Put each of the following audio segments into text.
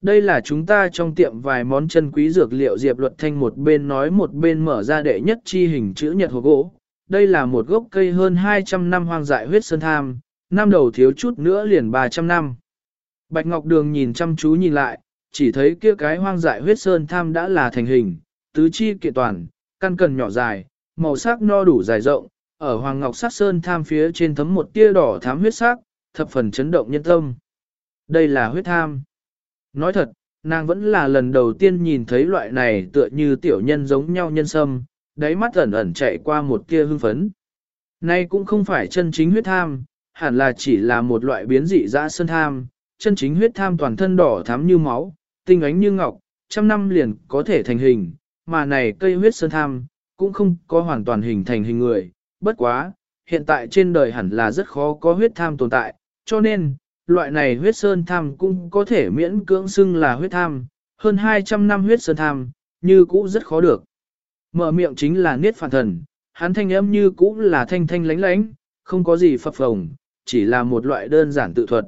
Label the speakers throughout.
Speaker 1: Đây là chúng ta trong tiệm vài món chân quý dược liệu Diệp Luật Thanh một bên nói một bên mở ra đệ nhất chi hình chữ nhật hồ gỗ. Đây là một gốc cây hơn 200 năm hoang dại huyết sơn tham, năm đầu thiếu chút nữa liền 300 năm. Bạch Ngọc Đường nhìn chăm chú nhìn lại, chỉ thấy kia cái hoang dại huyết sơn tham đã là thành hình, tứ chi kiện toàn, căn cần nhỏ dài, màu sắc no đủ dài rộng, ở hoàng ngọc sắc sơn tham phía trên thấm một tia đỏ thám huyết sắc, thập phần chấn động nhân tâm. Đây là huyết tham. Nói thật, nàng vẫn là lần đầu tiên nhìn thấy loại này tựa như tiểu nhân giống nhau nhân sâm, đáy mắt ẩn ẩn chạy qua một tia hưng phấn. Nay cũng không phải chân chính huyết tham, hẳn là chỉ là một loại biến dị dã sơn tham, chân chính huyết tham toàn thân đỏ thắm như máu, tinh ánh như ngọc, trăm năm liền có thể thành hình, mà này cây huyết sơn tham, cũng không có hoàn toàn hình thành hình người, bất quá, hiện tại trên đời hẳn là rất khó có huyết tham tồn tại, cho nên, loại này huyết sơn tham cũng có thể miễn cưỡng xưng là huyết tham, hơn 200 năm huyết sơn tham, như cũ rất khó được. Mở miệng chính là niết phản thần, hắn thanh âm như cũ là thanh thanh lánh lánh, không có gì phập phồng, chỉ là một loại đơn giản tự thuật.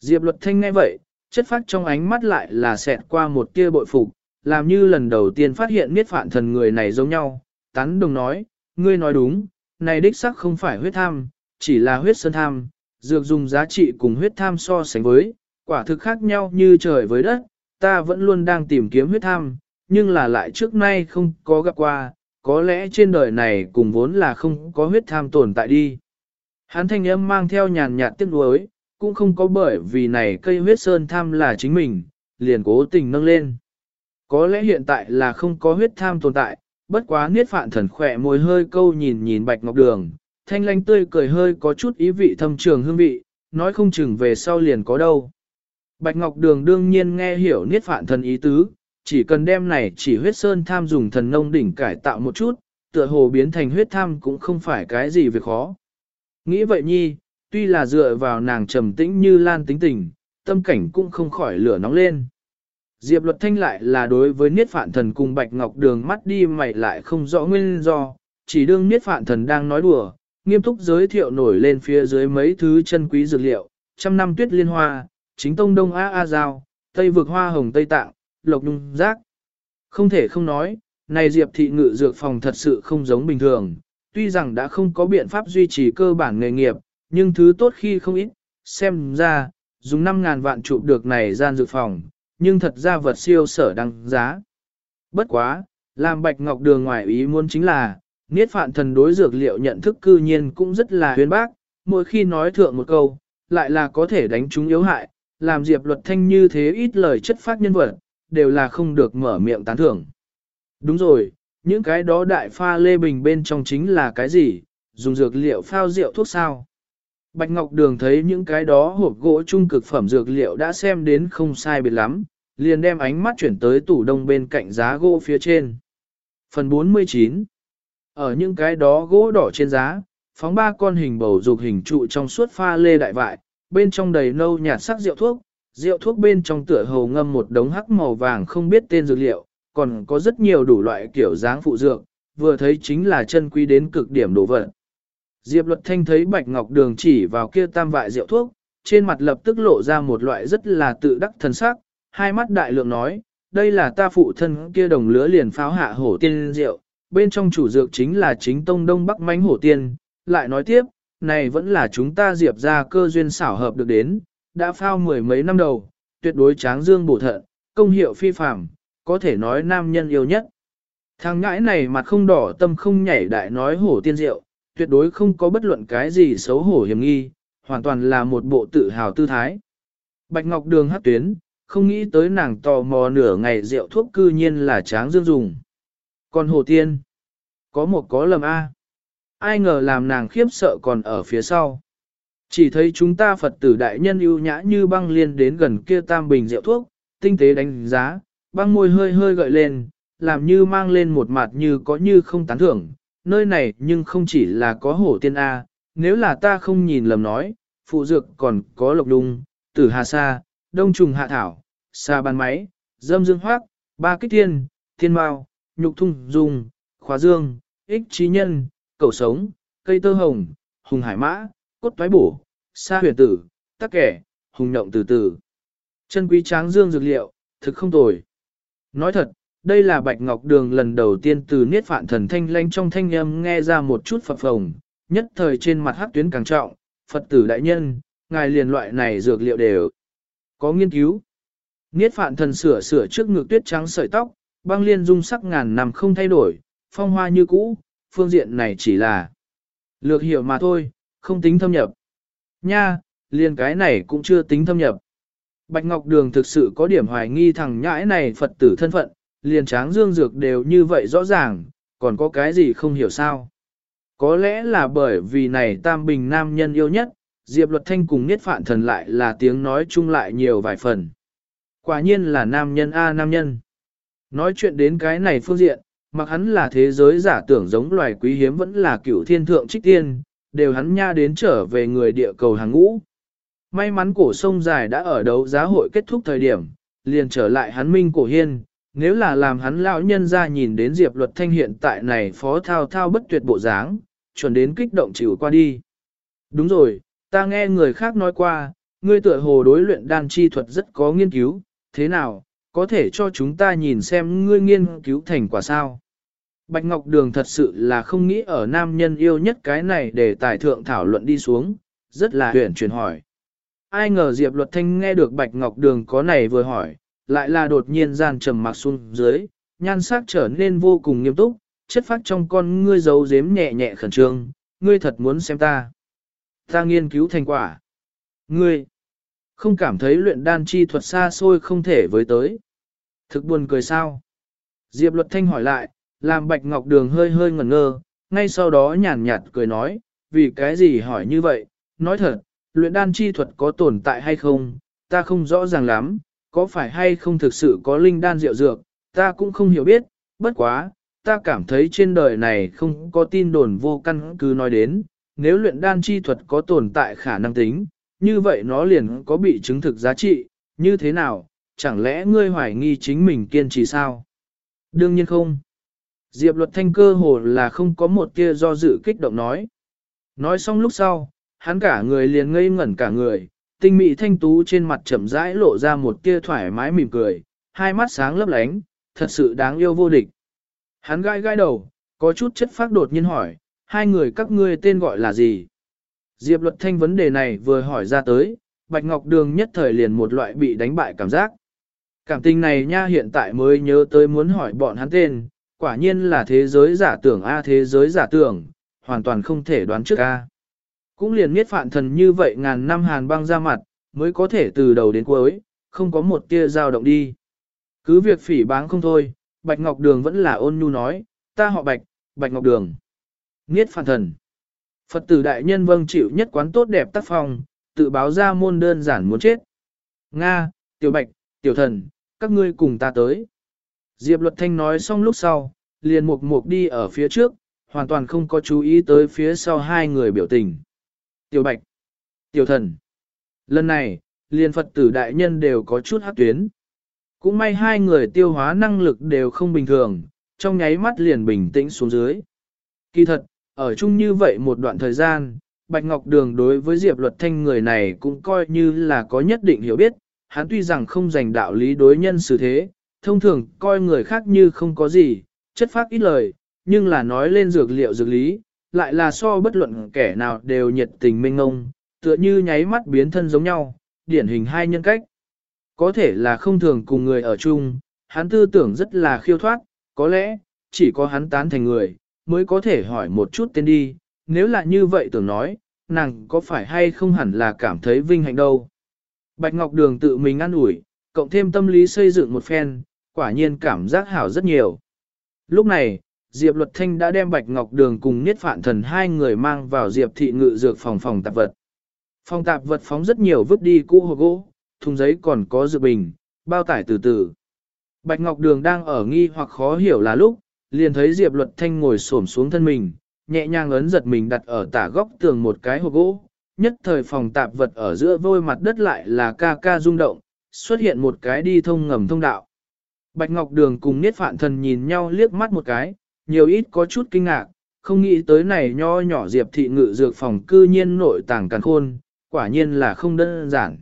Speaker 1: Diệp luật thanh nghe vậy, chất phát trong ánh mắt lại là xẹt qua một tia bội phục, làm như lần đầu tiên phát hiện niết phản thần người này giống nhau, tán đồng nói, ngươi nói đúng, này đích sắc không phải huyết tham, chỉ là huyết sơn tham, dược dùng giá trị cùng huyết tham so sánh với, quả thực khác nhau như trời với đất, ta vẫn luôn đang tìm kiếm huyết tham, nhưng là lại trước nay không có gặp qua, có lẽ trên đời này cùng vốn là không có huyết tham tồn tại đi. Hắn thanh âm mang theo nhàn nhạt tiếc nuối, cũng không có bởi vì này cây huyết sơn tham là chính mình, liền cố tình nâng lên. Có lẽ hiện tại là không có huyết tham tồn tại, bất quá niết phạn thần khỏe môi hơi câu nhìn nhìn bạch ngọc đường, thanh lanh tươi cười hơi có chút ý vị thâm trường hương vị, nói không chừng về sau liền có đâu. Bạch ngọc đường đương nhiên nghe hiểu niết phạn thần ý tứ, chỉ cần đem này chỉ huyết sơn tham dùng thần nông đỉnh cải tạo một chút, tựa hồ biến thành huyết tham cũng không phải cái gì việc khó. Nghĩ vậy nhi, tuy là dựa vào nàng trầm tĩnh như lan tính tình, tâm cảnh cũng không khỏi lửa nóng lên. Diệp luật thanh lại là đối với niết phạn thần cùng bạch ngọc đường mắt đi mày lại không rõ nguyên do, chỉ đương niết phạn thần đang nói đùa, nghiêm túc giới thiệu nổi lên phía dưới mấy thứ chân quý dược liệu, trăm năm tuyết liên hoa, chính tông đông A A Giao, Tây vực hoa hồng Tây Tạng, lộc nhung giác. Không thể không nói, này Diệp thị ngự dược phòng thật sự không giống bình thường, tuy rằng đã không có biện pháp duy trì cơ bản nghề nghiệp, nhưng thứ tốt khi không ít, xem ra, dùng 5.000 vạn chụp được này gian dược phòng, nhưng thật ra vật siêu sở đăng giá. Bất quá, làm bạch ngọc đường ngoài ý muốn chính là, niết phạn thần đối dược liệu nhận thức cư nhiên cũng rất là huyền bác, mỗi khi nói thượng một câu, lại là có thể đánh chúng yếu hại, làm diệp luật thanh như thế ít lời chất phát nhân vật, đều là không được mở miệng tán thưởng. Đúng rồi, những cái đó đại pha lê bình bên trong chính là cái gì, dùng dược liệu phao rượu thuốc sao. Bạch Ngọc Đường thấy những cái đó hộp gỗ trung cực phẩm dược liệu đã xem đến không sai biệt lắm, liền đem ánh mắt chuyển tới tủ đông bên cạnh giá gỗ phía trên. Phần 49 ở những cái đó gỗ đỏ trên giá, phóng ba con hình bầu dục hình trụ trong suốt pha lê đại vại, bên trong đầy nâu nhạt sắc rượu thuốc, rượu thuốc bên trong tựa hồ ngâm một đống hắc màu vàng không biết tên dược liệu, còn có rất nhiều đủ loại kiểu dáng phụ dược, vừa thấy chính là chân quý đến cực điểm đồ vật. Diệp luật thanh thấy bạch ngọc đường chỉ vào kia tam vại rượu thuốc, trên mặt lập tức lộ ra một loại rất là tự đắc thần sắc, hai mắt đại lượng nói, đây là ta phụ thân kia đồng lứa liền pháo hạ hổ tiên rượu, bên trong chủ dược chính là chính tông đông bắc mánh hổ tiên, lại nói tiếp, này vẫn là chúng ta diệp ra cơ duyên xảo hợp được đến, đã phao mười mấy năm đầu, tuyệt đối tráng dương bổ thận, công hiệu phi phạm, có thể nói nam nhân yêu nhất. Thằng ngãi này mặt không đỏ tâm không nhảy đại nói hổ tiên rượu, tuyệt đối không có bất luận cái gì xấu hổ hiểm nghi, hoàn toàn là một bộ tự hào tư thái. Bạch Ngọc Đường hát tuyến, không nghĩ tới nàng tò mò nửa ngày rượu thuốc cư nhiên là tráng dương dùng. Còn hồ tiên, có một có lầm A. Ai ngờ làm nàng khiếp sợ còn ở phía sau. Chỉ thấy chúng ta Phật tử đại nhân ưu nhã như băng liên đến gần kia tam bình rượu thuốc, tinh tế đánh giá, băng môi hơi hơi gợi lên, làm như mang lên một mặt như có như không tán thưởng, nơi này nhưng không chỉ là có hổ tiên A, nếu là ta không nhìn lầm nói, phụ dược còn có lộc đung, tử hà sa, đông trùng hạ thảo, sa ban máy, dâm dương hoác, ba kích thiên, thiên mao, nhục thung dung, khóa dương, ích trí nhân, cầu sống, cây tơ hồng, hùng hải mã, cốt toái bổ, sa huyền tử, tắc kẻ, hùng nhộng từ từ. Chân quý tráng dương dược liệu, thực không tồi. Nói thật, đây là Bạch Ngọc Đường lần đầu tiên từ niết phạn thần thanh lanh trong thanh âm nghe ra một chút phập phồng, nhất thời trên mặt hắc tuyến càng trọng, Phật tử đại nhân, ngài liền loại này dược liệu đều có nghiên cứu. Niết phạn thần sửa sửa trước ngực tuyết trắng sợi tóc, băng liên dung sắc ngàn năm không thay đổi, phong hoa như cũ, phương diện này chỉ là lược hiểu mà thôi, không tính thâm nhập. Nha, liền cái này cũng chưa tính thâm nhập. Bạch Ngọc Đường thực sự có điểm hoài nghi thằng nhãi này Phật tử thân phận, liền tráng dương dược đều như vậy rõ ràng, còn có cái gì không hiểu sao. Có lẽ là bởi vì này tam bình nam nhân yêu nhất, Diệp Luật Thanh cùng Niết Phạn Thần lại là tiếng nói chung lại nhiều vài phần. Quả nhiên là nam nhân A nam nhân. Nói chuyện đến cái này phương diện, mặc hắn là thế giới giả tưởng giống loài quý hiếm vẫn là cửu thiên thượng trích tiên, đều hắn nha đến trở về người địa cầu hàng ngũ. May mắn cổ sông dài đã ở đấu giá hội kết thúc thời điểm, liền trở lại hắn minh cổ hiên, nếu là làm hắn lão nhân ra nhìn đến Diệp Luật Thanh hiện tại này phó thao thao bất tuyệt bộ dáng, chuẩn đến kích động chịu qua đi. Đúng rồi, ta nghe người khác nói qua, ngươi tựa hồ đối luyện đan chi thuật rất có nghiên cứu, thế nào, có thể cho chúng ta nhìn xem ngươi nghiên cứu thành quả sao? Bạch Ngọc Đường thật sự là không nghĩ ở nam nhân yêu nhất cái này để tài thượng thảo luận đi xuống, rất là huyền truyền hỏi. Ai ngờ Diệp Luật Thanh nghe được Bạch Ngọc Đường có này vừa hỏi, lại là đột nhiên gian trầm mặc xuống dưới, nhan sắc trở nên vô cùng nghiêm túc, chất phát trong con ngươi giấu giếm nhẹ nhẹ khẩn trương, ngươi thật muốn xem ta. Ta nghiên cứu thành quả. Ngươi, không cảm thấy luyện đan chi thuật xa xôi không thể với tới. Thực buồn cười sao? Diệp Luật Thanh hỏi lại, làm Bạch Ngọc Đường hơi hơi ngẩn ngơ, ngay sau đó nhàn nhạt cười nói, vì cái gì hỏi như vậy, nói thật, luyện đan chi thuật có tồn tại hay không, ta không rõ ràng lắm, có phải hay không thực sự có linh đan rượu dược, ta cũng không hiểu biết, bất quá, ta cảm thấy trên đời này không có tin đồn vô căn cứ nói đến, nếu luyện đan chi thuật có tồn tại khả năng tính, như vậy nó liền có bị chứng thực giá trị, như thế nào, chẳng lẽ ngươi hoài nghi chính mình kiên trì sao? Đương nhiên không. Diệp luật thanh cơ hồ là không có một tia do dự kích động nói. Nói xong lúc sau, hắn cả người liền ngây ngẩn cả người, tinh mị thanh tú trên mặt chậm rãi lộ ra một tia thoải mái mỉm cười, hai mắt sáng lấp lánh, thật sự đáng yêu vô địch. Hắn gai gai đầu, có chút chất phác đột nhiên hỏi, hai người các ngươi tên gọi là gì? Diệp luật thanh vấn đề này vừa hỏi ra tới, Bạch Ngọc Đường nhất thời liền một loại bị đánh bại cảm giác. Cảm tình này nha hiện tại mới nhớ tới muốn hỏi bọn hắn tên, quả nhiên là thế giới giả tưởng A thế giới giả tưởng, hoàn toàn không thể đoán trước A. Cũng liền miết phạn thần như vậy ngàn năm hàn băng ra mặt, mới có thể từ đầu đến cuối, không có một tia dao động đi. Cứ việc phỉ báng không thôi, Bạch Ngọc Đường vẫn là ôn nhu nói, ta họ Bạch, Bạch Ngọc Đường. Niết phạn thần. Phật tử đại nhân vâng chịu nhất quán tốt đẹp tác phong, tự báo ra môn đơn giản muốn chết. Nga, tiểu Bạch, tiểu thần, các ngươi cùng ta tới. Diệp Luật Thanh nói xong lúc sau, liền mục mục đi ở phía trước, hoàn toàn không có chú ý tới phía sau hai người biểu tình. Tiểu Bạch, Tiểu Thần. Lần này, liền Phật tử đại nhân đều có chút hát tuyến. Cũng may hai người tiêu hóa năng lực đều không bình thường, trong nháy mắt liền bình tĩnh xuống dưới. Kỳ thật, ở chung như vậy một đoạn thời gian, Bạch Ngọc Đường đối với Diệp Luật Thanh người này cũng coi như là có nhất định hiểu biết, hắn tuy rằng không dành đạo lý đối nhân xử thế, thông thường coi người khác như không có gì, chất phác ít lời, nhưng là nói lên dược liệu dược lý, lại là so bất luận kẻ nào đều nhiệt tình minh ngông, tựa như nháy mắt biến thân giống nhau, điển hình hai nhân cách. Có thể là không thường cùng người ở chung, hắn tư tưởng rất là khiêu thoát, có lẽ, chỉ có hắn tán thành người, mới có thể hỏi một chút tên đi, nếu là như vậy tưởng nói, nàng có phải hay không hẳn là cảm thấy vinh hạnh đâu. Bạch Ngọc Đường tự mình ăn ủi, cộng thêm tâm lý xây dựng một phen, quả nhiên cảm giác hảo rất nhiều. Lúc này, Diệp Luật Thanh đã đem Bạch Ngọc Đường cùng Niết Phạn Thần hai người mang vào Diệp thị ngự dược phòng phòng tạp vật. Phòng tạp vật phóng rất nhiều vứt đi cũ hồ gỗ, thùng giấy còn có dược bình, bao tải từ từ. Bạch Ngọc Đường đang ở nghi hoặc khó hiểu là lúc, liền thấy Diệp Luật Thanh ngồi xổm xuống thân mình, nhẹ nhàng ấn giật mình đặt ở tả góc tường một cái hộp gỗ. Nhất thời phòng tạp vật ở giữa vôi mặt đất lại là ca ca rung động, xuất hiện một cái đi thông ngầm thông đạo. Bạch Ngọc Đường cùng Niết Phạn Thần nhìn nhau liếc mắt một cái, nhiều ít có chút kinh ngạc, không nghĩ tới này nho nhỏ Diệp thị ngự dược phòng cư nhiên nội tàng càn khôn, quả nhiên là không đơn giản.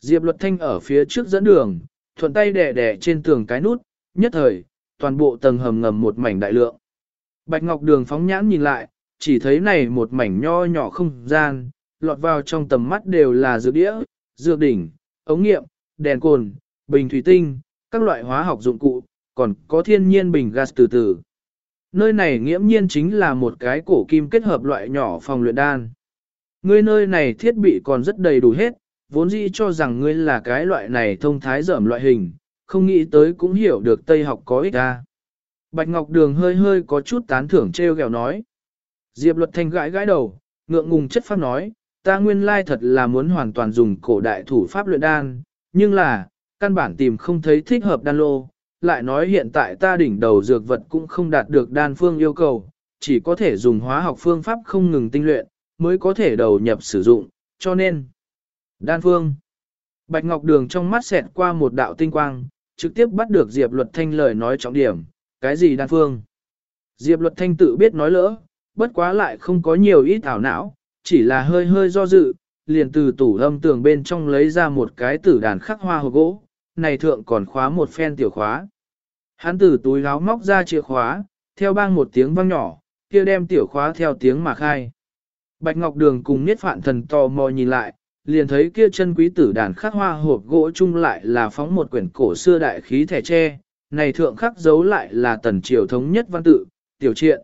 Speaker 1: Diệp luật thanh ở phía trước dẫn đường, thuận tay đè đè trên tường cái nút, nhất thời, toàn bộ tầng hầm ngầm một mảnh đại lượng. Bạch Ngọc Đường phóng nhãn nhìn lại, chỉ thấy này một mảnh nho nhỏ không gian, lọt vào trong tầm mắt đều là dược đĩa, dược đỉnh, ống nghiệm, đèn cồn, bình thủy tinh, các loại hóa học dụng cụ, còn có thiên nhiên bình gas từ từ. Nơi này nghiễm nhiên chính là một cái cổ kim kết hợp loại nhỏ phòng luyện đan. Ngươi nơi này thiết bị còn rất đầy đủ hết, vốn dĩ cho rằng ngươi là cái loại này thông thái dởm loại hình, không nghĩ tới cũng hiểu được Tây học có ích ra. Bạch Ngọc Đường hơi hơi có chút tán thưởng treo gẹo nói. Diệp luật thanh gãi gãi đầu, ngượng ngùng chất pháp nói, ta nguyên lai thật là muốn hoàn toàn dùng cổ đại thủ pháp luyện đan, nhưng là, căn bản tìm không thấy thích hợp đan lô, lại nói hiện tại ta đỉnh đầu dược vật cũng không đạt được đan phương yêu cầu, chỉ có thể dùng hóa học phương pháp không ngừng tinh luyện, mới có thể đầu nhập sử dụng, cho nên, đan phương. Bạch Ngọc Đường trong mắt xẹt qua một đạo tinh quang, trực tiếp bắt được Diệp Luật Thanh lời nói trọng điểm, cái gì đan phương. Diệp Luật Thanh tự biết nói lỡ, bất quá lại không có nhiều ít ảo não, chỉ là hơi hơi do dự, liền từ tủ âm tường bên trong lấy ra một cái tử đàn khắc hoa hộp gỗ, này thượng còn khóa một phen tiểu khóa. Hắn từ túi áo móc ra chìa khóa, theo bang một tiếng vang nhỏ, kia đem tiểu khóa theo tiếng mà khai. Bạch Ngọc Đường cùng Niết Phạn Thần tò mò nhìn lại, liền thấy kia chân quý tử đàn khắc hoa hộp gỗ chung lại là phóng một quyển cổ xưa đại khí thẻ tre, này thượng khắc dấu lại là tần triều thống nhất văn tự, tiểu triện.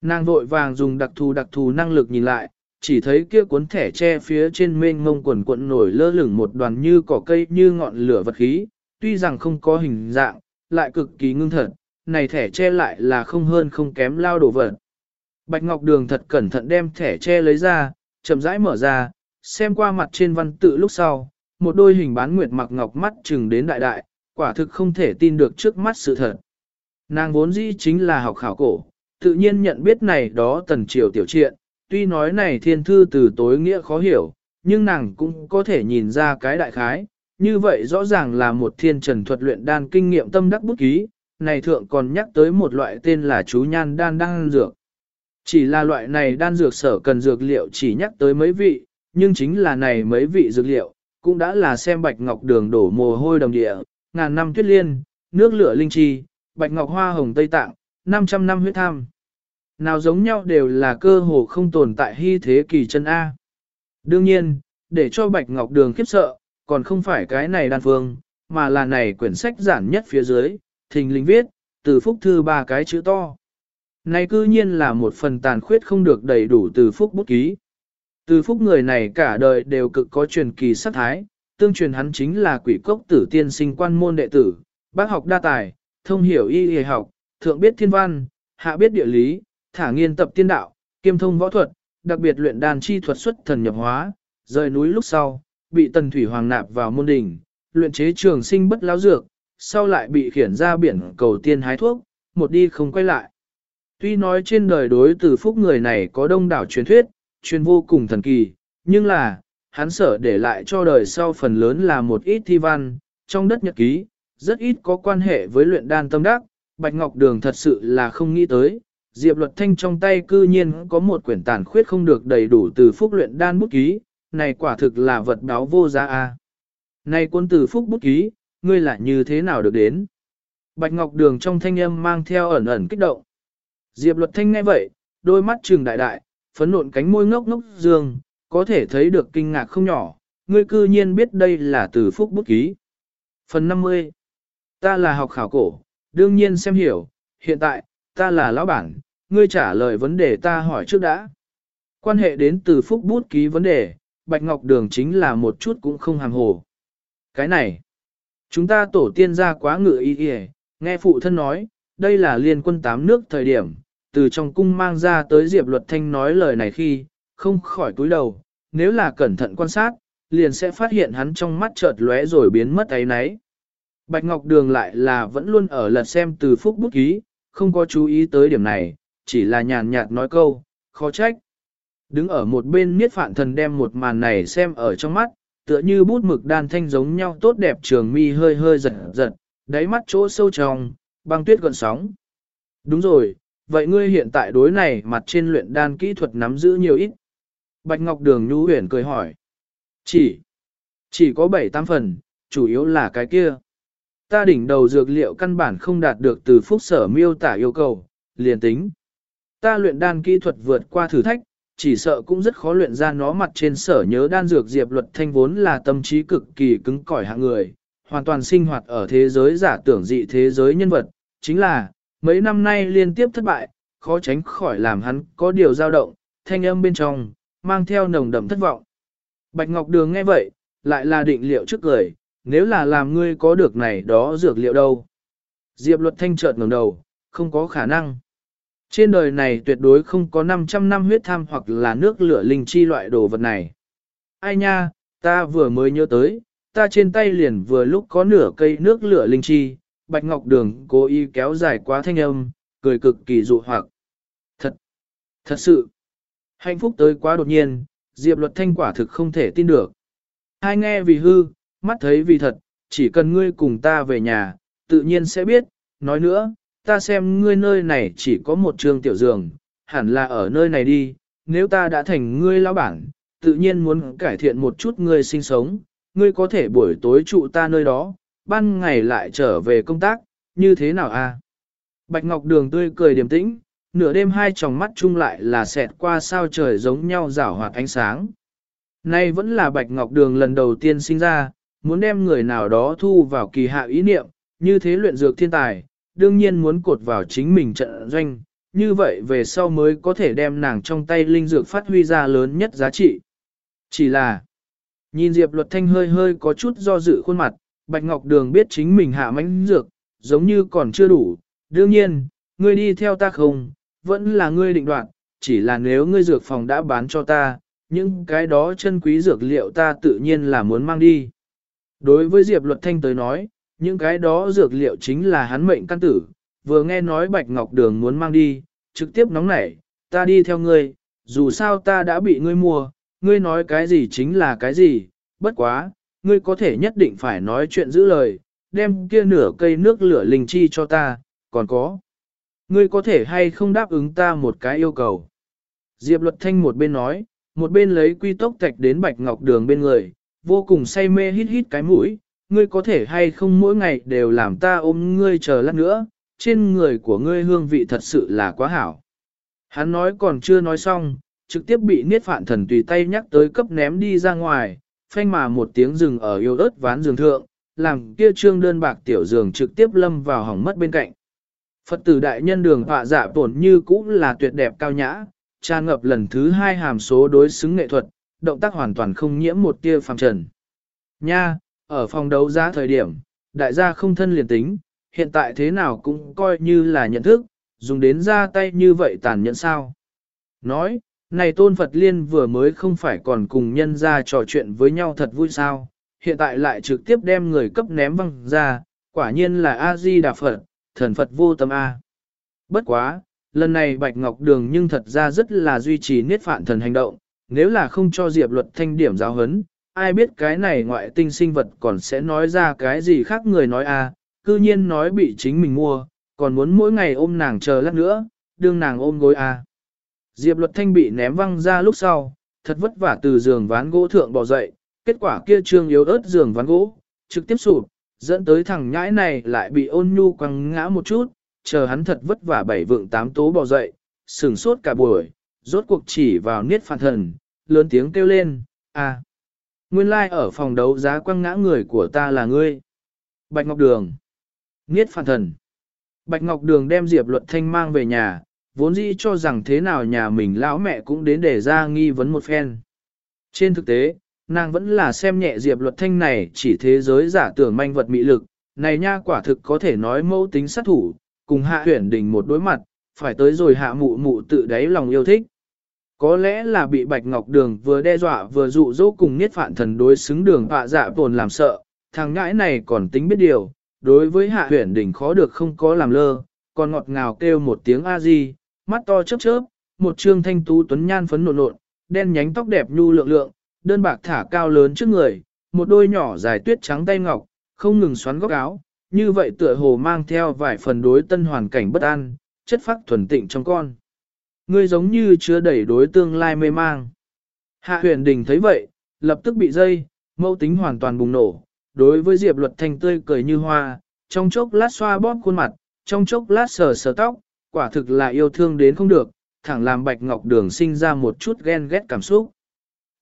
Speaker 1: Nàng vội vàng dùng đặc thù đặc thù năng lực nhìn lại, chỉ thấy kia cuốn thẻ tre phía trên mênh mông quần cuộn nổi lơ lửng một đoàn như cỏ cây như ngọn lửa vật khí, tuy rằng không có hình dạng, lại cực kỳ ngưng thật, này thẻ tre lại là không hơn không kém lao đổ vật. Bạch Ngọc Đường thật cẩn thận đem thẻ tre lấy ra, chậm rãi mở ra, xem qua mặt trên văn tự lúc sau, một đôi hình bán nguyệt mặc ngọc mắt chừng đến đại đại, quả thực không thể tin được trước mắt sự thật. Nàng vốn dĩ chính là học khảo cổ, tự nhiên nhận biết này đó tần triều tiểu triện, tuy nói này thiên thư từ tối nghĩa khó hiểu, nhưng nàng cũng có thể nhìn ra cái đại khái, như vậy rõ ràng là một thiên trần thuật luyện đan kinh nghiệm tâm đắc bút ký, này thượng còn nhắc tới một loại tên là chú nhan đan đan dược. Chỉ là loại này đan dược sở cần dược liệu chỉ nhắc tới mấy vị, nhưng chính là này mấy vị dược liệu, cũng đã là xem bạch ngọc đường đổ mồ hôi đồng địa, ngàn năm tuyết liên, nước lửa linh chi, bạch ngọc hoa hồng Tây Tạng, 500 năm huyết tham. Nào giống nhau đều là cơ hồ không tồn tại hy thế kỳ chân A. Đương nhiên, để cho bạch ngọc đường khiếp sợ, còn không phải cái này đan phương, mà là này quyển sách giản nhất phía dưới, thình linh viết, từ phúc thư ba cái chữ to. Này cư nhiên là một phần tàn khuyết không được đầy đủ từ phúc bút ký. Từ phúc người này cả đời đều cực có truyền kỳ sát thái, tương truyền hắn chính là quỷ cốc tử tiên sinh quan môn đệ tử, bác học đa tài, thông hiểu y y học, thượng biết thiên văn, hạ biết địa lý, thả nghiên tập tiên đạo, kiêm thông võ thuật, đặc biệt luyện đàn chi thuật xuất thần nhập hóa, rời núi lúc sau, bị tần thủy hoàng nạp vào môn đỉnh, luyện chế trường sinh bất lão dược, sau lại bị khiển ra biển cầu tiên hái thuốc, một đi không quay lại. Tuy nói trên đời đối từ phúc người này có đông đảo truyền thuyết, truyền vô cùng thần kỳ, nhưng là, hắn sở để lại cho đời sau phần lớn là một ít thi văn, trong đất nhật ký, rất ít có quan hệ với luyện đan tâm đắc, Bạch Ngọc Đường thật sự là không nghĩ tới, Diệp Luật Thanh trong tay cư nhiên có một quyển tàn khuyết không được đầy đủ từ phúc luyện đan bút ký, này quả thực là vật đáo vô giá a. Này quân từ phúc bút ký, ngươi lại như thế nào được đến? Bạch Ngọc Đường trong thanh âm mang theo ẩn ẩn kích động. Diệp Luật Thanh nghe vậy, đôi mắt trừng đại đại, phấn nộn cánh môi ngốc ngốc dương, có thể thấy được kinh ngạc không nhỏ, ngươi cư nhiên biết đây là từ phúc bút ký. Phần 50 Ta là học khảo cổ, đương nhiên xem hiểu, hiện tại, ta là lão bản, ngươi trả lời vấn đề ta hỏi trước đã. Quan hệ đến từ phúc bút ký vấn đề, Bạch Ngọc Đường chính là một chút cũng không hàng hồ. Cái này, chúng ta tổ tiên ra quá ngựa y y, nghe phụ thân nói, đây là liên quân tám nước thời điểm, từ trong cung mang ra tới Diệp Luật Thanh nói lời này khi, không khỏi túi đầu, nếu là cẩn thận quan sát, liền sẽ phát hiện hắn trong mắt chợt lóe rồi biến mất ấy nấy. Bạch Ngọc Đường lại là vẫn luôn ở lật xem từ phúc bút ký, không có chú ý tới điểm này, chỉ là nhàn nhạt nói câu, khó trách. Đứng ở một bên niết phạn thần đem một màn này xem ở trong mắt, tựa như bút mực đan thanh giống nhau tốt đẹp trường mi hơi hơi giật giật, đáy mắt chỗ sâu trong, băng tuyết gọn sóng. Đúng rồi, vậy ngươi hiện tại đối này mặt trên luyện đan kỹ thuật nắm giữ nhiều ít. Bạch Ngọc Đường Nhu huyền cười hỏi. Chỉ, Chỉ có 7-8 phần, chủ yếu là cái kia. Ta đỉnh đầu dược liệu căn bản không đạt được từ phúc sở miêu tả yêu cầu, liền tính. Ta luyện đan kỹ thuật vượt qua thử thách, chỉ sợ cũng rất khó luyện ra nó mặt trên sở nhớ đan dược diệp luật thanh vốn là tâm trí cực kỳ cứng cỏi hạng người, hoàn toàn sinh hoạt ở thế giới giả tưởng dị thế giới nhân vật, chính là, mấy năm nay liên tiếp thất bại, khó tránh khỏi làm hắn có điều dao động, thanh âm bên trong, mang theo nồng đậm thất vọng. Bạch Ngọc Đường nghe vậy, lại là định liệu trước cười, nếu là làm ngươi có được này đó dược liệu đâu. Diệp luật thanh chợt ngẩng đầu, không có khả năng. Trên đời này tuyệt đối không có 500 năm huyết tham hoặc là nước lửa linh chi loại đồ vật này. Ai nha, ta vừa mới nhớ tới, ta trên tay liền vừa lúc có nửa cây nước lửa linh chi, Bạch Ngọc Đường cố ý kéo dài quá thanh âm, cười cực kỳ dụ hoặc. Thật, thật sự, hạnh phúc tới quá đột nhiên, Diệp luật thanh quả thực không thể tin được. Hai nghe vì hư, mắt thấy vì thật, chỉ cần ngươi cùng ta về nhà, tự nhiên sẽ biết, nói nữa, ta xem ngươi nơi này chỉ có một trường tiểu giường, hẳn là ở nơi này đi, nếu ta đã thành ngươi lão bản, tự nhiên muốn cải thiện một chút ngươi sinh sống, ngươi có thể buổi tối trụ ta nơi đó, ban ngày lại trở về công tác, như thế nào a? Bạch Ngọc Đường tươi cười điềm tĩnh, nửa đêm hai tròng mắt chung lại là xẹt qua sao trời giống nhau rảo hoạt ánh sáng. Nay vẫn là Bạch Ngọc Đường lần đầu tiên sinh ra, muốn đem người nào đó thu vào kỳ hạ ý niệm, như thế luyện dược thiên tài, đương nhiên muốn cột vào chính mình trận doanh, như vậy về sau mới có thể đem nàng trong tay linh dược phát huy ra lớn nhất giá trị. Chỉ là, nhìn Diệp Luật Thanh hơi hơi có chút do dự khuôn mặt, Bạch Ngọc Đường biết chính mình hạ mánh dược, giống như còn chưa đủ, đương nhiên, ngươi đi theo ta không, vẫn là ngươi định đoạt, chỉ là nếu ngươi dược phòng đã bán cho ta, những cái đó chân quý dược liệu ta tự nhiên là muốn mang đi. Đối với Diệp Luật Thanh tới nói, những cái đó dược liệu chính là hắn mệnh căn tử, vừa nghe nói Bạch Ngọc Đường muốn mang đi, trực tiếp nóng nảy, ta đi theo ngươi, dù sao ta đã bị ngươi mua, ngươi nói cái gì chính là cái gì, bất quá, ngươi có thể nhất định phải nói chuyện giữ lời, đem kia nửa cây nước lửa linh chi cho ta, còn có. Ngươi có thể hay không đáp ứng ta một cái yêu cầu. Diệp Luật Thanh một bên nói, một bên lấy quy tốc tạch đến Bạch Ngọc Đường bên người, vô cùng say mê hít hít cái mũi, ngươi có thể hay không mỗi ngày đều làm ta ôm ngươi chờ lát nữa, trên người của ngươi hương vị thật sự là quá hảo. Hắn nói còn chưa nói xong, trực tiếp bị niết phạn thần tùy tay nhắc tới cấp ném đi ra ngoài, phanh mà một tiếng rừng ở yêu ớt ván giường thượng, làm kia trương đơn bạc tiểu giường trực tiếp lâm vào hỏng mất bên cạnh. Phật tử đại nhân đường họa dạ tổn như cũng là tuyệt đẹp cao nhã, tràn ngập lần thứ hai hàm số đối xứng nghệ thuật, động tác hoàn toàn không nhiễm một tia phàm trần. Nha, ở phòng đấu giá thời điểm, đại gia không thân liền tính, hiện tại thế nào cũng coi như là nhận thức, dùng đến ra tay như vậy tàn nhẫn sao. Nói, này tôn Phật Liên vừa mới không phải còn cùng nhân ra trò chuyện với nhau thật vui sao, hiện tại lại trực tiếp đem người cấp ném văng ra, quả nhiên là A-di-đà Phật, thần Phật vô tâm A. Bất quá, lần này Bạch Ngọc Đường nhưng thật ra rất là duy trì niết phạn thần hành động, nếu là không cho Diệp luật thanh điểm giáo hấn, ai biết cái này ngoại tinh sinh vật còn sẽ nói ra cái gì khác người nói a, cư nhiên nói bị chính mình mua, còn muốn mỗi ngày ôm nàng chờ lát nữa, đương nàng ôm gối a. Diệp luật thanh bị ném văng ra lúc sau, thật vất vả từ giường ván gỗ thượng bò dậy, kết quả kia trương yếu ớt giường ván gỗ, trực tiếp sụp, dẫn tới thằng nhãi này lại bị ôn nhu quăng ngã một chút, chờ hắn thật vất vả bảy vượng tám tố bò dậy, sừng sốt cả buổi, rốt cuộc chỉ vào niết phản thần, lớn tiếng kêu lên, a Nguyên lai like ở phòng đấu giá quăng ngã người của ta là ngươi. Bạch Ngọc Đường. Niết phản thần. Bạch Ngọc Đường đem Diệp Luật Thanh mang về nhà, vốn dĩ cho rằng thế nào nhà mình lão mẹ cũng đến để ra nghi vấn một phen. Trên thực tế, nàng vẫn là xem nhẹ Diệp Luật Thanh này chỉ thế giới giả tưởng manh vật mị lực, này nha quả thực có thể nói mẫu tính sát thủ, cùng hạ tuyển đình một đối mặt, phải tới rồi hạ mụ mụ tự đáy lòng yêu thích. Có lẽ là bị Bạch Ngọc Đường vừa đe dọa vừa dụ dỗ cùng niết phạn thần đối xứng đường họa dạ tồn làm sợ, thằng ngãi này còn tính biết điều, đối với hạ huyển đỉnh khó được không có làm lơ, còn ngọt ngào kêu một tiếng a di, mắt to chớp chớp, một trương thanh tú tuấn nhan phấn nộn nộn, đen nhánh tóc đẹp nhu lượng lượng, đơn bạc thả cao lớn trước người, một đôi nhỏ dài tuyết trắng tay ngọc, không ngừng xoắn góc áo, như vậy tựa hồ mang theo vài phần đối tân hoàn cảnh bất an, chất phác thuần tịnh trong con. Ngươi giống như chứa đẩy đối tương lai mê mang. Hạ huyền đình thấy vậy, lập tức bị dây, mâu tính hoàn toàn bùng nổ, đối với Diệp Luật Thanh tươi cười như hoa, trong chốc lát xoa bóp khuôn mặt, trong chốc lát sờ sờ tóc, quả thực là yêu thương đến không được, thẳng làm Bạch Ngọc Đường sinh ra một chút ghen ghét cảm xúc.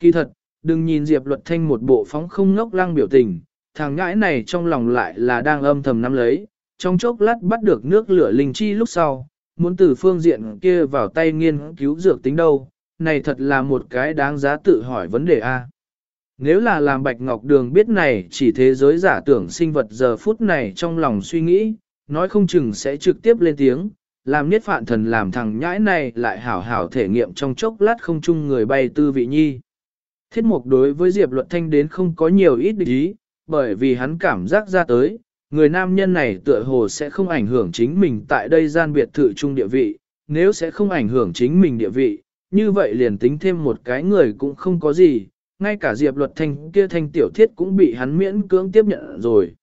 Speaker 1: Kỳ thật, đừng nhìn Diệp Luật Thanh một bộ phóng không ngốc lăng biểu tình, thằng ngãi này trong lòng lại là đang âm thầm nắm lấy, trong chốc lát bắt được nước lửa linh chi lúc sau, muốn từ phương diện kia vào tay nghiên cứu dược tính đâu, này thật là một cái đáng giá tự hỏi vấn đề A. Nếu là làm Bạch Ngọc Đường biết này chỉ thế giới giả tưởng sinh vật giờ phút này trong lòng suy nghĩ, nói không chừng sẽ trực tiếp lên tiếng, làm niết phạn thần làm thằng nhãi này lại hảo hảo thể nghiệm trong chốc lát không chung người bay tư vị nhi. Thiết mục đối với Diệp Luận Thanh đến không có nhiều ít địch ý, bởi vì hắn cảm giác ra tới, người nam nhân này tựa hồ sẽ không ảnh hưởng chính mình tại đây gian biệt thự trung địa vị, nếu sẽ không ảnh hưởng chính mình địa vị, như vậy liền tính thêm một cái người cũng không có gì, ngay cả Diệp Luật Thanh kia thanh tiểu thiết cũng bị hắn miễn cưỡng tiếp nhận rồi.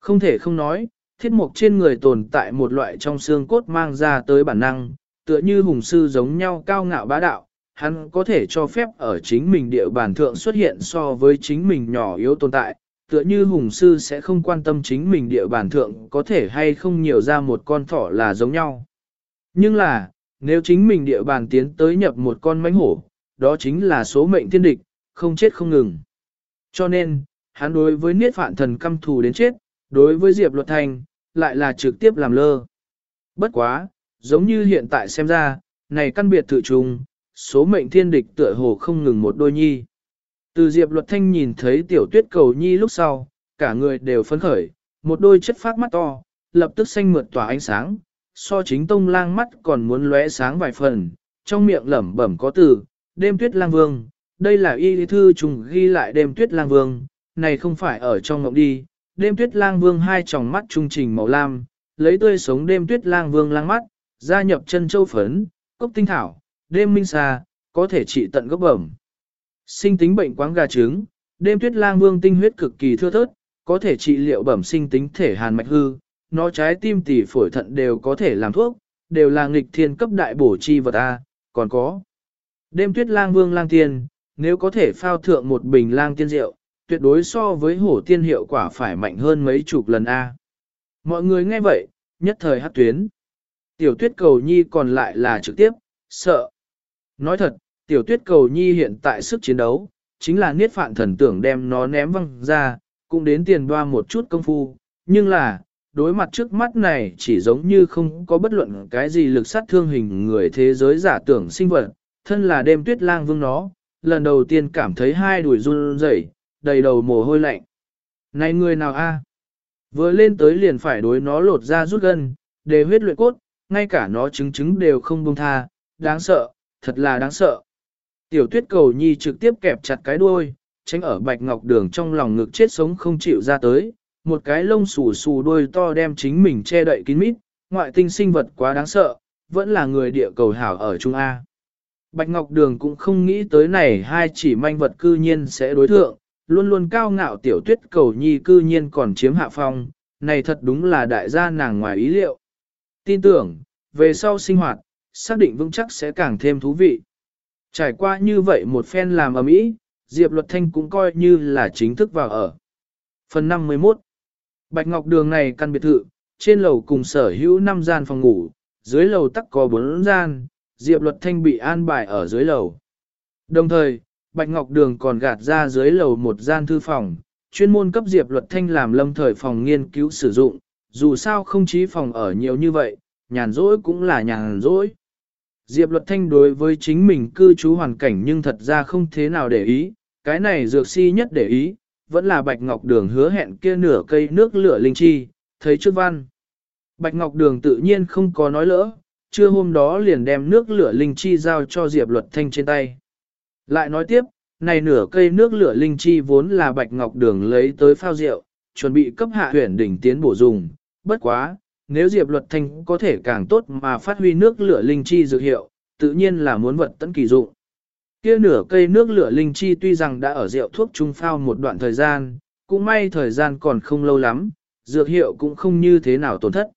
Speaker 1: Không thể không nói, thiết mục trên người tồn tại một loại trong xương cốt mang ra tới bản năng, tựa như hùng sư giống nhau cao ngạo bá đạo, hắn có thể cho phép ở chính mình địa bàn thượng xuất hiện so với chính mình nhỏ yếu tồn tại, tựa như hùng sư sẽ không quan tâm chính mình địa bàn thượng có thể hay không nhiều ra một con thỏ là giống nhau. Nhưng là, nếu chính mình địa bàn tiến tới nhập một con mánh hổ, đó chính là số mệnh thiên địch, không chết không ngừng. Cho nên, hắn đối với niết phạn thần căm thù đến chết, đối với Diệp Luật Thành, lại là trực tiếp làm lơ. Bất quá, giống như hiện tại xem ra, này căn biệt thự trùng, số mệnh thiên địch tựa hồ không ngừng một đôi nhi. Từ Diệp Luật Thanh nhìn thấy tiểu tuyết cầu nhi lúc sau, cả người đều phấn khởi, một đôi chất phát mắt to, lập tức xanh mượt tỏa ánh sáng, so chính tông lang mắt còn muốn lóe sáng vài phần, trong miệng lẩm bẩm có từ, đêm tuyết lang vương, đây là y thư trùng ghi lại đêm tuyết lang vương, này không phải ở trong ngộng đi, đêm tuyết lang vương hai tròng mắt trung trình màu lam, lấy tươi sống đêm tuyết lang vương lang mắt, gia nhập chân châu phấn, cốc tinh thảo, đêm minh xa, có thể trị tận gốc bẩm. Sinh tính bệnh quáng gà trứng, đêm tuyết lang vương tinh huyết cực kỳ thưa thớt, có thể trị liệu bẩm sinh tính thể hàn mạch hư, nó trái tim tỉ phổi thận đều có thể làm thuốc, đều là nghịch thiên cấp đại bổ chi vật A, còn có. Đêm tuyết lang vương lang tiên, nếu có thể phao thượng một bình lang tiên rượu, tuyệt đối so với hổ tiên hiệu quả phải mạnh hơn mấy chục lần A. Mọi người nghe vậy, nhất thời hát tuyến. Tiểu tuyết cầu nhi còn lại là trực tiếp, sợ. Nói thật, tiểu tuyết cầu nhi hiện tại sức chiến đấu, chính là niết phạn thần tưởng đem nó ném văng ra, cũng đến tiền đoa một chút công phu, nhưng là, đối mặt trước mắt này chỉ giống như không có bất luận cái gì lực sát thương hình người thế giới giả tưởng sinh vật, thân là đêm tuyết lang vương nó, lần đầu tiên cảm thấy hai đùi run rẩy, đầy đầu mồ hôi lạnh. Này người nào a? Vừa lên tới liền phải đối nó lột ra rút gân, để huyết luyện cốt, ngay cả nó chứng chứng đều không buông tha, đáng sợ, thật là đáng sợ. Tiểu tuyết cầu nhi trực tiếp kẹp chặt cái đuôi, tránh ở bạch ngọc đường trong lòng ngực chết sống không chịu ra tới, một cái lông xù xù đuôi to đem chính mình che đậy kín mít, ngoại tinh sinh vật quá đáng sợ, vẫn là người địa cầu hảo ở Trung A. Bạch Ngọc Đường cũng không nghĩ tới này hai chỉ manh vật cư nhiên sẽ đối thượng, luôn luôn cao ngạo tiểu tuyết cầu nhi cư nhiên còn chiếm hạ phong, này thật đúng là đại gia nàng ngoài ý liệu. Tin tưởng, về sau sinh hoạt, xác định vững chắc sẽ càng thêm thú vị. Trải qua như vậy một phen làm ở mỹ, Diệp Luật Thanh cũng coi như là chính thức vào ở. Phần 51 Bạch Ngọc Đường này căn biệt thự, trên lầu cùng sở hữu 5 gian phòng ngủ, dưới lầu tắc có 4 gian, Diệp Luật Thanh bị an bài ở dưới lầu. Đồng thời, Bạch Ngọc Đường còn gạt ra dưới lầu một gian thư phòng, chuyên môn cấp Diệp Luật Thanh làm lâm thời phòng nghiên cứu sử dụng, dù sao không chí phòng ở nhiều như vậy, nhàn rỗi cũng là nhàn rỗi. Diệp Luật Thanh đối với chính mình cư trú hoàn cảnh nhưng thật ra không thế nào để ý, cái này dược si nhất để ý, vẫn là Bạch Ngọc Đường hứa hẹn kia nửa cây nước lửa linh chi, thấy trước văn. Bạch Ngọc Đường tự nhiên không có nói lỡ, trưa hôm đó liền đem nước lửa linh chi giao cho Diệp Luật Thanh trên tay. Lại nói tiếp, này nửa cây nước lửa linh chi vốn là Bạch Ngọc Đường lấy tới phao rượu, chuẩn bị cấp hạ huyển đỉnh tiến bổ dùng, bất quá, nếu Diệp Luật Thanh có thể càng tốt mà phát huy nước lửa linh chi dược hiệu, tự nhiên là muốn vật tận kỳ dụng. Kia nửa cây nước lửa linh chi tuy rằng đã ở rượu thuốc trung phao một đoạn thời gian, cũng may thời gian còn không lâu lắm, dược hiệu cũng không như thế nào tổn thất.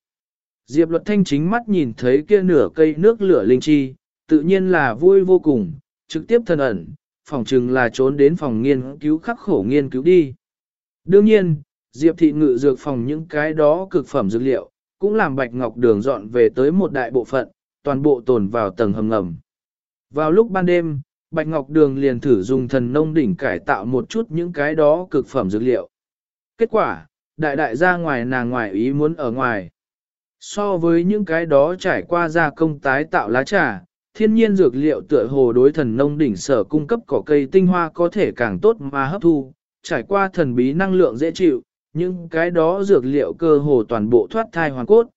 Speaker 1: Diệp Luật Thanh chính mắt nhìn thấy kia nửa cây nước lửa linh chi, tự nhiên là vui vô cùng, trực tiếp thân ẩn, phòng chừng là trốn đến phòng nghiên cứu khắc khổ nghiên cứu đi. Đương nhiên, Diệp thị ngự dược phòng những cái đó cực phẩm dược liệu, cũng làm Bạch Ngọc Đường dọn về tới một đại bộ phận, toàn bộ tồn vào tầng hầm ngầm. Vào lúc ban đêm, Bạch Ngọc Đường liền thử dùng thần nông đỉnh cải tạo một chút những cái đó cực phẩm dược liệu. Kết quả, đại đại ra ngoài nàng ngoài ý muốn ở ngoài. So với những cái đó trải qua gia công tái tạo lá trà, thiên nhiên dược liệu tựa hồ đối thần nông đỉnh sở cung cấp cỏ cây tinh hoa có thể càng tốt mà hấp thu, trải qua thần bí năng lượng dễ chịu, những cái đó dược liệu cơ hồ toàn bộ thoát thai hoàn cốt.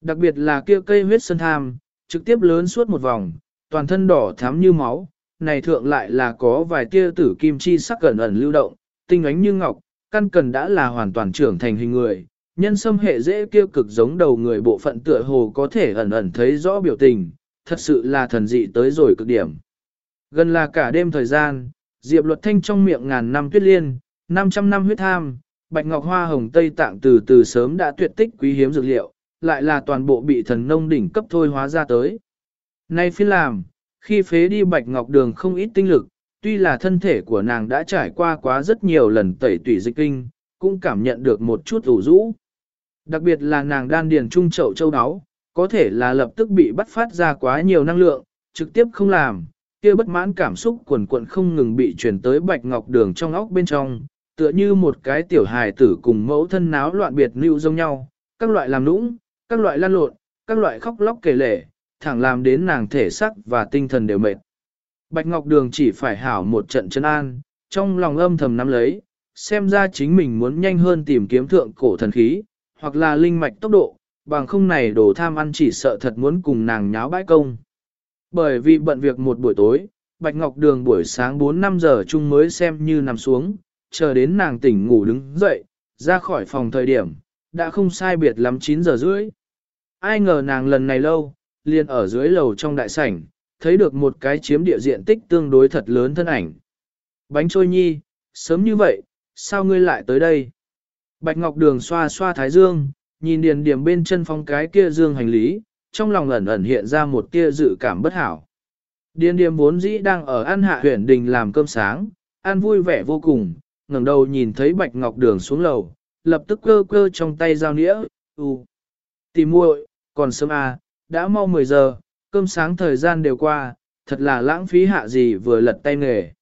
Speaker 1: Đặc biệt là kia cây huyết sơn tham, trực tiếp lớn suốt một vòng, toàn thân đỏ thắm như máu, này thượng lại là có vài tia tử kim chi sắc gần ẩn lưu động, tinh ánh như ngọc, căn cần đã là hoàn toàn trưởng thành hình người. Nhân sâm hệ dễ kia cực giống đầu người bộ phận tựa hồ có thể ẩn ẩn thấy rõ biểu tình, thật sự là thần dị tới rồi cực điểm. Gần là cả đêm thời gian, Diệp Luật Thanh trong miệng ngàn năm tuyết liên, 500 năm huyết tham, bạch ngọc hoa hồng Tây Tạng từ từ sớm đã tuyệt tích quý hiếm dược liệu, lại là toàn bộ bị thần nông đỉnh cấp thôi hóa ra tới. Nay phi làm, khi phế đi bạch ngọc đường không ít tinh lực, tuy là thân thể của nàng đã trải qua quá rất nhiều lần tẩy tủy dịch kinh, cũng cảm nhận được một chút ủ rũ. Đặc biệt là nàng đan điền trung chậu châu đáo, có thể là lập tức bị bắt phát ra quá nhiều năng lượng, trực tiếp không làm, kia bất mãn cảm xúc quần quận không ngừng bị truyền tới bạch ngọc đường trong óc bên trong, tựa như một cái tiểu hài tử cùng mẫu thân náo loạn biệt lưu giống nhau, các loại làm nũng, các loại lan lộn, các loại khóc lóc kể lể, thẳng làm đến nàng thể sắc và tinh thần đều mệt. Bạch Ngọc Đường chỉ phải hảo một trận chân an, trong lòng âm thầm nắm lấy, xem ra chính mình muốn nhanh hơn tìm kiếm thượng cổ thần khí, hoặc là linh mạch tốc độ, bằng không này đồ tham ăn chỉ sợ thật muốn cùng nàng nháo bãi công. Bởi vì bận việc một buổi tối, Bạch Ngọc Đường buổi sáng 4-5 giờ chung mới xem như nằm xuống, chờ đến nàng tỉnh ngủ đứng dậy, ra khỏi phòng thời điểm, đã không sai biệt lắm 9 giờ rưỡi. Ai ngờ nàng lần này lâu, liền ở dưới lầu trong đại sảnh, thấy được một cái chiếm địa diện tích tương đối thật lớn thân ảnh. Bánh trôi nhi, sớm như vậy, sao ngươi lại tới đây? Bạch Ngọc Đường xoa xoa thái dương, nhìn điền điểm bên chân phong cái kia dương hành lý, trong lòng ẩn ẩn hiện ra một tia dự cảm bất hảo. Điền điểm vốn dĩ đang ở ăn hạ huyện đình làm cơm sáng, ăn vui vẻ vô cùng, ngẩng đầu nhìn thấy Bạch Ngọc Đường xuống lầu, lập tức cơ cơ trong tay dao nĩa, u. Tìm muội, còn sớm à, đã mau 10 giờ, cơm sáng thời gian đều qua, thật là lãng phí hạ gì vừa lật tay nghề.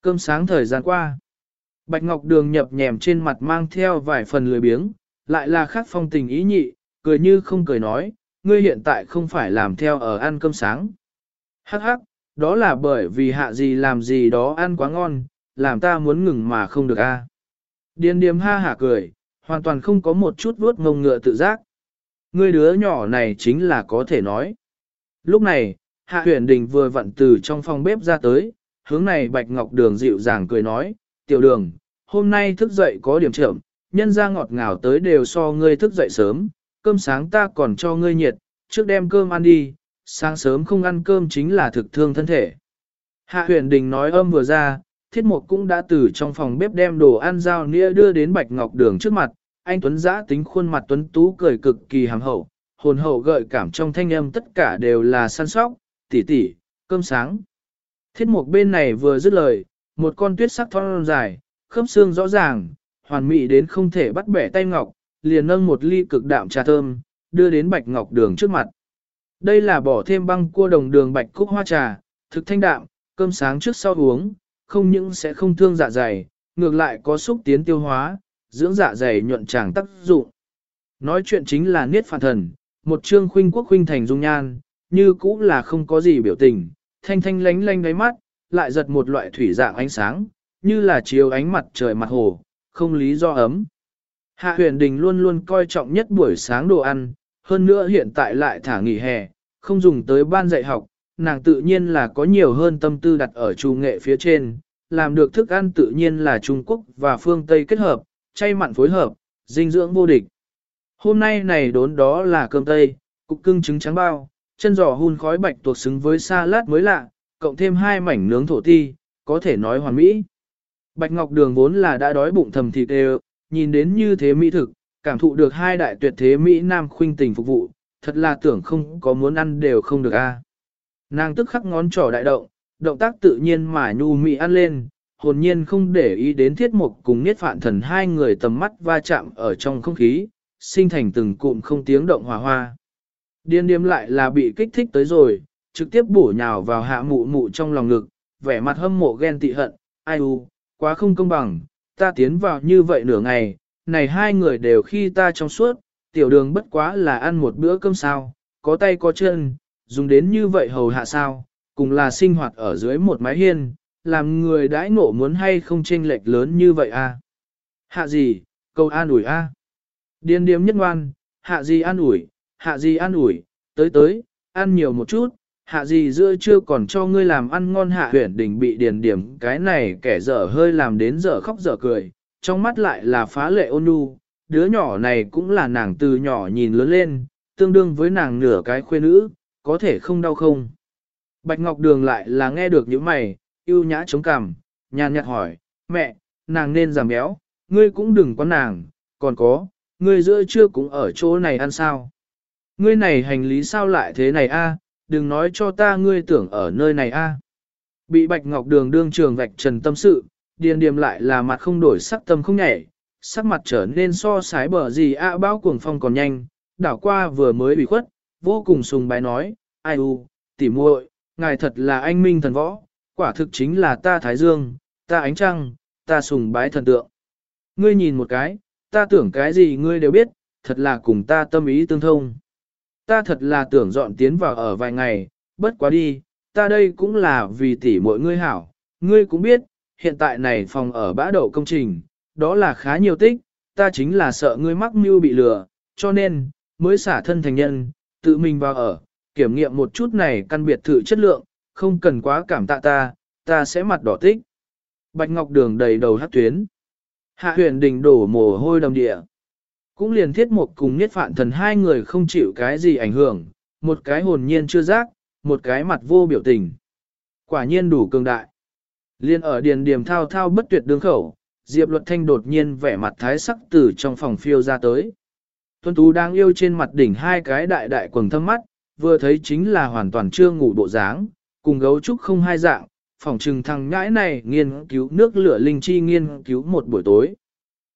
Speaker 1: Cơm sáng thời gian qua. Bạch Ngọc Đường nhập nhèm trên mặt mang theo vài phần lười biếng, lại là khác phong tình ý nhị, cười như không cười nói, ngươi hiện tại không phải làm theo ở ăn cơm sáng. Hắc hắc, đó là bởi vì hạ gì làm gì đó ăn quá ngon, làm ta muốn ngừng mà không được a. Điền điềm ha hả cười, hoàn toàn không có một chút vuốt ngông ngựa tự giác. Ngươi đứa nhỏ này chính là có thể nói. Lúc này, Hạ huyền đình vừa vặn từ trong phòng bếp ra tới, hướng này Bạch Ngọc Đường dịu dàng cười nói, tiểu đường, hôm nay thức dậy có điểm trưởng, nhân ra ngọt ngào tới đều so ngươi thức dậy sớm, cơm sáng ta còn cho ngươi nhiệt, trước đem cơm ăn đi, sáng sớm không ăn cơm chính là thực thương thân thể. Hạ huyền đình nói âm vừa ra, thiết mục cũng đã từ trong phòng bếp đem đồ ăn giao nĩa đưa đến Bạch Ngọc Đường trước mặt, anh Tuấn giã tính khuôn mặt Tuấn Tú cười cực kỳ hàm hậu, hồn hậu gợi cảm trong thanh âm tất cả đều là săn sóc, tỉ tỉ, cơm sáng. Thiết mục bên này vừa dứt lời, một con tuyết sắc thon dài, khớp xương rõ ràng, hoàn mỹ đến không thể bắt bẻ tay ngọc, liền nâng một ly cực đạm trà thơm, đưa đến bạch ngọc đường trước mặt. Đây là bỏ thêm băng cua đồng đường bạch cúc hoa trà, thực thanh đạm, cơm sáng trước sau uống, không những sẽ không thương dạ dày, ngược lại có xúc tiến tiêu hóa, dưỡng dạ dày nhuận tràng tác dụng. Nói chuyện chính là niết phản thần, một trương khuynh quốc khuynh thành dung nhan, như cũ là không có gì biểu tình, thanh thanh lánh lánh đáy mắt, lại giật một loại thủy dạng ánh sáng, như là chiếu ánh mặt trời mặt hồ, không lý do ấm. Hạ huyền đình luôn luôn coi trọng nhất buổi sáng đồ ăn, hơn nữa hiện tại lại thả nghỉ hè, không dùng tới ban dạy học, nàng tự nhiên là có nhiều hơn tâm tư đặt ở trù nghệ phía trên, làm được thức ăn tự nhiên là Trung Quốc và phương Tây kết hợp, chay mặn phối hợp, dinh dưỡng vô địch. Hôm nay này đốn đó là cơm Tây, cục cưng trứng trắng bao, chân giò hun khói bạch tuộc xứng với salad mới lạ, cộng thêm hai mảnh nướng thổ ti, có thể nói hoàn mỹ. Bạch Ngọc Đường vốn là đã đói bụng thầm thịt đều, nhìn đến như thế mỹ thực, cảm thụ được hai đại tuyệt thế Mỹ Nam khuynh tình phục vụ, thật là tưởng không có muốn ăn đều không được a. Nàng tức khắc ngón trỏ đại động, động tác tự nhiên mà nhu mị ăn lên, hồn nhiên không để ý đến thiết mục cùng niết phạn thần hai người tầm mắt va chạm ở trong không khí, sinh thành từng cụm không tiếng động hòa hoa. Điên điếm lại là bị kích thích tới rồi, trực tiếp bổ nhào vào hạ mụ mụ trong lòng ngực, vẻ mặt hâm mộ ghen tị hận, ai u, quá không công bằng, ta tiến vào như vậy nửa ngày, này hai người đều khi ta trong suốt, tiểu đường bất quá là ăn một bữa cơm sao, có tay có chân, dùng đến như vậy hầu hạ sao, cùng là sinh hoạt ở dưới một mái hiên, làm người đãi ngộ muốn hay không chênh lệch lớn như vậy à. Hạ gì, câu an ủi a. Điên điếm nhất ngoan, hạ gì an ủi, hạ gì an ủi, tới tới, ăn nhiều một chút, hạ gì giữa chưa còn cho ngươi làm ăn ngon hạ huyển đình bị điền điểm cái này kẻ dở hơi làm đến dở khóc dở cười, trong mắt lại là phá lệ ôn nhu, đứa nhỏ này cũng là nàng từ nhỏ nhìn lớn lên, tương đương với nàng nửa cái khuê nữ, có thể không đau không. Bạch Ngọc Đường lại là nghe được những mày, yêu nhã chống cằm, nhàn nhạt hỏi, mẹ, nàng nên giảm béo, ngươi cũng đừng có nàng, còn có, ngươi giữa trưa cũng ở chỗ này ăn sao. Ngươi này hành lý sao lại thế này a? đừng nói cho ta ngươi tưởng ở nơi này a. Bị Bạch Ngọc Đường đương trường vạch trần tâm sự, điền điềm lại là mặt không đổi sắc tâm không nhảy, sắc mặt trở nên so sái bờ gì a à, cuồng phong còn nhanh, đảo qua vừa mới bị khuất, vô cùng sùng bái nói, ai u, tỉ muội, ngài thật là anh minh thần võ, quả thực chính là ta Thái Dương, ta ánh trăng, ta sùng bái thần tượng. Ngươi nhìn một cái, ta tưởng cái gì ngươi đều biết, thật là cùng ta tâm ý tương thông. Ta thật là tưởng dọn tiến vào ở vài ngày, bất quá đi, ta đây cũng là vì tỷ mọi ngươi hảo, ngươi cũng biết, hiện tại này phòng ở bã đậu công trình, đó là khá nhiều tích, ta chính là sợ ngươi mắc mưu bị lừa, cho nên, mới xả thân thành nhân, tự mình vào ở, kiểm nghiệm một chút này căn biệt thự chất lượng, không cần quá cảm tạ ta, ta sẽ mặt đỏ tích. Bạch Ngọc Đường đầy đầu hát tuyến. Hạ huyền đình đổ mồ hôi đầm địa. Cũng liền thiết một cùng niết phạn thần hai người không chịu cái gì ảnh hưởng, một cái hồn nhiên chưa giác, một cái mặt vô biểu tình. Quả nhiên đủ cường đại. Liên ở điền điểm thao thao bất tuyệt đường khẩu, Diệp Luật Thanh đột nhiên vẻ mặt thái sắc từ trong phòng phiêu ra tới. Tuân Tú đang yêu trên mặt đỉnh hai cái đại đại quần thâm mắt, vừa thấy chính là hoàn toàn chưa ngủ bộ dáng, cùng gấu trúc không hai dạng, phòng trừng thằng nhãi này nghiên cứu nước lửa linh chi nghiên cứu một buổi tối.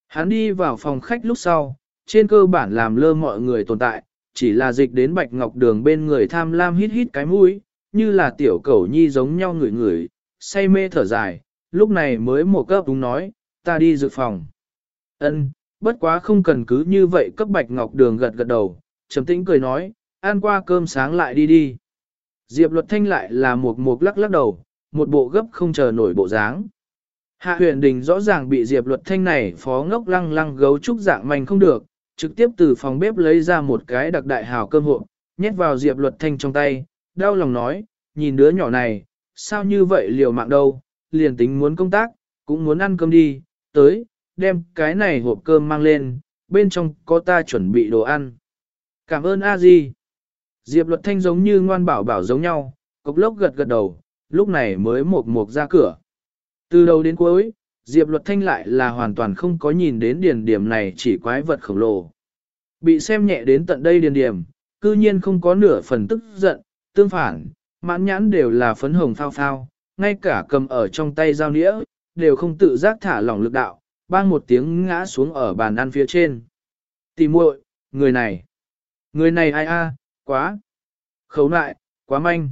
Speaker 1: Hắn đi vào phòng khách lúc sau, trên cơ bản làm lơ mọi người tồn tại, chỉ là dịch đến bạch ngọc đường bên người tham lam hít hít cái mũi, như là tiểu cẩu nhi giống nhau người người, say mê thở dài, lúc này mới một cấp đúng nói, ta đi dự phòng. Ân, bất quá không cần cứ như vậy cấp bạch ngọc đường gật gật đầu, trầm tĩnh cười nói, ăn qua cơm sáng lại đi đi. Diệp luật thanh lại là một mục lắc lắc đầu, một bộ gấp không chờ nổi bộ dáng. Hạ huyền đình rõ ràng bị Diệp luật thanh này phó ngốc lăng lăng gấu trúc dạng manh không được, trực tiếp từ phòng bếp lấy ra một cái đặc đại hào cơm hộp, nhét vào Diệp luật thanh trong tay, đau lòng nói, nhìn đứa nhỏ này, sao như vậy liều mạng đâu, liền tính muốn công tác, cũng muốn ăn cơm đi, tới, đem cái này hộp cơm mang lên, bên trong có ta chuẩn bị đồ ăn. Cảm ơn a di. Diệp luật thanh giống như ngoan bảo bảo giống nhau, cốc lốc gật gật đầu, lúc này mới mộc mộc ra cửa. Từ đầu đến cuối, Diệp luật thanh lại là hoàn toàn không có nhìn đến điền điểm này chỉ quái vật khổng lồ. Bị xem nhẹ đến tận đây điền điểm, cư nhiên không có nửa phần tức giận, tương phản, mãn nhãn đều là phấn hồng phao phao, ngay cả cầm ở trong tay dao nĩa, đều không tự giác thả lỏng lực đạo, bang một tiếng ngã xuống ở bàn ăn phía trên. Tì muội, người này, người này ai a, quá, khấu lại, quá manh.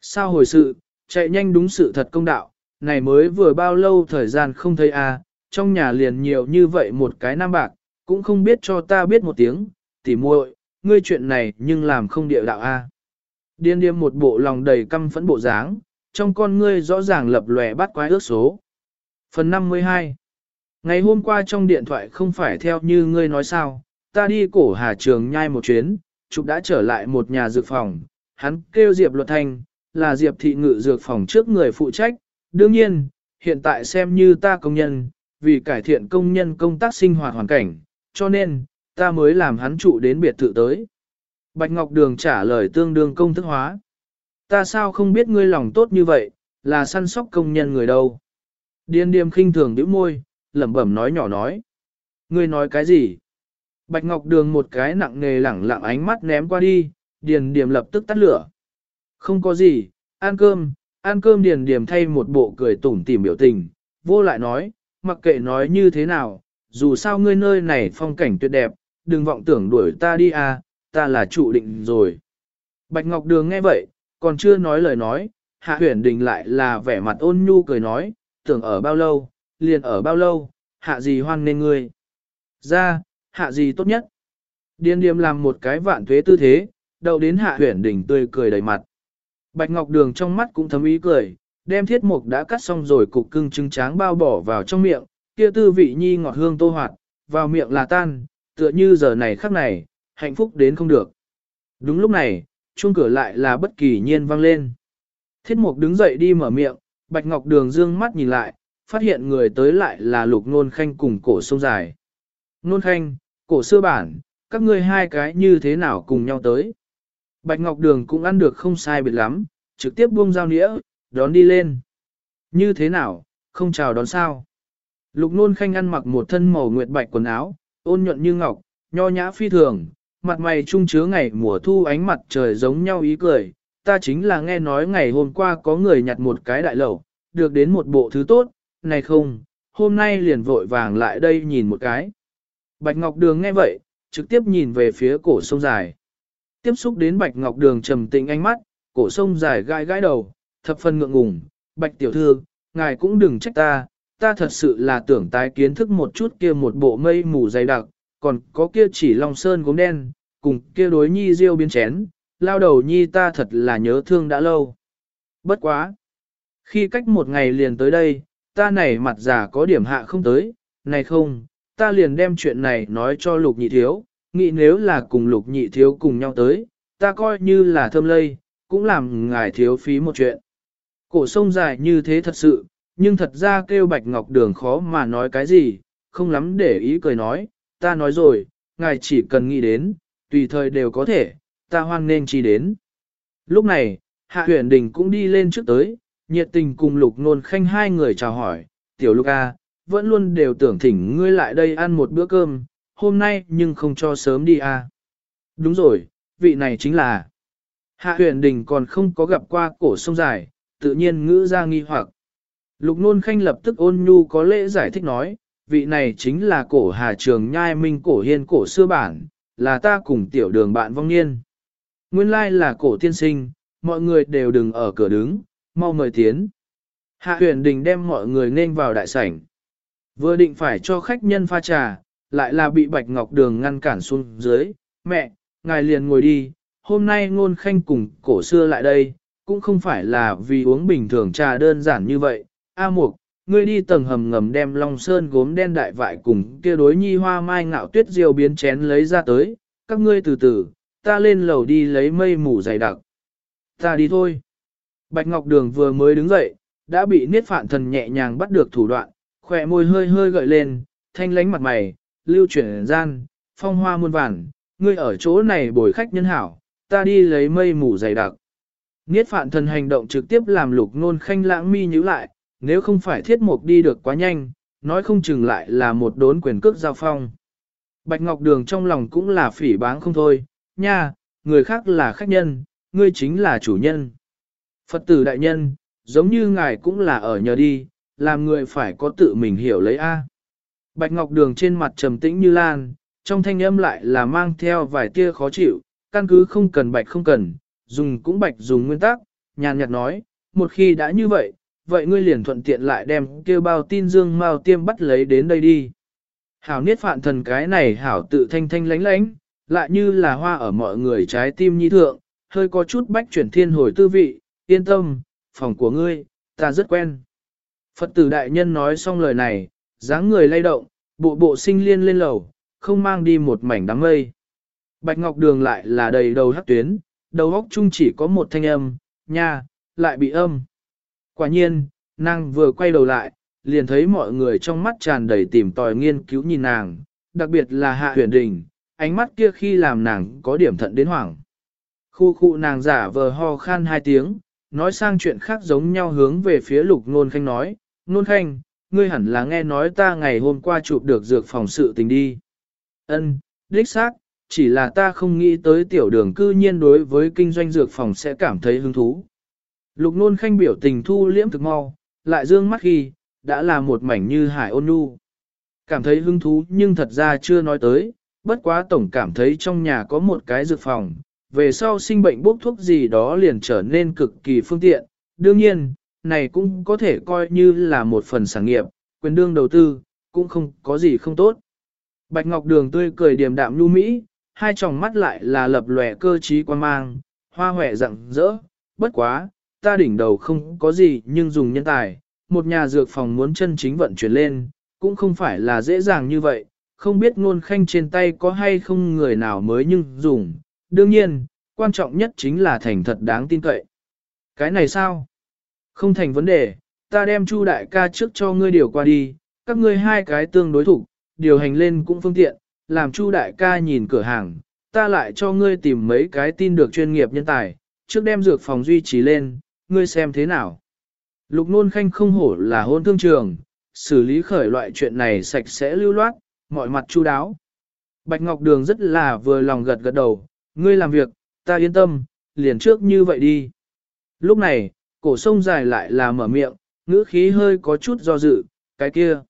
Speaker 1: Sao hồi sự, chạy nhanh đúng sự thật công đạo, này mới vừa bao lâu thời gian không thấy a, trong nhà liền nhiều như vậy một cái nam bạc, cũng không biết cho ta biết một tiếng, tỉ muội, ngươi chuyện này nhưng làm không địa đạo a. Điên điên một bộ lòng đầy căm phẫn bộ dáng, trong con ngươi rõ ràng lập lòe bắt quái ước số. Phần 52 Ngày hôm qua trong điện thoại không phải theo như ngươi nói sao, ta đi cổ hà trường nhai một chuyến, chụp đã trở lại một nhà dược phòng, hắn kêu Diệp Luật Thanh, là Diệp thị ngự dược phòng trước người phụ trách, đương nhiên, hiện tại xem như ta công nhân, vì cải thiện công nhân công tác sinh hoạt hoàn cảnh, cho nên, ta mới làm hắn trụ đến biệt thự tới. Bạch Ngọc Đường trả lời tương đương công thức hóa. Ta sao không biết ngươi lòng tốt như vậy, là săn sóc công nhân người đâu. Điên điềm khinh thường đĩu môi, lẩm bẩm nói nhỏ nói. Ngươi nói cái gì? Bạch Ngọc Đường một cái nặng nề lẳng lặng ánh mắt ném qua đi, điền điềm lập tức tắt lửa. Không có gì, ăn cơm, ăn cơm điền Điềm thay một bộ cười tủm tỉm biểu tình, vô lại nói, mặc kệ nói như thế nào, dù sao ngươi nơi này phong cảnh tuyệt đẹp, đừng vọng tưởng đuổi ta đi à, ta là trụ định rồi. Bạch Ngọc Đường nghe vậy, còn chưa nói lời nói, Hạ Huyền Đình lại là vẻ mặt ôn nhu cười nói, tưởng ở bao lâu, liền ở bao lâu, hạ gì hoan nên ngươi. Ra, hạ gì tốt nhất. Điên điềm làm một cái vạn thuế tư thế, đầu đến Hạ huyển đỉnh tươi cười đầy mặt. Bạch Ngọc Đường trong mắt cũng thấm ý cười, đem thiết mục đã cắt xong rồi cục cưng trứng tráng bao bỏ vào trong miệng, kia tư vị nhi ngọt hương tô hoạt, vào miệng là tan, tựa như giờ này khắc này, hạnh phúc đến không được. Đúng lúc này, chuông cửa lại là bất kỳ nhiên vang lên. Thiết mục đứng dậy đi mở miệng, Bạch Ngọc Đường dương mắt nhìn lại, phát hiện người tới lại là lục nôn khanh cùng cổ sông dài. Nôn khanh, cổ xưa bản, các ngươi hai cái như thế nào cùng nhau tới. Bạch Ngọc Đường cũng ăn được không sai biệt lắm, trực tiếp buông dao nĩa, đón đi lên. Như thế nào, không chào đón sao? Lục nôn khanh ăn mặc một thân màu nguyệt bạch quần áo, ôn nhuận như ngọc, nho nhã phi thường, mặt mày trung chứa ngày mùa thu ánh mặt trời giống nhau ý cười. Ta chính là nghe nói ngày hôm qua có người nhặt một cái đại lẩu, được đến một bộ thứ tốt, này không, hôm nay liền vội vàng lại đây nhìn một cái. Bạch Ngọc Đường nghe vậy, trực tiếp nhìn về phía cổ sông dài. Tiếp xúc đến Bạch Ngọc Đường trầm tĩnh ánh mắt, cổ sông dài gai gai đầu, thập phần ngượng ngùng, Bạch Tiểu Thư, ngài cũng đừng trách ta, ta thật sự là tưởng tái kiến thức một chút kia một bộ mây mù dày đặc, còn có kia chỉ long sơn gốm đen, cùng kia đối nhi diêu biến chén, lao đầu nhi ta thật là nhớ thương đã lâu. Bất quá! Khi cách một ngày liền tới đây, ta này mặt già có điểm hạ không tới, này không, ta liền đem chuyện này nói cho lục nhị thiếu, nghĩ nếu là cùng lục nhị thiếu cùng nhau tới, ta coi như là thơm lây, cũng làm ngài thiếu phí một chuyện. Cổ sông dài như thế thật sự, nhưng thật ra kêu bạch ngọc đường khó mà nói cái gì, không lắm để ý cười nói, ta nói rồi, ngài chỉ cần nghĩ đến, tùy thời đều có thể, ta hoan nên chi đến. Lúc này, hạ huyền đình cũng đi lên trước tới, nhiệt tình cùng lục nôn khanh hai người chào hỏi, tiểu lục a, vẫn luôn đều tưởng thỉnh ngươi lại đây ăn một bữa cơm, hôm nay nhưng không cho sớm đi a. Đúng rồi, vị này chính là. Hạ huyền đình còn không có gặp qua cổ sông dài, tự nhiên ngữ ra nghi hoặc. Lục nôn khanh lập tức ôn nhu có lễ giải thích nói, vị này chính là cổ hà trường nhai minh cổ hiên cổ xưa bản, là ta cùng tiểu đường bạn vong niên. Nguyên lai là cổ tiên sinh, mọi người đều đừng ở cửa đứng, mau mời tiến. Hạ huyền đình đem mọi người nên vào đại sảnh. Vừa định phải cho khách nhân pha trà, lại là bị Bạch Ngọc Đường ngăn cản xuống dưới. Mẹ, ngài liền ngồi đi, hôm nay ngôn khanh cùng cổ xưa lại đây, cũng không phải là vì uống bình thường trà đơn giản như vậy. A Mục, ngươi đi tầng hầm ngầm đem Long Sơn gốm đen đại vại cùng kia đối nhi hoa mai ngạo tuyết diêu biến chén lấy ra tới, các ngươi từ từ, ta lên lầu đi lấy mây mù dày đặc. Ta đi thôi. Bạch Ngọc Đường vừa mới đứng dậy, đã bị niết phạn thần nhẹ nhàng bắt được thủ đoạn, khỏe môi hơi hơi gợi lên, thanh lánh mặt mày, lưu chuyển gian, phong hoa muôn vàn, ngươi ở chỗ này bồi khách nhân hảo, ta đi lấy mây mù dày đặc. Niết phạn thần hành động trực tiếp làm lục nôn khanh lãng mi nhíu lại, nếu không phải thiết mục đi được quá nhanh, nói không chừng lại là một đốn quyền cước giao phong. Bạch Ngọc Đường trong lòng cũng là phỉ báng không thôi, nha, người khác là khách nhân, ngươi chính là chủ nhân. Phật tử đại nhân, giống như ngài cũng là ở nhờ đi, làm người phải có tự mình hiểu lấy A. Bạch Ngọc Đường trên mặt trầm tĩnh như lan, trong thanh âm lại là mang theo vài tia khó chịu, căn cứ không cần bạch không cần, dùng cũng bạch dùng nguyên tắc, nhàn nhạt nói, một khi đã như vậy, vậy ngươi liền thuận tiện lại đem kêu bao tin dương mao tiêm bắt lấy đến đây đi. Hảo niết phạn thần cái này hảo tự thanh thanh lánh lánh, lại như là hoa ở mọi người trái tim nhi thượng, hơi có chút bách chuyển thiên hồi tư vị, yên tâm, phòng của ngươi, ta rất quen. Phật tử đại nhân nói xong lời này, dáng người lay động, bộ bộ sinh liên lên lầu, không mang đi một mảnh đám mây. Bạch Ngọc Đường lại là đầy đầu hắc tuyến, đầu góc chung chỉ có một thanh âm, nha, lại bị âm. Quả nhiên, nàng vừa quay đầu lại, liền thấy mọi người trong mắt tràn đầy tìm tòi nghiên cứu nhìn nàng, đặc biệt là hạ huyền đình, ánh mắt kia khi làm nàng có điểm thận đến hoảng. Khu khu nàng giả vờ ho khan hai tiếng, nói sang chuyện khác giống nhau hướng về phía lục nôn khanh nói, nôn khanh, ngươi hẳn là nghe nói ta ngày hôm qua chụp được dược phòng sự tình đi. Ân, đích xác, chỉ là ta không nghĩ tới tiểu đường cư nhiên đối với kinh doanh dược phòng sẽ cảm thấy hứng thú. Lục nôn khanh biểu tình thu liễm thực mau, lại dương mắt khi, đã là một mảnh như hải ôn nhu. Cảm thấy hứng thú nhưng thật ra chưa nói tới, bất quá tổng cảm thấy trong nhà có một cái dược phòng, về sau sinh bệnh bốc thuốc gì đó liền trở nên cực kỳ phương tiện. Đương nhiên, này cũng có thể coi như là một phần sản nghiệp, quyền đương đầu tư, cũng không có gì không tốt. Bạch Ngọc Đường tươi cười điềm đạm nhu mỹ, hai tròng mắt lại là lập lòe cơ trí quan mang, hoa hòe rạng rỡ, bất quá, ta đỉnh đầu không có gì nhưng dùng nhân tài, một nhà dược phòng muốn chân chính vận chuyển lên, cũng không phải là dễ dàng như vậy, không biết ngôn khanh trên tay có hay không người nào mới nhưng dùng, đương nhiên, quan trọng nhất chính là thành thật đáng tin cậy. Cái này sao? Không thành vấn đề, ta đem Chu đại ca trước cho ngươi điều qua đi, các ngươi hai cái tương đối thủ, điều hành lên cũng phương tiện, làm Chu đại ca nhìn cửa hàng, ta lại cho ngươi tìm mấy cái tin được chuyên nghiệp nhân tài, trước đem dược phòng duy trì lên, ngươi xem thế nào. Lục nôn khanh không hổ là hôn thương trường, xử lý khởi loại chuyện này sạch sẽ lưu loát, mọi mặt chu đáo. Bạch Ngọc Đường rất là vừa lòng gật gật đầu, ngươi làm việc, ta yên tâm, liền trước như vậy đi. Lúc này, cổ sông dài lại là mở miệng, ngữ khí hơi có chút do dự, cái kia.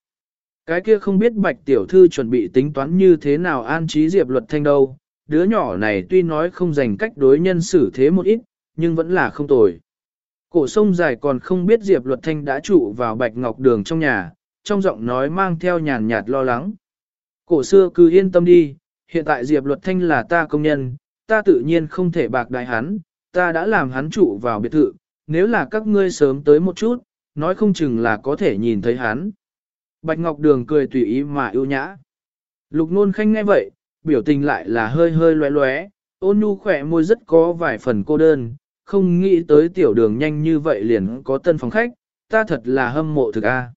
Speaker 1: Cái kia không biết bạch tiểu thư chuẩn bị tính toán như thế nào an trí diệp luật thanh đâu, đứa nhỏ này tuy nói không dành cách đối nhân xử thế một ít, nhưng vẫn là không tồi. Cổ sông dài còn không biết diệp luật thanh đã trụ vào bạch ngọc đường trong nhà, trong giọng nói mang theo nhàn nhạt lo lắng. Cổ xưa cứ yên tâm đi, hiện tại diệp luật thanh là ta công nhân, ta tự nhiên không thể bạc đại hắn, ta đã làm hắn trụ vào biệt thự, nếu là các ngươi sớm tới một chút, nói không chừng là có thể nhìn thấy hắn. Bạch Ngọc Đường cười tùy ý mà ưu nhã. Lục nôn khanh nghe vậy, biểu tình lại là hơi hơi loé loé, ôn nhu khỏe môi rất có vài phần cô đơn, không nghĩ tới tiểu đường nhanh như vậy liền có tân phòng khách, ta thật là hâm mộ thực a.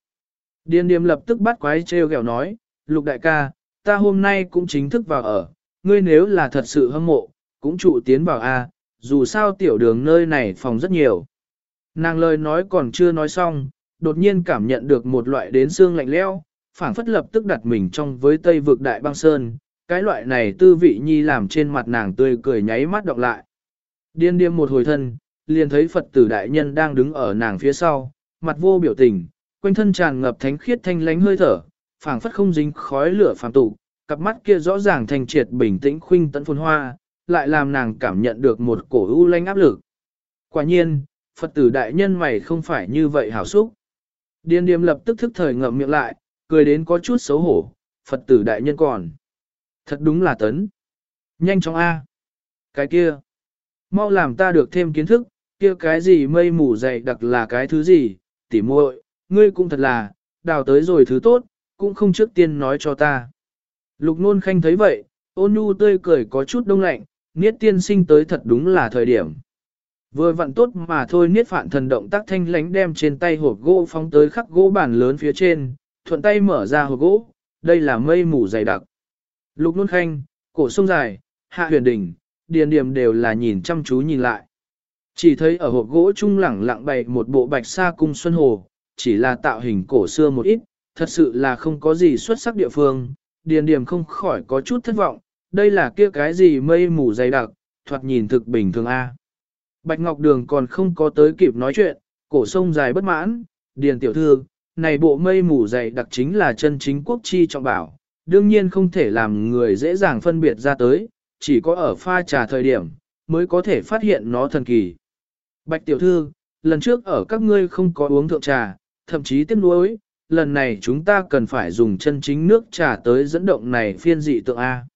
Speaker 1: Điên điềm lập tức bắt quái treo gẹo nói, lục đại ca, ta hôm nay cũng chính thức vào ở, ngươi nếu là thật sự hâm mộ, cũng trụ tiến vào a, dù sao tiểu đường nơi này phòng rất nhiều. Nàng lời nói còn chưa nói xong, đột nhiên cảm nhận được một loại đến xương lạnh leo, phảng phất lập tức đặt mình trong với tây vực đại băng sơn, cái loại này tư vị nhi làm trên mặt nàng tươi cười nháy mắt đọc lại. Điên điềm một hồi thân, liền thấy Phật tử đại nhân đang đứng ở nàng phía sau, mặt vô biểu tình, quanh thân tràn ngập thánh khiết thanh lánh hơi thở, phảng phất không dính khói lửa phàm tụ, cặp mắt kia rõ ràng thành triệt bình tĩnh khuynh tận phồn hoa, lại làm nàng cảm nhận được một cổ u lanh áp lực. Quả nhiên, Phật tử đại nhân mày không phải như vậy hảo xúc. Điên điềm lập tức thức thời ngậm miệng lại, cười đến có chút xấu hổ, Phật tử đại nhân còn. Thật đúng là tấn. Nhanh chóng A. Cái kia. Mau làm ta được thêm kiến thức, kia cái gì mây mù dày đặc là cái thứ gì, tỉ muội, ngươi cũng thật là, đào tới rồi thứ tốt, cũng không trước tiên nói cho ta. Lục nôn khanh thấy vậy, ôn nhu tươi cười có chút đông lạnh, niết tiên sinh tới thật đúng là thời điểm. Vừa vặn tốt mà thôi niết phạn thần động tác thanh lánh đem trên tay hộp gỗ phóng tới khắc gỗ bàn lớn phía trên, thuận tay mở ra hộp gỗ, đây là mây mù dày đặc. Lục nôn khanh, cổ sông dài, hạ huyền đỉnh, điền điểm đều là nhìn chăm chú nhìn lại. Chỉ thấy ở hộp gỗ trung lẳng lặng bày một bộ bạch sa cung xuân hồ, chỉ là tạo hình cổ xưa một ít, thật sự là không có gì xuất sắc địa phương, điền điểm không khỏi có chút thất vọng, đây là kia cái gì mây mù dày đặc, thoạt nhìn thực bình thường a. Bạch Ngọc Đường còn không có tới kịp nói chuyện, cổ sông dài bất mãn, điền tiểu thư, này bộ mây mù dày đặc chính là chân chính quốc chi trọng bảo, đương nhiên không thể làm người dễ dàng phân biệt ra tới, chỉ có ở pha trà thời điểm, mới có thể phát hiện nó thần kỳ. Bạch tiểu thư, lần trước ở các ngươi không có uống thượng trà, thậm chí tiếc nuối, lần này chúng ta cần phải dùng chân chính nước trà tới dẫn động này phiên dị tượng A.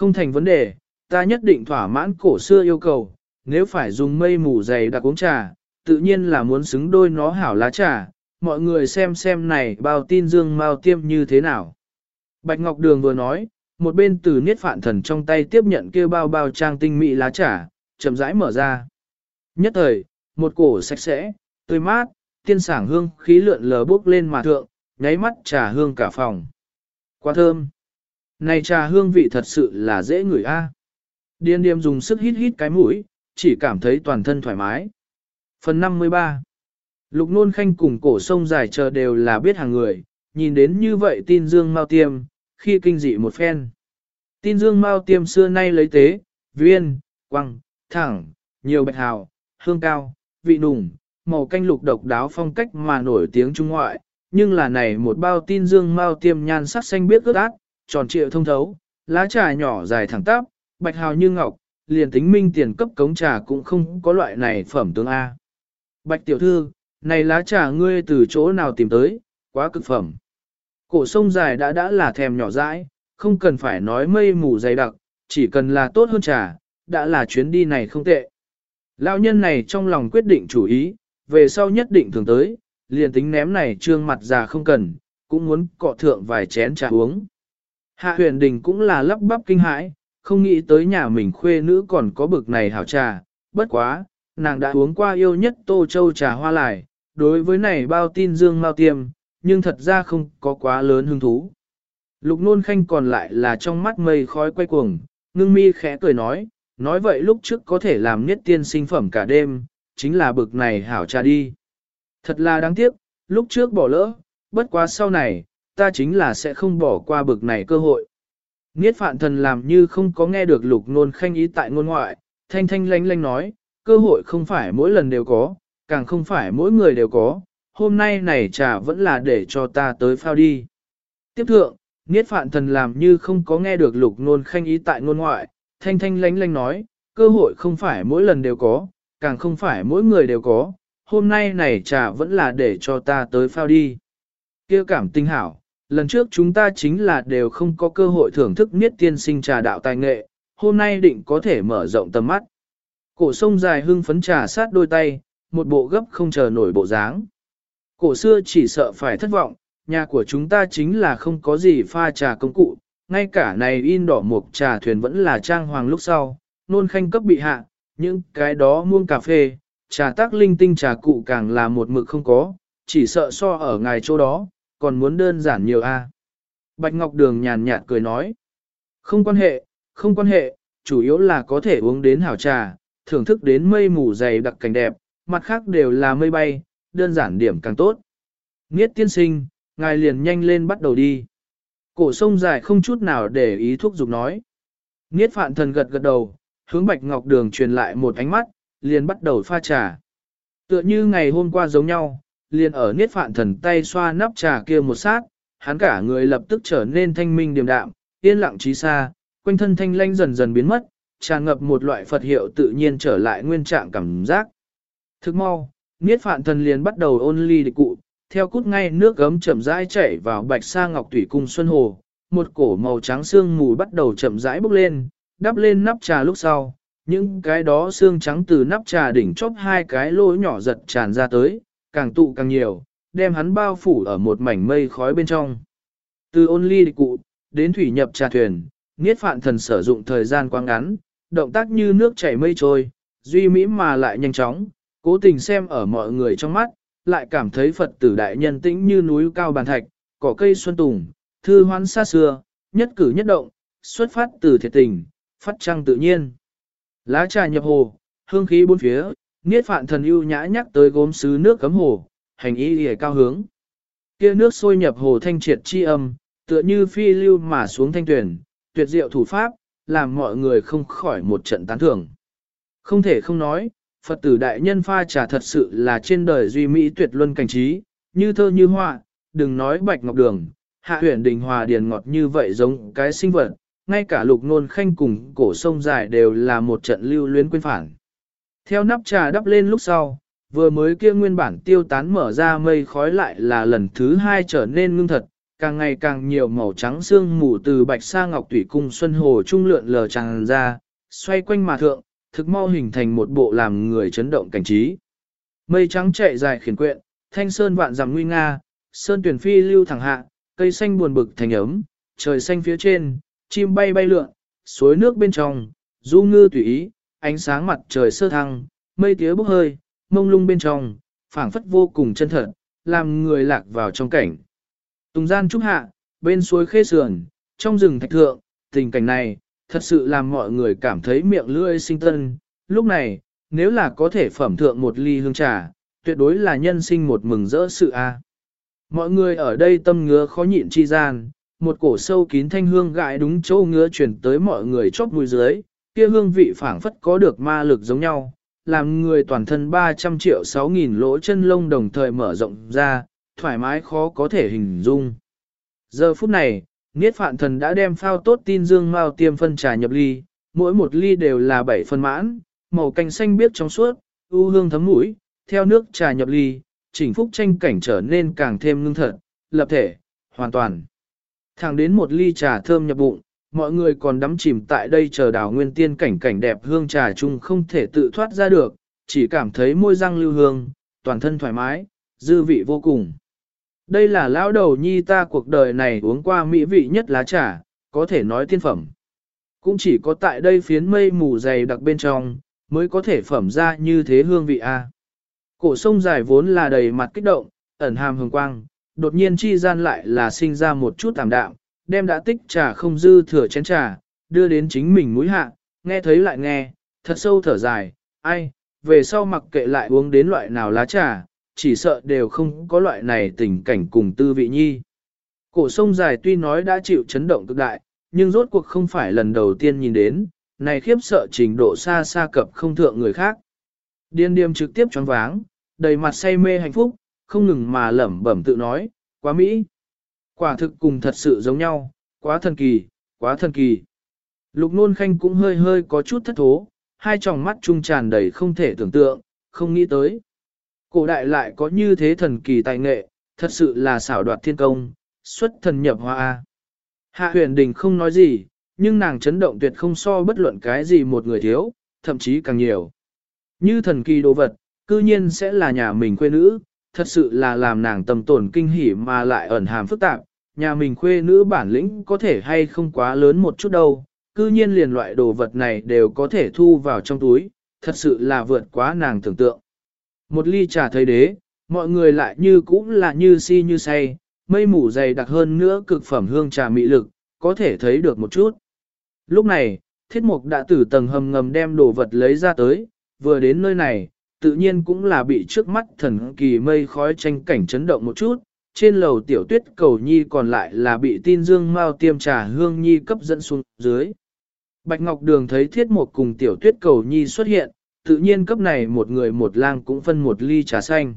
Speaker 1: Không thành vấn đề, ta nhất định thỏa mãn cổ xưa yêu cầu, nếu phải dùng mây mù dày đặc uống trà, tự nhiên là muốn xứng đôi nó hảo lá trà, mọi người xem xem này bao tin dương mau tiêm như thế nào. Bạch Ngọc Đường vừa nói, một bên từ niết phạn thần trong tay tiếp nhận kêu bao bao trang tinh mỹ lá trà, chậm rãi mở ra. Nhất thời, một cổ sạch sẽ, tươi mát, tiên sảng hương khí lượn lờ bốc lên mà thượng, nháy mắt trà hương cả phòng. Quá thơm. Này trà hương vị thật sự là dễ ngửi a. Điên điềm dùng sức hít hít cái mũi, chỉ cảm thấy toàn thân thoải mái. Phần 53 Lục nôn khanh cùng cổ sông dài chờ đều là biết hàng người, nhìn đến như vậy tin dương mau tiêm, khi kinh dị một phen. Tin dương mau tiêm xưa nay lấy tế, viên, quăng, thẳng, nhiều bạch hào, hương cao, vị nùng, màu canh lục độc đáo phong cách mà nổi tiếng trung ngoại, nhưng là này một bao tin dương mau tiêm nhan sắc xanh biết ướt át, tròn trịa thông thấu, lá trà nhỏ dài thẳng tắp, bạch hào như ngọc, liền tính minh tiền cấp cống trà cũng không có loại này phẩm tướng A. Bạch tiểu thư, này lá trà ngươi từ chỗ nào tìm tới, quá cực phẩm. Cổ sông dài đã đã là thèm nhỏ dãi, không cần phải nói mây mù dày đặc, chỉ cần là tốt hơn trà, đã là chuyến đi này không tệ. Lão nhân này trong lòng quyết định chủ ý, về sau nhất định thường tới, liền tính ném này trương mặt già không cần, cũng muốn cọ thượng vài chén trà uống. Hạ huyền đình cũng là lắp bắp kinh hãi, không nghĩ tới nhà mình khuê nữ còn có bực này hảo trà, bất quá, nàng đã uống qua yêu nhất tô châu trà hoa lại, đối với này bao tin dương mau tiêm, nhưng thật ra không có quá lớn hứng thú. Lục nôn khanh còn lại là trong mắt mây khói quay cuồng, ngưng mi khẽ cười nói, nói vậy lúc trước có thể làm nhất tiên sinh phẩm cả đêm, chính là bực này hảo trà đi. Thật là đáng tiếc, lúc trước bỏ lỡ, bất quá sau này, ta chính là sẽ không bỏ qua bực này cơ hội. Niết phạn thần làm như không có nghe được lục nôn khanh ý tại ngôn ngoại, thanh thanh lanh lanh nói, cơ hội không phải mỗi lần đều có, càng không phải mỗi người đều có, hôm nay này trà vẫn là để cho ta tới phao đi. Tiếp thượng, Niết phạn thần làm như không có nghe được lục nôn khanh ý tại ngôn ngoại, thanh thanh lánh lánh nói, cơ hội không phải mỗi lần đều có, càng không phải mỗi người đều có, hôm nay này trà vẫn là để cho ta tới phao đi. kia cảm tinh hảo, lần trước chúng ta chính là đều không có cơ hội thưởng thức niết tiên sinh trà đạo tài nghệ, hôm nay định có thể mở rộng tầm mắt. Cổ sông dài hưng phấn trà sát đôi tay, một bộ gấp không chờ nổi bộ dáng. Cổ xưa chỉ sợ phải thất vọng, nhà của chúng ta chính là không có gì pha trà công cụ, ngay cả này in đỏ mục trà thuyền vẫn là trang hoàng lúc sau, nôn khanh cấp bị hạ, những cái đó muông cà phê, trà tác linh tinh trà cụ càng là một mực không có, chỉ sợ so ở ngài chỗ đó, còn muốn đơn giản nhiều a. Bạch Ngọc Đường nhàn nhạt cười nói, không quan hệ, không quan hệ, chủ yếu là có thể uống đến hảo trà, thưởng thức đến mây mù dày đặc cảnh đẹp, mặt khác đều là mây bay, đơn giản điểm càng tốt. Niết tiên sinh, ngài liền nhanh lên bắt đầu đi. Cổ sông dài không chút nào để ý thuốc dục nói. Niết phạn thần gật gật đầu, hướng Bạch Ngọc Đường truyền lại một ánh mắt, liền bắt đầu pha trà. Tựa như ngày hôm qua giống nhau, liền ở niết phạn thần tay xoa nắp trà kia một sát, hắn cả người lập tức trở nên thanh minh điềm đạm, yên lặng trí xa, quanh thân thanh lanh dần dần biến mất, tràn ngập một loại Phật hiệu tự nhiên trở lại nguyên trạng cảm giác. Thức mau, niết phạn thần liền bắt đầu ôn ly địch cụ, theo cút ngay nước gấm chậm rãi chảy vào bạch sa ngọc thủy cung xuân hồ, một cổ màu trắng xương mù bắt đầu chậm rãi bốc lên, đắp lên nắp trà lúc sau, những cái đó xương trắng từ nắp trà đỉnh chóp hai cái lỗ nhỏ giật tràn ra tới, càng tụ càng nhiều, đem hắn bao phủ ở một mảnh mây khói bên trong. Từ ôn ly địch cụ, đến thủy nhập trà thuyền, niết phạn thần sử dụng thời gian quá ngắn, động tác như nước chảy mây trôi, duy mỹ mà lại nhanh chóng, cố tình xem ở mọi người trong mắt, lại cảm thấy Phật tử đại nhân tĩnh như núi cao bàn thạch, cỏ cây xuân tùng, thư hoán xa xưa, nhất cử nhất động, xuất phát từ thiệt tình, phát trăng tự nhiên. Lá trà nhập hồ, hương khí bốn phía, niết phạn thần ưu nhã nhắc tới gốm sứ nước cấm hồ, hành y hề cao hướng. Kia nước sôi nhập hồ thanh triệt chi âm, tựa như phi lưu mà xuống thanh tuyển, tuyệt diệu thủ pháp, làm mọi người không khỏi một trận tán thưởng. Không thể không nói, Phật tử đại nhân pha trà thật sự là trên đời duy mỹ tuyệt luân cảnh trí, như thơ như họa, đừng nói bạch ngọc đường, hạ huyền đình hòa điền ngọt như vậy giống cái sinh vật, ngay cả lục nôn khanh cùng cổ sông dài đều là một trận lưu luyến quên phản. Theo nắp trà đắp lên lúc sau, vừa mới kia nguyên bản tiêu tán mở ra mây khói lại là lần thứ hai trở nên ngưng thật, càng ngày càng nhiều màu trắng xương mù từ bạch sa ngọc tủy cung xuân hồ trung lượn lờ tràn ra, xoay quanh mà thượng, thực mau hình thành một bộ làm người chấn động cảnh trí. Mây trắng chạy dài khiển quyện, thanh sơn vạn dặm nguy nga, sơn tuyển phi lưu thẳng hạ, cây xanh buồn bực thành ấm, trời xanh phía trên, chim bay bay lượn, suối nước bên trong, du ngư tùy ý, ánh sáng mặt trời sơ thăng, mây tía bốc hơi, mông lung bên trong, phảng phất vô cùng chân thật, làm người lạc vào trong cảnh. Tùng gian trúc hạ, bên suối khê sườn, trong rừng thạch thượng, tình cảnh này, thật sự làm mọi người cảm thấy miệng lưỡi sinh tân. Lúc này, nếu là có thể phẩm thượng một ly hương trà, tuyệt đối là nhân sinh một mừng rỡ sự a. Mọi người ở đây tâm ngứa khó nhịn chi gian, một cổ sâu kín thanh hương gãi đúng chỗ ngứa chuyển tới mọi người chóp mũi dưới, kia hương vị phảng phất có được ma lực giống nhau, làm người toàn thân 300 triệu 6 nghìn lỗ chân lông đồng thời mở rộng ra, thoải mái khó có thể hình dung. Giờ phút này, Niết Phạn Thần đã đem phao tốt tin dương mao tiêm phân trà nhập ly, mỗi một ly đều là 7 phân mãn, màu canh xanh biếc trong suốt, u hương thấm mũi, theo nước trà nhập ly, chỉnh phúc tranh cảnh trở nên càng thêm ngưng thật, lập thể, hoàn toàn. Thẳng đến một ly trà thơm nhập bụng, mọi người còn đắm chìm tại đây chờ đào nguyên tiên cảnh cảnh đẹp hương trà chung không thể tự thoát ra được, chỉ cảm thấy môi răng lưu hương, toàn thân thoải mái, dư vị vô cùng. Đây là lão đầu nhi ta cuộc đời này uống qua mỹ vị nhất lá trà, có thể nói tiên phẩm. Cũng chỉ có tại đây phiến mây mù dày đặc bên trong, mới có thể phẩm ra như thế hương vị a. Cổ sông dài vốn là đầy mặt kích động, ẩn hàm hồng quang, đột nhiên chi gian lại là sinh ra một chút tạm đạm, đem đã tích trà không dư thừa chén trà, đưa đến chính mình mũi hạ, nghe thấy lại nghe, thật sâu thở dài, ai, về sau mặc kệ lại uống đến loại nào lá trà, chỉ sợ đều không có loại này tình cảnh cùng tư vị nhi. Cổ sông dài tuy nói đã chịu chấn động cực đại, nhưng rốt cuộc không phải lần đầu tiên nhìn đến, này khiếp sợ trình độ xa xa cập không thượng người khác. Điên điềm trực tiếp choáng váng, đầy mặt say mê hạnh phúc, không ngừng mà lẩm bẩm tự nói, quá mỹ. Quả thực cùng thật sự giống nhau, quá thần kỳ, quá thần kỳ. Lục nôn khanh cũng hơi hơi có chút thất thố, hai tròng mắt trung tràn đầy không thể tưởng tượng, không nghĩ tới. Cổ đại lại có như thế thần kỳ tài nghệ, thật sự là xảo đoạt thiên công, xuất thần nhập hoa. Hạ huyền đình không nói gì, nhưng nàng chấn động tuyệt không so bất luận cái gì một người thiếu, thậm chí càng nhiều. Như thần kỳ đồ vật, cư nhiên sẽ là nhà mình quê nữ, thật sự là làm nàng tầm tổn kinh hỉ mà lại ẩn hàm phức tạp, nhà mình khuê nữ bản lĩnh có thể hay không quá lớn một chút đâu, cư nhiên liền loại đồ vật này đều có thể thu vào trong túi, thật sự là vượt quá nàng tưởng tượng. Một ly trà thấy đế, mọi người lại như cũng là như si như say, mây mù dày đặc hơn nữa cực phẩm hương trà mỹ lực, có thể thấy được một chút. Lúc này, thiết mục đã từ tầng hầm ngầm đem đồ vật lấy ra tới, vừa đến nơi này, tự nhiên cũng là bị trước mắt thần kỳ mây khói tranh cảnh chấn động một chút, trên lầu tiểu tuyết cầu nhi còn lại là bị tin dương Mao tiêm trà hương nhi cấp dẫn xuống dưới. Bạch Ngọc Đường thấy thiết một cùng tiểu tuyết cầu nhi xuất hiện, tự nhiên cấp này một người một lang cũng phân một ly trà xanh.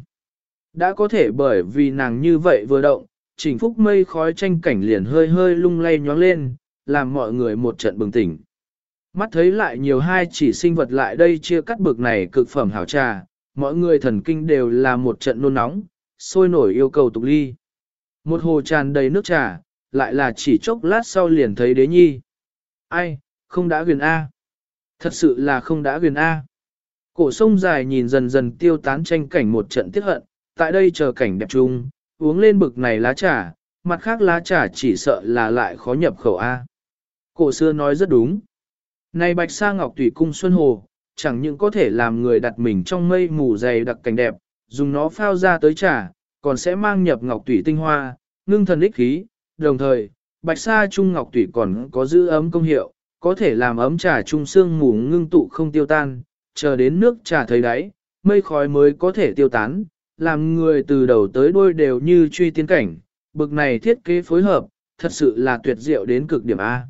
Speaker 1: Đã có thể bởi vì nàng như vậy vừa động, chỉnh phúc mây khói tranh cảnh liền hơi hơi lung lay nhoáng lên, làm mọi người một trận bừng tỉnh. Mắt thấy lại nhiều hai chỉ sinh vật lại đây chia cắt bực này cực phẩm hảo trà, mọi người thần kinh đều là một trận nôn nóng, sôi nổi yêu cầu tục ly. Một hồ tràn đầy nước trà, lại là chỉ chốc lát sau liền thấy đế nhi. Ai, không đã huyền A. Thật sự là không đã huyền A. Cổ sông dài nhìn dần dần tiêu tán tranh cảnh một trận tiếc hận, tại đây chờ cảnh đẹp chung, uống lên bực này lá trà, mặt khác lá trà chỉ sợ là lại khó nhập khẩu A. Cổ xưa nói rất đúng. Này bạch sa ngọc tùy cung xuân hồ, chẳng những có thể làm người đặt mình trong mây mù dày đặc cảnh đẹp, dùng nó phao ra tới trà, còn sẽ mang nhập ngọc tủy tinh hoa, ngưng thần ích khí, đồng thời, bạch sa trung ngọc tủy còn có giữ ấm công hiệu, có thể làm ấm trà trung xương mù ngưng tụ không tiêu tan, chờ đến nước trà thấy đáy, mây khói mới có thể tiêu tán, làm người từ đầu tới đuôi đều như truy tiên cảnh, bực này thiết kế phối hợp, thật sự là tuyệt diệu đến cực điểm A.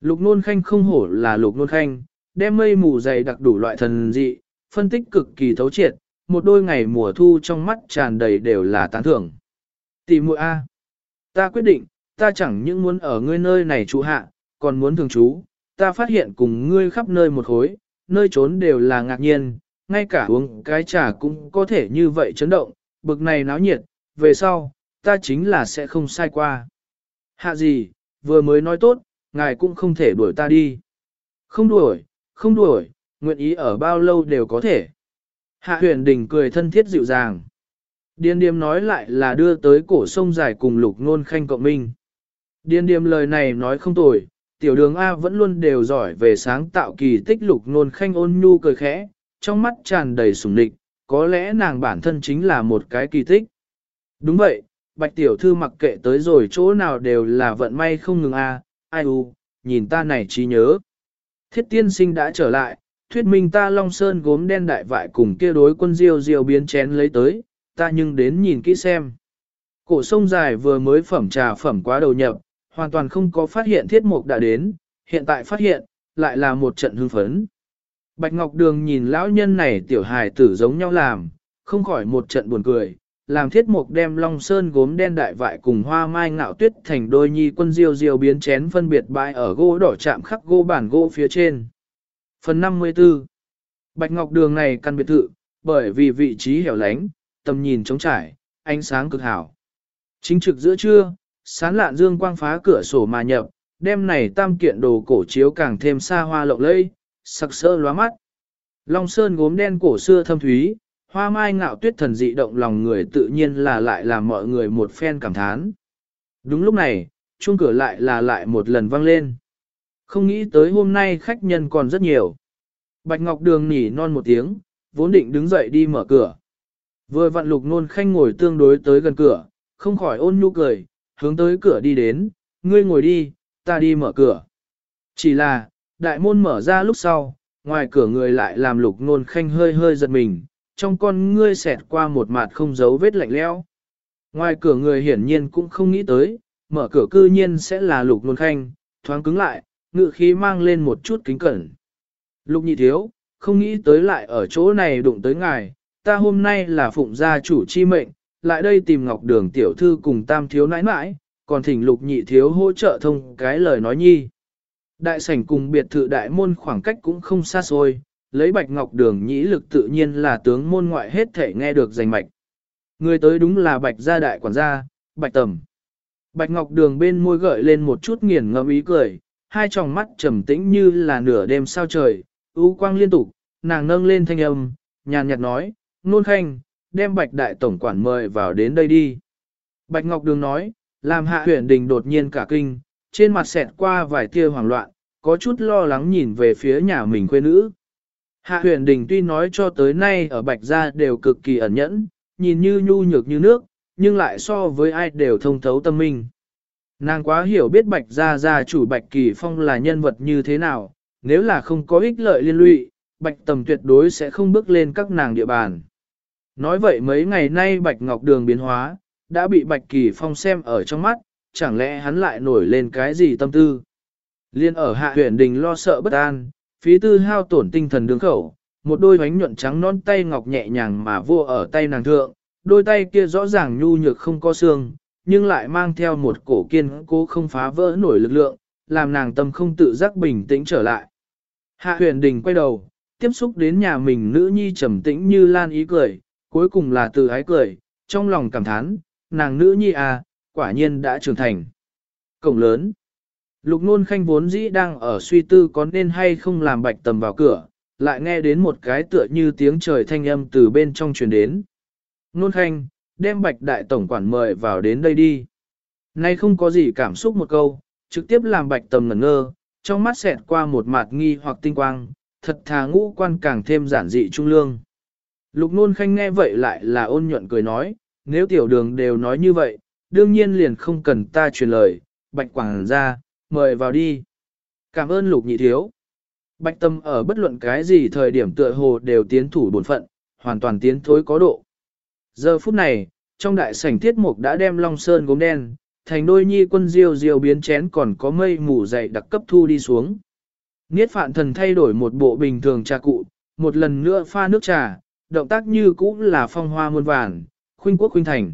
Speaker 1: Lục nôn khanh không hổ là lục nôn khanh, đem mây mù dày đặc đủ loại thần dị, phân tích cực kỳ thấu triệt, một đôi ngày mùa thu trong mắt tràn đầy đều là tán thưởng. Tỷ muội A. Ta quyết định, ta chẳng những muốn ở ngươi nơi này trụ hạ, còn muốn thường trú, ta phát hiện cùng ngươi khắp nơi một khối, nơi trốn đều là ngạc nhiên, ngay cả uống cái trà cũng có thể như vậy chấn động, bực này náo nhiệt, về sau, ta chính là sẽ không sai qua. Hạ gì, vừa mới nói tốt, ngài cũng không thể đuổi ta đi. Không đuổi, không đuổi, nguyện ý ở bao lâu đều có thể. Hạ huyền đình cười thân thiết dịu dàng. Điên điềm nói lại là đưa tới cổ sông dài cùng lục nôn khanh cộng minh. Điên điềm lời này nói không tồi, tiểu đường A vẫn luôn đều giỏi về sáng tạo kỳ tích lục nôn khanh ôn nhu cười khẽ, trong mắt tràn đầy sủng địch, có lẽ nàng bản thân chính là một cái kỳ tích. Đúng vậy, bạch tiểu thư mặc kệ tới rồi chỗ nào đều là vận may không ngừng A, ai u, nhìn ta này trí nhớ. Thiết tiên sinh đã trở lại, thuyết minh ta Long Sơn gốm đen đại vại cùng kia đối quân diêu diêu biến chén lấy tới, ta nhưng đến nhìn kỹ xem. Cổ sông dài vừa mới phẩm trà phẩm quá đầu nhập, hoàn toàn không có phát hiện thiết mục đã đến, hiện tại phát hiện, lại là một trận hưng phấn. Bạch Ngọc Đường nhìn lão nhân này tiểu hài tử giống nhau làm, không khỏi một trận buồn cười, làm thiết mục đem long sơn gốm đen đại vại cùng hoa mai ngạo tuyết thành đôi nhi quân diêu diêu biến chén phân biệt bãi ở gỗ đỏ chạm khắc gỗ bản gỗ phía trên. Phần 54 Bạch Ngọc Đường này căn biệt thự, bởi vì vị trí hẻo lánh, tầm nhìn trống trải, ánh sáng cực hảo. Chính trực giữa trưa, sán lạn dương quang phá cửa sổ mà nhập, đêm này tam kiện đồ cổ chiếu càng thêm xa hoa lộng lẫy, sặc sỡ lóa mắt. Long sơn gốm đen cổ xưa thâm thúy, hoa mai ngạo tuyết thần dị động lòng người tự nhiên là lại làm mọi người một phen cảm thán. Đúng lúc này, chuông cửa lại là lại một lần vang lên. Không nghĩ tới hôm nay khách nhân còn rất nhiều. Bạch Ngọc Đường nỉ non một tiếng, vốn định đứng dậy đi mở cửa. Vừa vặn lục nôn khanh ngồi tương đối tới gần cửa, không khỏi ôn nhu cười, hướng tới cửa đi đến, ngươi ngồi đi, ta đi mở cửa. Chỉ là, đại môn mở ra lúc sau, ngoài cửa người lại làm lục nôn khanh hơi hơi giật mình, trong con ngươi xẹt qua một mặt không giấu vết lạnh lẽo. Ngoài cửa người hiển nhiên cũng không nghĩ tới, mở cửa cư nhiên sẽ là lục nôn khanh, thoáng cứng lại, ngự khí mang lên một chút kính cẩn. Lục nhị thiếu, không nghĩ tới lại ở chỗ này đụng tới ngài, ta hôm nay là phụng gia chủ chi mệnh, lại đây tìm ngọc đường tiểu thư cùng tam thiếu nãi nãi, còn thỉnh lục nhị thiếu hỗ trợ thông cái lời nói nhi. Đại sảnh cùng biệt thự đại môn khoảng cách cũng không xa xôi, lấy bạch ngọc đường nhĩ lực tự nhiên là tướng môn ngoại hết thể nghe được giành mạch. Người tới đúng là bạch gia đại quản gia, bạch tầm. Bạch ngọc đường bên môi gợi lên một chút nghiền ngẫm ý cười, hai tròng mắt trầm tĩnh như là nửa đêm sao trời, u quang liên tục, nàng nâng lên thanh âm, nhàn nhạt nói, nôn khanh, đem bạch đại tổng quản mời vào đến đây đi. Bạch ngọc đường nói, làm hạ huyện đình đột nhiên cả kinh, trên mặt xẹt qua vài tia hoảng loạn, có chút lo lắng nhìn về phía nhà mình quê nữ. Hạ huyền đình tuy nói cho tới nay ở bạch gia đều cực kỳ ẩn nhẫn, nhìn như nhu nhược như nước, nhưng lại so với ai đều thông thấu tâm minh. Nàng quá hiểu biết bạch gia gia chủ bạch kỳ phong là nhân vật như thế nào, nếu là không có ích lợi liên lụy, bạch tầm tuyệt đối sẽ không bước lên các nàng địa bàn. Nói vậy mấy ngày nay bạch ngọc đường biến hóa, đã bị bạch kỳ phong xem ở trong mắt, chẳng lẽ hắn lại nổi lên cái gì tâm tư. Liên ở hạ huyện đình lo sợ bất an, phí tư hao tổn tinh thần đường khẩu, một đôi bánh nhuận trắng non tay ngọc nhẹ nhàng mà vua ở tay nàng thượng, đôi tay kia rõ ràng nhu nhược không có xương, nhưng lại mang theo một cổ kiên cố không phá vỡ nổi lực lượng, làm nàng tâm không tự giác bình tĩnh trở lại. Hạ huyền đình quay đầu, tiếp xúc đến nhà mình nữ nhi trầm tĩnh như lan ý cười, cuối cùng là từ ái cười, trong lòng cảm thán, nàng nữ nhi à, quả nhiên đã trưởng thành. Cổng lớn. Lục nôn khanh vốn dĩ đang ở suy tư có nên hay không làm bạch tầm vào cửa, lại nghe đến một cái tựa như tiếng trời thanh âm từ bên trong truyền đến. Nôn khanh, đem bạch đại tổng quản mời vào đến đây đi. Nay không có gì cảm xúc một câu, trực tiếp làm bạch tầm ngẩn ngơ, trong mắt xẹt qua một mặt nghi hoặc tinh quang, thật thà ngũ quan càng thêm giản dị trung lương. Lục nôn khanh nghe vậy lại là ôn nhuận cười nói, nếu tiểu đường đều nói như vậy, đương nhiên liền không cần ta truyền lời, bạch quảng ra, mời vào đi. Cảm ơn lục nhị thiếu. Bạch tâm ở bất luận cái gì thời điểm tựa hồ đều tiến thủ bổn phận, hoàn toàn tiến thối có độ. Giờ phút này, trong đại sảnh thiết mục đã đem long sơn gốm đen, thành đôi nhi quân diêu diêu biến chén còn có mây mù dày đặc cấp thu đi xuống. Niết phạn thần thay đổi một bộ bình thường trà cụ, một lần nữa pha nước trà, động tác như cũ là phong hoa muôn vàn, khuynh quốc khuynh thành.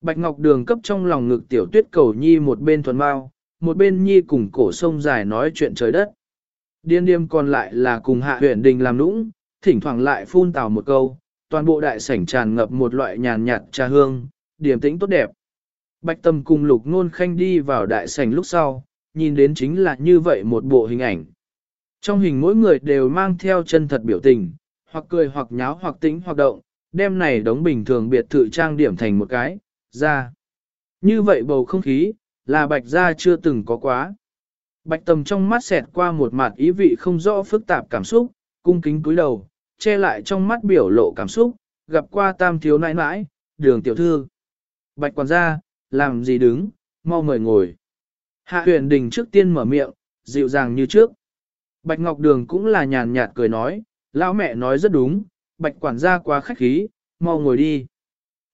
Speaker 1: Bạch Ngọc Đường cấp trong lòng ngực tiểu tuyết cầu nhi một bên thuần bao, một bên nhi cùng cổ sông dài nói chuyện trời đất. Điên điềm còn lại là cùng hạ huyện đình làm nũng, thỉnh thoảng lại phun tào một câu, toàn bộ đại sảnh tràn ngập một loại nhàn nhạt trà hương, điểm tĩnh tốt đẹp. Bạch Tâm cùng Lục Nôn Khanh đi vào đại sảnh lúc sau, nhìn đến chính là như vậy một bộ hình ảnh. Trong hình mỗi người đều mang theo chân thật biểu tình, hoặc cười hoặc nháo hoặc tĩnh hoặc động, đem này đống bình thường biệt thự trang điểm thành một cái, ra. Như vậy bầu không khí, là bạch gia chưa từng có quá. Bạch Tâm trong mắt xẹt qua một mặt ý vị không rõ phức tạp cảm xúc, cung kính cúi đầu, che lại trong mắt biểu lộ cảm xúc, gặp qua tam thiếu nãi nãi, đường tiểu thư. Bạch quản gia, làm gì đứng, mau mời ngồi. Hạ huyền đình trước tiên mở miệng, dịu dàng như trước. Bạch Ngọc Đường cũng là nhàn nhạt cười nói, lão mẹ nói rất đúng, bạch quản gia quá khách khí, mau ngồi đi.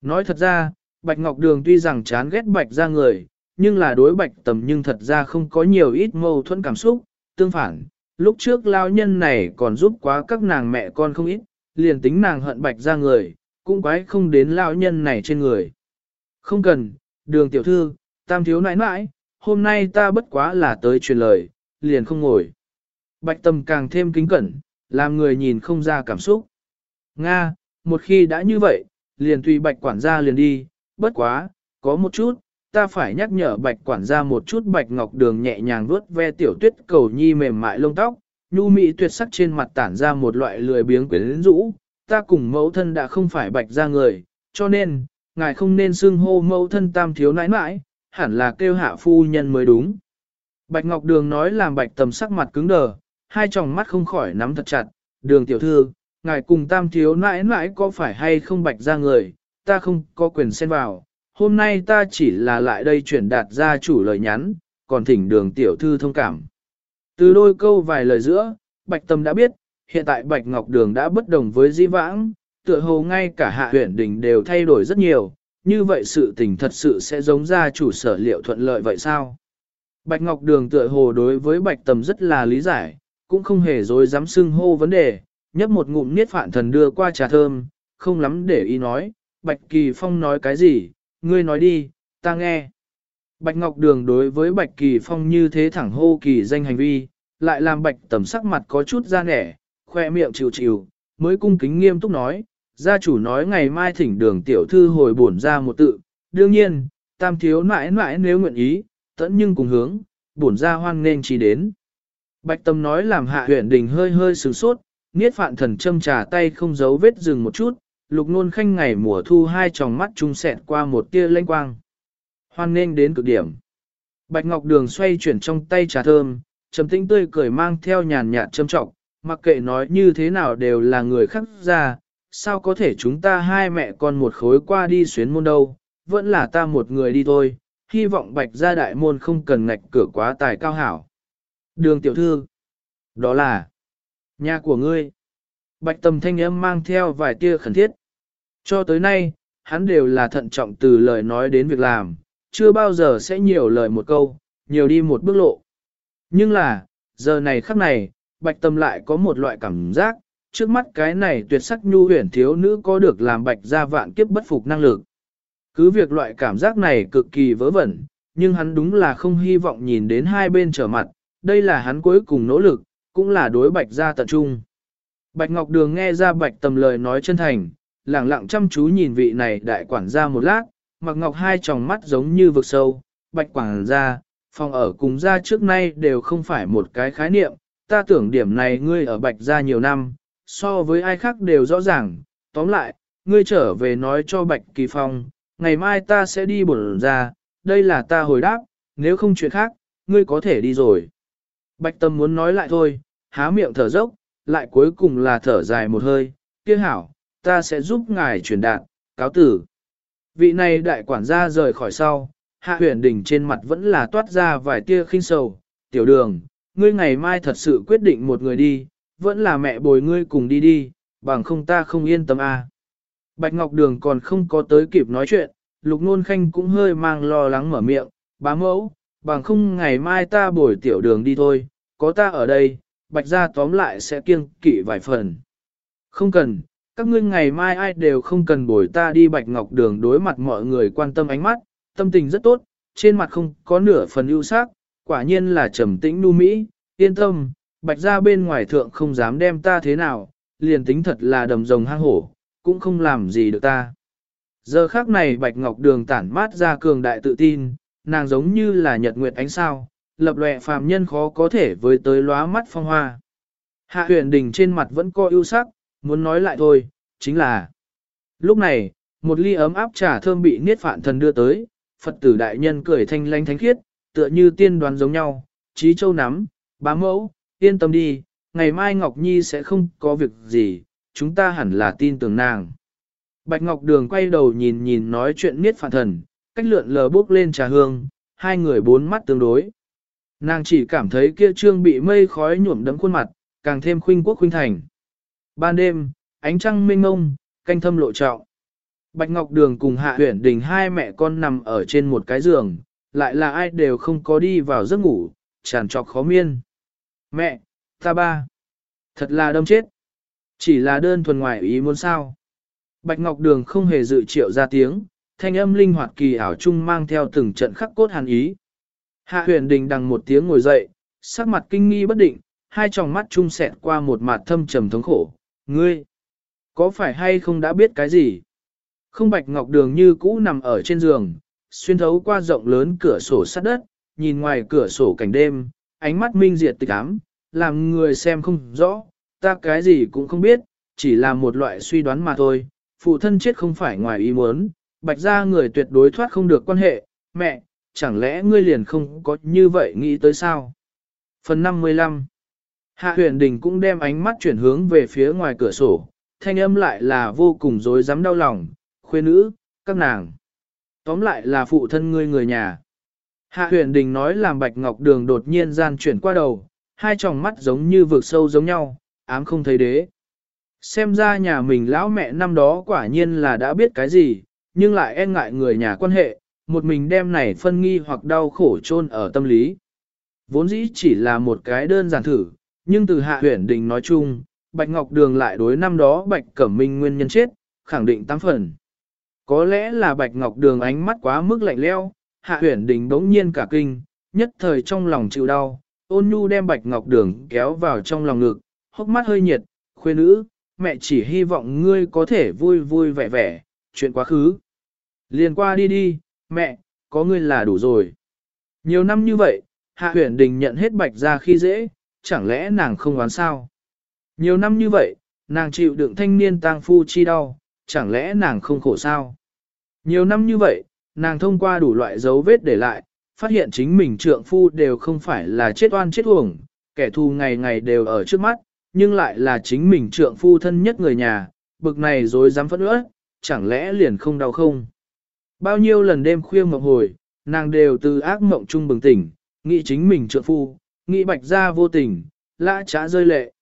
Speaker 1: Nói thật ra, bạch Ngọc Đường tuy rằng chán ghét bạch ra người, nhưng là đối bạch tầm nhưng thật ra không có nhiều ít mâu thuẫn cảm xúc, tương phản, lúc trước lao nhân này còn giúp quá các nàng mẹ con không ít, liền tính nàng hận bạch ra người, cũng quái không đến lao nhân này trên người. Không cần, đường tiểu thư, tam thiếu nãi nãi, hôm nay ta bất quá là tới truyền lời, liền không ngồi. Bạch tâm càng thêm kính cẩn, làm người nhìn không ra cảm xúc. Nga, một khi đã như vậy, liền tùy bạch quản gia liền đi, bất quá, có một chút, ta phải nhắc nhở bạch quản gia một chút bạch ngọc đường nhẹ nhàng vuốt ve tiểu tuyết cầu nhi mềm mại lông tóc, nhu mị tuyệt sắc trên mặt tản ra một loại lười biếng quyến rũ, ta cùng mẫu thân đã không phải bạch ra người, cho nên, ngài không nên xưng hô mẫu thân tam thiếu nãi nãi, hẳn là kêu hạ phu nhân mới đúng. Bạch Ngọc Đường nói làm bạch tầm sắc mặt cứng đờ, hai tròng mắt không khỏi nắm thật chặt, đường tiểu thư, ngài cùng tam thiếu nãi nãi có phải hay không bạch ra người, ta không có quyền xen vào, hôm nay ta chỉ là lại đây chuyển đạt ra chủ lời nhắn, còn thỉnh đường tiểu thư thông cảm. Từ đôi câu vài lời giữa, bạch tâm đã biết, hiện tại bạch ngọc đường đã bất đồng với di vãng, tựa hồ ngay cả hạ huyện đỉnh đều thay đổi rất nhiều, như vậy sự tình thật sự sẽ giống ra chủ sở liệu thuận lợi vậy sao? Bạch Ngọc Đường tựa hồ đối với Bạch Tâm rất là lý giải, cũng không hề dối dám xưng hô vấn đề, nhấp một ngụm niết phạn thần đưa qua trà thơm, không lắm để ý nói, Bạch Kỳ Phong nói cái gì, ngươi nói đi, ta nghe. Bạch Ngọc Đường đối với Bạch Kỳ Phong như thế thẳng hô kỳ danh hành vi, lại làm Bạch Tầm sắc mặt có chút ra nẻ, khoe miệng chịu chịu, mới cung kính nghiêm túc nói, gia chủ nói ngày mai thỉnh đường tiểu thư hồi bổn ra một tự, đương nhiên, tam thiếu mãi mãi nếu nguyện ý, tẫn nhưng cùng hướng, bổn ra hoan nên chỉ đến. Bạch tâm nói làm hạ huyện đình hơi hơi sửng sốt, niết phạn thần châm trà tay không giấu vết dừng một chút, lục nôn khanh ngày mùa thu hai tròng mắt trung sẹt qua một tia lanh quang. Hoan nên đến cực điểm. Bạch Ngọc Đường xoay chuyển trong tay trà thơm, trầm tĩnh tươi cười mang theo nhàn nhạt châm trọng, mặc kệ nói như thế nào đều là người khác ra, sao có thể chúng ta hai mẹ con một khối qua đi xuyến môn đâu, vẫn là ta một người đi thôi, hy vọng bạch gia đại môn không cần ngạch cửa quá tài cao hảo. Đường tiểu thư, đó là nhà của ngươi. Bạch tầm thanh âm mang theo vài tia khẩn thiết. Cho tới nay, hắn đều là thận trọng từ lời nói đến việc làm, chưa bao giờ sẽ nhiều lời một câu, nhiều đi một bước lộ. Nhưng là, giờ này khắc này, bạch tâm lại có một loại cảm giác, trước mắt cái này tuyệt sắc nhu huyền thiếu nữ có được làm bạch gia vạn kiếp bất phục năng lực. Cứ việc loại cảm giác này cực kỳ vớ vẩn, nhưng hắn đúng là không hy vọng nhìn đến hai bên trở mặt, đây là hắn cuối cùng nỗ lực, cũng là đối bạch gia tận trung. Bạch Ngọc Đường nghe ra bạch tầm lời nói chân thành, lẳng lặng chăm chú nhìn vị này đại quản gia một lát, mặc ngọc hai tròng mắt giống như vực sâu, bạch quản gia, phòng ở cùng gia trước nay đều không phải một cái khái niệm, ta tưởng điểm này ngươi ở bạch gia nhiều năm, so với ai khác đều rõ ràng, tóm lại, ngươi trở về nói cho Bạch Kỳ Phong, ngày mai ta sẽ đi bổn ra, đây là ta hồi đáp, nếu không chuyện khác, ngươi có thể đi rồi. Bạch Tâm muốn nói lại thôi, há miệng thở dốc, lại cuối cùng là thở dài một hơi, kia hảo, ta sẽ giúp ngài truyền đạt, cáo tử. Vị này đại quản gia rời khỏi sau, hạ huyền đỉnh trên mặt vẫn là toát ra vài tia khinh sầu, tiểu đường, ngươi ngày mai thật sự quyết định một người đi, vẫn là mẹ bồi ngươi cùng đi đi, bằng không ta không yên tâm à. Bạch Ngọc Đường còn không có tới kịp nói chuyện, Lục Nôn Khanh cũng hơi mang lo lắng mở miệng, bá mẫu, bằng không ngày mai ta bồi tiểu đường đi thôi, có ta ở đây, Bạch gia tóm lại sẽ kiêng kỵ vài phần. Không cần, các ngươi ngày mai ai đều không cần bồi ta đi Bạch Ngọc Đường đối mặt mọi người quan tâm ánh mắt, tâm tình rất tốt, trên mặt không có nửa phần ưu sắc, quả nhiên là trầm tĩnh nu mỹ, yên tâm, bạch gia bên ngoài thượng không dám đem ta thế nào, liền tính thật là đầm rồng hang hổ, cũng không làm gì được ta. Giờ khác này bạch ngọc đường tản mát ra cường đại tự tin, nàng giống như là nhật nguyệt ánh sao, lập lệ phàm nhân khó có thể với tới lóa mắt phong hoa. Hạ huyền đình trên mặt vẫn có ưu sắc, muốn nói lại thôi, chính là. Lúc này, một ly ấm áp trà thơm bị niết phạn thần đưa tới, Phật tử đại nhân cười thanh lanh thánh khiết, tựa như tiên đoán giống nhau, trí châu nắm, bá mẫu, yên tâm đi, ngày mai Ngọc Nhi sẽ không có việc gì, chúng ta hẳn là tin tưởng nàng. Bạch Ngọc Đường quay đầu nhìn nhìn nói chuyện niết phạn thần, cách lượn lờ bước lên trà hương, hai người bốn mắt tương đối. Nàng chỉ cảm thấy kia trương bị mây khói nhuộm đấm khuôn mặt, càng thêm khuynh quốc khuynh thành. Ban đêm, ánh trăng mênh ngông, canh thâm lộ trọng. Bạch Ngọc Đường cùng Hạ Uyển Đình hai mẹ con nằm ở trên một cái giường, lại là ai đều không có đi vào giấc ngủ, tràn trọc khó miên. Mẹ, ta ba. Thật là đâm chết. Chỉ là đơn thuần ngoài ý muốn sao. Bạch Ngọc Đường không hề dự triệu ra tiếng, thanh âm linh hoạt kỳ ảo chung mang theo từng trận khắc cốt hàn ý. Hạ huyền đình đằng một tiếng ngồi dậy, sắc mặt kinh nghi bất định, hai tròng mắt chung sẹt qua một mặt thâm trầm thống khổ. Ngươi, có phải hay không đã biết cái gì? Không Bạch Ngọc Đường như cũ nằm ở trên giường, xuyên thấu qua rộng lớn cửa sổ sát đất, nhìn ngoài cửa sổ cảnh đêm, ánh mắt minh diệt tịch ám, làm người xem không rõ, ta cái gì cũng không biết, chỉ là một loại suy đoán mà thôi, phụ thân chết không phải ngoài ý muốn, bạch ra người tuyệt đối thoát không được quan hệ, mẹ, chẳng lẽ ngươi liền không có như vậy nghĩ tới sao? Phần 55 Hạ huyền đình cũng đem ánh mắt chuyển hướng về phía ngoài cửa sổ, thanh âm lại là vô cùng dối dám đau lòng, khuê nữ, các nàng. Tóm lại là phụ thân ngươi người nhà. Hạ huyền đình nói làm bạch ngọc đường đột nhiên gian chuyển qua đầu, hai tròng mắt giống như vực sâu giống nhau, ám không thấy đế. Xem ra nhà mình lão mẹ năm đó quả nhiên là đã biết cái gì, nhưng lại e ngại người nhà quan hệ, một mình đem này phân nghi hoặc đau khổ chôn ở tâm lý. Vốn dĩ chỉ là một cái đơn giản thử, nhưng từ hạ huyền đình nói chung, Bạch Ngọc Đường lại đối năm đó Bạch Cẩm Minh nguyên nhân chết, khẳng định tám phần. Có lẽ là Bạch Ngọc Đường ánh mắt quá mức lạnh leo, hạ huyền đình đống nhiên cả kinh, nhất thời trong lòng chịu đau, ôn nhu đem Bạch Ngọc Đường kéo vào trong lòng ngực, hốc mắt hơi nhiệt, khuê nữ, mẹ chỉ hy vọng ngươi có thể vui vui vẻ vẻ, chuyện quá khứ. Liền qua đi đi, mẹ, có ngươi là đủ rồi. Nhiều năm như vậy, Hạ Huyền Đình nhận hết Bạch ra khi dễ, chẳng lẽ nàng không oán sao? Nhiều năm như vậy, nàng chịu đựng thanh niên tang phu chi đau, chẳng lẽ nàng không khổ sao? Nhiều năm như vậy, nàng thông qua đủ loại dấu vết để lại, phát hiện chính mình trượng phu đều không phải là chết oan chết uổng, kẻ thù ngày ngày đều ở trước mắt, nhưng lại là chính mình trượng phu thân nhất người nhà, bực này rồi dám phẫn ước, chẳng lẽ liền không đau không? Bao nhiêu lần đêm khuya mộng hồi, nàng đều từ ác mộng chung bừng tỉnh, nghĩ chính mình trượng phu, nghĩ bạch ra vô tình, lã trá rơi lệ.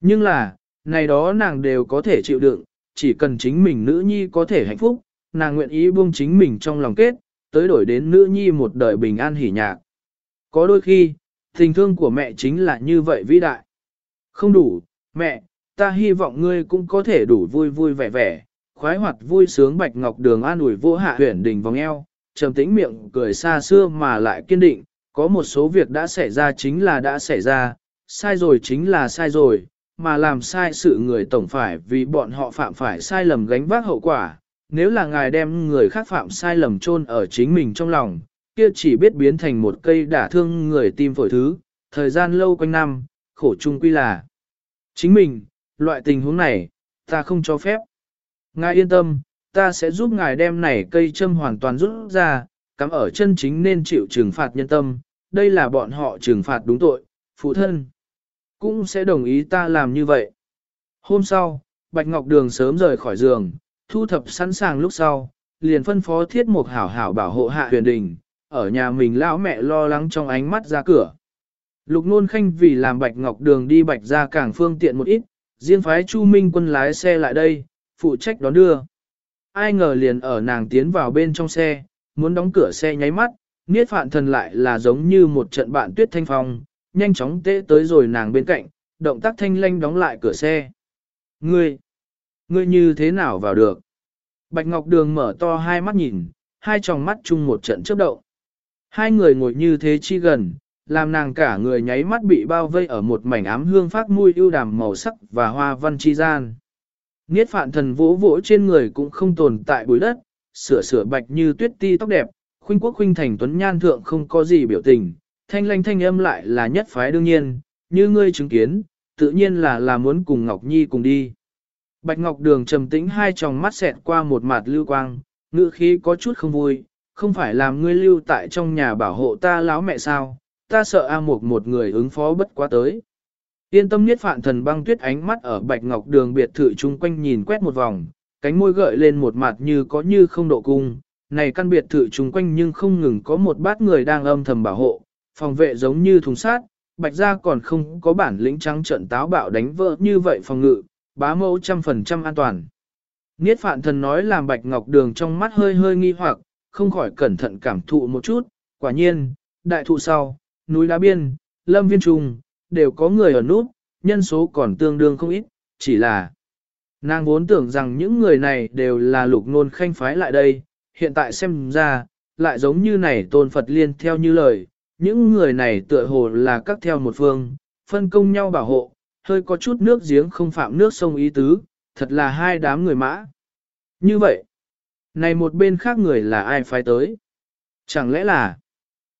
Speaker 1: Nhưng là, này đó nàng đều có thể chịu đựng, chỉ cần chính mình nữ nhi có thể hạnh phúc, nàng nguyện ý buông chính mình trong lòng kết, tới đổi đến nữ nhi một đời bình an hỉ nhạc. Có đôi khi, tình thương của mẹ chính là như vậy vĩ đại. Không đủ, mẹ, ta hy vọng ngươi cũng có thể đủ vui vui vẻ vẻ, khoái hoạt vui sướng bạch ngọc đường an ủi vô hạ huyển đình vòng eo, trầm tĩnh miệng cười xa xưa mà lại kiên định, có một số việc đã xảy ra chính là đã xảy ra, sai rồi chính là sai rồi, mà làm sai sự người tổng phải vì bọn họ phạm phải sai lầm gánh vác hậu quả. Nếu là ngài đem người khác phạm sai lầm chôn ở chính mình trong lòng, kia chỉ biết biến thành một cây đả thương người tim phổi thứ, thời gian lâu quanh năm, khổ chung quy là. Chính mình, loại tình huống này, ta không cho phép. Ngài yên tâm, ta sẽ giúp ngài đem này cây châm hoàn toàn rút ra, cắm ở chân chính nên chịu trừng phạt nhân tâm, đây là bọn họ trừng phạt đúng tội, phụ thân. Cũng sẽ đồng ý ta làm như vậy. Hôm sau, Bạch Ngọc Đường sớm rời khỏi giường, thu thập sẵn sàng lúc sau, liền phân phó thiết một hảo hảo bảo hộ hạ huyền đình, ở nhà mình lão mẹ lo lắng trong ánh mắt ra cửa. Lục nôn khanh vì làm Bạch Ngọc Đường đi Bạch ra càng phương tiện một ít, riêng phái Chu Minh quân lái xe lại đây, phụ trách đón đưa. Ai ngờ liền ở nàng tiến vào bên trong xe, muốn đóng cửa xe nháy mắt, niết phạn thần lại là giống như một trận bạn tuyết thanh phong, nhanh chóng tễ tới rồi nàng bên cạnh, động tác thanh lanh đóng lại cửa xe. Ngươi, ngươi như thế nào vào được? Bạch Ngọc Đường mở to hai mắt nhìn, hai tròng mắt chung một trận chớp động. Hai người ngồi như thế chi gần, làm nàng cả người nháy mắt bị bao vây ở một mảnh ám hương phát mùi ưu đàm màu sắc và hoa văn chi gian. Niết phạn thần vỗ vỗ trên người cũng không tồn tại bụi đất, sửa sửa bạch như tuyết ti tóc đẹp, khuynh quốc khuynh thành tuấn nhan thượng không có gì biểu tình, thanh lanh thanh âm lại là nhất phái đương nhiên, như ngươi chứng kiến, tự nhiên là là muốn cùng Ngọc Nhi cùng đi. Bạch Ngọc Đường trầm tĩnh hai tròng mắt xẹt qua một mặt lưu quang, ngữ khí có chút không vui, không phải làm ngươi lưu tại trong nhà bảo hộ ta láo mẹ sao, ta sợ A Mục một người ứng phó bất quá tới. Yên tâm niết phạn thần băng tuyết ánh mắt ở Bạch Ngọc Đường biệt thự chung quanh nhìn quét một vòng, cánh môi gợi lên một mặt như có như không độ cung. Này căn biệt thự chung quanh nhưng không ngừng có một bát người đang âm thầm bảo hộ, phòng vệ giống như thùng sát, Bạch gia còn không có bản lĩnh trắng trận táo bạo đánh vỡ như vậy phòng ngự, bá mẫu trăm phần trăm an toàn. Niết phạn thần nói làm Bạch Ngọc Đường trong mắt hơi hơi nghi hoặc, không khỏi cẩn thận cảm thụ một chút, quả nhiên, đại thụ sau, núi đá biên, lâm viên trùng, đều có người ở nút, nhân số còn tương đương không ít, chỉ là nàng vốn tưởng rằng những người này đều là lục nôn khanh phái lại đây, hiện tại xem ra, lại giống như này tôn Phật liên theo như lời, những người này tựa hồ là các theo một phương, phân công nhau bảo hộ, hơi có chút nước giếng không phạm nước sông ý tứ, thật là hai đám người mã. Như vậy, này một bên khác người là ai phái tới? Chẳng lẽ là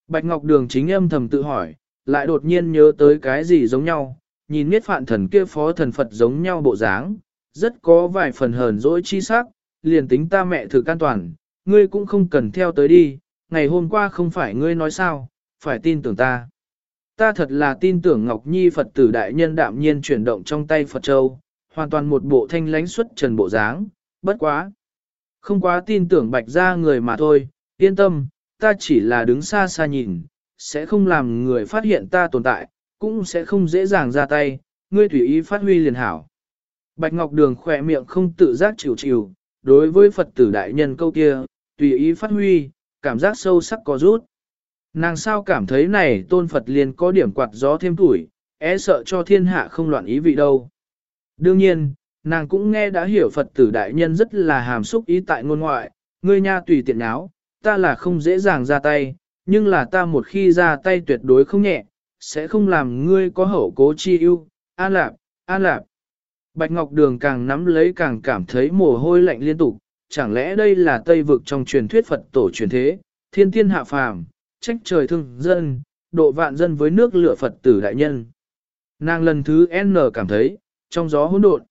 Speaker 1: Bạch Ngọc Đường chính âm thầm tự hỏi, lại đột nhiên nhớ tới cái gì giống nhau, nhìn miết phạn thần kia phó thần Phật giống nhau bộ dáng, rất có vài phần hờn dỗi chi sắc, liền tính ta mẹ thử can toàn, ngươi cũng không cần theo tới đi, ngày hôm qua không phải ngươi nói sao, phải tin tưởng ta. Ta thật là tin tưởng Ngọc Nhi Phật tử đại nhân đạm nhiên chuyển động trong tay Phật Châu, hoàn toàn một bộ thanh lánh xuất trần bộ dáng, bất quá. Không quá tin tưởng bạch ra người mà thôi, yên tâm, ta chỉ là đứng xa xa nhìn, sẽ không làm người phát hiện ta tồn tại, cũng sẽ không dễ dàng ra tay, ngươi tùy ý phát huy liền hảo. Bạch Ngọc Đường khỏe miệng không tự giác chịu chịu, đối với Phật tử đại nhân câu kia, tùy ý phát huy, cảm giác sâu sắc có rút. Nàng sao cảm thấy này tôn Phật liền có điểm quạt gió thêm tuổi, e sợ cho thiên hạ không loạn ý vị đâu. Đương nhiên, nàng cũng nghe đã hiểu Phật tử đại nhân rất là hàm xúc ý tại ngôn ngoại, ngươi nha tùy tiện áo, ta là không dễ dàng ra tay, nhưng là ta một khi ra tay tuyệt đối không nhẹ, sẽ không làm ngươi có hậu cố chi ưu, an lạp, an lạp. Bạch Ngọc Đường càng nắm lấy càng cảm thấy mồ hôi lạnh liên tục, chẳng lẽ đây là Tây vực trong truyền thuyết Phật tổ truyền thế, thiên tiên hạ phàm, trách trời thương dân, độ vạn dân với nước lửa Phật tử đại nhân. Nàng lần thứ N cảm thấy, trong gió hỗn độn.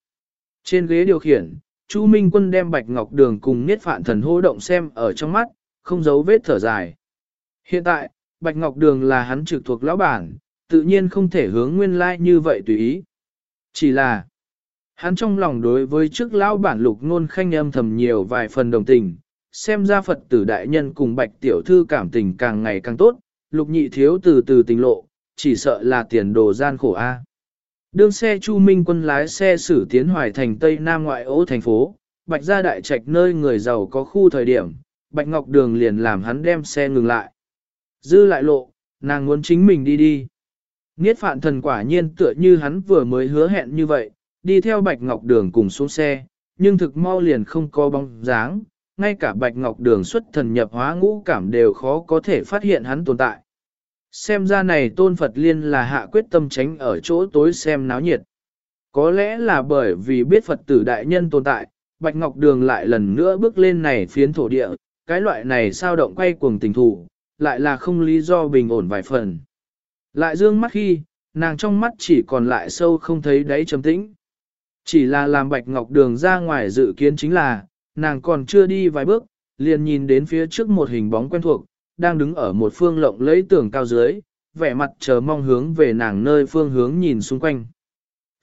Speaker 1: Trên ghế điều khiển, Chu Minh Quân đem Bạch Ngọc Đường cùng Niết Phạn Thần hô động xem ở trong mắt, không giấu vết thở dài. Hiện tại, Bạch Ngọc Đường là hắn trực thuộc lão bản, tự nhiên không thể hướng nguyên lai like như vậy tùy ý. Chỉ là, hắn trong lòng đối với trước lão bản lục ngôn khanh âm thầm nhiều vài phần đồng tình, xem ra Phật tử đại nhân cùng Bạch Tiểu Thư cảm tình càng ngày càng tốt, lục nhị thiếu từ từ tình lộ, chỉ sợ là tiền đồ gian khổ a. Đương xe Chu Minh quân lái xe xử tiến hoài thành Tây Nam ngoại ô thành phố, Bạch gia đại trạch nơi người giàu có khu thời điểm, Bạch Ngọc Đường liền làm hắn đem xe ngừng lại. Dư lại lộ, nàng muốn chính mình đi đi. Niết phạn thần quả nhiên tựa như hắn vừa mới hứa hẹn như vậy, đi theo Bạch Ngọc Đường cùng xuống xe, nhưng thực mau liền không có bóng dáng, ngay cả Bạch Ngọc Đường xuất thần nhập hóa ngũ cảm đều khó có thể phát hiện hắn tồn tại. Xem ra này tôn Phật liên là hạ quyết tâm tránh ở chỗ tối xem náo nhiệt. Có lẽ là bởi vì biết Phật tử đại nhân tồn tại, Bạch Ngọc Đường lại lần nữa bước lên này phiến thổ địa, cái loại này sao động quay cuồng tình thủ, lại là không lý do bình ổn vài phần. Lại dương mắt khi, nàng trong mắt chỉ còn lại sâu không thấy đáy trầm tĩnh. Chỉ là làm Bạch Ngọc Đường ra ngoài dự kiến chính là, nàng còn chưa đi vài bước, liền nhìn đến phía trước một hình bóng quen thuộc, đang đứng ở một phương lộng lấy tường cao dưới, vẻ mặt chờ mong hướng về nàng nơi phương hướng nhìn xung quanh.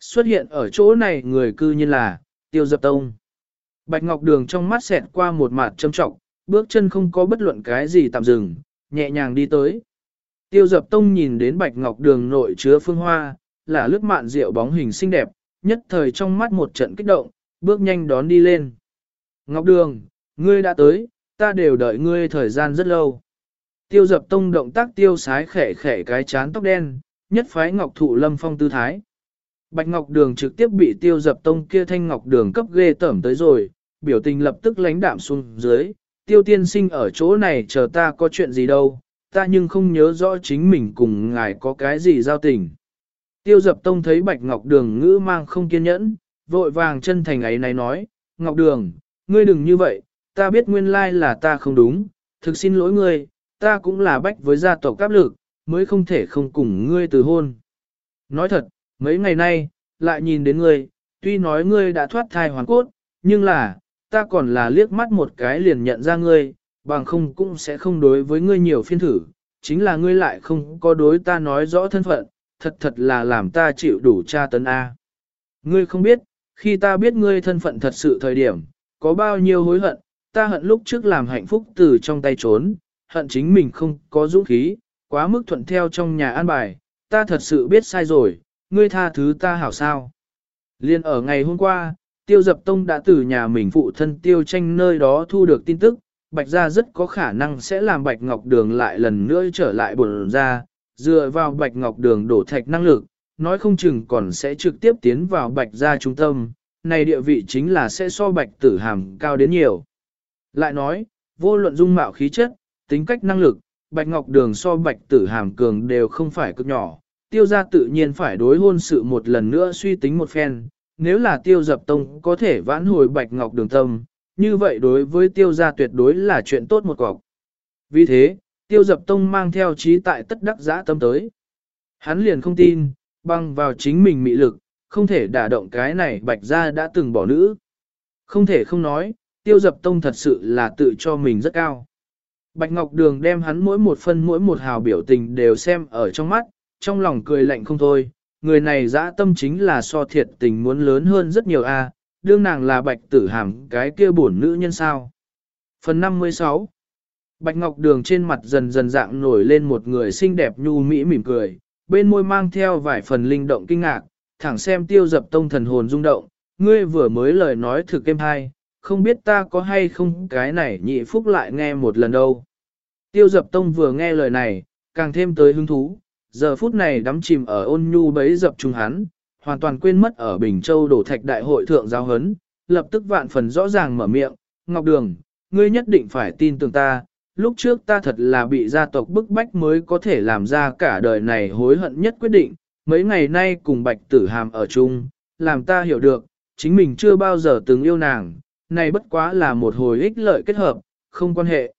Speaker 1: Xuất hiện ở chỗ này người cư như là, tiêu dập tông. Bạch Ngọc Đường trong mắt xẹt qua một mặt châm trọng, bước chân không có bất luận cái gì tạm dừng, nhẹ nhàng đi tới. Tiêu dập tông nhìn đến Bạch Ngọc Đường nội chứa phương hoa, là lướt mạn rượu bóng hình xinh đẹp, nhất thời trong mắt một trận kích động, bước nhanh đón đi lên. Ngọc Đường, ngươi đã tới, ta đều đợi ngươi thời gian rất lâu. Tiêu dập tông động tác tiêu sái khẻ khẻ cái chán tóc đen, nhất phái ngọc thụ lâm phong tư thái. Bạch ngọc đường trực tiếp bị tiêu dập tông kia thanh ngọc đường cấp ghê tẩm tới rồi, biểu tình lập tức lánh đạm xuống dưới. Tiêu tiên sinh ở chỗ này chờ ta có chuyện gì đâu, ta nhưng không nhớ rõ chính mình cùng ngài có cái gì giao tình. Tiêu dập tông thấy bạch ngọc đường ngữ mang không kiên nhẫn, vội vàng chân thành ấy này nói, Ngọc đường, ngươi đừng như vậy, ta biết nguyên lai là ta không đúng, thực xin lỗi ngươi, ta cũng là bách với gia tộc áp lực, mới không thể không cùng ngươi từ hôn. Nói thật, mấy ngày nay, lại nhìn đến ngươi, tuy nói ngươi đã thoát thai hoàn cốt, nhưng là, ta còn là liếc mắt một cái liền nhận ra ngươi, bằng không cũng sẽ không đối với ngươi nhiều phiên thử, chính là ngươi lại không có đối ta nói rõ thân phận, thật thật là làm ta chịu đủ tra tấn A. Ngươi không biết, khi ta biết ngươi thân phận thật sự thời điểm, có bao nhiêu hối hận, ta hận lúc trước làm hạnh phúc từ trong tay trốn, hận chính mình không có dũng khí, quá mức thuận theo trong nhà an bài, ta thật sự biết sai rồi, ngươi tha thứ ta hảo sao. Liên ở ngày hôm qua, tiêu dập tông đã từ nhà mình phụ thân tiêu tranh nơi đó thu được tin tức, bạch gia rất có khả năng sẽ làm bạch ngọc đường lại lần nữa trở lại bổn ra, dựa vào bạch ngọc đường đổ thạch năng lực, nói không chừng còn sẽ trực tiếp tiến vào bạch gia trung tâm, này địa vị chính là sẽ so bạch tử hàm cao đến nhiều. Lại nói, vô luận dung mạo khí chất, tính cách năng lực, bạch ngọc đường so bạch tử hàm cường đều không phải cực nhỏ, tiêu gia tự nhiên phải đối hôn sự một lần nữa suy tính một phen, nếu là tiêu dập tông có thể vãn hồi bạch ngọc đường tâm, như vậy đối với tiêu gia tuyệt đối là chuyện tốt một cọc. Vì thế, tiêu dập tông mang theo trí tại tất đắc giã tâm tới. Hắn liền không tin, băng vào chính mình mị lực, không thể đả động cái này bạch gia đã từng bỏ nữ. Không thể không nói, tiêu dập tông thật sự là tự cho mình rất cao. Bạch Ngọc Đường đem hắn mỗi một phân mỗi một hào biểu tình đều xem ở trong mắt, trong lòng cười lạnh không thôi, người này dã tâm chính là so thiệt tình muốn lớn hơn rất nhiều a. đương nàng là bạch tử hàm cái kia bổn nữ nhân sao. Phần 56 Bạch Ngọc Đường trên mặt dần dần dạng nổi lên một người xinh đẹp nhu mỹ mỉm cười, bên môi mang theo vài phần linh động kinh ngạc, thẳng xem tiêu dập tông thần hồn rung động, ngươi vừa mới lời nói thực êm hay, không biết ta có hay không cái này nhị phúc lại nghe một lần đâu. Tiêu dập tông vừa nghe lời này, càng thêm tới hứng thú, giờ phút này đắm chìm ở ôn nhu bấy dập trung hắn, hoàn toàn quên mất ở Bình Châu đổ thạch đại hội thượng giao hấn, lập tức vạn phần rõ ràng mở miệng, Ngọc Đường, ngươi nhất định phải tin tưởng ta, lúc trước ta thật là bị gia tộc bức bách mới có thể làm ra cả đời này hối hận nhất quyết định, mấy ngày nay cùng bạch tử hàm ở chung, làm ta hiểu được, chính mình chưa bao giờ từng yêu nàng, này bất quá là một hồi ích lợi kết hợp, không quan hệ.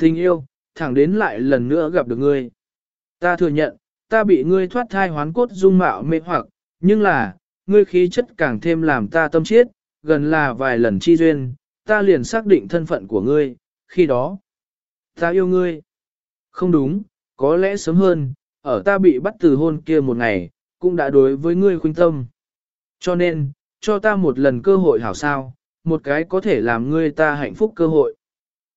Speaker 1: Tình yêu, thẳng đến lại lần nữa gặp được ngươi. Ta thừa nhận, ta bị ngươi thoát thai hoán cốt dung mạo mê hoặc, nhưng là, ngươi khí chất càng thêm làm ta tâm chiết, gần là vài lần chi duyên, ta liền xác định thân phận của ngươi, khi đó, ta yêu ngươi. Không đúng, có lẽ sớm hơn, ở ta bị bắt từ hôn kia một ngày, cũng đã đối với ngươi khuynh tâm. Cho nên, cho ta một lần cơ hội hảo sao, một cái có thể làm ngươi ta hạnh phúc cơ hội.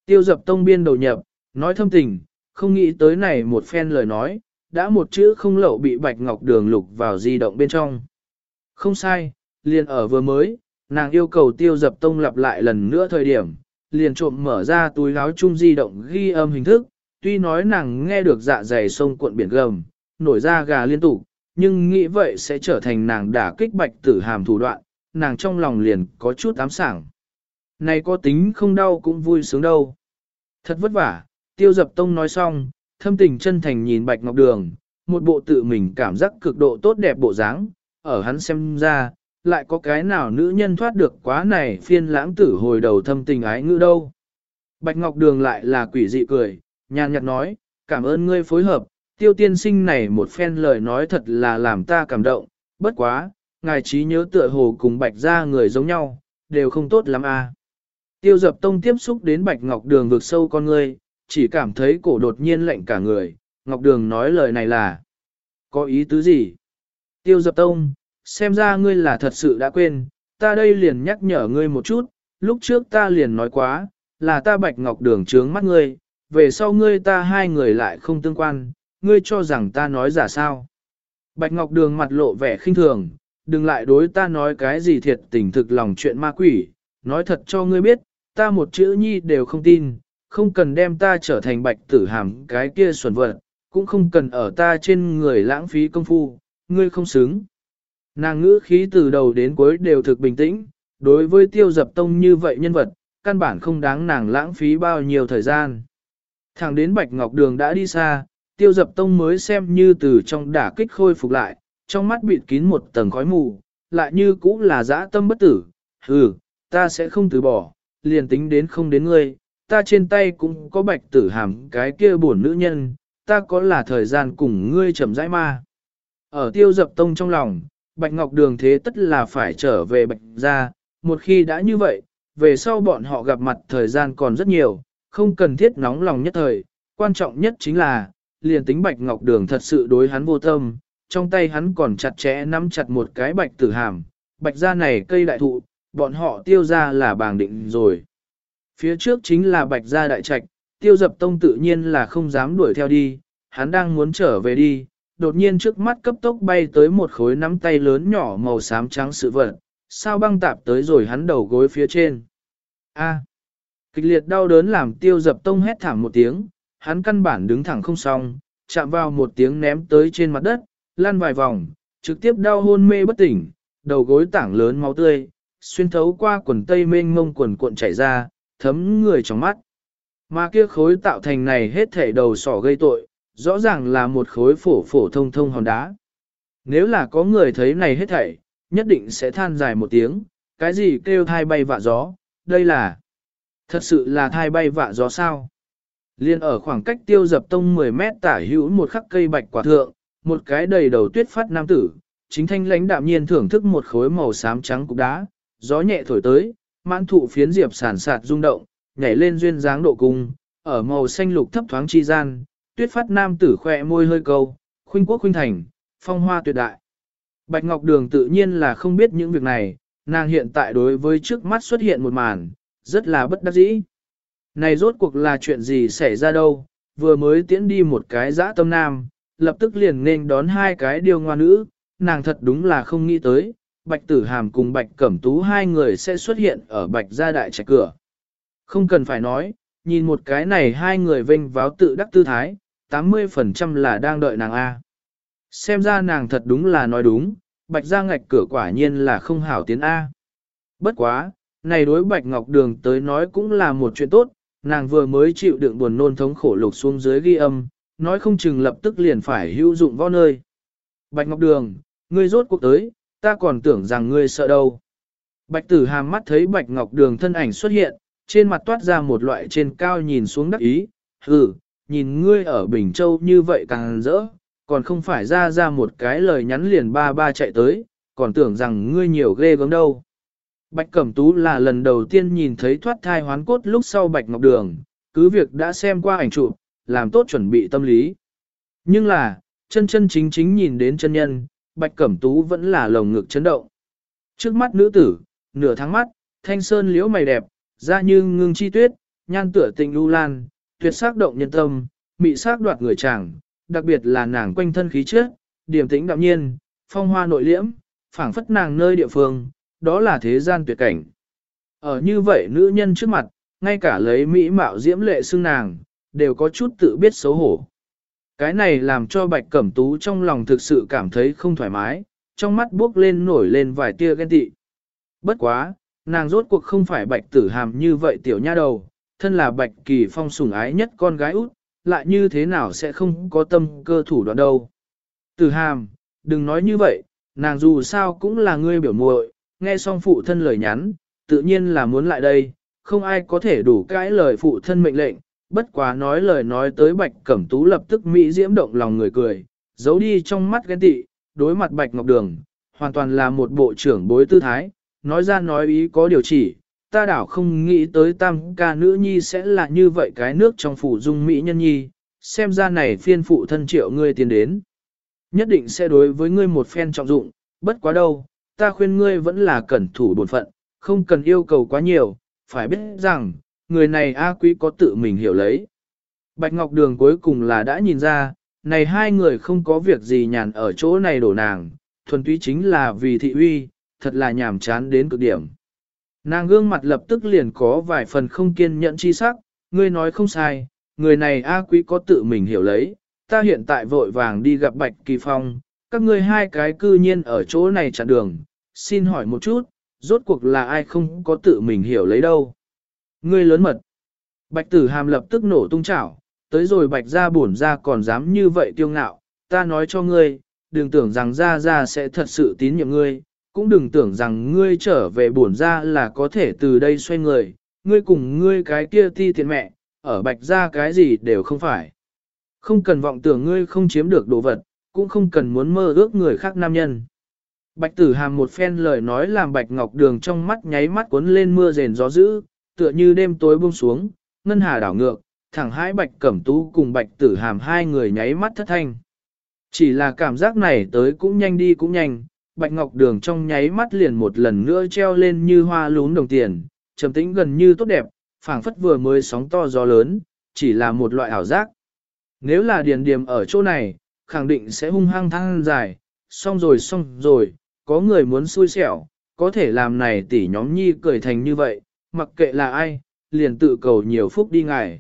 Speaker 1: Tiêu dập tông biên đầu nhập, nói thâm tình, không nghĩ tới này một phen lời nói, đã một chữ không lậu bị bạch ngọc đường lục vào di động bên trong. Không sai, liền ở vừa mới, nàng yêu cầu tiêu dập tông lặp lại lần nữa thời điểm, liền trộm mở ra túi áo chung di động ghi âm hình thức, tuy nói nàng nghe được dạ dày sông cuộn biển gầm, nổi ra gà liên tục, nhưng nghĩ vậy sẽ trở thành nàng đả kích bạch tử hàm thủ đoạn, nàng trong lòng liền có chút ám sảng. Này có tính không đau cũng vui sướng đâu. Thật vất vả, tiêu dập tông nói xong, thâm tình chân thành nhìn bạch ngọc đường, một bộ tự mình cảm giác cực độ tốt đẹp bộ dáng, ở hắn xem ra, lại có cái nào nữ nhân thoát được quá này phiên lãng tử hồi đầu thâm tình ái ngữ đâu. Bạch Ngọc Đường lại là quỷ dị cười, nhàn nhạt nói, cảm ơn ngươi phối hợp, tiêu tiên sinh này một phen lời nói thật là làm ta cảm động, bất quá, ngài trí nhớ tựa hồ cùng bạch ra người giống nhau, đều không tốt lắm à. Tiêu dập tông tiếp xúc đến bạch ngọc đường vực sâu con ngươi, chỉ cảm thấy cổ đột nhiên lạnh cả người, ngọc đường nói lời này là, có ý tứ gì? Tiêu dập tông, xem ra ngươi là thật sự đã quên, ta đây liền nhắc nhở ngươi một chút, lúc trước ta liền nói quá, là ta bạch ngọc đường trướng mắt ngươi, về sau ngươi ta hai người lại không tương quan, ngươi cho rằng ta nói giả sao. Bạch ngọc đường mặt lộ vẻ khinh thường, đừng lại đối ta nói cái gì thiệt tình thực lòng chuyện ma quỷ, nói thật cho ngươi biết, ta một chữ nhi đều không tin, không cần đem ta trở thành bạch tử hàm cái kia xuẩn vật, cũng không cần ở ta trên người lãng phí công phu, ngươi không xứng. Nàng ngữ khí từ đầu đến cuối đều thực bình tĩnh, đối với tiêu dập tông như vậy nhân vật, căn bản không đáng nàng lãng phí bao nhiêu thời gian. Thẳng đến Bạch Ngọc Đường đã đi xa, tiêu dập tông mới xem như từ trong đả kích khôi phục lại, trong mắt bịt kín một tầng khói mù, lại như cũng là dã tâm bất tử, hừ, ta sẽ không từ bỏ, liền tính đến không đến ngươi, ta trên tay cũng có bạch tử hàm cái kia buồn nữ nhân, ta có là thời gian cùng ngươi chậm rãi ma. Ở tiêu dập tông trong lòng, bạch ngọc đường thế tất là phải trở về bạch ra, một khi đã như vậy, về sau bọn họ gặp mặt thời gian còn rất nhiều, không cần thiết nóng lòng nhất thời, quan trọng nhất chính là, liền tính bạch ngọc đường thật sự đối hắn vô tâm, trong tay hắn còn chặt chẽ nắm chặt một cái bạch tử hàm, bạch ra này cây đại thụ, bọn họ tiêu ra là bàng định rồi. Phía trước chính là bạch gia đại trạch, tiêu dập tông tự nhiên là không dám đuổi theo đi, hắn đang muốn trở về đi, đột nhiên trước mắt cấp tốc bay tới một khối nắm tay lớn nhỏ màu xám trắng sự vật, sao băng tạp tới rồi hắn đầu gối phía trên. A. Kịch liệt đau đớn làm tiêu dập tông hét thảm một tiếng, hắn căn bản đứng thẳng không xong, chạm vào một tiếng ném tới trên mặt đất, lăn vài vòng, trực tiếp đau hôn mê bất tỉnh, đầu gối tảng lớn máu tươi, xuyên thấu qua quần tây mênh mông quần cuộn chảy ra, thấm người trong mắt. Mà kia khối tạo thành này hết thể đầu sỏ gây tội, rõ ràng là một khối phổ phổ thông thông hòn đá. Nếu là có người thấy này hết thảy, nhất định sẽ than dài một tiếng, cái gì kêu thai bay vạ gió, đây là, thật sự là thai bay vạ gió sao. Liên ở khoảng cách tiêu dập tông 10 mét tả hữu một khắc cây bạch quả thượng, một cái đầy đầu tuyết phát nam tử, chính thanh lãnh đạm nhiên thưởng thức một khối màu xám trắng cục đá, gió nhẹ thổi tới, mãn thụ phiến diệp sản sạt rung động, nhảy lên duyên dáng độ cung, ở màu xanh lục thấp thoáng chi gian, tuyết phát nam tử khỏe môi hơi câu, khuynh quốc khuynh thành, phong hoa tuyệt đại. Bạch Ngọc Đường tự nhiên là không biết những việc này, nàng hiện tại đối với trước mắt xuất hiện một màn, rất là bất đắc dĩ. Này rốt cuộc là chuyện gì xảy ra đâu, vừa mới tiễn đi một cái dã tâm nam, lập tức liền nên đón hai cái điều ngoan nữ, nàng thật đúng là không nghĩ tới, Bạch Tử Hàm cùng Bạch Cẩm Tú hai người sẽ xuất hiện ở Bạch gia đại trạch cửa. Không cần phải nói, nhìn một cái này hai người vênh váo tự đắc tư thái, 80% là đang đợi nàng A. Xem ra nàng thật đúng là nói đúng, Bạch gia ngạch cửa quả nhiên là không hảo tiến A. Bất quá, này đối Bạch Ngọc Đường tới nói cũng là một chuyện tốt, nàng vừa mới chịu đựng buồn nôn thống khổ lục xuống dưới ghi âm, nói không chừng lập tức liền phải hữu dụng võ nơi. Bạch Ngọc Đường, ngươi rốt cuộc tới, ta còn tưởng rằng ngươi sợ đâu. Bạch tử hàm mắt thấy Bạch Ngọc Đường thân ảnh xuất hiện, trên mặt toát ra một loại trên cao nhìn xuống đắc ý, hừ, nhìn ngươi ở Bình Châu như vậy càng rỡ, còn không phải ra ra một cái lời nhắn liền ba ba chạy tới, còn tưởng rằng ngươi nhiều ghê gớm đâu. Bạch Cẩm Tú là lần đầu tiên nhìn thấy thoát thai hoán cốt lúc sau Bạch Ngọc Đường, cứ việc đã xem qua ảnh chụp, làm tốt chuẩn bị tâm lý. Nhưng là, chân chân chính chính nhìn đến chân nhân, Bạch Cẩm Tú vẫn là lồng ngực chấn động. Trước mắt nữ tử, nửa tháng mắt, thanh sơn liễu mày đẹp, da như ngưng chi tuyết, nhan tựa tình lưu lan, tuyệt sắc động nhân tâm, mị sắc đoạt người chàng, đặc biệt là nàng quanh thân khí chất, điểm tĩnh đạm nhiên, phong hoa nội liễm, phảng phất nàng nơi địa phương, đó là thế gian tuyệt cảnh. Ở như vậy nữ nhân trước mặt, ngay cả lấy mỹ mạo diễm lệ xưng nàng, đều có chút tự biết xấu hổ. Cái này làm cho Bạch Cẩm Tú trong lòng thực sự cảm thấy không thoải mái, trong mắt bước lên nổi lên vài tia ghen tị. Bất quá, nàng rốt cuộc không phải Bạch Tử Hàm như vậy tiểu nha đầu, thân là Bạch Kỳ Phong sủng ái nhất con gái út, lại như thế nào sẽ không có tâm cơ thủ đoạn đâu. Tử Hàm, đừng nói như vậy, nàng dù sao cũng là ngươi biểu muội, nghe xong phụ thân lời nhắn, tự nhiên là muốn lại đây, không ai có thể đủ cãi lời phụ thân mệnh lệnh, bất quá nói lời nói tới Bạch Cẩm Tú lập tức mỹ diễm động lòng người cười, giấu đi trong mắt ghen tị, đối mặt Bạch Ngọc Đường, hoàn toàn là một bộ trưởng bối tư thái, nói ra nói ý có điều chỉ, ta đảo không nghĩ tới tam ca nữ nhi sẽ là như vậy cái nước trong phủ dung mỹ nhân nhi, xem ra này phiên phụ thân triệu ngươi tiến đến. Nhất định sẽ đối với ngươi một phen trọng dụng, bất quá đâu, ta khuyên ngươi vẫn là cẩn thủ bổn phận, không cần yêu cầu quá nhiều, phải biết rằng, người này A quý có tự mình hiểu lấy. Bạch Ngọc Đường cuối cùng là đã nhìn ra, này hai người không có việc gì nhàn ở chỗ này đổ nàng, thuần túy chính là vì thị uy, thật là nhàm chán đến cực điểm. Nàng gương mặt lập tức liền có vài phần không kiên nhẫn chi sắc, ngươi nói không sai, người này A quý có tự mình hiểu lấy, ta hiện tại vội vàng đi gặp Bạch Kỳ Phong, các ngươi hai cái cư nhiên ở chỗ này chặn đường, xin hỏi một chút, rốt cuộc là ai không có tự mình hiểu lấy đâu. Ngươi lớn mật. Bạch tử hàm lập tức nổ tung chảo, tới rồi bạch ra bổn ra còn dám như vậy tiêu ngạo, ta nói cho ngươi, đừng tưởng rằng ra ra sẽ thật sự tín nhiệm ngươi, cũng đừng tưởng rằng ngươi trở về bổn ra là có thể từ đây xoay người, ngươi cùng ngươi cái kia ti tiền mẹ, ở bạch ra cái gì đều không phải. Không cần vọng tưởng ngươi không chiếm được đồ vật, cũng không cần muốn mơ ước người khác nam nhân. Bạch tử hàm một phen lời nói làm bạch ngọc đường trong mắt nháy mắt cuốn lên mưa rền gió dữ, tựa như đêm tối buông xuống, ngân hà đảo ngược, thẳng hai bạch cẩm tú cùng bạch tử hàm hai người nháy mắt thất thanh. Chỉ là cảm giác này tới cũng nhanh đi cũng nhanh, bạch ngọc đường trong nháy mắt liền một lần nữa treo lên như hoa lún đồng tiền, trầm tĩnh gần như tốt đẹp, phảng phất vừa mới sóng to gió lớn, chỉ là một loại ảo giác. Nếu là điền điểm ở chỗ này, khẳng định sẽ hung hăng thăng dài, xong rồi xong rồi, có người muốn xui xẻo, có thể làm này tỷ nhóm nhi cười thành như vậy, mặc kệ là ai, liền tự cầu nhiều phúc đi ngài.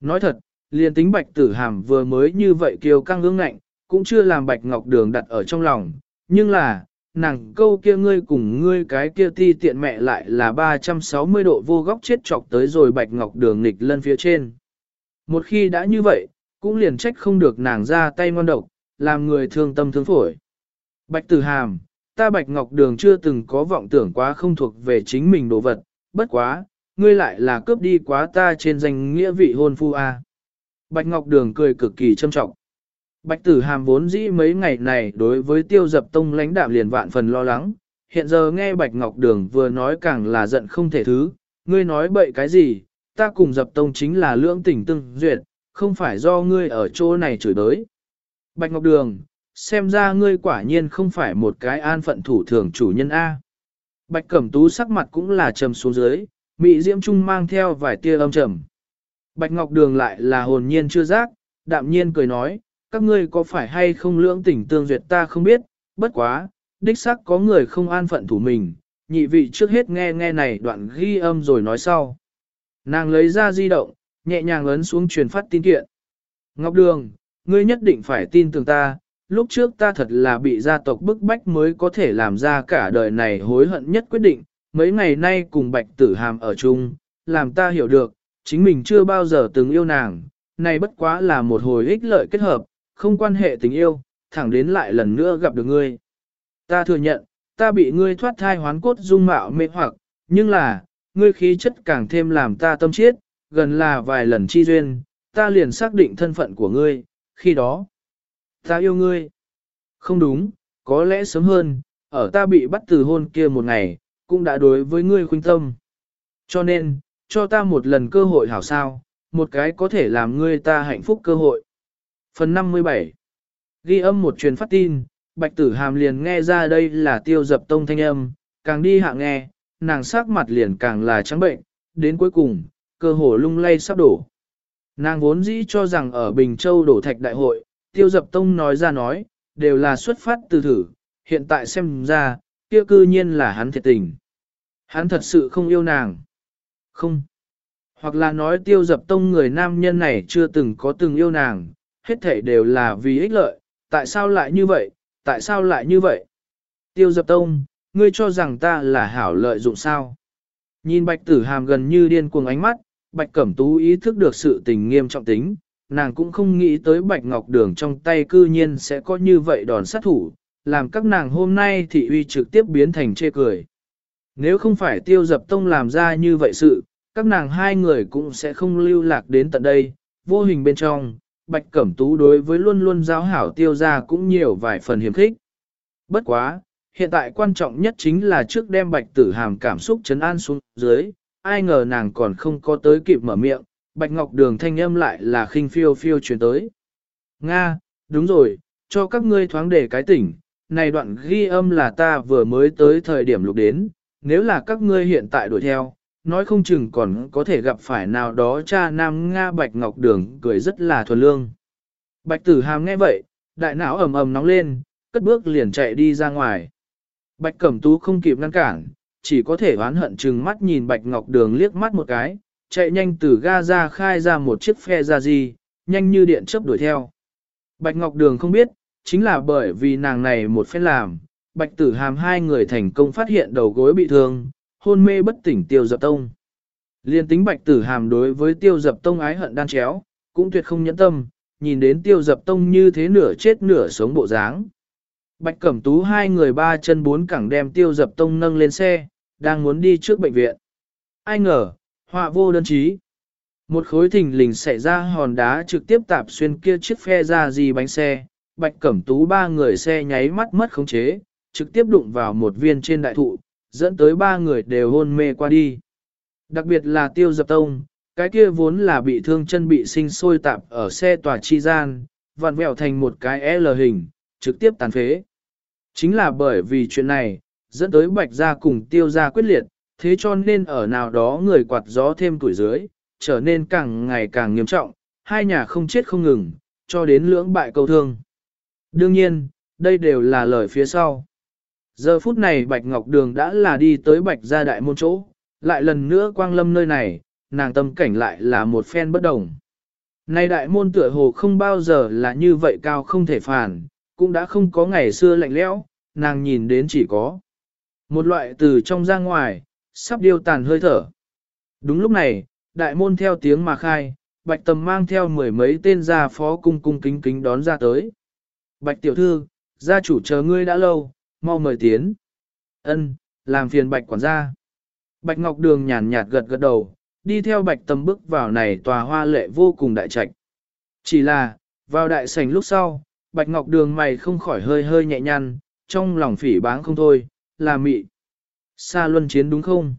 Speaker 1: Nói thật, liền tính bạch tử hàm vừa mới như vậy kiều căng ương ngạnh, cũng chưa làm bạch ngọc đường đặt ở trong lòng, Nhưng là, nàng câu kia ngươi cùng ngươi cái kia ti tiện mẹ lại là 360 độ vô góc chết chọc tới rồi bạch ngọc đường nghịch lân phía trên. Một khi đã như vậy, cũng liền trách không được nàng ra tay ngon độc, làm người thương tâm thương phổi. Bạch tử hàm, ta bạch ngọc đường chưa từng có vọng tưởng quá không thuộc về chính mình đồ vật, bất quá, ngươi lại là cướp đi quá ta trên danh nghĩa vị hôn phu a. Bạch ngọc đường cười cực kỳ trâm trọng. Bạch tử hàm vốn dĩ mấy ngày này đối với tiêu dập tông lãnh đạm liền vạn phần lo lắng, hiện giờ nghe Bạch Ngọc Đường vừa nói càng là giận không thể thứ, ngươi nói bậy cái gì, ta cùng dập tông chính là lưỡng tình tương duyệt, không phải do ngươi ở chỗ này chửi đới. Bạch Ngọc Đường, xem ra ngươi quả nhiên không phải một cái an phận thủ thường chủ nhân A. Bạch Cẩm Tú sắc mặt cũng là trầm xuống dưới, Mị Diễm Trung mang theo vài tia âm trầm. Bạch Ngọc Đường lại là hồn nhiên chưa giác, đạm nhiên cười nói, các ngươi có phải hay không lưỡng tình tương duyệt ta không biết, bất quá, đích xác có người không an phận thủ mình, nhị vị trước hết nghe nghe này đoạn ghi âm rồi nói sau. Nàng lấy ra di động, nhẹ nhàng ấn xuống truyền phát tin kiện. Ngọc Đường, ngươi nhất định phải tin tưởng ta, lúc trước ta thật là bị gia tộc bức bách mới có thể làm ra cả đời này hối hận nhất quyết định, mấy ngày nay cùng bạch tử hàm ở chung, làm ta hiểu được, chính mình chưa bao giờ từng yêu nàng, này bất quá là một hồi ích lợi kết hợp, không quan hệ tình yêu, thẳng đến lại lần nữa gặp được ngươi. Ta thừa nhận, ta bị ngươi thoát thai hoán cốt dung mạo mê hoặc, nhưng là, ngươi khí chất càng thêm làm ta tâm chiết, gần là vài lần chi duyên, ta liền xác định thân phận của ngươi, khi đó, ta yêu ngươi. Không đúng, có lẽ sớm hơn, ở ta bị bắt từ hôn kia một ngày, cũng đã đối với ngươi khuynh tâm. Cho nên, cho ta một lần cơ hội hảo sao, một cái có thể làm ngươi ta hạnh phúc cơ hội. Phần 57 Ghi âm một truyền phát tin, Bạch Tử Hàm liền nghe ra đây là tiêu dập tông thanh âm, càng đi hạ nghe, nàng sắc mặt liền càng là trắng bệnh, đến cuối cùng, cơ hồ lung lay sắp đổ. Nàng vốn dĩ cho rằng ở Bình Châu đổ thạch đại hội, tiêu dập tông nói ra nói, đều là xuất phát từ thử, hiện tại xem ra, kia cư nhiên là hắn thiệt tình. Hắn thật sự không yêu nàng. Không. Hoặc là nói tiêu dập tông người nam nhân này chưa từng có từng yêu nàng, hết thảy đều là vì ích lợi, tại sao lại như vậy, tại sao lại như vậy? Tiêu dập tông, ngươi cho rằng ta là hảo lợi dụng sao? Nhìn bạch tử hàm gần như điên cuồng ánh mắt, bạch cẩm tú ý thức được sự tình nghiêm trọng tính, nàng cũng không nghĩ tới bạch ngọc đường trong tay cư nhiên sẽ có như vậy đòn sát thủ, làm các nàng hôm nay thị uy trực tiếp biến thành chê cười. Nếu không phải tiêu dập tông làm ra như vậy sự, các nàng hai người cũng sẽ không lưu lạc đến tận đây, vô hình bên trong, Bạch Cẩm Tú đối với luôn luôn giáo hảo tiêu gia cũng nhiều vài phần hiểm khích. Bất quá, hiện tại quan trọng nhất chính là trước đem Bạch Tử Hàm cảm xúc chấn an xuống dưới, ai ngờ nàng còn không có tới kịp mở miệng, Bạch Ngọc Đường thanh âm lại là khinh phiêu phiêu truyền tới. Nga, đúng rồi, cho các ngươi thoáng để cái tỉnh, này đoạn ghi âm là ta vừa mới tới thời điểm lục đến, nếu là các ngươi hiện tại đuổi theo, nói không chừng còn có thể gặp phải nào đó cha nam Nga Bạch Ngọc Đường cười rất là thuần lương. Bạch tử hàm nghe vậy, đại não ầm ầm nóng lên, cất bước liền chạy đi ra ngoài. Bạch Cẩm Tú không kịp ngăn cản, chỉ có thể oán hận chừng mắt nhìn Bạch Ngọc Đường liếc mắt một cái, chạy nhanh từ ga ra khai ra một chiếc phe ra gì, nhanh như điện chớp đuổi theo. Bạch Ngọc Đường không biết, chính là bởi vì nàng này một phen làm, Bạch Tử Hàm hai người thành công phát hiện đầu gối bị thương, hôn mê bất tỉnh tiêu dập tông. Liên tính bạch tử hàm đối với tiêu dập tông ái hận đan chéo, cũng tuyệt không nhẫn tâm, nhìn đến tiêu dập tông như thế nửa chết nửa sống bộ dáng. Bạch cẩm tú hai người ba chân bốn cẳng đem tiêu dập tông nâng lên xe, đang muốn đi trước bệnh viện. Ai ngờ, họa vô đơn chí. Một khối thình lình xảy ra hòn đá trực tiếp tạp xuyên kia chiếc phe ra gì bánh xe, bạch cẩm tú ba người xe nháy mắt mất khống chế, trực tiếp đụng vào một viên trên đại thụ, dẫn tới ba người đều hôn mê qua đi. Đặc biệt là tiêu dập tông, cái kia vốn là bị thương chân bị sinh sôi tạp ở xe tòa chi gian, vặn vẹo thành một cái L hình, trực tiếp tàn phế. Chính là bởi vì chuyện này, dẫn tới bạch gia cùng tiêu gia quyết liệt, thế cho nên ở nào đó người quạt gió thêm tuổi dưới, trở nên càng ngày càng nghiêm trọng, hai nhà không chết không ngừng, cho đến lưỡng bại câu thương. Đương nhiên, đây đều là lời phía sau. Giờ phút này Bạch Ngọc Đường đã là đi tới Bạch gia đại môn chỗ, lại lần nữa quang lâm nơi này, nàng tâm cảnh lại là một phen bất đồng. Nay đại môn tựa hồ không bao giờ là như vậy cao không thể phản, cũng đã không có ngày xưa lạnh lẽo, nàng nhìn đến chỉ có một loại từ trong ra ngoài, sắp điêu tàn hơi thở. Đúng lúc này, đại môn theo tiếng mà khai, bạch tầm mang theo mười mấy tên gia phó cung cung kính kính đón ra tới. Bạch tiểu thư, gia chủ chờ ngươi đã lâu, mau mời tiến. Ân, làm phiền bạch quản gia. Bạch Ngọc Đường nhàn nhạt gật gật đầu, đi theo bạch tầm bước vào này tòa hoa lệ vô cùng đại trạch. Chỉ là, vào đại sảnh lúc sau, bạch Ngọc Đường mày không khỏi hơi hơi nhẹ nhăn, trong lòng phỉ báng không thôi, là mị. Sa luân chiến đúng không?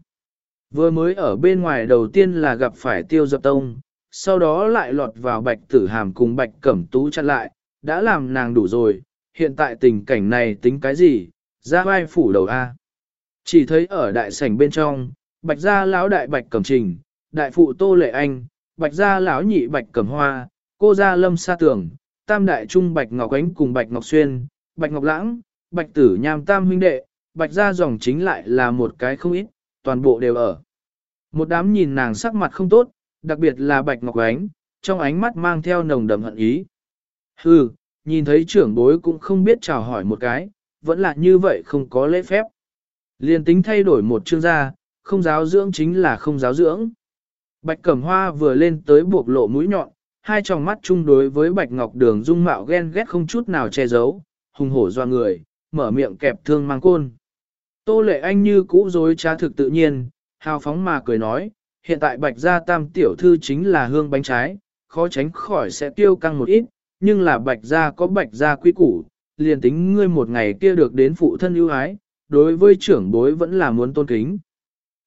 Speaker 1: Vừa mới ở bên ngoài đầu tiên là gặp phải tiêu dập tông, sau đó lại lọt vào bạch tử hàm cùng bạch cẩm tú chặn lại, đã làm nàng đủ rồi, hiện tại tình cảnh này tính cái gì, ra vai phủ đầu A. Chỉ thấy ở đại sảnh bên trong, bạch gia lão đại bạch cẩm trình, đại phụ tô lệ anh, bạch gia lão nhị bạch cẩm hoa, cô gia lâm sa tường, tam đại trung bạch ngọc ánh cùng bạch ngọc xuyên, bạch ngọc lãng, bạch tử nham tam huynh đệ, bạch gia dòng chính lại là một cái không ít, toàn bộ đều ở. Một đám nhìn nàng sắc mặt không tốt, đặc biệt là bạch ngọc ánh, trong ánh mắt mang theo nồng đậm hận ý. Hừ, nhìn thấy trưởng bối cũng không biết chào hỏi một cái, vẫn là như vậy không có lễ phép. Liên tính thay đổi một chương gia, không giáo dưỡng chính là không giáo dưỡng. Bạch Cẩm Hoa vừa lên tới buộc lộ mũi nhọn, hai tròng mắt chung đối với Bạch Ngọc Đường dung mạo ghen ghét không chút nào che giấu, hùng hổ doa người, mở miệng kẹp thương mang côn. Tô lệ anh như cũ dối trá thực tự nhiên, hào phóng mà cười nói, hiện tại bạch gia tam tiểu thư chính là hương bánh trái, khó tránh khỏi sẽ tiêu căng một ít, nhưng là bạch gia có bạch gia quy củ, liền tính ngươi một ngày kia được đến phụ thân ưu ái, đối với trưởng bối vẫn là muốn tôn kính.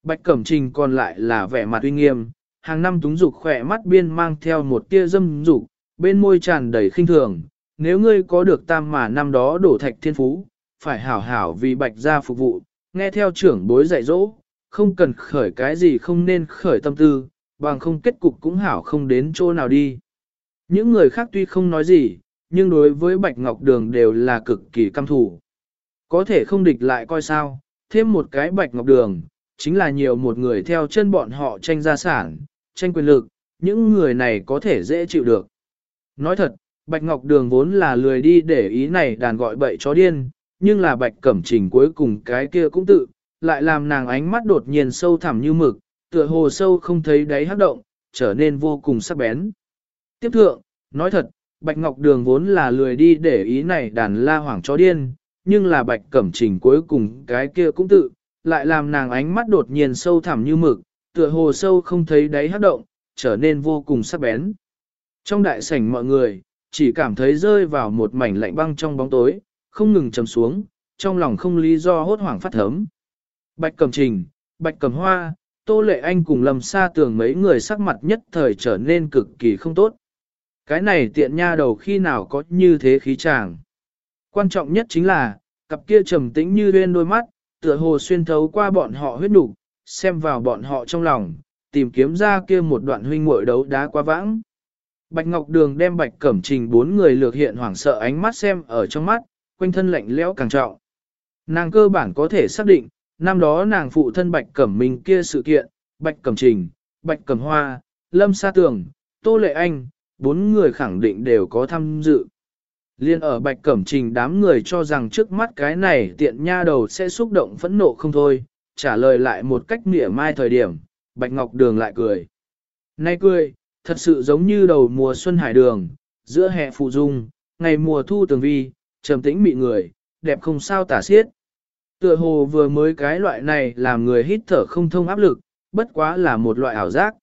Speaker 1: Bạch Cẩm Trình còn lại là vẻ mặt uy nghiêm, hàng năm túng dục khỏe mắt biên mang theo một tia dâm dục, bên môi tràn đầy khinh thường, nếu ngươi có được tam mà năm đó đổ thạch thiên phú, phải hảo hảo vì bạch gia phục vụ, nghe theo trưởng bối dạy dỗ, không cần khởi cái gì không nên khởi tâm tư, bằng không kết cục cũng hảo không đến chỗ nào đi. Những người khác tuy không nói gì, nhưng đối với Bạch Ngọc Đường đều là cực kỳ căm thủ. Có thể không địch lại coi sao, thêm một cái Bạch Ngọc Đường, chính là nhiều một người theo chân bọn họ tranh gia sản, tranh quyền lực, những người này có thể dễ chịu được. Nói thật, Bạch Ngọc Đường vốn là lười đi để ý này đàn gọi bậy chó điên, nhưng là bạch cẩm trình cuối cùng cái kia cũng tự, lại làm nàng ánh mắt đột nhiên sâu thẳm như mực, tựa hồ sâu không thấy đáy hấp động, trở nên vô cùng sắc bén. Tiếp thượng, nói thật, Bạch Ngọc Đường vốn là lười đi để ý này đàn la hoảng chó điên, nhưng là Bạch Cẩm Trình cuối cùng cái kia cũng tự, lại làm nàng ánh mắt đột nhiên sâu thẳm như mực, tựa hồ sâu không thấy đáy hấp động, trở nên vô cùng sắc bén. Trong đại sảnh mọi người, chỉ cảm thấy rơi vào một mảnh lạnh băng trong bóng tối, không ngừng trầm xuống, trong lòng không lý do hốt hoảng phát thấm. Bạch Cẩm Trình, Bạch Cẩm Hoa, Tô Lệ Anh cùng lầm xa tường mấy người sắc mặt nhất thời trở nên cực kỳ không tốt. Cái này tiện nha đầu khi nào có như thế khí chàng. Quan trọng nhất chính là, cặp kia trầm tĩnh như đen đôi mắt, tựa hồ xuyên thấu qua bọn họ huyết đủ, xem vào bọn họ trong lòng, tìm kiếm ra kia một đoạn huynh muội đấu đá quá vãng. Bạch Ngọc Đường đem Bạch Cẩm Trình bốn người lược hiện hoảng sợ ánh mắt xem ở trong mắt, quanh thân lạnh lẽo càng trọng. Nàng cơ bản có thể xác định, năm đó nàng phụ thân Bạch Cẩm Minh kia sự kiện, Bạch Cẩm Trình, Bạch Cẩm Hoa, Lâm Sa Tường, Tô Lệ Anh, bốn người khẳng định đều có tham dự. Liên ở Bạch Cẩm Trình đám người cho rằng trước mắt cái này tiện nha đầu sẽ xúc động phẫn nộ không thôi, trả lời lại một cách mỉa mai thời điểm, Bạch Ngọc Đường lại cười. Nay cười, thật sự giống như đầu mùa xuân hải đường, giữa hè phụ dung, ngày mùa thu tường vi, trầm tĩnh mị người, đẹp không sao tả xiết. Tựa hồ vừa mới cái loại này làm người hít thở không thông áp lực, bất quá là một loại ảo giác.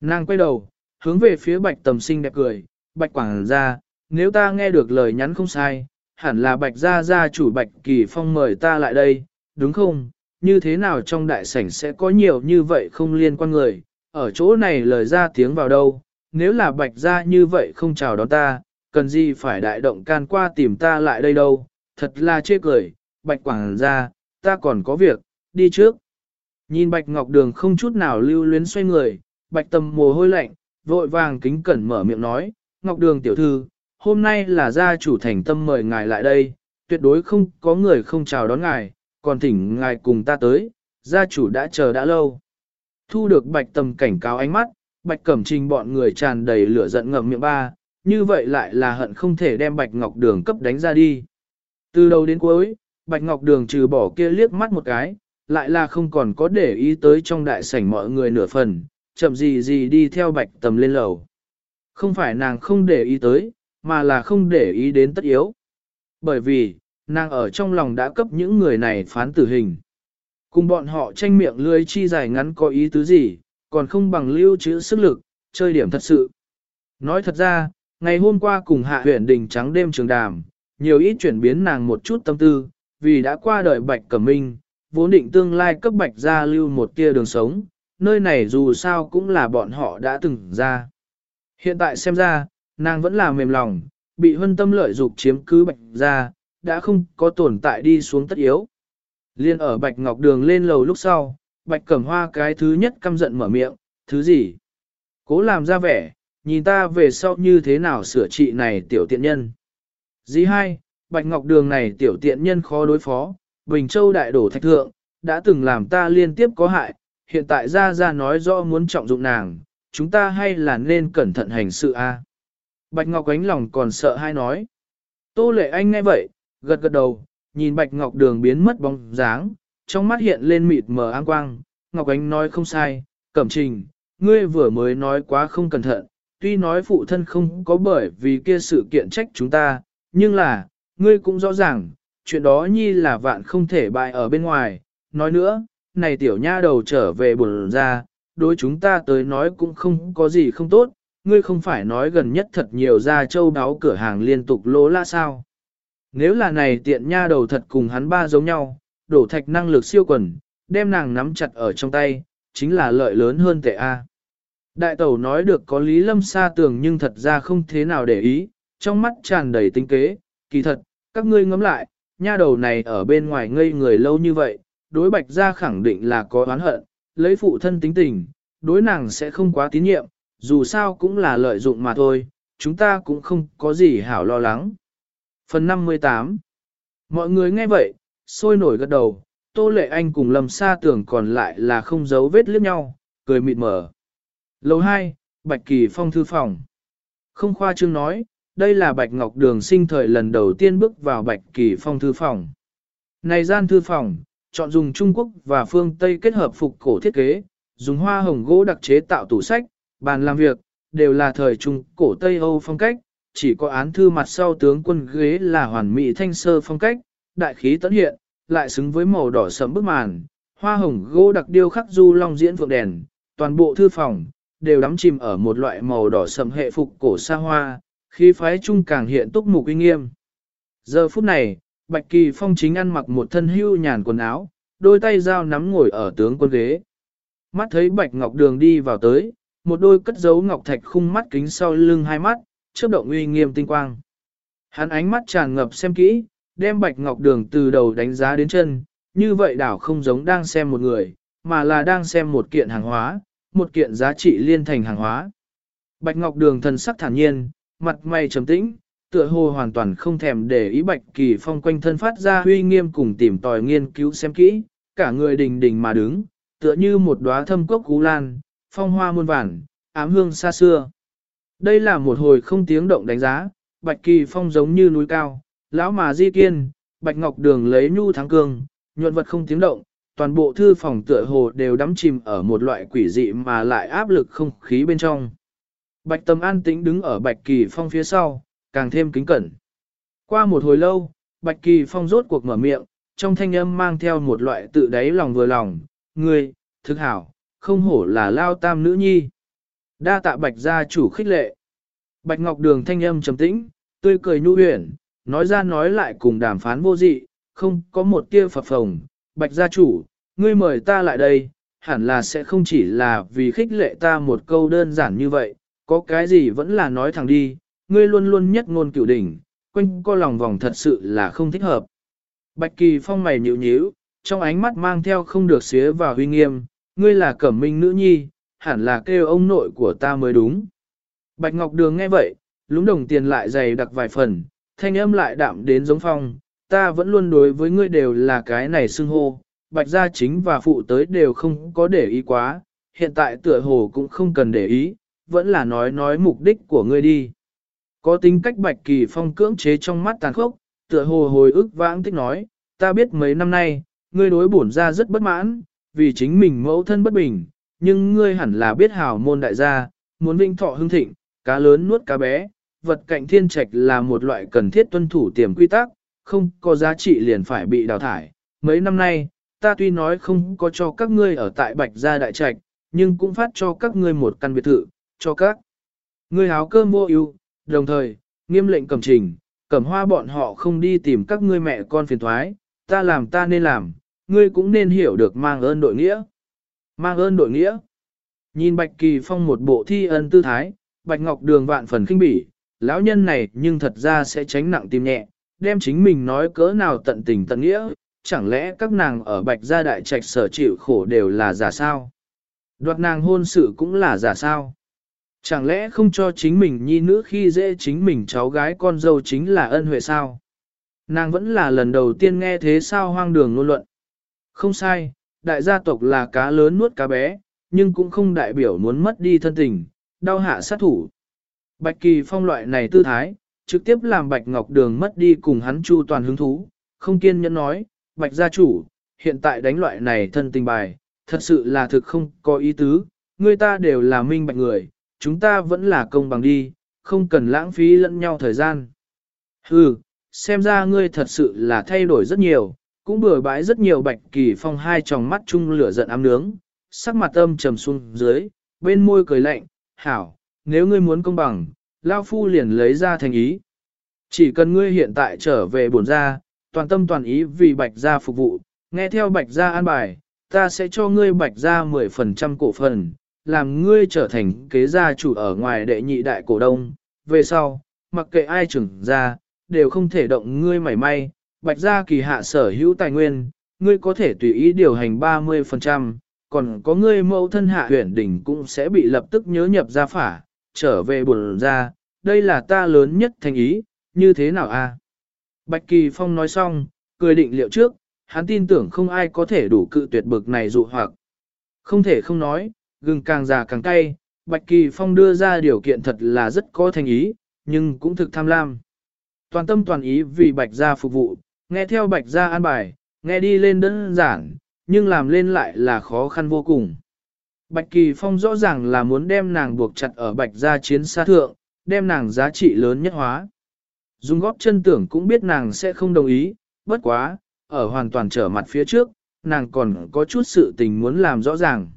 Speaker 1: Nàng quay đầu, hướng về phía bạch tầm sinh đẹp cười, bạch quảng ra, nếu ta nghe được lời nhắn không sai, hẳn là bạch gia gia chủ bạch kỳ phong mời ta lại đây, đúng không? Như thế nào trong đại sảnh sẽ có nhiều như vậy không liên quan người, ở chỗ này lời ra tiếng vào đâu, nếu là bạch gia như vậy không chào đón ta, cần gì phải đại động can qua tìm ta lại đây đâu, thật là chê cười, bạch quảng ra, ta còn có việc, đi trước. Nhìn bạch ngọc đường không chút nào lưu luyến xoay người, bạch tầm mồ hôi lạnh, vội vàng kính cẩn mở miệng nói, ngọc đường tiểu thư, hôm nay là gia chủ thành tâm mời ngài lại đây, tuyệt đối không có người không chào đón ngài, còn thỉnh ngài cùng ta tới, gia chủ đã chờ đã lâu. Thu được bạch tầm cảnh cáo ánh mắt, bạch cẩm trình bọn người tràn đầy lửa giận ngậm miệng ba, như vậy lại là hận không thể đem Bạch Ngọc Đường cấp đánh ra đi. Từ đầu đến cuối, Bạch Ngọc Đường trừ bỏ kia liếc mắt một cái, lại là không còn có để ý tới trong đại sảnh mọi người nửa phần, chậm gì gì đi theo Bạch Tầm lên lầu. Không phải nàng không để ý tới, mà là không để ý đến tất yếu. Bởi vì, nàng ở trong lòng đã cấp những người này phán tử hình. Cùng bọn họ tranh miệng lươi chi dài ngắn có ý tứ gì, còn không bằng lưu trữ sức lực, chơi điểm thật sự. Nói thật ra, ngày hôm qua cùng hạ huyện đình trắng đêm trường đàm, nhiều ít chuyển biến nàng một chút tâm tư, vì đã qua đời Bạch Cẩm Minh, vốn định tương lai cấp Bạch gia lưu một tia đường sống, nơi này dù sao cũng là bọn họ đã từng ra. Hiện tại xem ra, nàng vẫn là mềm lòng, bị hân tâm lợi dục chiếm cứ Bạch gia, đã không có tồn tại đi xuống tất yếu. Liên ở Bạch Ngọc Đường lên lầu lúc sau, Bạch Cẩm Hoa cái thứ nhất căm giận mở miệng, thứ gì? Cố làm ra vẻ, nhìn ta về sau như thế nào sửa trị này tiểu tiện nhân. Dĩ hai, Bạch Ngọc Đường này tiểu tiện nhân khó đối phó, Bình Châu đại đổ thạch thượng, đã từng làm ta liên tiếp có hại, hiện tại ra ra nói rõ muốn trọng dụng nàng, chúng ta hay là nên cẩn thận hành sự a. Bạch Ngọc ánh lòng còn sợ hai nói. Tô lệ anh nghe vậy, gật gật đầu, nhìn Bạch Ngọc Đường biến mất bóng dáng, trong mắt hiện lên mịt mờ an quang. Ngọc Ánh nói không sai, Cẩm Trình, ngươi vừa mới nói quá không cẩn thận, tuy nói phụ thân không có bởi vì kia sự kiện trách chúng ta, nhưng là, ngươi cũng rõ ràng, chuyện đó nhi là vạn không thể bại ở bên ngoài. Nói nữa, này tiểu nha đầu trở về buồn ra, đối chúng ta tới nói cũng không có gì không tốt, ngươi không phải nói gần nhất thật nhiều ra châu đáo cửa hàng liên tục lỗ la sao. Nếu là này tiện nha đầu thật cùng hắn ba giống nhau, đổ thạch năng lực siêu quần, đem nàng nắm chặt ở trong tay, chính là lợi lớn hơn tệ A. Đại tẩu nói được có lý lâm xa tường nhưng thật ra không thế nào để ý, trong mắt tràn đầy tinh kế, kỳ thật, các ngươi ngẫm lại, nha đầu này ở bên ngoài ngây người lâu như vậy, đối bạch ra khẳng định là có oán hận, lấy phụ thân tính tình, đối nàng sẽ không quá tín nhiệm, dù sao cũng là lợi dụng mà thôi, chúng ta cũng không có gì hảo lo lắng. Phần 58 Mọi người nghe vậy, sôi nổi gật đầu, Tô Lệ Anh cùng Lâm Sa tưởng còn lại là không giấu vết liếc nhau, cười mịt mờ. Lầu 2, Bạch Kỳ Phong thư phòng. Không khoa trương nói, đây là Bạch Ngọc Đường sinh thời lần đầu tiên bước vào Bạch Kỳ Phong thư phòng. Này gian thư phòng, chọn dùng Trung Quốc và phương Tây kết hợp phục cổ thiết kế, dùng hoa hồng gỗ đặc chế tạo tủ sách, bàn làm việc, đều là thời Trung cổ Tây Âu phong cách, chỉ có án thư mặt sau tướng quân ghế là hoàn mỹ thanh sơ phong cách, đại khí tấn hiện, lại xứng với màu đỏ sẫm bức màn, hoa hồng gỗ đặc điêu khắc du long diễn phượng đèn, toàn bộ thư phòng đều đắm chìm ở một loại màu đỏ sẫm hệ phục cổ xa hoa, khí phái trung càng hiện túc mục uy nghiêm. Giờ phút này, Bạch Kỳ Phong chính ăn mặc một thân hưu nhàn quần áo, đôi tay dao nắm ngồi ở tướng quân ghế. Mắt thấy Bạch Ngọc Đường đi vào tới, một đôi cất dấu ngọc thạch khung mắt kính sau lưng hai mắt, chớp động uy nghiêm tinh quang. Hắn ánh mắt tràn ngập xem kỹ, đem bạch ngọc đường từ đầu đánh giá đến chân, như vậy đảo không giống đang xem một người, mà là đang xem một kiện hàng hóa, một kiện giá trị liên thành hàng hóa. Bạch ngọc đường thần sắc thản nhiên, mặt mày trầm tĩnh, tựa hồ hoàn toàn không thèm để ý bạch kỳ phong quanh thân phát ra huy nghiêm cùng tìm tòi nghiên cứu xem kỹ, cả người đình đình mà đứng, tựa như một đóa thâm cốc cú lan, phong hoa muôn vản, ám hương xa xưa. Đây là một hồi không tiếng động đánh giá, Bạch Kỳ Phong giống như núi cao, lão mà di kiên, Bạch Ngọc Đường lấy nhu thắng cương, nhuận vật không tiếng động, toàn bộ thư phòng tựa hồ đều đắm chìm ở một loại quỷ dị mà lại áp lực không khí bên trong. Bạch Tâm an tĩnh đứng ở Bạch Kỳ Phong phía sau, càng thêm kính cẩn. Qua một hồi lâu, Bạch Kỳ Phong rốt cuộc mở miệng, trong thanh âm mang theo một loại tự đáy lòng vừa lòng, ngươi, thực hảo, không hổ là lao tam nữ nhi. Đa tạ bạch gia chủ khích lệ. Bạch Ngọc Đường thanh âm trầm tĩnh, tươi cười nhu huyển, nói ra nói lại cùng đàm phán vô dị, không có một tia phập phồng. Bạch gia chủ, ngươi mời ta lại đây, hẳn là sẽ không chỉ là vì khích lệ ta một câu đơn giản như vậy, có cái gì vẫn là nói thẳng đi, ngươi luôn luôn nhất ngôn cửu đỉnh, quanh co lòng vòng thật sự là không thích hợp. Bạch Kỳ Phong mày nhịu nhíu, trong ánh mắt mang theo không được xía và huy nghiêm, ngươi là cẩm minh nữ nhi, hẳn là kêu ông nội của ta mới đúng. Bạch Ngọc Đường nghe vậy, lúng đồng tiền lại dày đặc vài phần, thanh âm lại đạm đến giống phong, ta vẫn luôn đối với ngươi đều là cái này xưng hô, bạch gia chính và phụ tới đều không có để ý quá, hiện tại tựa hồ cũng không cần để ý, vẫn là nói nói mục đích của ngươi đi. Có tính cách bạch kỳ phong cưỡng chế trong mắt tàn khốc, tựa hồ hồi ức vãng thích nói, ta biết mấy năm nay, ngươi đối bổn ra rất bất mãn, vì chính mình mẫu thân bất bình, nhưng ngươi hẳn là biết hào môn đại gia, muốn vinh thọ hưng thịnh, cá lớn nuốt cá bé, vật cạnh thiên trạch là một loại cần thiết tuân thủ tiềm quy tắc, không có giá trị liền phải bị đào thải. Mấy năm nay, ta tuy nói không có cho các ngươi ở tại Bạch Gia Đại Trạch, nhưng cũng phát cho các ngươi một căn biệt thự, cho các ngươi háo cơm vô ưu, đồng thời, nghiêm lệnh cầm trình, cầm hoa bọn họ không đi tìm các ngươi mẹ con phiền thoái, ta làm ta nên làm, ngươi cũng nên hiểu được mang ơn đội nghĩa. Mang ơn đội nghĩa. Nhìn Bạch Kỳ Phong một bộ thi ân tư thái, Bạch Ngọc Đường vạn phần kinh bỉ, lão nhân này nhưng thật ra sẽ tránh nặng tim nhẹ, đem chính mình nói cỡ nào tận tình tận nghĩa, chẳng lẽ các nàng ở Bạch Gia Đại Trạch sở chịu khổ đều là giả sao? Đoạt nàng hôn sự cũng là giả sao? Chẳng lẽ không cho chính mình nhi nữ khi dễ chính mình cháu gái con dâu chính là ân huệ sao? Nàng vẫn là lần đầu tiên nghe thế sao hoang đường ngôn luận. Không sai, đại gia tộc là cá lớn nuốt cá bé, nhưng cũng không đại biểu muốn mất đi thân tình, đau hạ sát thủ. Bạch Kỳ Phong loại này tư thái, trực tiếp làm Bạch Ngọc Đường mất đi cùng hắn chu toàn hứng thú, không kiên nhẫn nói, Bạch gia chủ, hiện tại đánh loại này thân tình bài, thật sự là thực không có ý tứ, người ta đều là minh bạch người, chúng ta vẫn là công bằng đi, không cần lãng phí lẫn nhau thời gian. Hừ, xem ra ngươi thật sự là thay đổi rất nhiều, cũng bừa bãi rất nhiều Bạch Kỳ Phong hai tròng mắt chung lửa giận ám nướng, sắc mặt âm trầm xuống dưới, bên môi cười lạnh, hảo, nếu ngươi muốn công bằng, Lao Phu liền lấy ra thành ý. Chỉ cần ngươi hiện tại trở về bổn gia, toàn tâm toàn ý vì Bạch gia phục vụ, nghe theo Bạch gia an bài, ta sẽ cho ngươi Bạch gia 10% cổ phần, làm ngươi trở thành kế gia chủ ở ngoài đệ nhị đại cổ đông. Về sau, mặc kệ ai trưởng gia, đều không thể động ngươi mảy may, Bạch gia kỳ hạ sở hữu tài nguyên, ngươi có thể tùy ý điều hành 30%, còn có ngươi mẫu thân hạ huyện đỉnh cũng sẽ bị lập tức nhớ nhập gia phả, trở về buồn ra, đây là ta lớn nhất thành ý, như thế nào a? Bạch Kỳ Phong nói xong, cười định liệu trước, hắn tin tưởng không ai có thể đủ cự tuyệt bực này dụ hoặc. Không thể không nói, gừng càng già càng cay, Bạch Kỳ Phong đưa ra điều kiện thật là rất có thành ý, nhưng cũng thực tham lam. Toàn tâm toàn ý vì Bạch gia phục vụ, nghe theo Bạch gia an bài, nghe đi lên đơn giản, nhưng làm lên lại là khó khăn vô cùng. Bạch Kỳ Phong rõ ràng là muốn đem nàng buộc chặt ở Bạch gia chiến xa thượng, đem nàng giá trị lớn nhất hóa. Dung góp chân tưởng cũng biết nàng sẽ không đồng ý, bất quá, ở hoàn toàn trở mặt phía trước, nàng còn có chút sự tình muốn làm rõ ràng.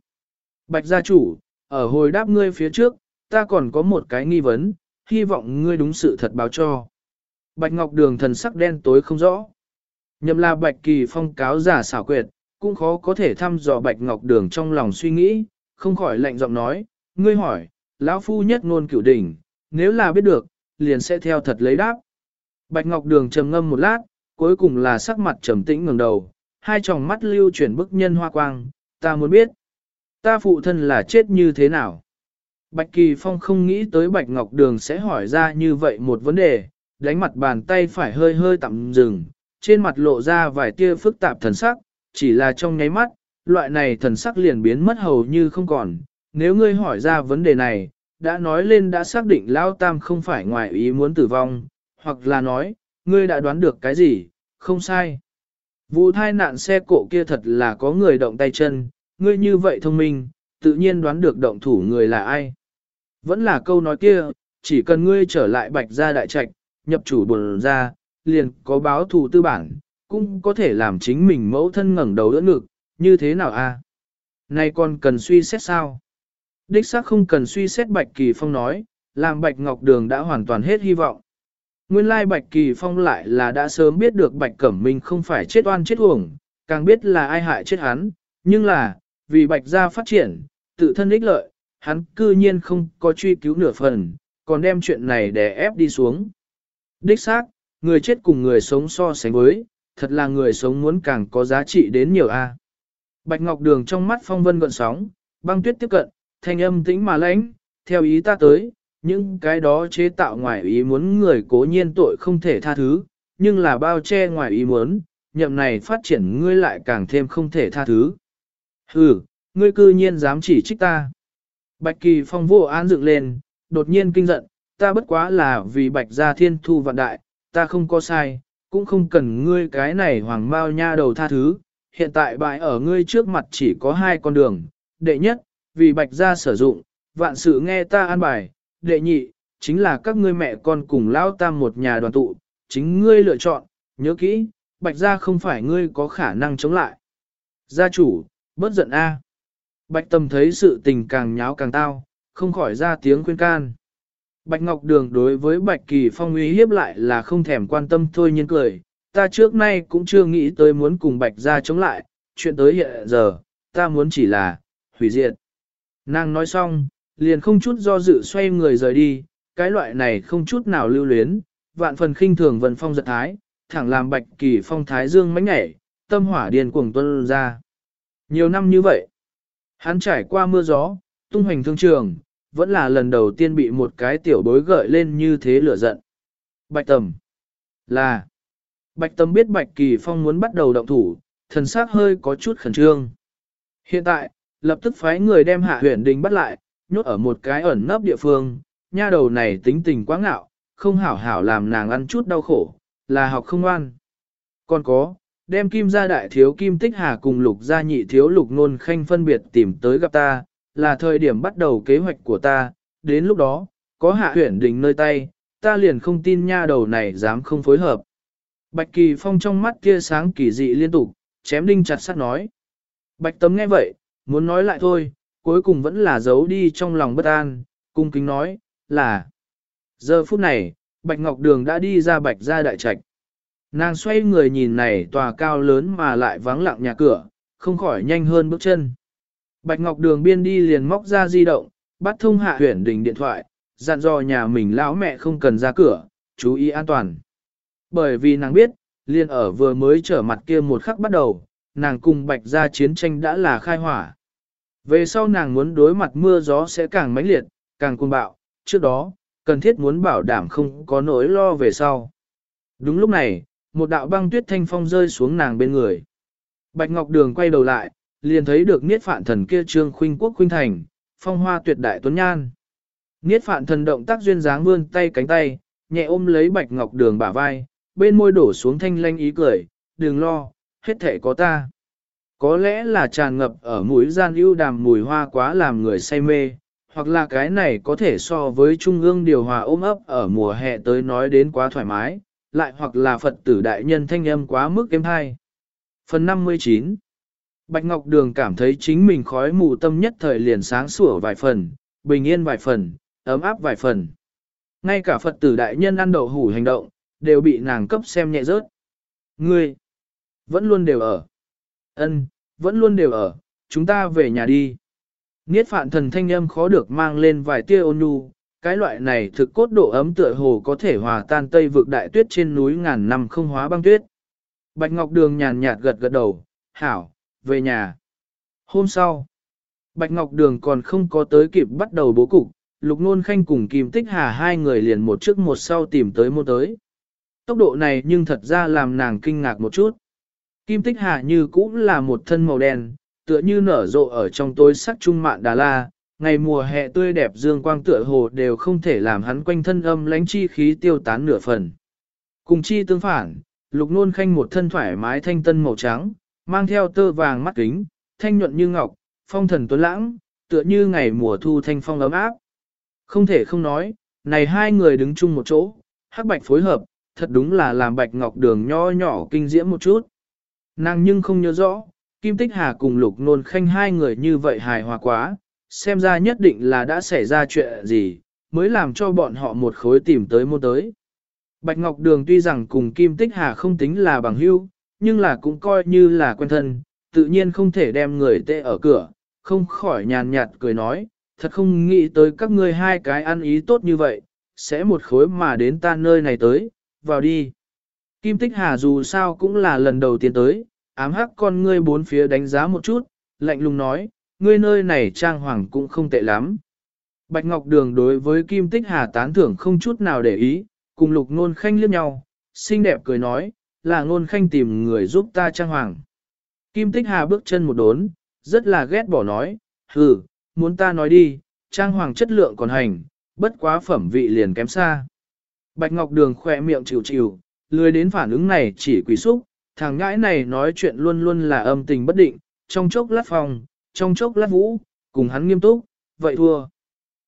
Speaker 1: Bạch gia chủ, ở hồi đáp ngươi phía trước, ta còn có một cái nghi vấn, hy vọng ngươi đúng sự thật báo cho. Bạch Ngọc Đường thần sắc đen tối không rõ. Nhậm là Bạch Kỳ Phong cáo giả xảo quyệt, cũng khó có thể thăm dò Bạch Ngọc Đường trong lòng suy nghĩ, không khỏi lạnh giọng nói, ngươi hỏi, lão phu nhất ngôn cửu đỉnh, nếu là biết được, liền sẽ theo thật lấy đáp. Bạch Ngọc Đường trầm ngâm một lát, cuối cùng là sắc mặt trầm tĩnh ngẩng đầu, hai tròng mắt lưu chuyển bức nhân hoa quang, ta muốn biết, ta phụ thân là chết như thế nào. Bạch Kỳ Phong không nghĩ tới Bạch Ngọc Đường sẽ hỏi ra như vậy một vấn đề, đánh mặt bàn tay phải hơi hơi tạm dừng, trên mặt lộ ra vài tia phức tạp thần sắc, chỉ là trong nháy mắt, loại này thần sắc liền biến mất hầu như không còn. Nếu ngươi hỏi ra vấn đề này, đã nói lên đã xác định Lao Tam không phải ngoài ý muốn tử vong, hoặc là nói, ngươi đã đoán được cái gì, không sai. Vụ thai nạn xe cộ kia thật là có người động tay chân, ngươi như vậy thông minh, tự nhiên đoán được động thủ người là ai. Vẫn là câu nói kia, chỉ cần ngươi trở lại bạch gia đại trạch, nhập chủ buồn ra, liền có báo thù tư bản, cũng có thể làm chính mình mẫu thân ngẩng đầu đỡ ngực, như thế nào a? nay còn cần suy xét sao? Đích xác không cần suy xét Bạch Kỳ Phong nói, làm Bạch Ngọc Đường đã hoàn toàn hết hy vọng. Nguyên lai Bạch Kỳ Phong lại là đã sớm biết được Bạch Cẩm Minh không phải chết oan chết uổng, càng biết là ai hại chết hắn, nhưng là, vì Bạch gia phát triển, tự thân ích lợi, hắn cư nhiên không có truy cứu nửa phần, còn đem chuyện này để ép đi xuống. Đích xác, người chết cùng người sống so sánh với, thật là người sống muốn càng có giá trị đến nhiều a. Bạch Ngọc Đường trong mắt phong vân gợn sóng, băng tuyết tiếp cận, thanh âm tĩnh mà lãnh, theo ý ta tới, những cái đó chế tạo ngoài ý muốn người cố nhiên tội không thể tha thứ, nhưng là bao che ngoài ý muốn, nhậm này phát triển ngươi lại càng thêm không thể tha thứ. Hừ, ngươi cư nhiên dám chỉ trích ta. Bạch Kỳ Phong vô án dựng lên, đột nhiên kinh giận, ta bất quá là vì bạch gia thiên thu vạn đại, ta không có sai, cũng không cần ngươi cái này hoàng bao nha đầu tha thứ, hiện tại bại ở ngươi trước mặt chỉ có hai con đường, đệ nhất, vì bạch gia sử dụng, vạn sự nghe ta an bài, đệ nhị, chính là các ngươi mẹ con cùng lao tam một nhà đoàn tụ, chính ngươi lựa chọn, nhớ kỹ, bạch gia không phải ngươi có khả năng chống lại. Gia chủ, bớt giận a. Bạch tâm thấy sự tình càng nháo càng tao, không khỏi ra tiếng khuyên can. Bạch Ngọc Đường đối với Bạch Kỳ Phong uy hiếp lại là không thèm quan tâm thôi nhưng cười, ta trước nay cũng chưa nghĩ tới muốn cùng Bạch gia chống lại, chuyện tới hiện giờ, ta muốn chỉ là, hủy diệt. Nàng nói xong, liền không chút do dự xoay người rời đi, cái loại này không chút nào lưu luyến, vạn phần khinh thường vần phong giật thái, thẳng làm Bạch Kỳ Phong thái dương mánh nhảy, tâm hỏa điên cuồng tuân ra. Nhiều năm như vậy, hắn trải qua mưa gió, tung hoành thương trường, vẫn là lần đầu tiên bị một cái tiểu bối gợi lên như thế lửa giận. Bạch Tầm là Bạch Tầm biết Bạch Kỳ Phong muốn bắt đầu động thủ, thần sắc hơi có chút khẩn trương. Hiện tại, lập tức phái người đem hạ huyện đình bắt lại, nhốt ở một cái ẩn nấp địa phương, nha đầu này tính tình quá ngạo, không hảo hảo làm nàng ăn chút đau khổ, là học không ngoan. Còn có, đem kim gia đại thiếu kim tích hà cùng lục gia nhị thiếu lục nôn khanh phân biệt tìm tới gặp ta, là thời điểm bắt đầu kế hoạch của ta, đến lúc đó, có hạ huyển đình nơi tay, ta liền không tin nha đầu này dám không phối hợp. Bạch Kỳ Phong trong mắt kia sáng kỳ dị liên tục, chém đinh chặt sắt nói. Bạch Tấm nghe vậy, muốn nói lại thôi, cuối cùng vẫn là giấu đi trong lòng bất an, cung kính nói, là. Giờ phút này, Bạch Ngọc Đường đã đi ra Bạch ra đại trạch. Nàng xoay người nhìn này tòa cao lớn mà lại vắng lặng nhà cửa, không khỏi nhanh hơn bước chân. Bạch Ngọc Đường biên đi liền móc ra di động, bắt thông hạ huyển đình điện thoại, dặn dò nhà mình lão mẹ không cần ra cửa, chú ý an toàn. Bởi vì nàng biết, liền ở vừa mới trở mặt kia một khắc bắt đầu, nàng cùng bạch ra chiến tranh đã là khai hỏa. Về sau nàng muốn đối mặt mưa gió sẽ càng mãnh liệt, càng cuồng bạo, trước đó, cần thiết muốn bảo đảm không có nỗi lo về sau. Đúng lúc này, một đạo băng tuyết thanh phong rơi xuống nàng bên người. Bạch Ngọc Đường quay đầu lại, liền thấy được niết phạn thần kia trương khuynh quốc khuynh thành, phong hoa tuyệt đại tuấn nhan. Niết phạn thần động tác duyên dáng vươn tay cánh tay, nhẹ ôm lấy bạch ngọc đường bả vai, bên môi đổ xuống thanh lanh ý cười, đừng lo, hết thể có ta. Có lẽ là tràn ngập ở mũi gian ưu đàm mùi hoa quá làm người say mê, hoặc là cái này có thể so với trung ương điều hòa ôm ấp ở mùa hè tới nói đến quá thoải mái, lại hoặc là Phật tử đại nhân thanh âm quá mức êm hay. Phần 59 Bạch Ngọc Đường cảm thấy chính mình khói mù tâm nhất thời liền sáng sủa vài phần, bình yên vài phần, ấm áp vài phần. Ngay cả Phật tử đại nhân ăn đậu hủ hành động, đều bị nàng cấp xem nhẹ rớt. Ngươi, vẫn luôn đều ở. Ân, vẫn luôn đều ở, chúng ta về nhà đi. Niết phạn thần thanh âm khó được mang lên vài tia ôn nhu, cái loại này thực cốt độ ấm tựa hồ có thể hòa tan tây vực đại tuyết trên núi ngàn năm không hóa băng tuyết. Bạch Ngọc Đường nhàn nhạt gật gật đầu, hảo, về nhà. Hôm sau, Bạch Ngọc Đường còn không có tới kịp bắt đầu bố cục, Lục Nôn Khanh cùng Kim Tích Hà hai người liền một trước một sau tìm tới môn tới. Tốc độ này nhưng thật ra làm nàng kinh ngạc một chút. Kim Tích Hà như cũng là một thân màu đen, tựa như nở rộ ở trong tối sắc trung mạn Đà La, ngày mùa hè tươi đẹp dương quang tựa hồ đều không thể làm hắn quanh thân âm lánh chi khí tiêu tán nửa phần. Cùng chi tương phản, Lục Nôn Khanh một thân thoải mái thanh tân màu trắng, mang theo tơ vàng mắt kính, thanh nhuận như ngọc, phong thần tuấn lãng, tựa như ngày mùa thu thanh phong ấm áp. Không thể không nói, này hai người đứng chung một chỗ, hắc bạch phối hợp, thật đúng là làm bạch ngọc đường nho nhỏ kinh diễm một chút. Nàng nhưng không nhớ rõ, Kim Tích Hà cùng Lục Nôn Khanh hai người như vậy hài hòa quá, xem ra nhất định là đã xảy ra chuyện gì, mới làm cho bọn họ một khối tìm tới mua tới. Bạch Ngọc Đường tuy rằng cùng Kim Tích Hà không tính là bằng hữu, nhưng là cũng coi như là quen thân, tự nhiên không thể đem người tệ ở cửa, không khỏi nhàn nhạt cười nói, thật không nghĩ tới các ngươi hai cái ăn ý tốt như vậy, sẽ một khối mà đến ta nơi này tới, vào đi. Kim Tích Hà dù sao cũng là lần đầu tiên tới, ám hắc con ngươi bốn phía đánh giá một chút, lạnh lùng nói, ngươi nơi này trang hoàng cũng không tệ lắm. Bạch Ngọc Đường đối với Kim Tích Hà tán thưởng không chút nào để ý, cùng lục nôn khanh liếc nhau, xinh đẹp cười nói, là ngôn khanh tìm người giúp ta trang hoàng. Kim Tích Hà bước chân một đốn, rất là ghét bỏ nói, hừ, muốn ta nói đi, trang hoàng chất lượng còn hành, bất quá phẩm vị liền kém xa. Bạch Ngọc Đường khỏe miệng chịu chịu, lười đến phản ứng này chỉ quỷ xúc, thằng ngãi này nói chuyện luôn luôn là âm tình bất định, trong chốc lát phòng, trong chốc lát vũ, cùng hắn nghiêm túc, vậy thua.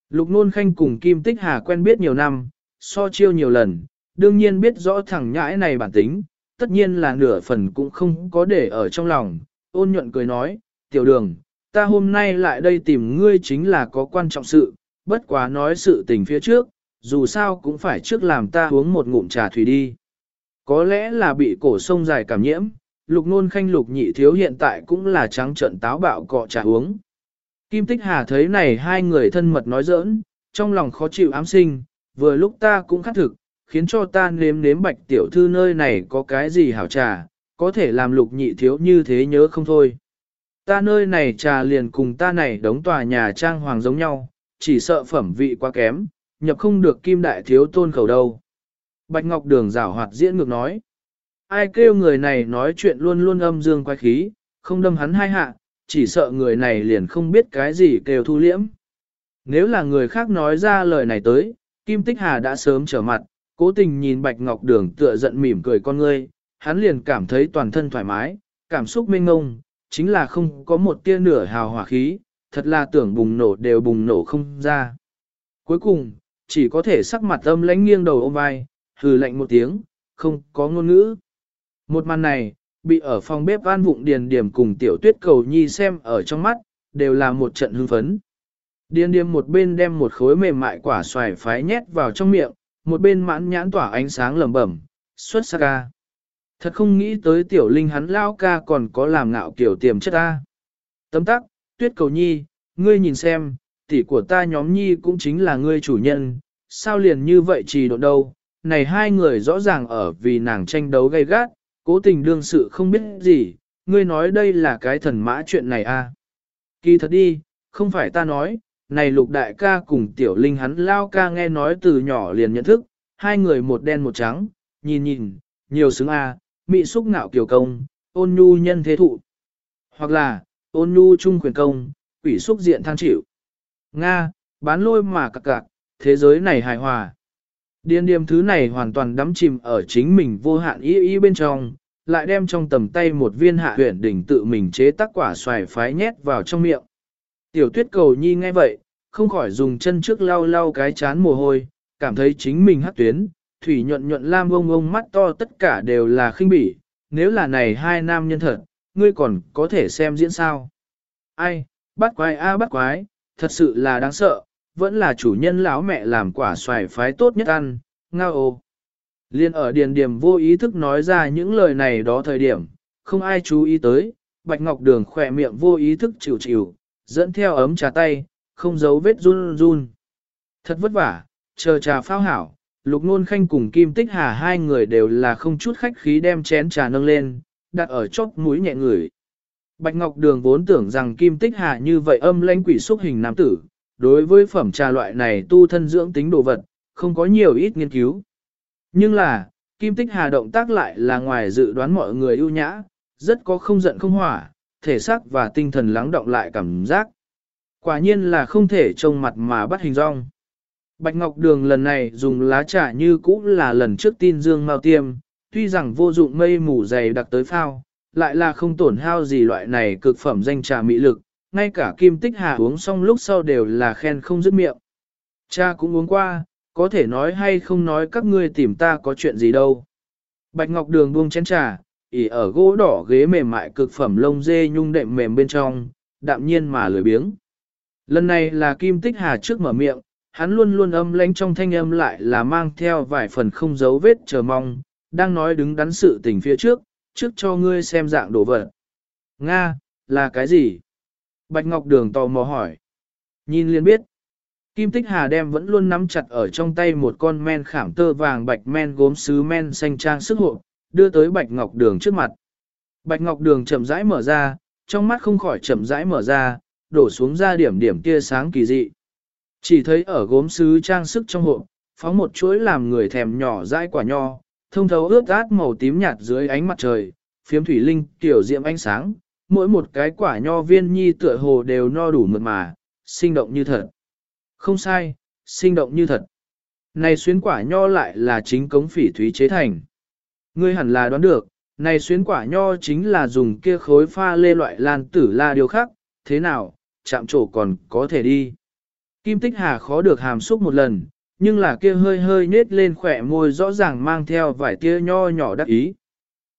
Speaker 1: Lục nôn khanh cùng Kim Tích Hà quen biết nhiều năm, so chiêu nhiều lần, đương nhiên biết rõ thằng nhãi này bản tính, tất nhiên là nửa phần cũng không có để ở trong lòng, ôn nhuận cười nói, tiểu đường, ta hôm nay lại đây tìm ngươi chính là có quan trọng sự, bất quá nói sự tình phía trước, dù sao cũng phải trước làm ta uống một ngụm trà thủy đi. Có lẽ là bị cổ sông dài cảm nhiễm, lục nôn khanh lục nhị thiếu hiện tại cũng là trắng trận táo bạo cọ trà uống. Kim Tích Hà thấy này hai người thân mật nói giỡn, trong lòng khó chịu ám sinh, vừa lúc ta cũng khát thực, khiến cho ta nếm nếm bạch tiểu thư nơi này có cái gì hảo trà, có thể làm lục nhị thiếu như thế nhớ không thôi. Ta nơi này trà liền cùng ta này đóng tòa nhà trang hoàng giống nhau, chỉ sợ phẩm vị quá kém, nhập không được kim đại thiếu tôn khẩu đâu. Bạch Ngọc Đường rảo hoạt diễn ngược nói. Ai kêu người này nói chuyện luôn luôn âm dương quái khí, không đâm hắn hai hạ, chỉ sợ người này liền không biết cái gì kêu thu liễm. Nếu là người khác nói ra lời này tới, Kim Tích Hà đã sớm trở mặt, cố tình nhìn Bạch Ngọc Đường tựa giận mỉm cười con ngươi, hắn liền cảm thấy toàn thân thoải mái, cảm xúc mênh ngông, chính là không có một tia nửa hào hỏa khí, thật là tưởng bùng nổ đều bùng nổ không ra. Cuối cùng, chỉ có thể sắc mặt âm lãnh nghiêng đầu ôm vai, hừ lạnh một tiếng, không có ngôn ngữ. Một màn này, bị ở phòng bếp an vụng điền điểm cùng tiểu tuyết cầu nhi xem ở trong mắt, đều là một trận hưng phấn. Điền điểm một bên đem một khối mềm mại quả xoài phái nhét vào trong miệng, một bên mãn nhãn tỏa ánh sáng lẩm bẩm, xuất sắc ca. Thật không nghĩ tới tiểu linh hắn lao ca còn có làm ngạo kiểu tiềm chất ta. Tấm tắc, tuyết cầu nhi, ngươi nhìn xem, tỷ của ta nhóm nhi cũng chính là ngươi chủ nhân, sao liền như vậy chỉ độ đâu, này hai người rõ ràng ở vì nàng tranh đấu gay gắt, cố tình đương sự không biết gì, ngươi nói đây là cái thần mã chuyện này à. Kỳ thật đi, không phải ta nói, này lục đại ca cùng tiểu linh hắn lao ca nghe nói từ nhỏ liền nhận thức, hai người một đen một trắng, nhìn nhìn, nhiều xứng a, à, mị xúc ngạo kiều công, ôn nhu nhân thế thụ. Hoặc là, ôn nhu trung quyền công, quỷ xúc diện than chịu. Nga, bán lôi mà cặc cặc, thế giới này hài hòa. Điên điềm thứ này hoàn toàn đắm chìm ở chính mình vô hạn ý ý bên trong, lại đem trong tầm tay một viên hạ huyện đỉnh tự mình chế tác quả xoài phái nhét vào trong miệng. Tiểu tuyết cầu nhi nghe vậy, không khỏi dùng chân trước lau lau cái chán mồ hôi, cảm thấy chính mình hắc tuyến, thủy nhuận nhuận lam ông ông mắt to tất cả đều là khinh bỉ, nếu là này hai nam nhân thật, ngươi còn có thể xem diễn sao. Ai, bắt quái a bắt quái, thật sự là đáng sợ, vẫn là chủ nhân lão mẹ làm quả xoài phái tốt nhất ăn, ngao ô. Liên ở điền điểm vô ý thức nói ra những lời này đó thời điểm, không ai chú ý tới, Bạch Ngọc Đường khỏe miệng vô ý thức chịu chịu, dẫn theo ấm trà tay, không giấu vết run run. Thật vất vả, chờ trà phao hảo, Lục Nôn Khanh cùng Kim Tích Hà hai người đều là không chút khách khí đem chén trà nâng lên, đặt ở chóp mũi nhẹ người. Bạch Ngọc Đường vốn tưởng rằng Kim Tích Hà như vậy âm lãnh quỷ xúc hình nam tử, đối với phẩm trà loại này tu thân dưỡng tính đồ vật, không có nhiều ít nghiên cứu. Nhưng là, Kim Tích Hà động tác lại là ngoài dự đoán mọi người ưu nhã, rất có không giận không hỏa, thể xác và tinh thần lắng động lại cảm giác. Quả nhiên là không thể trông mặt mà bắt hình rong. Bạch Ngọc Đường lần này dùng lá trà như cũ là lần trước tin Dương Mao Tiêm, tuy rằng vô dụng mây mù dày đặc tới phao, lại là không tổn hao gì loại này cực phẩm danh trà mỹ lực, ngay cả Kim Tích Hà uống xong lúc sau đều là khen không dứt miệng. Cha cũng uống qua, có thể nói hay không nói các ngươi tìm ta có chuyện gì đâu. Bạch Ngọc Đường buông chén trà, ỉ ở gỗ đỏ ghế mềm mại cực phẩm lông dê nhung đệm mềm bên trong, đạm nhiên mà lười biếng. Lần này là Kim Tích Hà trước mở miệng, hắn luôn luôn âm lãnh trong thanh âm lại là mang theo vài phần không giấu vết chờ mong, đang nói đứng đắn sự tình phía trước, trước cho ngươi xem dạng đồ vật. Nga, là cái gì? Bạch Ngọc Đường tò mò hỏi. Nhìn liền biết. Kim Tích Hà đem vẫn luôn nắm chặt ở trong tay một con men khảm tơ vàng bạch men gốm sứ men xanh trang sức hộ, đưa tới Bạch Ngọc Đường trước mặt. Bạch Ngọc Đường chậm rãi mở ra, trong mắt không khỏi chậm rãi mở ra, đổ xuống ra điểm điểm tia sáng kỳ dị. Chỉ thấy ở gốm sứ trang sức trong hộp, phóng một chuỗi làm người thèm nhỏ dãi quả nho, thông thấu ướt át màu tím nhạt dưới ánh mặt trời, phiếm thủy linh tiểu diệm ánh sáng, mỗi một cái quả nho viên nhi tựa hồ đều no đủ mượt mà, sinh động như thật. Không sai, sinh động như thật. Này xuyến quả nho lại là chính cống phỉ thúy chế thành. Ngươi hẳn là đoán được, này xuyến quả nho chính là dùng kia khối pha lê loại lan tử la điều khác, thế nào, chạm trổ còn có thể đi. Kim tích hà khó được hàm xúc một lần, nhưng là kia hơi hơi nết lên khỏe môi rõ ràng mang theo vài tia nho nhỏ đắc ý.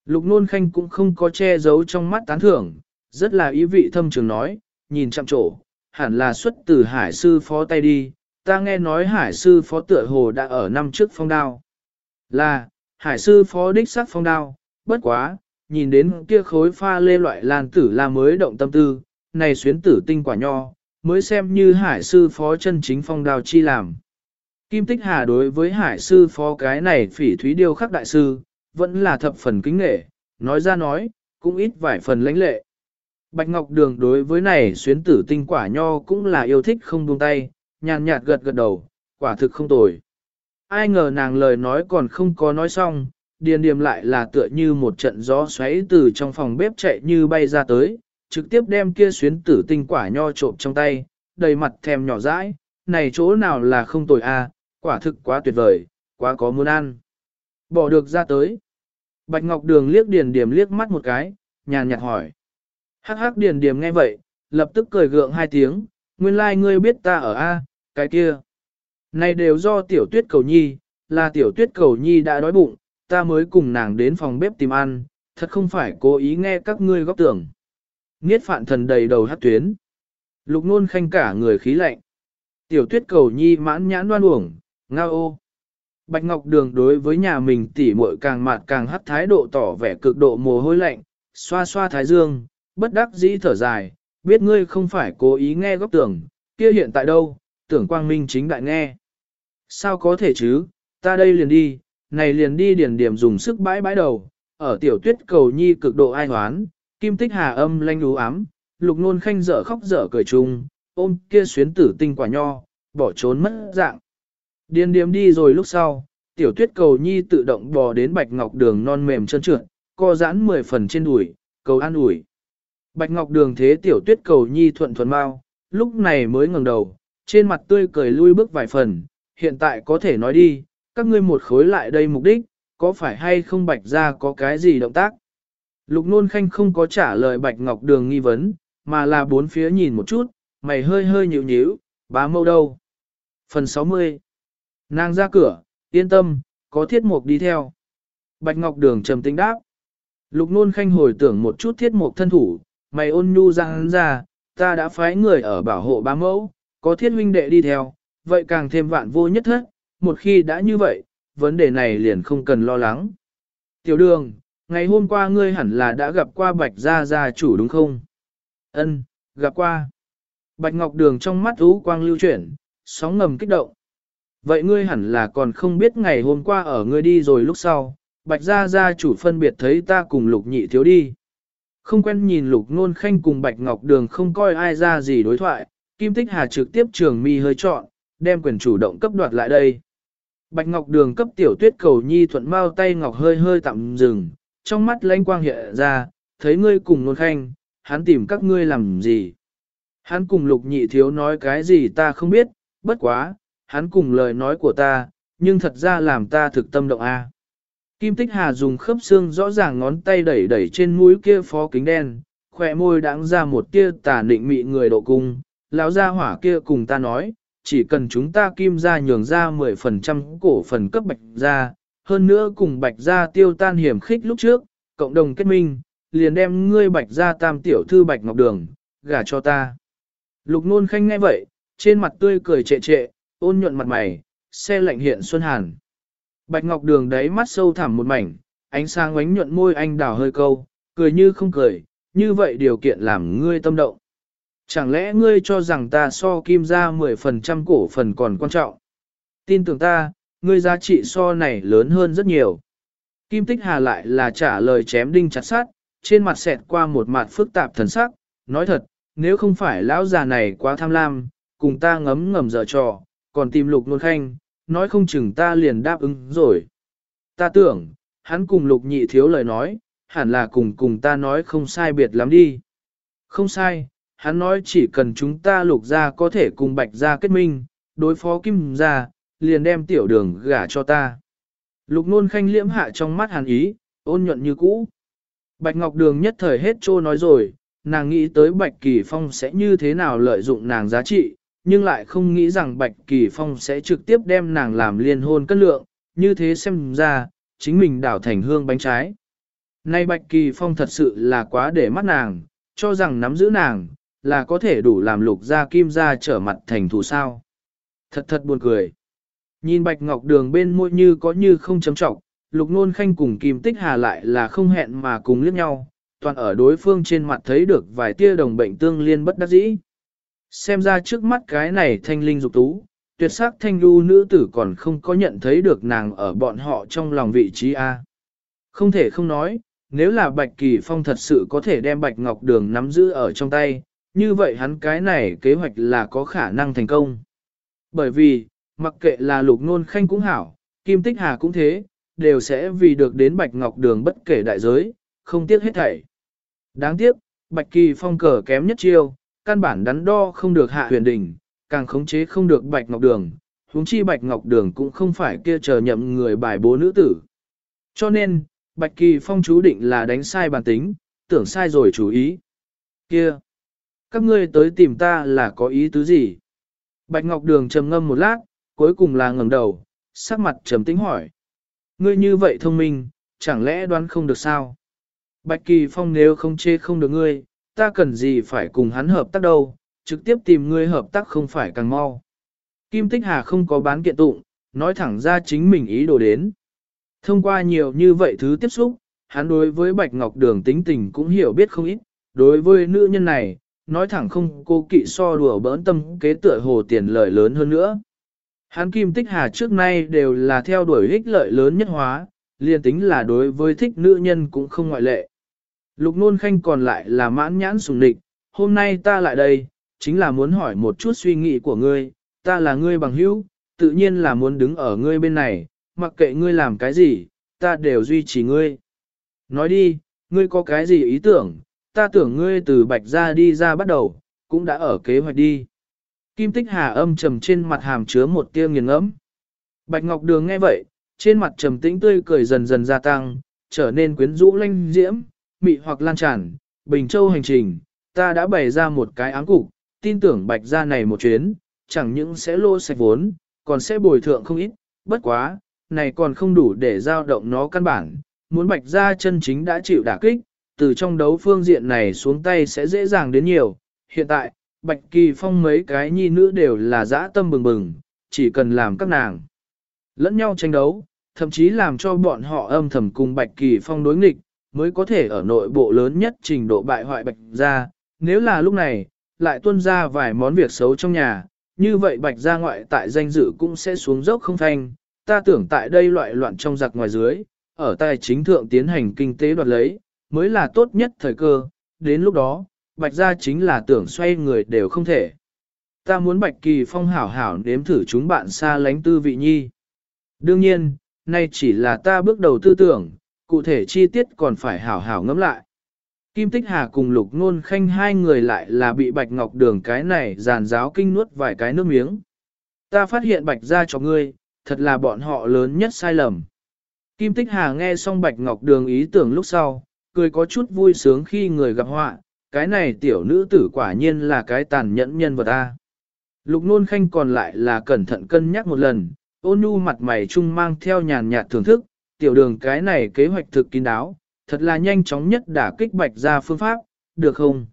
Speaker 1: Lục nôn khanh cũng không có che giấu trong mắt tán thưởng, rất là ý vị thâm trường nói, nhìn chăm trổ, hẳn là xuất từ hải sư phó tay đi, ta nghe nói hải sư phó tựa hồ đã ở năm trước phong đao. Là, hải sư phó đích sắc phong đao, bất quá, nhìn đến kia khối pha lê loại lan tử là mới động tâm tư, này xuyến tử tinh quả nho, mới xem như hải sư phó chân chính phong đao chi làm. Kim Tích Hà đối với hải sư phó cái này phỉ thúy điêu khắc đại sư, vẫn là thập phần kính nghệ, nói ra nói, cũng ít vài phần lãnh lệ. Bạch Ngọc Đường đối với này xuyến tử tinh quả nho cũng là yêu thích không buông tay, nhàn nhạt gật gật đầu, quả thực không tồi. Ai ngờ nàng lời nói còn không có nói xong, điền điềm lại là tựa như một trận gió xoáy từ trong phòng bếp chạy như bay ra tới, trực tiếp đem kia xuyến tử tinh quả nho trộm trong tay, đầy mặt thèm nhỏ dãi, này chỗ nào là không tồi a, à, quả thực quá tuyệt vời, quá có muốn ăn. Bỏ được ra tới. Bạch Ngọc Đường liếc Điền Điềm liếc mắt một cái, nhàn nhạt hỏi. Hắc hắc Điền Điềm nghe vậy, lập tức cười gượng hai tiếng, nguyên lai like ngươi biết ta ở A, cái kia. Này đều do tiểu tuyết cầu nhi, là tiểu tuyết cầu nhi đã đói bụng, ta mới cùng nàng đến phòng bếp tìm ăn, thật không phải cố ý nghe các ngươi góp tưởng. Niết phạn thần đầy đầu hát tuyến. Lục nôn khanh cả người khí lạnh. Tiểu tuyết cầu nhi mãn nhãn đoan uổng, ngao ô. Bạch Ngọc Đường đối với nhà mình tỉ muội càng mạt càng hắt thái độ tỏ vẻ cực độ mồ hôi lạnh, xoa xoa thái dương, bất đắc dĩ thở dài, biết ngươi không phải cố ý nghe góc tưởng, kia hiện tại đâu, tưởng quang minh chính đại nghe. Sao có thể chứ, ta đây liền đi, này liền đi Điền điểm dùng sức bãi bãi đầu, ở tiểu tuyết cầu nhi cực độ ai hoán, kim tích hà âm lanh đú ám, lục nôn khanh dở khóc dở cười chung, ôm kia xuyến tử tinh quả nho, bỏ trốn mất dạng. Điền điểm đi rồi lúc sau, tiểu tuyết cầu nhi tự động bò đến bạch ngọc đường non mềm chân trượt, co giãn mười phần trên đùi, cầu an ủi. Bạch ngọc đường thế tiểu tuyết cầu nhi thuận thuần mau, lúc này mới ngẩng đầu, trên mặt tươi cười lui bước vài phần, hiện tại có thể nói đi, các ngươi một khối lại đây mục đích, có phải hay không bạch ra có cái gì động tác? Lục nôn khanh không có trả lời bạch ngọc đường nghi vấn, mà là bốn phía nhìn một chút, mày hơi hơi nhịu nhíu, bá mâu đâu? Phần 60 Nàng ra cửa, yên tâm, có thiết mục đi theo. Bạch Ngọc Đường trầm tính đáp. Lục nôn khanh hồi tưởng một chút thiết mục thân thủ, mày ôn nhu ra hắn ra, ta đã phái người ở bảo hộ bá mẫu, có thiết huynh đệ đi theo, vậy càng thêm vạn vô nhất thất, một khi đã như vậy, vấn đề này liền không cần lo lắng. Tiểu đường, ngày hôm qua ngươi hẳn là đã gặp qua Bạch Gia Gia chủ đúng không? Ân, gặp qua. Bạch Ngọc Đường trong mắt ú quang lưu chuyển, sóng ngầm kích động. Vậy ngươi hẳn là còn không biết ngày hôm qua ở ngươi đi rồi lúc sau, Bạch Gia Gia chủ phân biệt thấy ta cùng Lục Nhị thiếu đi. Không quen nhìn Lục Nôn Khanh cùng Bạch Ngọc Đường không coi ai ra gì đối thoại, Kim Tích Hà trực tiếp trường mi hơi trọn, đem quyền chủ động cấp đoạt lại đây. Bạch Ngọc Đường cấp tiểu tuyết cầu nhi thuận bao tay Ngọc hơi hơi tạm dừng, trong mắt lanh quang hiện ra, thấy ngươi cùng Nôn Khanh, hắn tìm các ngươi làm gì. Hắn cùng Lục Nhị thiếu nói cái gì ta không biết, bất quá, hắn cùng lời nói của ta, nhưng thật ra làm ta thực tâm động a. Kim Tích Hà dùng khớp xương rõ ràng ngón tay đẩy đẩy trên mũi kia phó kính đen, khỏe môi đáng ra một tia tà định mị người độ cung, lão gia hỏa kia cùng ta nói, chỉ cần chúng ta kim ra nhường ra 10% cổ phần cấp bạch ra, hơn nữa cùng bạch ra tiêu tan hiểm khích lúc trước, cộng đồng kết minh, liền đem ngươi bạch ra tam tiểu thư bạch ngọc đường, gả cho ta. Lục nôn khanh nghe vậy, trên mặt tươi cười trệ trệ, ôn nhuận mặt mày, xe lạnh hiện xuân hàn. Bạch Ngọc Đường đấy mắt sâu thẳm một mảnh, ánh sáng ánh nhuận môi anh đào hơi câu, cười như không cười, như vậy điều kiện làm ngươi tâm động. Chẳng lẽ ngươi cho rằng ta so kim ra 10% cổ phần còn quan trọng? Tin tưởng ta, ngươi giá trị so này lớn hơn rất nhiều. Kim Tích Hà lại là trả lời chém đinh chặt sát, trên mặt xẹt qua một mặt phức tạp thần sắc, nói thật, nếu không phải lão già này quá tham lam, cùng ta ngấm ngầm dở trò, còn tìm lục nôn khanh, nói không chừng ta liền đáp ứng rồi. Ta tưởng, hắn cùng lục nhị thiếu lời nói, hẳn là cùng cùng ta nói không sai biệt lắm đi. Không sai, hắn nói chỉ cần chúng ta lục ra có thể cùng bạch ra kết minh, đối phó kim ra, liền đem tiểu đường gả cho ta. Lục nôn khanh liễm hạ trong mắt hàn ý, ôn nhuận như cũ. Bạch Ngọc Đường nhất thời hết trô nói rồi, nàng nghĩ tới Bạch Kỳ Phong sẽ như thế nào lợi dụng nàng giá trị, nhưng lại không nghĩ rằng Bạch Kỳ Phong sẽ trực tiếp đem nàng làm liên hôn cất lượng, như thế xem ra, chính mình đảo thành hương bánh trái. Nay Bạch Kỳ Phong thật sự là quá để mắt nàng, cho rằng nắm giữ nàng, là có thể đủ làm lục gia kim gia trở mặt thành thù sao. Thật thật buồn cười. Nhìn Bạch Ngọc Đường bên môi như có như không chấm trọng, lục nôn khanh cùng kim tích hà lại là không hẹn mà cùng liếc nhau, toàn ở đối phương trên mặt thấy được vài tia đồng bệnh tương liên bất đắc dĩ. Xem ra trước mắt cái này thanh linh dục tú, tuyệt sắc thanh lưu nữ tử còn không có nhận thấy được nàng ở bọn họ trong lòng vị trí A. Không thể không nói, nếu là Bạch Kỳ Phong thật sự có thể đem Bạch Ngọc Đường nắm giữ ở trong tay, như vậy hắn cái này kế hoạch là có khả năng thành công. Bởi vì, mặc kệ là lục nôn khanh cũng hảo, kim tích hà cũng thế, đều sẽ vì được đến Bạch Ngọc Đường bất kể đại giới, không tiếc hết thảy. Đáng tiếc, Bạch Kỳ Phong cờ kém nhất chiêu, căn bản đắn đo không được hạ huyền đỉnh, càng khống chế không được Bạch Ngọc Đường, huống chi Bạch Ngọc Đường cũng không phải kia chờ nhậm người bài bố nữ tử. Cho nên, Bạch Kỳ Phong chú định là đánh sai bản tính, tưởng sai rồi chú ý. Kia! Các ngươi tới tìm ta là có ý tứ gì? Bạch Ngọc Đường trầm ngâm một lát, cuối cùng là ngẩng đầu, sắc mặt trầm tĩnh hỏi. Ngươi như vậy thông minh, chẳng lẽ đoán không được sao? Bạch Kỳ Phong nếu không chê không được ngươi, ta cần gì phải cùng hắn hợp tác đâu, trực tiếp tìm ngươi hợp tác không phải càng mau. Kim Tích Hà không có bán kiện tụng, nói thẳng ra chính mình ý đồ đến. Thông qua nhiều như vậy thứ tiếp xúc, hắn đối với Bạch Ngọc Đường tính tình cũng hiểu biết không ít, đối với nữ nhân này, nói thẳng không cô kỵ so đùa bỡn tâm kế tựa hồ tiền lợi lớn hơn nữa. Hắn Kim Tích Hà trước nay đều là theo đuổi ích lợi lớn nhất hóa, liền tính là đối với thích nữ nhân cũng không ngoại lệ. Lục nôn khanh còn lại là mãn nhãn sùng địch, hôm nay ta lại đây, chính là muốn hỏi một chút suy nghĩ của ngươi, ta là ngươi bằng hữu, tự nhiên là muốn đứng ở ngươi bên này, mặc kệ ngươi làm cái gì, ta đều duy trì ngươi. Nói đi, ngươi có cái gì ý tưởng, ta tưởng ngươi từ bạch ra đi ra bắt đầu, cũng đã ở kế hoạch đi. Kim tích hà âm trầm trên mặt hàm chứa một tia nghiền ngẫm. Bạch Ngọc Đường nghe vậy, trên mặt trầm tĩnh tươi cười dần dần gia tăng, trở nên quyến rũ lanh diễm, mị hoặc lan tràn, Bình Châu hành trình, ta đã bày ra một cái áng cục, tin tưởng bạch ra này một chuyến, chẳng những sẽ lô sạch vốn, còn sẽ bồi thượng không ít, bất quá, này còn không đủ để giao động nó căn bản, muốn bạch ra chân chính đã chịu đả kích, từ trong đấu phương diện này xuống tay sẽ dễ dàng đến nhiều. Hiện tại, Bạch Kỳ Phong mấy cái nhi nữ đều là dã tâm bừng bừng, chỉ cần làm các nàng lẫn nhau tranh đấu, thậm chí làm cho bọn họ âm thầm cùng Bạch Kỳ Phong đối nghịch, mới có thể ở nội bộ lớn nhất trình độ bại hoại Bạch gia. Nếu là lúc này, lại tuân ra vài món việc xấu trong nhà, như vậy Bạch gia ngoại tại danh dự cũng sẽ xuống dốc không thanh. Ta tưởng tại đây loại loạn trong giặc ngoài dưới, ở tài chính thượng tiến hành kinh tế đoạt lấy, mới là tốt nhất thời cơ, đến lúc đó, bạch gia chính là tưởng xoay người đều không thể. Ta muốn bạch kỳ phong hảo hảo nếm thử chúng bạn xa lánh tư vị nhi. Đương nhiên, nay chỉ là ta bước đầu tư tưởng, cụ thể chi tiết còn phải hảo hảo ngẫm lại. Kim Tích Hà cùng Lục Nôn Khanh hai người lại là bị Bạch Ngọc Đường cái này giàn giáo kinh nuốt vài cái nước miếng. Ta phát hiện Bạch ra cho ngươi, thật là bọn họ lớn nhất sai lầm. Kim Tích Hà nghe xong Bạch Ngọc Đường ý tưởng lúc sau, cười có chút vui sướng khi người gặp họa, cái này tiểu nữ tử quả nhiên là cái tàn nhẫn nhân vật ta. Lục nôn khanh còn lại là cẩn thận cân nhắc một lần, ôn nhu mặt mày trung mang theo nhàn nhạt thưởng thức, tiểu đường cái này kế hoạch thực kín đáo, thật là nhanh chóng nhất đã kích bạch ra phương pháp, được không?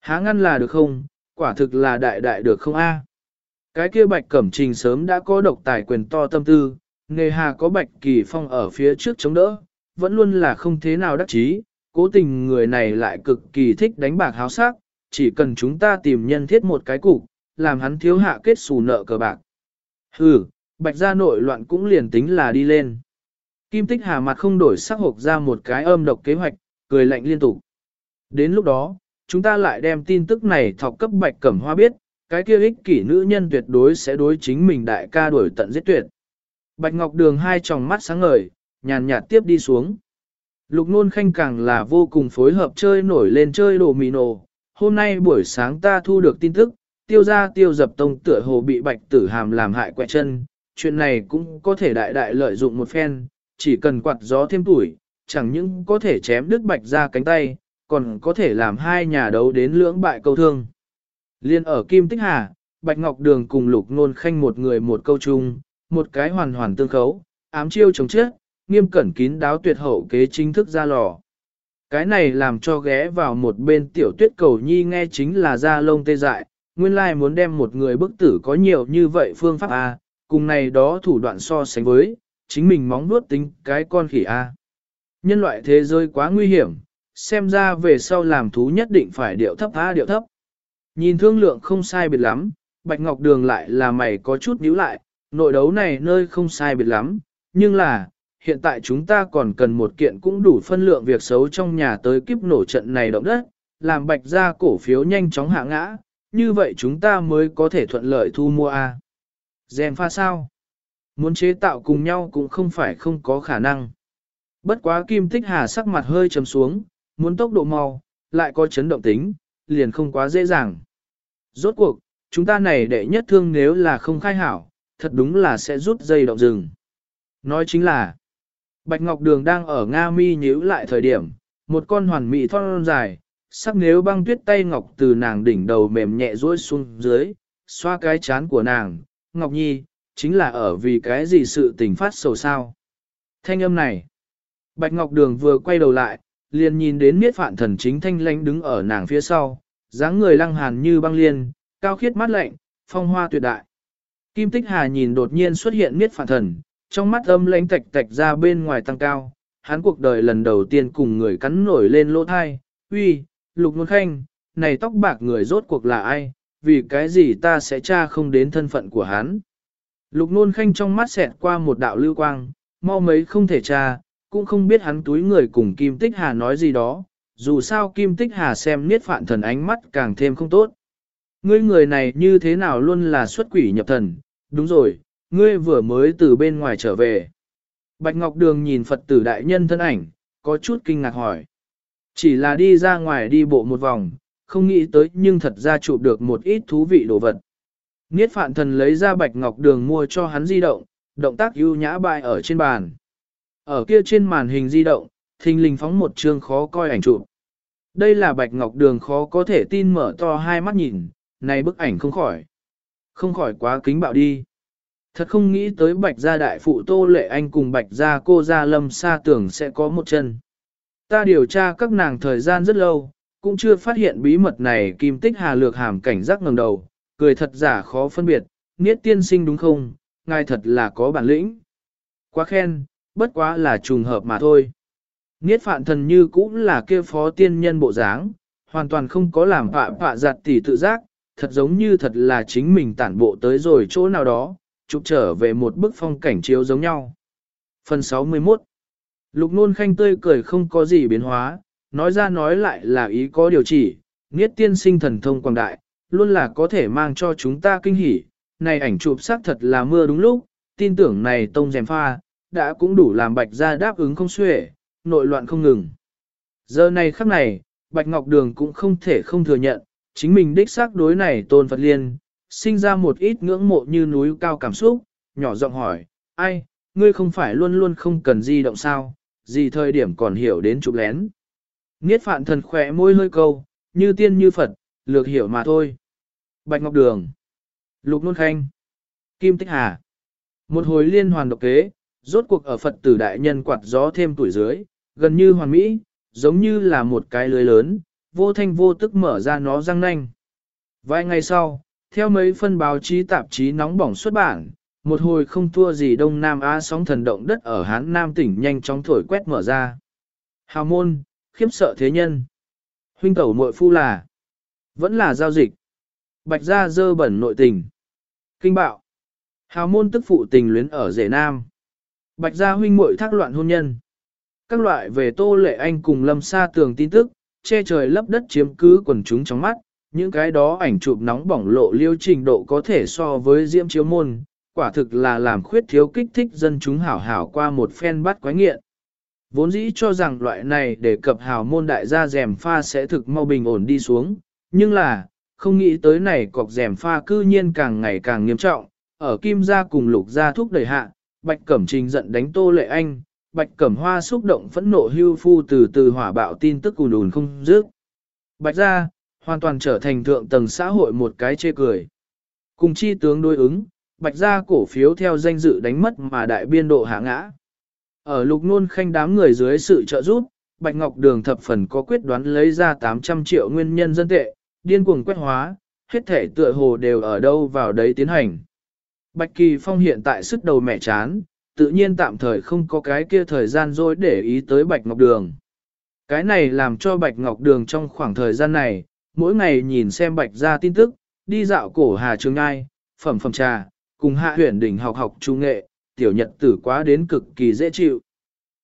Speaker 1: Há ngăn là được không? Quả thực là đại đại được không a? Cái kia bạch cẩm trình sớm đã có độc tài quyền to tâm tư, nghề hà có bạch kỳ phong ở phía trước chống đỡ, vẫn luôn là không thế nào đắc chí, cố tình người này lại cực kỳ thích đánh bạc háo sắc, chỉ cần chúng ta tìm nhân thiết một cái cục, làm hắn thiếu hạ kết xù nợ cờ bạc. Hừ, bạch gia nội loạn cũng liền tính là đi lên. Kim tích hà mặt không đổi sắc hộp ra một cái âm độc kế hoạch, cười lạnh liên tục. Đến lúc đó, chúng ta lại đem tin tức này thọc cấp bạch cẩm hoa biết, cái kia ích kỷ nữ nhân tuyệt đối sẽ đối chính mình đại ca đuổi tận giết tuyệt. Bạch Ngọc Đường hai tròng mắt sáng ngời, nhàn nhạt tiếp đi xuống. Lục nôn khanh càng là vô cùng phối hợp chơi nổi lên chơi đồ mì nổ. Hôm nay buổi sáng ta thu được tin tức, tiêu gia tiêu dập tông tựa hồ bị bạch tử hàm làm hại quẹ chân. Chuyện này cũng có thể đại đại lợi dụng một phen, chỉ cần quạt gió thêm tuổi, chẳng những có thể chém đứt bạch ra cánh tay, còn có thể làm hai nhà đấu đến lưỡng bại câu thương. Liên ở Kim Tích Hà, Bạch Ngọc Đường cùng Lục Nôn Khanh một người một câu chung, một cái hoàn hoàn tương khấu, ám chiêu chống chết, nghiêm cẩn kín đáo tuyệt hậu kế chính thức ra lò. Cái này làm cho ghé vào một bên tiểu tuyết cầu nhi nghe chính là ra lông tê dại, nguyên lai muốn đem một người bức tử có nhiều như vậy phương pháp A, cùng này đó thủ đoạn so sánh với, chính mình móng vuốt tính cái con khỉ A. Nhân loại thế giới quá nguy hiểm, xem ra về sau làm thú nhất định phải điệu thấp A điệu thấp. Nhìn thương lượng không sai biệt lắm, Bạch Ngọc Đường lại là mày có chút nhíu lại, nội đấu này nơi không sai biệt lắm, nhưng là, hiện tại chúng ta còn cần một kiện cũng đủ phân lượng việc xấu trong nhà tới kiếp nổ trận này động đất, làm bạch ra cổ phiếu nhanh chóng hạ ngã, như vậy chúng ta mới có thể thuận lợi thu mua A. Dèm pha sao? Muốn chế tạo cùng nhau cũng không phải không có khả năng. Bất quá kim tích hà sắc mặt hơi trầm xuống, muốn tốc độ mau, lại có chấn động tính, liền không quá dễ dàng. Rốt cuộc, chúng ta này đệ nhất thương nếu là không khai hảo, thật đúng là sẽ rút dây động rừng. Nói chính là, Bạch Ngọc Đường đang ở Nga mi nhíu lại thời điểm, một con hoàn mỹ thon dài, sắc nếu băng tuyết tay Ngọc từ nàng đỉnh đầu mềm nhẹ rối xuống dưới, xoa cái chán của nàng, Ngọc Nhi, chính là ở vì cái gì sự tình phát sầu sao. Thanh âm này, Bạch Ngọc Đường vừa quay đầu lại, liền nhìn đến miết phạn thần chính thanh lãnh đứng ở nàng phía sau, dáng người lăng hàn như băng liên, cao khiết mắt lạnh, phong hoa tuyệt đại. Kim Tích Hà nhìn đột nhiên xuất hiện miết phạn thần, trong mắt âm lãnh tạch tạch ra bên ngoài tăng cao, hắn cuộc đời lần đầu tiên cùng người cắn nổi lên lỗ thai, uy, lục nôn khanh, này tóc bạc người rốt cuộc là ai, vì cái gì ta sẽ tra không đến thân phận của hắn. Lục nôn khanh trong mắt xẹt qua một đạo lưu quang, mau mấy không thể tra, cũng không biết hắn túi người cùng Kim Tích Hà nói gì đó, dù sao Kim Tích Hà xem niết phạn thần ánh mắt càng thêm không tốt. Ngươi người này như thế nào luôn là xuất quỷ nhập thần, đúng rồi, ngươi vừa mới từ bên ngoài trở về. Bạch Ngọc Đường nhìn Phật tử đại nhân thân ảnh, có chút kinh ngạc hỏi. Chỉ là đi ra ngoài đi bộ một vòng, không nghĩ tới nhưng thật ra chụp được một ít thú vị đồ vật. Niết phạn thần lấy ra Bạch Ngọc Đường mua cho hắn di động, động tác ưu nhã bại ở trên bàn. Ở kia trên màn hình di động, thình lình phóng một chương khó coi ảnh chụp. Đây là Bạch Ngọc Đường khó có thể tin mở to hai mắt nhìn, này bức ảnh không khỏi. Không khỏi quá kính bạo đi. Thật không nghĩ tới bạch gia đại phụ Tô Lệ Anh cùng bạch gia cô gia lâm sa tưởng sẽ có một chân. Ta điều tra các nàng thời gian rất lâu, cũng chưa phát hiện bí mật này kim tích hà lược hàm cảnh giác ngẩng đầu, cười thật giả khó phân biệt, niết tiên sinh đúng không, ngài thật là có bản lĩnh. Quá khen, bất quá là trùng hợp mà thôi. Niết phạn thần như cũng là kia phó tiên nhân bộ dáng, hoàn toàn không có làm phạ phạ giặt tỉ tự giác, thật giống như thật là chính mình tản bộ tới rồi chỗ nào đó, chụp trở về một bức phong cảnh chiếu giống nhau. Phần 61 Lục nôn khanh tươi cười không có gì biến hóa, nói ra nói lại là ý có điều chỉ, nghiết tiên sinh thần thông quảng đại, luôn là có thể mang cho chúng ta kinh hỉ. Này ảnh chụp xác thật là mưa đúng lúc, tin tưởng này tông dèm pha, đã cũng đủ làm bạch ra đáp ứng không xuể, nội loạn không ngừng. Giờ này khắc này, Bạch Ngọc Đường cũng không thể không thừa nhận, chính mình đích xác đối này tôn Phật Liên, sinh ra một ít ngưỡng mộ như núi cao cảm xúc, nhỏ giọng hỏi, ai, ngươi không phải luôn luôn không cần di động sao, gì thời điểm còn hiểu đến chụp lén. Niết phạn thần khỏe môi hơi câu, như tiên như Phật, lược hiểu mà thôi. Bạch Ngọc Đường, Lục Nôn Khanh, Kim Tích Hà. Một hồi liên hoàn độc kế, rốt cuộc ở Phật tử đại nhân quạt gió thêm tuổi dưới, gần như hoàn mỹ, giống như là một cái lưới lớn, vô thanh vô tức mở ra nó răng nanh. Vài ngày sau, theo mấy phân báo chí tạp chí nóng bỏng xuất bản, một hồi không thua gì Đông Nam Á sóng thần động đất ở Hán Nam tỉnh nhanh chóng thổi quét mở ra. Hào môn, khiếp sợ thế nhân. Huynh tẩu muội phu là, vẫn là giao dịch. Bạch gia dơ bẩn nội tình. Kinh bạo. Hào môn tức phụ tình luyến ở rể nam. Bạch gia huynh muội thác loạn hôn nhân. Các loại về tô lệ anh cùng lâm sa tường tin tức, che trời lấp đất chiếm cứ quần chúng trong mắt, những cái đó ảnh chụp nóng bỏng lộ liêu trình độ có thể so với diễm chiếu môn, quả thực là làm khuyết thiếu kích thích dân chúng hảo hảo qua một phen bắt quái nghiện. Vốn dĩ cho rằng loại này để cập hào môn đại gia rèm pha sẽ thực mau bình ổn đi xuống, nhưng là, không nghĩ tới này cọc rèm pha cư nhiên càng ngày càng nghiêm trọng, ở kim gia cùng lục gia thúc đẩy hạ, bạch cẩm trình giận đánh tô lệ anh, Bạch Cẩm Hoa xúc động phẫn nộ hưu phu từ từ hỏa bạo tin tức ùn ùn không dứt. Bạch gia hoàn toàn trở thành thượng tầng xã hội một cái chê cười. Cùng chi tướng đối ứng, Bạch gia cổ phiếu theo danh dự đánh mất mà đại biên độ hạ ngã. Ở lục nôn khanh đám người dưới sự trợ giúp, Bạch Ngọc Đường thập phần có quyết đoán lấy ra 800 triệu nguyên nhân dân tệ, điên cuồng quét hóa, hết thể tựa hồ đều ở đâu vào đấy tiến hành. Bạch Kỳ Phong hiện tại sức đầu mẹ chán, tự nhiên tạm thời không có cái kia thời gian rồi để ý tới Bạch Ngọc Đường. Cái này làm cho Bạch Ngọc Đường trong khoảng thời gian này, mỗi ngày nhìn xem Bạch ra tin tức, đi dạo cổ Hà Trường Ngai, phẩm phẩm trà, cùng hạ huyển đỉnh học học trung nghệ, tiểu nhật tử quá đến cực kỳ dễ chịu.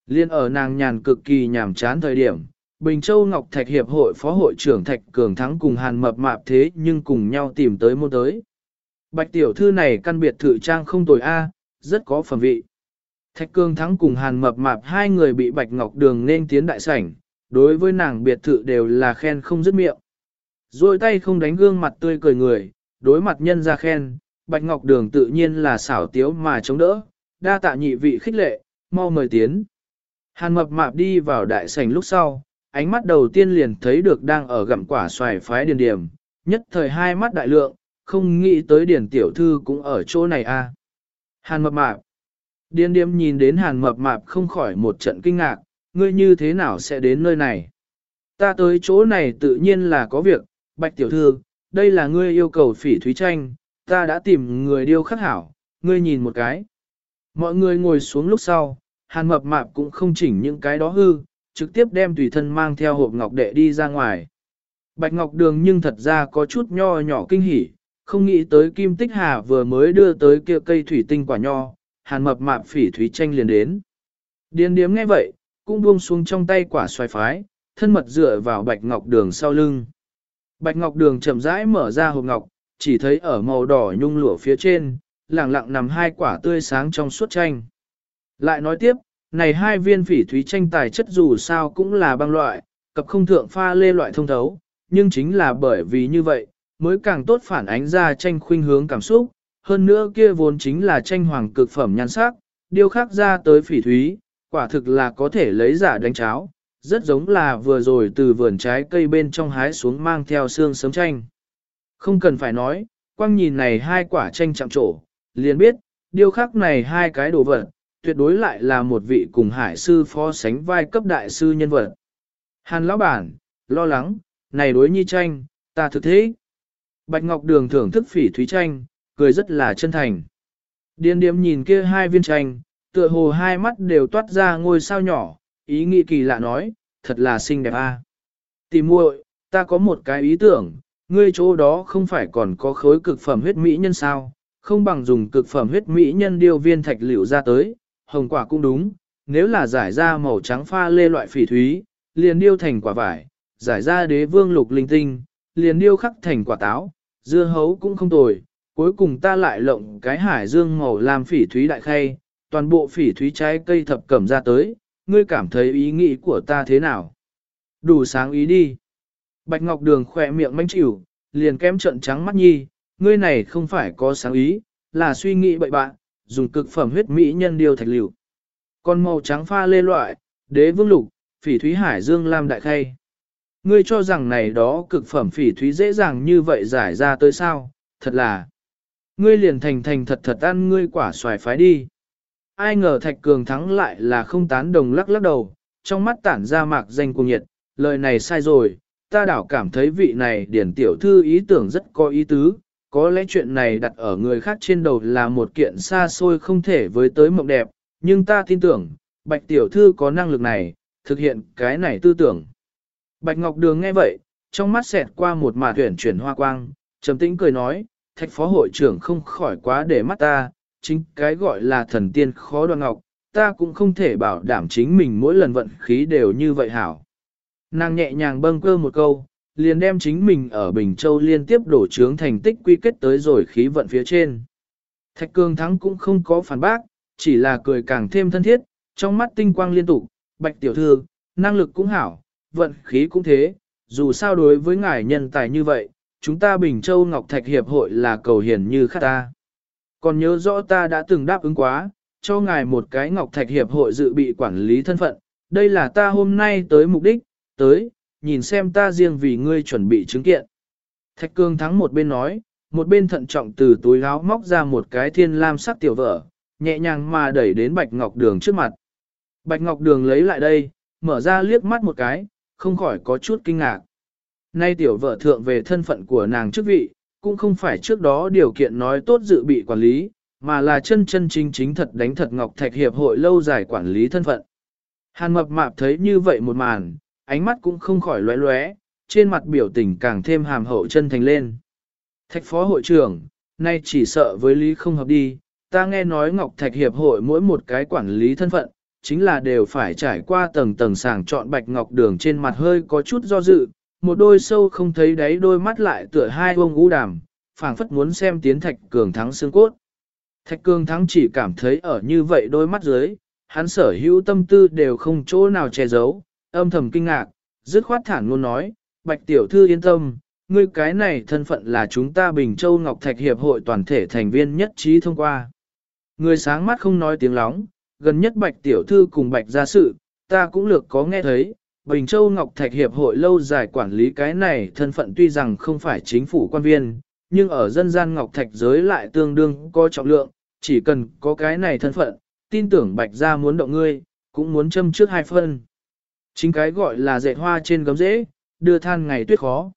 Speaker 1: Liên ở nàng nhàn cực kỳ nhàm chán thời điểm, Bình Châu Ngọc Thạch Hiệp hội Phó hội trưởng Thạch Cường Thắng cùng Hàn Mập Mạp thế nhưng cùng nhau tìm tới môn tới. Bạch tiểu thư này căn biệt thự trang không tồi A, rất có phẩm vị. Thạch Cường Thắng cùng Hàn Mập Mạp hai người bị Bạch Ngọc Đường nên tiến đại sảnh, đối với nàng biệt thự đều là khen không dứt miệng. Rồi tay không đánh gương mặt tươi cười người, đối mặt nhân ra khen, Bạch Ngọc Đường tự nhiên là xảo tiếu mà chống đỡ, đa tạ nhị vị khích lệ, mau mời tiến. Hàn mập mạp đi vào đại sảnh lúc sau, ánh mắt đầu tiên liền thấy được đang ở gặm quả xoài phái điền điểm, nhất thời hai mắt đại lượng, không nghĩ tới điền tiểu thư cũng ở chỗ này a. À. Hàn mập mạp. Điền điểm nhìn đến hàn mập mạp không khỏi một trận kinh ngạc, ngươi như thế nào sẽ đến nơi này? Ta tới chỗ này tự nhiên là có việc, bạch tiểu thư, đây là ngươi yêu cầu phỉ thúy tranh, ta đã tìm người điêu khắc hảo, ngươi nhìn một cái. Mọi người ngồi xuống lúc sau, hàn mập mạp cũng không chỉnh những cái đó hư, trực tiếp đem tùy thân mang theo hộp ngọc đệ đi ra ngoài. Bạch Ngọc Đường nhưng thật ra có chút nho nhỏ kinh hỉ, không nghĩ tới Kim Tích Hà vừa mới đưa tới kia cây thủy tinh quả nho, hàn mập mạp phỉ thúy tranh liền đến. Điền điếm nghe vậy, cũng buông xuống trong tay quả xoài phái, thân mật dựa vào Bạch Ngọc Đường sau lưng. Bạch Ngọc Đường chậm rãi mở ra hộp ngọc, chỉ thấy ở màu đỏ nhung lụa phía trên, lẳng lặng nằm hai quả tươi sáng trong suốt tranh. Lại nói tiếp, này hai viên phỉ thúy tranh tài chất dù sao cũng là băng loại, cập không thượng pha lê loại thông thấu, nhưng chính là bởi vì như vậy, mới càng tốt phản ánh ra tranh khuynh hướng cảm xúc, hơn nữa kia vốn chính là tranh hoàng cực phẩm nhan sắc, điêu khắc ra tới phỉ thúy, quả thực là có thể lấy giả đánh cháo, rất giống là vừa rồi từ vườn trái cây bên trong hái xuống mang theo xương sớm tranh. Không cần phải nói, quang nhìn này hai quả tranh chạm trổ, liền biết, điêu khắc này hai cái đồ vật, tuyệt đối lại là một vị cùng hải sư phó sánh vai cấp đại sư nhân vật. Hàn lão bản, lo lắng, này đối nhi tranh, ta thực thế. Bạch Ngọc Đường thưởng thức phỉ thúy tranh, cười rất là chân thành. Điên điếm nhìn kia hai viên tranh, tựa hồ hai mắt đều toát ra ngôi sao nhỏ, ý nghĩ kỳ lạ nói, thật là xinh đẹp a. À. Muội, ta có một cái ý tưởng, ngươi chỗ đó không phải còn có khối cực phẩm huyết mỹ nhân sao, không bằng dùng cực phẩm huyết mỹ nhân điêu viên thạch liệu ra tới, hồng quả cũng đúng, nếu là giải ra màu trắng pha lê loại phỉ thúy, liền điêu thành quả vải, giải ra đế vương lục linh tinh, liền điêu khắc thành quả táo, dưa hấu cũng không tồi, cuối cùng ta lại lộng cái hải dương màu làm phỉ thúy đại khay, toàn bộ phỉ thúy trái cây thập cẩm ra tới, ngươi cảm thấy ý nghĩ của ta thế nào? Đủ sáng ý đi. Bạch Ngọc Đường khỏe miệng manh chịu, liền kém trận trắng mắt nhi, ngươi này không phải có sáng ý, là suy nghĩ bậy bạn, dùng cực phẩm huyết mỹ nhân điều thạch liệu. Còn màu trắng pha lê loại, đế vương lục, phỉ thúy hải dương lam đại khay. Ngươi cho rằng này đó cực phẩm phỉ thúy dễ dàng như vậy giải ra tới sao, thật là. Ngươi liền thành thành thật thật ăn ngươi quả xoài phái đi. Ai ngờ thạch cường thắng lại là không tán đồng lắc lắc đầu, trong mắt tản ra mạc danh cùng nhiệt, lời này sai rồi, ta đảo cảm thấy vị này điển tiểu thư ý tưởng rất có ý tứ, có lẽ chuyện này đặt ở người khác trên đầu là một kiện xa xôi không thể với tới mộng đẹp, nhưng ta tin tưởng, Bạch Tiểu Thư có năng lực này, thực hiện cái này tư tưởng. Bạch Ngọc Đường nghe vậy, trong mắt xẹt qua một mà tuyển chuyển hoa quang, trầm tĩnh cười nói, thạch phó hội trưởng không khỏi quá để mắt ta, chính cái gọi là thần tiên khó đoan ngọc, ta cũng không thể bảo đảm chính mình mỗi lần vận khí đều như vậy hảo. Nàng nhẹ nhàng bâng cơ một câu, liền đem chính mình ở Bình Châu liên tiếp đổ trướng thành tích quy kết tới rồi khí vận phía trên. Thạch Cương Thắng cũng không có phản bác, chỉ là cười càng thêm thân thiết, trong mắt tinh quang liên tục, bạch tiểu thư, năng lực cũng hảo, vận khí cũng thế, dù sao đối với ngài nhân tài như vậy, chúng ta Bình Châu Ngọc Thạch Hiệp hội là cầu hiền như khác ta. Còn nhớ rõ ta đã từng đáp ứng quá, cho ngài một cái Ngọc Thạch Hiệp hội dự bị quản lý thân phận, đây là ta hôm nay tới mục đích, tới, nhìn xem ta riêng vì ngươi chuẩn bị chứng kiện. Thạch Cương thắng một bên nói, một bên thận trọng từ túi áo móc ra một cái thiên lam sắc tiểu vợ, nhẹ nhàng mà đẩy đến Bạch Ngọc Đường trước mặt. Bạch Ngọc Đường lấy lại đây, mở ra liếc mắt một cái, không khỏi có chút kinh ngạc. Nay tiểu vợ thượng về thân phận của nàng chức vị, cũng không phải trước đó điều kiện nói tốt dự bị quản lý, mà là chân chân chính chính thật đánh thật Ngọc Thạch Hiệp hội lâu dài quản lý thân phận. Hàn mập mạp thấy như vậy một màn, ánh mắt cũng không khỏi lóe lóe, trên mặt biểu tình càng thêm hàm hậu chân thành lên. Thạch phó hội trưởng, nay chỉ sợ với lý không hợp đi, ta nghe nói Ngọc Thạch Hiệp hội mỗi một cái quản lý thân phận, chính là đều phải trải qua tầng tầng sàng chọn bạch ngọc đường trên mặt hơi có chút do dự, một đôi sâu không thấy đáy đôi mắt lại tựa hai bông u đàm, phảng phất muốn xem tiến Thạch Cường thắng xương cốt. Thạch Cường thắng chỉ cảm thấy ở như vậy đôi mắt dưới, hắn sở hữu tâm tư đều không chỗ nào che giấu, âm thầm kinh ngạc, dứt khoát thản luôn nói, Bạch Tiểu Thư yên tâm, ngươi cái này thân phận là chúng ta Bình Châu Ngọc Thạch Hiệp hội toàn thể thành viên nhất trí thông qua. Người sáng mắt không nói tiếng lóng, gần nhất Bạch Tiểu Thư cùng Bạch gia sự, ta cũng lược có nghe thấy, Bình Châu Ngọc Thạch Hiệp hội lâu dài quản lý cái này thân phận tuy rằng không phải chính phủ quan viên, nhưng ở dân gian Ngọc Thạch giới lại tương đương có trọng lượng, chỉ cần có cái này thân phận, tin tưởng Bạch gia muốn động ngươi, cũng muốn châm trước hai phân. Chính cái gọi là dệt hoa trên gấm rễ, đưa than ngày tuyết khó.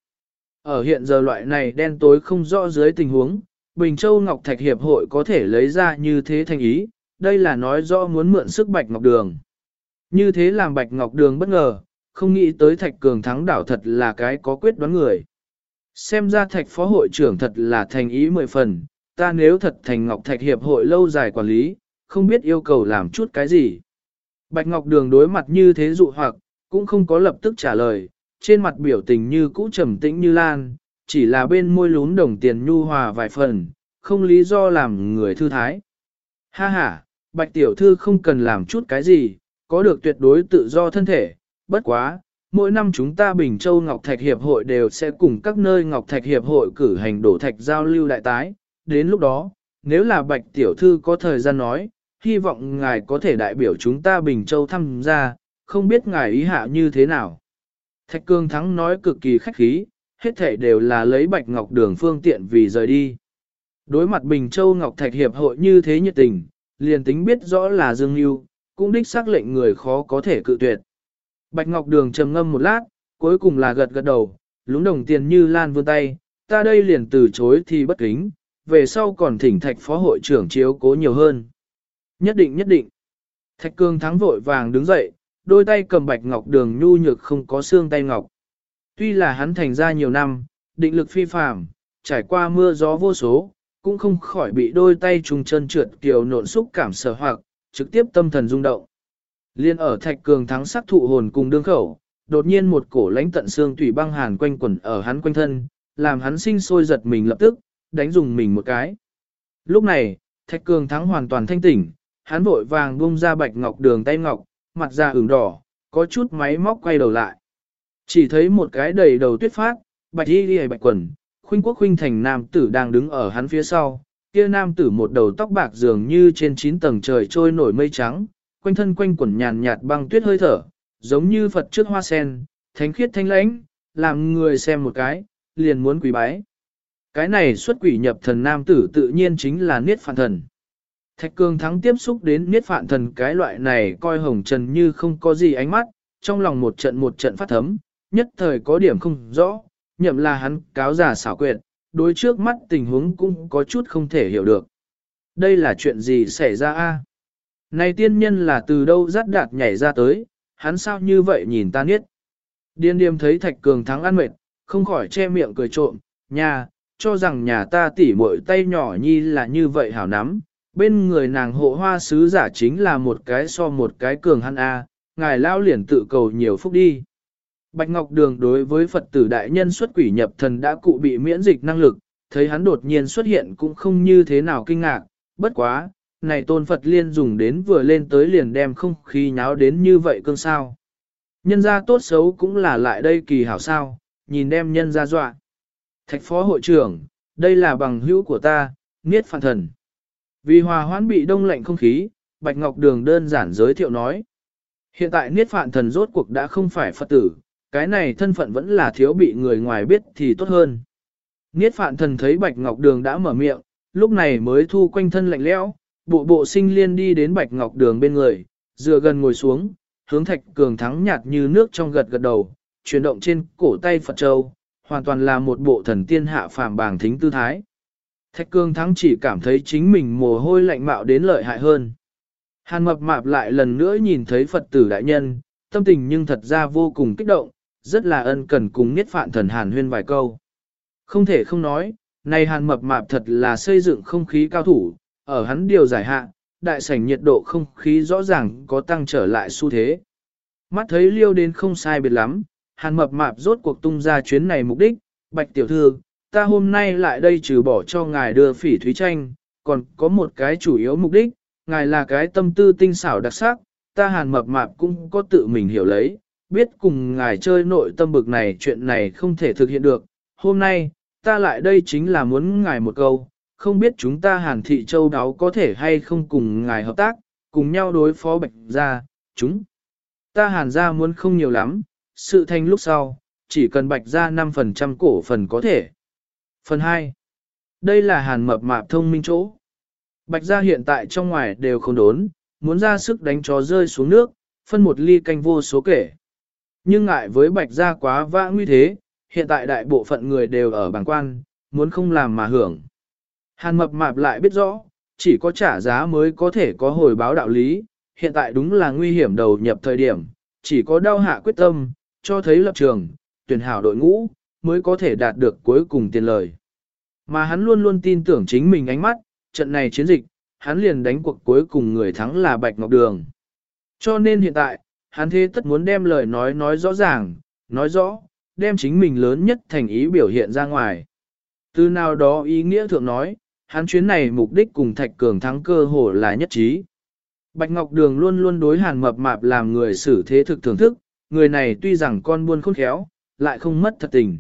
Speaker 1: Ở hiện giờ loại này đen tối không rõ dưới tình huống, Bình Châu Ngọc Thạch Hiệp hội có thể lấy ra như thế thành ý, đây là nói rõ muốn mượn sức Bạch Ngọc Đường. Như thế làm Bạch Ngọc Đường bất ngờ, không nghĩ tới Thạch Cường thắng đảo thật là cái có quyết đoán người. Xem ra Thạch Phó hội trưởng thật là thành ý mười phần, ta nếu thật thành Ngọc Thạch Hiệp hội lâu dài quản lý, không biết yêu cầu làm chút cái gì. Bạch Ngọc Đường đối mặt như thế dụ hoặc, cũng không có lập tức trả lời, trên mặt biểu tình như cũ trầm tĩnh như lan, chỉ là bên môi lún đồng tiền nhu hòa vài phần, không lý do làm người thư thái. Ha ha, bạch tiểu thư không cần làm chút cái gì, có được tuyệt đối tự do thân thể, bất quá, mỗi năm chúng ta Bình Châu Ngọc Thạch Hiệp hội đều sẽ cùng các nơi Ngọc Thạch Hiệp hội cử hành đổ thạch giao lưu đại tái, đến lúc đó, nếu là bạch tiểu thư có thời gian nói, hy vọng ngài có thể đại biểu chúng ta Bình Châu tham gia, không biết ngài ý hạ như thế nào. Thạch Cương Thắng nói cực kỳ khách khí, hết thể đều là lấy bạch ngọc đường phương tiện vì rời đi. Đối mặt Bình Châu Ngọc Thạch Hiệp hội như thế nhiệt tình, liền tính biết rõ là Dương Nhu, cũng đích xác lệnh người khó có thể cự tuyệt. Bạch Ngọc Đường trầm ngâm một lát, cuối cùng là gật gật đầu, lúng đồng tiền như lan vươn tay, ta đây liền từ chối thì bất kính, về sau còn thỉnh thạch phó hội trưởng chiếu cố nhiều hơn. Nhất định nhất định. Thạch cương thắng vội vàng đứng dậy, đôi tay cầm bạch ngọc đường nhu nhược không có xương tay ngọc. Tuy là hắn thành ra nhiều năm, định lực phi phàm, trải qua mưa gió vô số, cũng không khỏi bị đôi tay trùng chân trượt kiều nộn xúc cảm sở hoặc, trực tiếp tâm thần rung động. Liên ở thạch cường thắng sắc thụ hồn cùng đương khẩu, đột nhiên một cổ lãnh tận xương tủy băng hàn quanh quẩn ở hắn quanh thân, làm hắn sinh sôi giật mình lập tức, đánh dùng mình một cái. Lúc này, thạch cường thắng hoàn toàn thanh tỉnh, hắn vội vàng bung ra bạch ngọc đường tay ngọc, mặt da ửng đỏ, có chút máy móc quay đầu lại. Chỉ thấy một cái đầy đầu tuyết phát, bạch y đi bạch quần, khuynh quốc khuynh thành nam tử đang đứng ở hắn phía sau, kia nam tử một đầu tóc bạc dường như trên chín tầng trời trôi nổi mây trắng, quanh thân quanh quần nhàn nhạt băng tuyết hơi thở, giống như Phật trước hoa sen, thánh khiết thanh lãnh, làm người xem một cái, liền muốn quỳ bái. Cái này xuất quỷ nhập thần nam tử tự nhiên chính là Niết phản Thần. Thạch Cương Thắng tiếp xúc đến Niết Phạn Thần cái loại này coi hồng trần như không có gì ánh mắt, trong lòng một trận một trận phát thấm, nhất thời có điểm không rõ, nhậm là hắn cáo giả xảo quyệt, đối trước mắt tình huống cũng có chút không thể hiểu được. Đây là chuyện gì xảy ra a? Này tiên nhân là từ đâu rắt đạt nhảy ra tới, hắn sao như vậy nhìn ta niết. Điên điềm thấy Thạch Cường Thắng ăn mệt, không khỏi che miệng cười trộm, nhà, cho rằng nhà ta tỉ muội tay nhỏ nhi là như vậy hảo nắm, bên người nàng hộ hoa sứ giả chính là một cái so một cái cường hắn A, ngài lao liền tự cầu nhiều phúc đi. Bạch Ngọc Đường đối với Phật tử đại nhân xuất quỷ nhập thần đã cụ bị miễn dịch năng lực, thấy hắn đột nhiên xuất hiện cũng không như thế nào kinh ngạc, bất quá, này tôn Phật liên dùng đến vừa lên tới liền đem không khí nháo đến như vậy cương sao. Nhân gia tốt xấu cũng là lại đây kỳ hảo sao, nhìn đem nhân gia dọa. Thạch phó hội trưởng, đây là bằng hữu của ta, Niết phản Thần. Vì hòa hoãn bị đông lạnh không khí, Bạch Ngọc Đường đơn giản giới thiệu nói. Hiện tại Niết Phạn Thần rốt cuộc đã không phải Phật tử, cái này thân phận vẫn là thiếu bị người ngoài biết thì tốt hơn. Niết Phạn Thần thấy Bạch Ngọc Đường đã mở miệng, lúc này mới thu quanh thân lạnh lẽo, bộ bộ sinh liên đi đến Bạch Ngọc Đường bên người, dựa gần ngồi xuống, hướng Thạch Cường thắng nhạt như nước trong gật gật đầu, chuyển động trên cổ tay Phật Châu, hoàn toàn là một bộ thần tiên hạ phàm bảng thính tư thái. Thạch Cương thắng chỉ cảm thấy chính mình mồ hôi lạnh mạo đến lợi hại hơn. Hàn mập mạp lại lần nữa nhìn thấy Phật tử đại nhân, tâm tình nhưng thật ra vô cùng kích động, rất là ân cần cùng niết phạn thần hàn huyên vài câu. Không thể không nói, này hàn mập mạp thật là xây dựng không khí cao thủ, ở hắn điều giải hạ, đại sảnh nhiệt độ không khí rõ ràng có tăng trở lại xu thế. Mắt thấy liêu đến không sai biệt lắm, hàn mập mạp rốt cuộc tung ra chuyến này mục đích, bạch tiểu thư, ta hôm nay lại đây trừ bỏ cho ngài đưa phỉ thúy tranh, còn có một cái chủ yếu mục đích, ngài là cái tâm tư tinh xảo đặc sắc, ta hàn mập mạp cũng có tự mình hiểu lấy, biết cùng ngài chơi nội tâm bực này chuyện này không thể thực hiện được. Hôm nay, ta lại đây chính là muốn ngài một câu, không biết chúng ta hàn thị châu đáo có thể hay không cùng ngài hợp tác, cùng nhau đối phó bạch gia, chúng. Ta hàn gia muốn không nhiều lắm, sự thành lúc sau, chỉ cần bạch gia 5% cổ phần có thể. Phần 2. Đây là hàn mập mạp thông minh chỗ. Bạch gia hiện tại trong ngoài đều không đốn, muốn ra sức đánh chó rơi xuống nước, phân một ly canh vô số kể. Nhưng ngại với bạch gia quá vã nguy thế, hiện tại đại bộ phận người đều ở bảng quan, muốn không làm mà hưởng. Hàn mập mạp lại biết rõ, chỉ có trả giá mới có thể có hồi báo đạo lý, hiện tại đúng là nguy hiểm đầu nhập thời điểm, chỉ có đau hạ quyết tâm, cho thấy lập trường, tuyển hảo đội ngũ, mới có thể đạt được cuối cùng tiền lời. Mà hắn luôn luôn tin tưởng chính mình ánh mắt, trận này chiến dịch, hắn liền đánh cuộc cuối cùng người thắng là Bạch Ngọc Đường. Cho nên hiện tại, hắn thế tất muốn đem lời nói nói rõ ràng, nói rõ, đem chính mình lớn nhất thành ý biểu hiện ra ngoài. Từ nào đó ý nghĩa thượng nói, hắn chuyến này mục đích cùng Thạch Cường thắng cơ hồ là nhất trí. Bạch Ngọc Đường luôn luôn đối hàn mập mạp làm người xử thế thực thưởng thức, người này tuy rằng con buôn khôn khéo, lại không mất thật tình.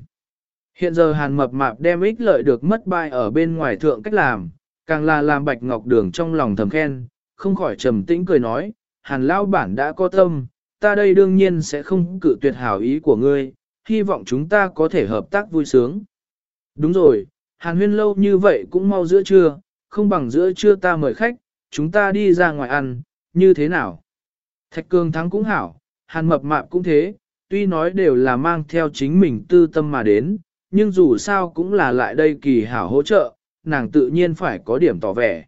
Speaker 1: Hiện giờ hàn mập mạp đem ích lợi được mất bai ở bên ngoài thượng cách làm, càng là làm Bạch Ngọc Đường trong lòng thầm khen, không khỏi trầm tĩnh cười nói, hàn lao bản đã có tâm, ta đây đương nhiên sẽ không cự tuyệt hảo ý của ngươi, hy vọng chúng ta có thể hợp tác vui sướng. Đúng rồi, hàn huyên lâu như vậy cũng mau giữa trưa, không bằng giữa trưa ta mời khách, chúng ta đi ra ngoài ăn, như thế nào? Thạch cường thắng cũng hảo, hàn mập mạp cũng thế, tuy nói đều là mang theo chính mình tư tâm mà đến, nhưng dù sao cũng là lại đây kỳ hảo hỗ trợ, nàng tự nhiên phải có điểm tỏ vẻ.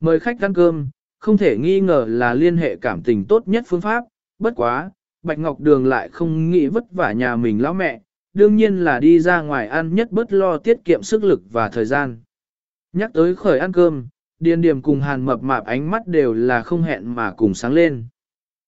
Speaker 1: Mời khách ăn cơm, không thể nghi ngờ là liên hệ cảm tình tốt nhất phương pháp, bất quá, Bạch Ngọc Đường lại không nghĩ vất vả nhà mình lão mẹ, đương nhiên là đi ra ngoài ăn nhất bất lo tiết kiệm sức lực và thời gian. Nhắc tới khởi ăn cơm, Điền Điểm cùng Hàn Mập Mạp ánh mắt đều là không hẹn mà cùng sáng lên.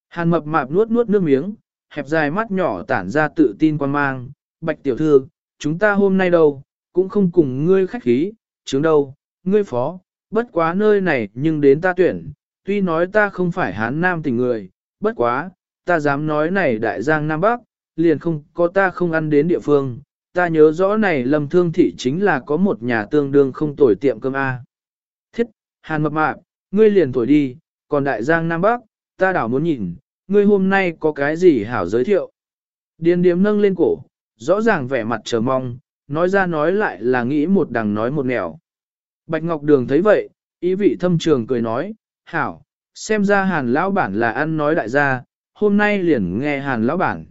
Speaker 1: Hàn Mập Mạp nuốt nuốt nước miếng, hẹp dài mắt nhỏ tản ra tự tin quan mang, Bạch Tiểu Thư, chúng ta hôm nay đâu, cũng không cùng ngươi khách khí, chứng đâu, ngươi phó, bất quá nơi này nhưng đến ta tuyển, tuy nói ta không phải hán nam tình người, bất quá, ta dám nói này đại giang nam bắc, liền không có ta không ăn đến địa phương, ta nhớ rõ này lâm thương thị chính là có một nhà tương đương không tồi tiệm cơm A. Thiết, hàn mập mạp, ngươi liền tuổi đi, còn đại giang nam bắc, ta đảo muốn nhìn, ngươi hôm nay có cái gì hảo giới thiệu. Điền điếm nâng lên cổ, rõ ràng vẻ mặt chờ mong, nói ra nói lại là nghĩ một đằng nói một nẻo. Bạch Ngọc Đường thấy vậy, ý vị thâm trường cười nói, hảo, xem ra hàn lão bản là ăn nói đại gia, hôm nay liền nghe hàn lão bản.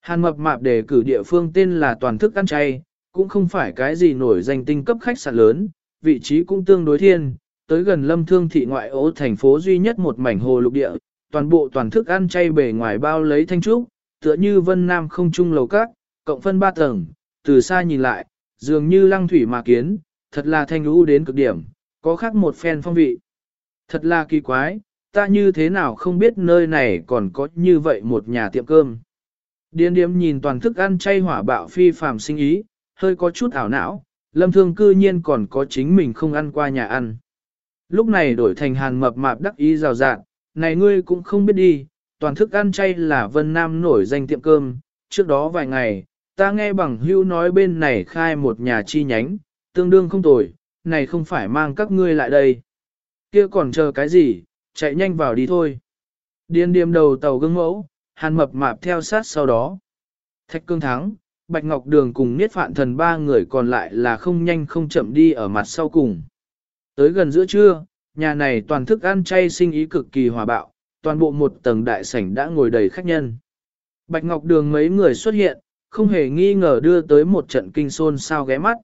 Speaker 1: Hàn mập mạp đề cử địa phương tên là toàn thức ăn chay, cũng không phải cái gì nổi danh tinh cấp khách sạn lớn, vị trí cũng tương đối thiên, tới gần lâm thương thị ngoại ô thành phố duy nhất một mảnh hồ lục địa, toàn bộ toàn thức ăn chay bề ngoài bao lấy thanh trúc, tựa như vân nam không trung lầu các, cộng phân ba tầng, từ xa nhìn lại, dường như lăng thủy mà kiến, thật là thanh lũ đến cực điểm, có khác một phen phong vị. Thật là kỳ quái, ta như thế nào không biết nơi này còn có như vậy một nhà tiệm cơm. Điên điếm nhìn toàn thức ăn chay hỏa bạo phi phàm sinh ý, hơi có chút ảo não, lâm thương cư nhiên còn có chính mình không ăn qua nhà ăn. Lúc này đổi thành hàn mập mạp đắc ý rào rạt, này ngươi cũng không biết đi, toàn thức ăn chay là Vân Nam nổi danh tiệm cơm, trước đó vài ngày, ta nghe bằng hưu nói bên này khai một nhà chi nhánh, tương đương không tồi, này không phải mang các ngươi lại đây. Kia còn chờ cái gì, Chạy nhanh vào đi thôi. Điên điềm đầu tàu gương mẫu, hàn mập mạp theo sát sau đó. Thạch cương thắng, Bạch Ngọc Đường cùng Niết Phạn Thần ba người còn lại là không nhanh không chậm đi ở mặt sau cùng. Tới gần giữa trưa, nhà này toàn thức ăn chay sinh ý cực kỳ hòa bạo, toàn bộ một tầng đại sảnh đã ngồi đầy khách nhân. Bạch Ngọc Đường mấy người xuất hiện, không hề nghi ngờ đưa tới một trận kinh xôn sao ghé mắt.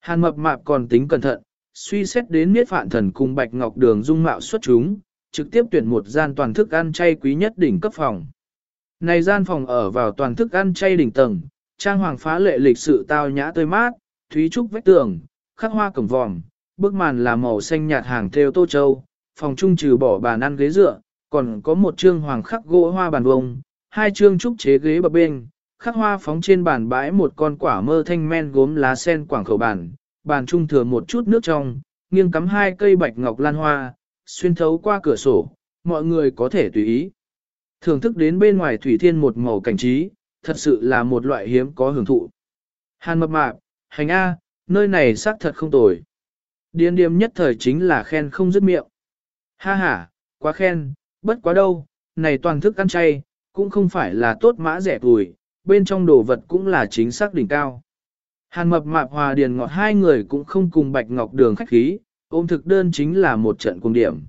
Speaker 1: Hàn mập mạp còn tính cẩn thận, suy xét đến miết phản thần cùng Bạch Ngọc Đường dung mạo xuất chúng, trực tiếp tuyển một gian toàn thức ăn chay quý nhất đỉnh cấp phòng. Này gian phòng ở vào toàn thức ăn chay đỉnh tầng, trang hoàng phá lệ lịch sự tao nhã tươi mát, thúy trúc vách tường, khắc hoa cổng vòm, bức màn là màu xanh nhạt hàng theo tô châu, phòng trung trừ bỏ bàn ăn ghế dựa, còn có một trương hoàng khắc gỗ hoa bàn vông, hai trương trúc chế ghế bập bên, khắc hoa phóng trên bàn bãi một con quả mơ thanh men gốm lá sen quảng khẩu bàn, bàn trung thừa một chút nước trong, nghiêng cắm hai cây bạch ngọc lan hoa, xuyên thấu qua cửa sổ, mọi người có thể tùy ý. Thưởng thức đến bên ngoài thủy thiên một màu cảnh trí, thật sự là một loại hiếm có hưởng thụ. Hàn mập mạp, hành A, nơi này xác thật không tồi. Điên điềm nhất thời chính là khen không dứt miệng. Ha ha, quá khen, bất quá đâu, này toàn thức ăn chay, cũng không phải là tốt mã rẻ tuổi, bên trong đồ vật cũng là chính xác đỉnh cao. Hàn mập mạp hòa điền ngọt hai người cũng không cùng bạch ngọc đường khách khí, ôm thực đơn chính là một trận cùng điểm.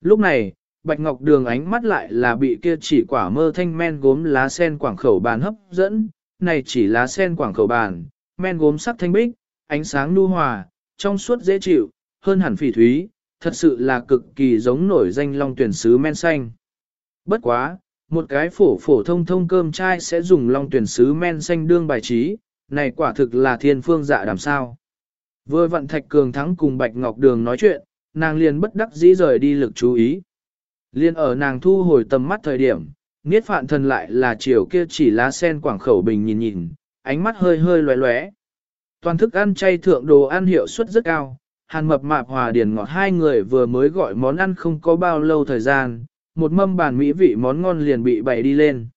Speaker 1: Lúc này, bạch ngọc đường ánh mắt lại là bị kia chỉ quả mơ thanh men gốm lá sen quảng khẩu bàn hấp dẫn, này chỉ lá sen quảng khẩu bàn, men gốm sắc thanh bích, ánh sáng nu hòa, trong suốt dễ chịu, hơn hẳn phỉ thúy, thật sự là cực kỳ giống nổi danh long tuyển sứ men xanh. Bất quá, một cái phổ phổ thông thông cơm chai sẽ dùng long tuyển sứ men xanh đương bài trí, này quả thực là thiên phương dạ đảm sao. Vừa vận thạch cường thắng cùng Bạch Ngọc Đường nói chuyện, nàng liền bất đắc dĩ rời đi lực chú ý. Liên ở nàng thu hồi tầm mắt thời điểm, niết phạn thần lại là chiều kia chỉ lá sen quảng khẩu bình nhìn nhìn, ánh mắt hơi hơi loé loé. Toàn thức ăn chay thượng đồ ăn hiệu suất rất cao, hàn mập mạp hòa điển ngọt hai người vừa mới gọi món ăn không có bao lâu thời gian, một mâm bàn mỹ vị món ngon liền bị bày đi lên.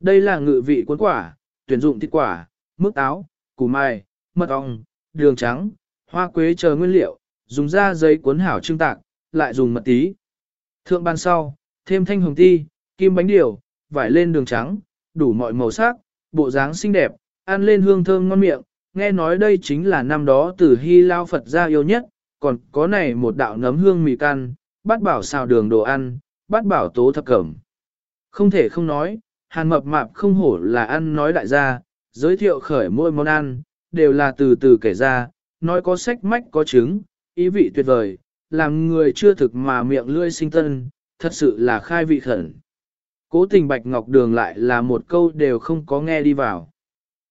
Speaker 1: Đây là ngự vị cuốn quả, tuyển dụng thịt quả, mức táo, củ mai, mật ong, đường trắng, hoa quế chờ nguyên liệu, dùng da giấy cuốn hảo trưng tạc, lại dùng mật tí. Thượng bàn sau, thêm thanh hồng ti, kim bánh điều, vải lên đường trắng, đủ mọi màu sắc, bộ dáng xinh đẹp, ăn lên hương thơm ngon miệng, nghe nói đây chính là năm đó từ Hy Lao Phật gia yêu nhất, còn có này một đạo nấm hương mì can bát bảo xào đường đồ ăn, bát bảo tố thập cẩm. Không thể không nói, hàn mập mạp không hổ là ăn nói đại gia, giới thiệu khởi mỗi món ăn, đều là từ từ kể ra, nói có sách mách có trứng, ý vị tuyệt vời, làm người chưa thực mà miệng lươi sinh tân, thật sự là khai vị khẩn. Cố tình Bạch Ngọc Đường lại là một câu đều không có nghe đi vào.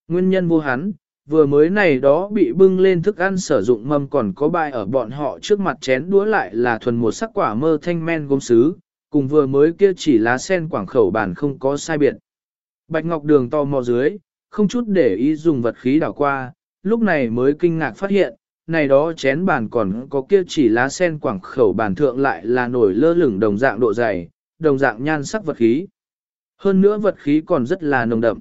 Speaker 1: Nguyên nhân vô hắn, vừa mới này đó bị bưng lên thức ăn sử dụng mâm còn có bài ở bọn họ trước mặt chén đũa lại là thuần một sắc quả mơ thanh men gốm sứ, cùng vừa mới kia chỉ lá sen quảng khẩu bản không có sai biệt. Bạch Ngọc Đường to mò dưới, không chút để ý dùng vật khí đảo qua, lúc này mới kinh ngạc phát hiện, này đó chén bàn còn có kia chỉ lá sen quảng khẩu bàn thượng lại là nổi lơ lửng đồng dạng độ dày, đồng dạng nhan sắc vật khí. Hơn nữa vật khí còn rất là nồng đậm.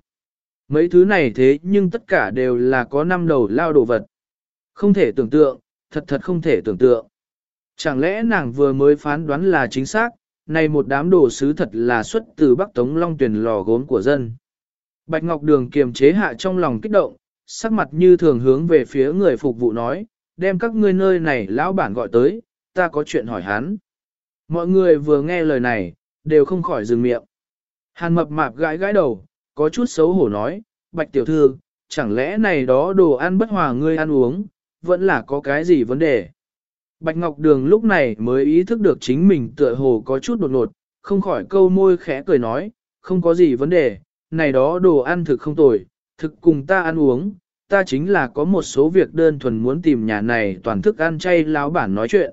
Speaker 1: Mấy thứ này thế nhưng tất cả đều là có năm đầu lao đồ vật. Không thể tưởng tượng, thật thật không thể tưởng tượng. Chẳng lẽ nàng vừa mới phán đoán là chính xác, này một đám đồ sứ thật là xuất từ Bắc Tống Long tuyển lò gốm của dân. Bạch Ngọc Đường kiềm chế hạ trong lòng kích động, sắc mặt như thường hướng về phía người phục vụ nói, đem các ngươi nơi này lão bản gọi tới, ta có chuyện hỏi hắn. Mọi người vừa nghe lời này, đều không khỏi dừng miệng. Hàn mập mạp gãi gãi đầu, có chút xấu hổ nói, bạch tiểu thư, chẳng lẽ này đó đồ ăn bất hòa ngươi ăn uống, vẫn là có cái gì vấn đề. Bạch Ngọc Đường lúc này mới ý thức được chính mình tựa hồ có chút đột ngột, không khỏi câu môi khẽ cười nói, không có gì vấn đề, này đó đồ ăn thực không tồi, thực cùng ta ăn uống, ta chính là có một số việc đơn thuần muốn tìm nhà này toàn thức ăn chay láo bản nói chuyện.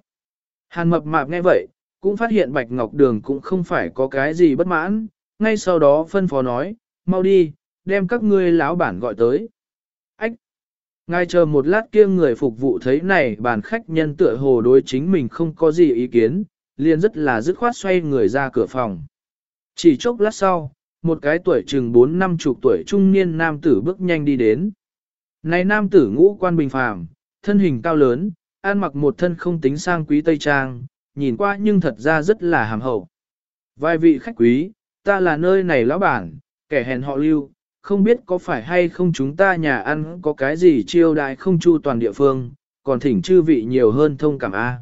Speaker 1: Hàn mập mạp nghe vậy, cũng phát hiện Bạch Ngọc Đường cũng không phải có cái gì bất mãn, ngay sau đó phân phó nói, mau đi, đem các ngươi lão bản gọi tới. Ách! Ngài chờ một lát kia người phục vụ thấy này bàn khách nhân tựa hồ đối chính mình không có gì ý kiến, liền rất là dứt khoát xoay người ra cửa phòng. Chỉ chốc lát sau, một cái tuổi chừng bốn năm chục tuổi trung niên nam tử bước nhanh đi đến. Này nam tử ngũ quan bình phàm, thân hình cao lớn, ăn mặc một thân không tính sang quý tây trang, nhìn qua nhưng thật ra rất là hàm hậu. Vài vị khách quý, ta là nơi này lão bản, kẻ hèn họ lưu, không biết có phải hay không chúng ta nhà ăn có cái gì chiêu đại không chu toàn địa phương, còn thỉnh chư vị nhiều hơn thông cảm A.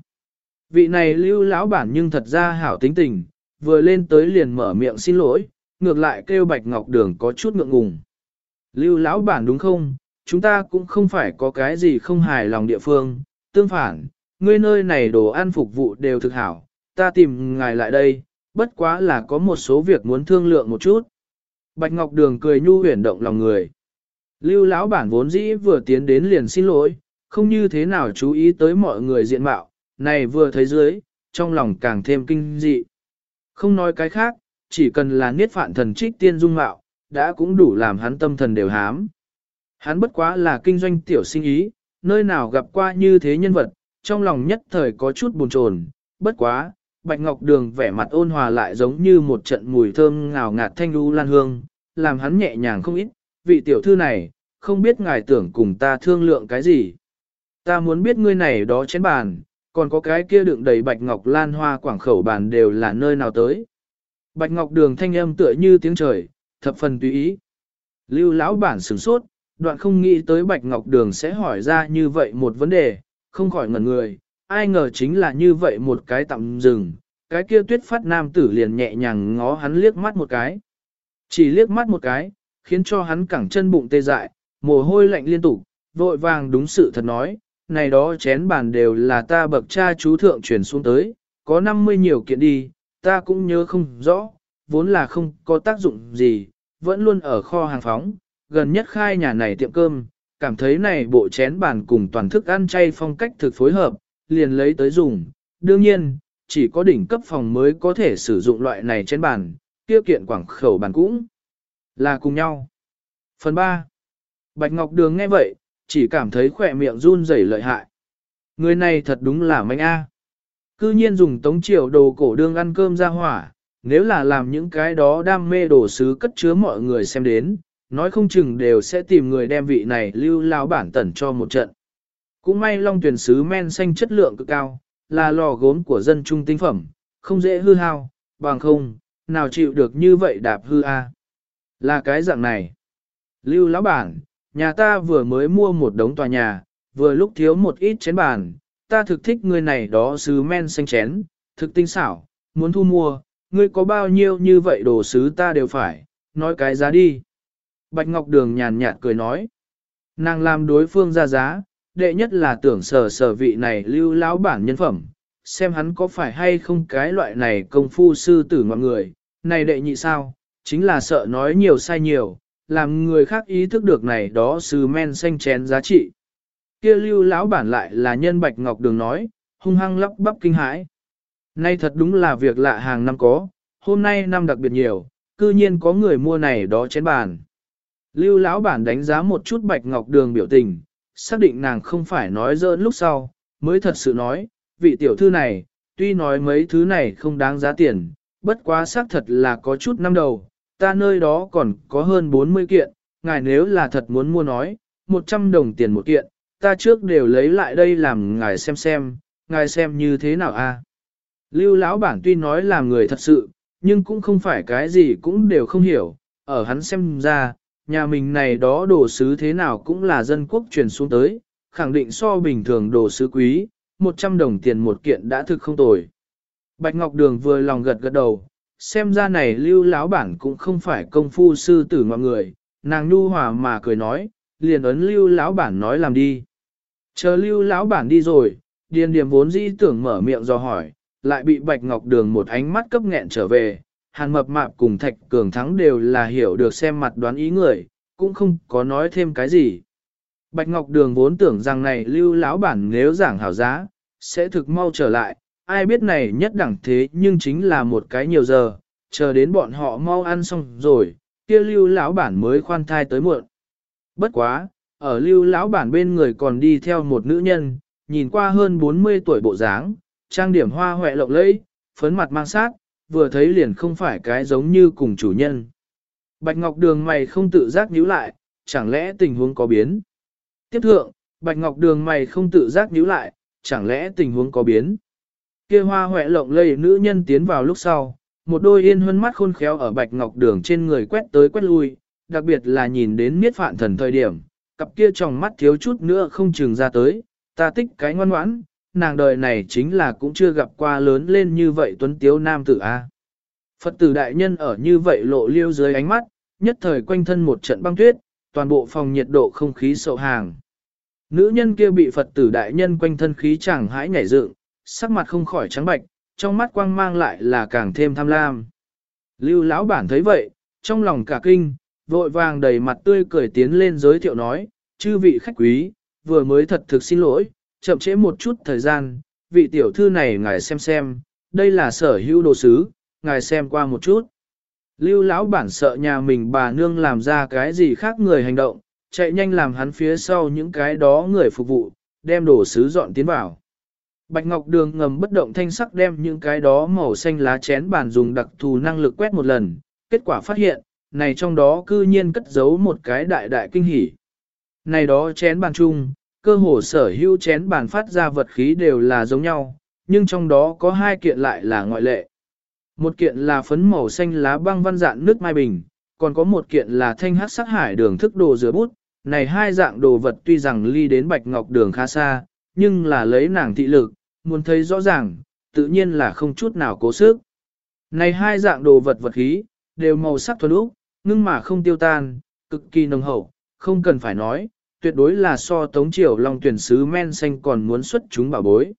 Speaker 1: Vị này lưu lão bản nhưng thật ra hảo tính tình, vừa lên tới liền mở miệng xin lỗi, ngược lại kêu Bạch Ngọc Đường có chút ngượng ngùng. Lưu lão bản đúng không, chúng ta cũng không phải có cái gì không hài lòng địa phương, tương phản, ngươi nơi này đồ ăn phục vụ đều thực hảo, ta tìm ngài lại đây, bất quá là có một số việc muốn thương lượng một chút. Bạch Ngọc Đường cười nhu huyền động lòng người. Lưu lão bản vốn dĩ vừa tiến đến liền xin lỗi, không như thế nào chú ý tới mọi người diện mạo, này vừa thấy dưới, trong lòng càng thêm kinh dị. Không nói cái khác, chỉ cần là niết phạn thần trích tiên dung mạo, đã cũng đủ làm hắn tâm thần đều hám. Hắn bất quá là kinh doanh tiểu sinh ý, nơi nào gặp qua như thế nhân vật, trong lòng nhất thời có chút buồn chồn, bất quá, Bạch Ngọc Đường vẻ mặt ôn hòa lại giống như một trận mùi thơm ngào ngạt thanh lưu lan hương, làm hắn nhẹ nhàng không ít, vị tiểu thư này, không biết ngài tưởng cùng ta thương lượng cái gì. Ta muốn biết ngươi này đó chén bàn, còn có cái kia đựng đầy Bạch Ngọc Lan hoa quảng khẩu bàn đều là nơi nào tới. Bạch Ngọc Đường thanh âm tựa như tiếng trời, thập phần tùy ý. Lưu lão bản sửng sốt, đoạn không nghĩ tới Bạch Ngọc Đường sẽ hỏi ra như vậy một vấn đề, không khỏi ngẩn người, ai ngờ chính là như vậy một cái tạm dừng, cái kia tuyết phát nam tử liền nhẹ nhàng ngó hắn liếc mắt một cái. Chỉ liếc mắt một cái, khiến cho hắn cẳng chân bụng tê dại, mồ hôi lạnh liên tục, vội vàng đúng sự thật nói, này đó chén bàn đều là ta bậc cha chú thượng truyền xuống tới, có 50 nhiều kiện đi, ta cũng nhớ không rõ, vốn là không có tác dụng gì, vẫn luôn ở kho hàng phóng, gần nhất khai nhà này tiệm cơm, cảm thấy này bộ chén bàn cùng toàn thức ăn chay phong cách thực phối hợp, liền lấy tới dùng. Đương nhiên, chỉ có đỉnh cấp phòng mới có thể sử dụng loại này chén bàn, kia kiện quảng khẩu bàn cũng là cùng nhau. Phần 3. Bạch Ngọc Đường nghe vậy, chỉ cảm thấy khỏe miệng run rẩy lợi hại. Người này thật đúng là manh a. Cư nhiên dùng tống triều đồ cổ đương ăn cơm ra hỏa, nếu là làm những cái đó đam mê đồ sứ cất chứa mọi người xem đến, nói không chừng đều sẽ tìm người đem vị này lưu lao bản tẩn cho một trận. Cũng may long tuyển sứ men xanh chất lượng cực cao, là lò gốm của dân trung tinh phẩm, không dễ hư hao, bằng không, nào chịu được như vậy đạp hư a. Là cái dạng này. Lưu lão bản, nhà ta vừa mới mua một đống tòa nhà, vừa lúc thiếu một ít chén bàn, ta thực thích người này đó sứ men xanh chén, thực tinh xảo, muốn thu mua, ngươi có bao nhiêu như vậy đồ sứ ta đều phải, nói cái giá đi. Bạch Ngọc Đường nhàn nhạt cười nói, nàng làm đối phương ra giá, đệ nhất là tưởng sở sở vị này lưu lão bản nhân phẩm, xem hắn có phải hay không cái loại này công phu sư tử mọi người, này đệ nhị sao, chính là sợ nói nhiều sai nhiều, làm người khác ý thức được này đó sư men xanh chén giá trị. Kia lưu lão bản lại là nhân bạch ngọc đường nói, hung hăng lắp bắp kinh hãi. Nay thật đúng là việc lạ hàng năm có, hôm nay năm đặc biệt nhiều, cư nhiên có người mua này đó chén bàn. Lưu lão bản đánh giá một chút bạch ngọc đường biểu tình, xác định nàng không phải nói dỡn lúc sau, mới thật sự nói, vị tiểu thư này, tuy nói mấy thứ này không đáng giá tiền, bất quá xác thật là có chút năm đầu, ta nơi đó còn có hơn 40 kiện, ngài nếu là thật muốn mua nói, 100 đồng tiền một kiện, ta trước đều lấy lại đây làm ngài xem xem, ngài xem như thế nào a. Lưu lão bản tuy nói là người thật sự, nhưng cũng không phải cái gì cũng đều không hiểu, ở hắn xem ra, nhà mình này đó đồ sứ thế nào cũng là dân quốc truyền xuống tới, khẳng định so bình thường đồ sứ quý, 100 đồng tiền một kiện đã thực không tồi. Bạch Ngọc Đường vừa lòng gật gật đầu, xem ra này lưu lão bản cũng không phải công phu sư tử mọi người, nàng nhu hòa mà cười nói, liền ấn lưu lão bản nói làm đi. Chờ lưu lão bản đi rồi, điền điểm vốn dĩ tưởng mở miệng do hỏi, lại bị Bạch Ngọc Đường một ánh mắt cấp nghẹn trở về, hàn mập mạp cùng thạch cường thắng đều là hiểu được xem mặt đoán ý người, cũng không có nói thêm cái gì. Bạch Ngọc Đường vốn tưởng rằng này lưu lão bản nếu giảng hảo giá, sẽ thực mau trở lại, ai biết này nhất đẳng thế nhưng chính là một cái nhiều giờ, chờ đến bọn họ mau ăn xong rồi, kia lưu lão bản mới khoan thai tới muộn. Bất quá, ở lưu lão bản bên người còn đi theo một nữ nhân, nhìn qua hơn 40 tuổi bộ dáng, trang điểm hoa hoẹ lộng lẫy, phấn mặt mang sát, vừa thấy liền không phải cái giống như cùng chủ nhân. Bạch Ngọc Đường mày không tự giác nhíu lại, chẳng lẽ tình huống có biến? Tiếp thượng, Bạch Ngọc Đường mày không tự giác nhíu lại, chẳng lẽ tình huống có biến? Kia hoa huệ lộng lây nữ nhân tiến vào lúc sau, một đôi yên hơn mắt khôn khéo ở bạch ngọc đường trên người quét tới quét lui, đặc biệt là nhìn đến miết phạn thần thời điểm, cặp kia trong mắt thiếu chút nữa không chừng ra tới, ta tích cái ngoan ngoãn, nàng đời này chính là cũng chưa gặp qua lớn lên như vậy tuấn tiếu nam tử A. Phật tử đại nhân ở như vậy lộ liêu dưới ánh mắt, nhất thời quanh thân một trận băng tuyết, toàn bộ phòng nhiệt độ không khí sậu hàng. Nữ nhân kia bị Phật tử đại nhân quanh thân khí chẳng hãi nhảy dựng, sắc mặt không khỏi trắng bạch, trong mắt quang mang lại là càng thêm tham lam. Lưu lão bản thấy vậy, trong lòng cả kinh, vội vàng đầy mặt tươi cười tiến lên giới thiệu nói, chư vị khách quý, vừa mới thật thực xin lỗi, chậm trễ một chút thời gian, vị tiểu thư này ngài xem xem, đây là sở hữu đồ sứ, ngài xem qua một chút. Lưu lão bản sợ nhà mình bà nương làm ra cái gì khác người hành động, chạy nhanh làm hắn phía sau những cái đó người phục vụ, đem đồ sứ dọn tiến vào. Bạch Ngọc Đường ngầm bất động thanh sắc đem những cái đó màu xanh lá chén bàn dùng đặc thù năng lực quét một lần, kết quả phát hiện, này trong đó cư nhiên cất giấu một cái đại đại kinh hỉ. Này đó chén bàn chung, cơ hồ sở hữu chén bàn phát ra vật khí đều là giống nhau, nhưng trong đó có hai kiện lại là ngoại lệ. Một kiện là phấn màu xanh lá băng văn dạng nước mai bình, còn có một kiện là thanh hát sắc hải đường thức đồ rửa bút. Này hai dạng đồ vật tuy rằng ly đến bạch ngọc đường khá xa, nhưng là lấy nàng thị lực, muốn thấy rõ ràng, tự nhiên là không chút nào cố sức. Này hai dạng đồ vật vật khí, đều màu sắc thuần úc, nhưng mà không tiêu tan, cực kỳ nồng hậu, không cần phải nói, tuyệt đối là so tống triều long tuyển sứ men xanh còn muốn xuất chúng bảo bối.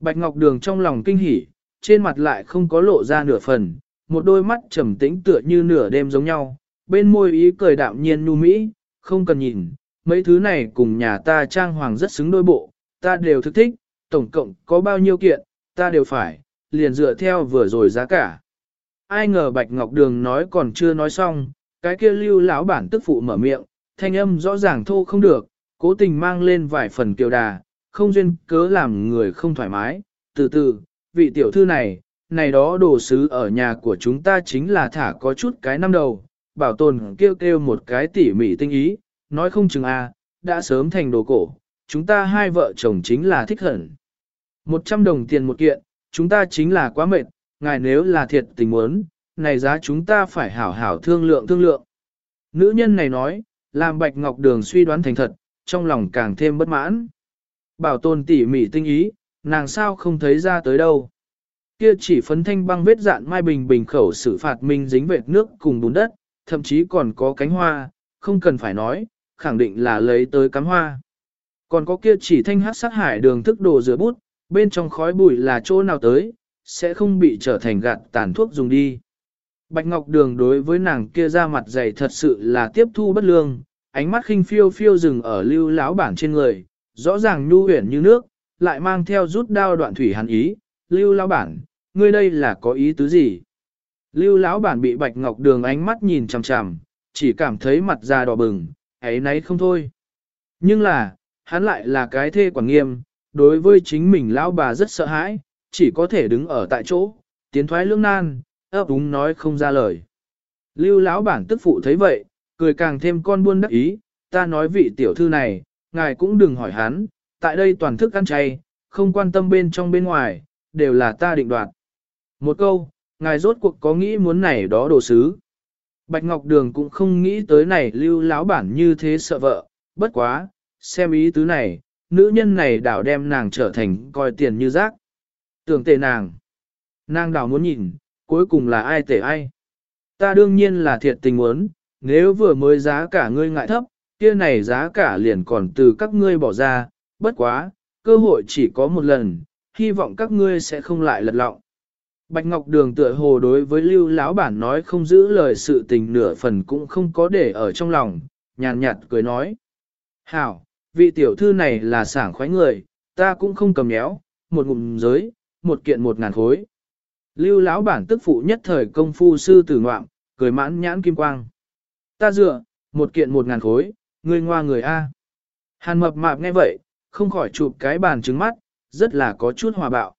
Speaker 1: Bạch Ngọc Đường trong lòng kinh hỉ, trên mặt lại không có lộ ra nửa phần, một đôi mắt trầm tĩnh tựa như nửa đêm giống nhau, bên môi ý cười đạm nhiên nu mỹ, không cần nhìn, mấy thứ này cùng nhà ta trang hoàng rất xứng đôi bộ, ta đều thức thích, tổng cộng có bao nhiêu kiện, ta đều phải, liền dựa theo vừa rồi giá cả. Ai ngờ Bạch Ngọc Đường nói còn chưa nói xong, cái kia lưu lão bản tức phụ mở miệng, thanh âm rõ ràng thô không được, cố tình mang lên vài phần kiều đà, không duyên cớ làm người không thoải mái, từ từ, vị tiểu thư này, này đó đồ sứ ở nhà của chúng ta chính là thả có chút cái năm đầu, bảo tồn kêu kêu một cái tỉ mỉ tinh ý, nói không chừng a, đã sớm thành đồ cổ, chúng ta hai vợ chồng chính là thích hẳn. Một trăm đồng tiền một kiện, chúng ta chính là quá mệt, ngài nếu là thiệt tình muốn, này giá chúng ta phải hảo hảo thương lượng thương lượng. Nữ nhân này nói, làm Bạch Ngọc Đường suy đoán thành thật, trong lòng càng thêm bất mãn. Bảo tồn tỉ mỉ tinh ý, nàng sao không thấy ra tới đâu. Kia chỉ phấn thanh băng vết dạn mai bình bình khẩu xử phạt minh dính vệt nước cùng bùn đất, thậm chí còn có cánh hoa, không cần phải nói, khẳng định là lấy tới cắm hoa. Còn có kia chỉ thanh hát sát hải đường thức đồ rửa bút, bên trong khói bụi là chỗ nào tới, sẽ không bị trở thành gạt tàn thuốc dùng đi. Bạch Ngọc Đường đối với nàng kia ra mặt dày thật sự là tiếp thu bất lương, ánh mắt khinh phiêu phiêu dừng ở lưu lão bản trên người, rõ ràng nhu huyển như nước, lại mang theo rút đao đoạn thủy hàn ý, lưu lão bản, ngươi đây là có ý tứ gì? Lưu lão bản bị Bạch Ngọc Đường ánh mắt nhìn chằm chằm, chỉ cảm thấy mặt da đỏ bừng, ấy nấy không thôi. Nhưng là, hắn lại là cái thê quản nghiêm, đối với chính mình lão bà rất sợ hãi, chỉ có thể đứng ở tại chỗ, tiến thoái lưỡng nan, ấp úng nói không ra lời. Lưu lão bản tức phụ thấy vậy, cười càng thêm con buôn đắc ý, ta nói vị tiểu thư này, ngài cũng đừng hỏi hắn, tại đây toàn thức ăn chay, không quan tâm bên trong bên ngoài, đều là ta định đoạt. Một câu, ngài rốt cuộc có nghĩ muốn này đó đồ sứ. Bạch Ngọc Đường cũng không nghĩ tới này lưu lão bản như thế sợ vợ, bất quá, xem ý tứ này, nữ nhân này đảo đem nàng trở thành coi tiền như rác. Tưởng tệ nàng. Nàng đảo muốn nhìn, cuối cùng là ai tệ ai. Ta đương nhiên là thiệt tình muốn, nếu vừa mới giá cả ngươi ngại thấp, kia này giá cả liền còn từ các ngươi bỏ ra, bất quá, cơ hội chỉ có một lần, hy vọng các ngươi sẽ không lại lật lọng. Bạch Ngọc Đường tựa hồ đối với Lưu lão bản nói không giữ lời sự tình nửa phần cũng không có để ở trong lòng, nhàn nhạt cười nói. Hảo, vị tiểu thư này là sảng khoái người, ta cũng không cầm nhéo, một ngụm giới, một kiện một ngàn khối. Lưu lão bản tức phụ nhất thời công phu sư tử ngoạm, cười mãn nhãn kim quang. Ta dựa, một kiện một ngàn khối, người ngoa người A. Hàn mập mạp nghe vậy, không khỏi chụp cái bàn trứng mắt, rất là có chút hòa bạo.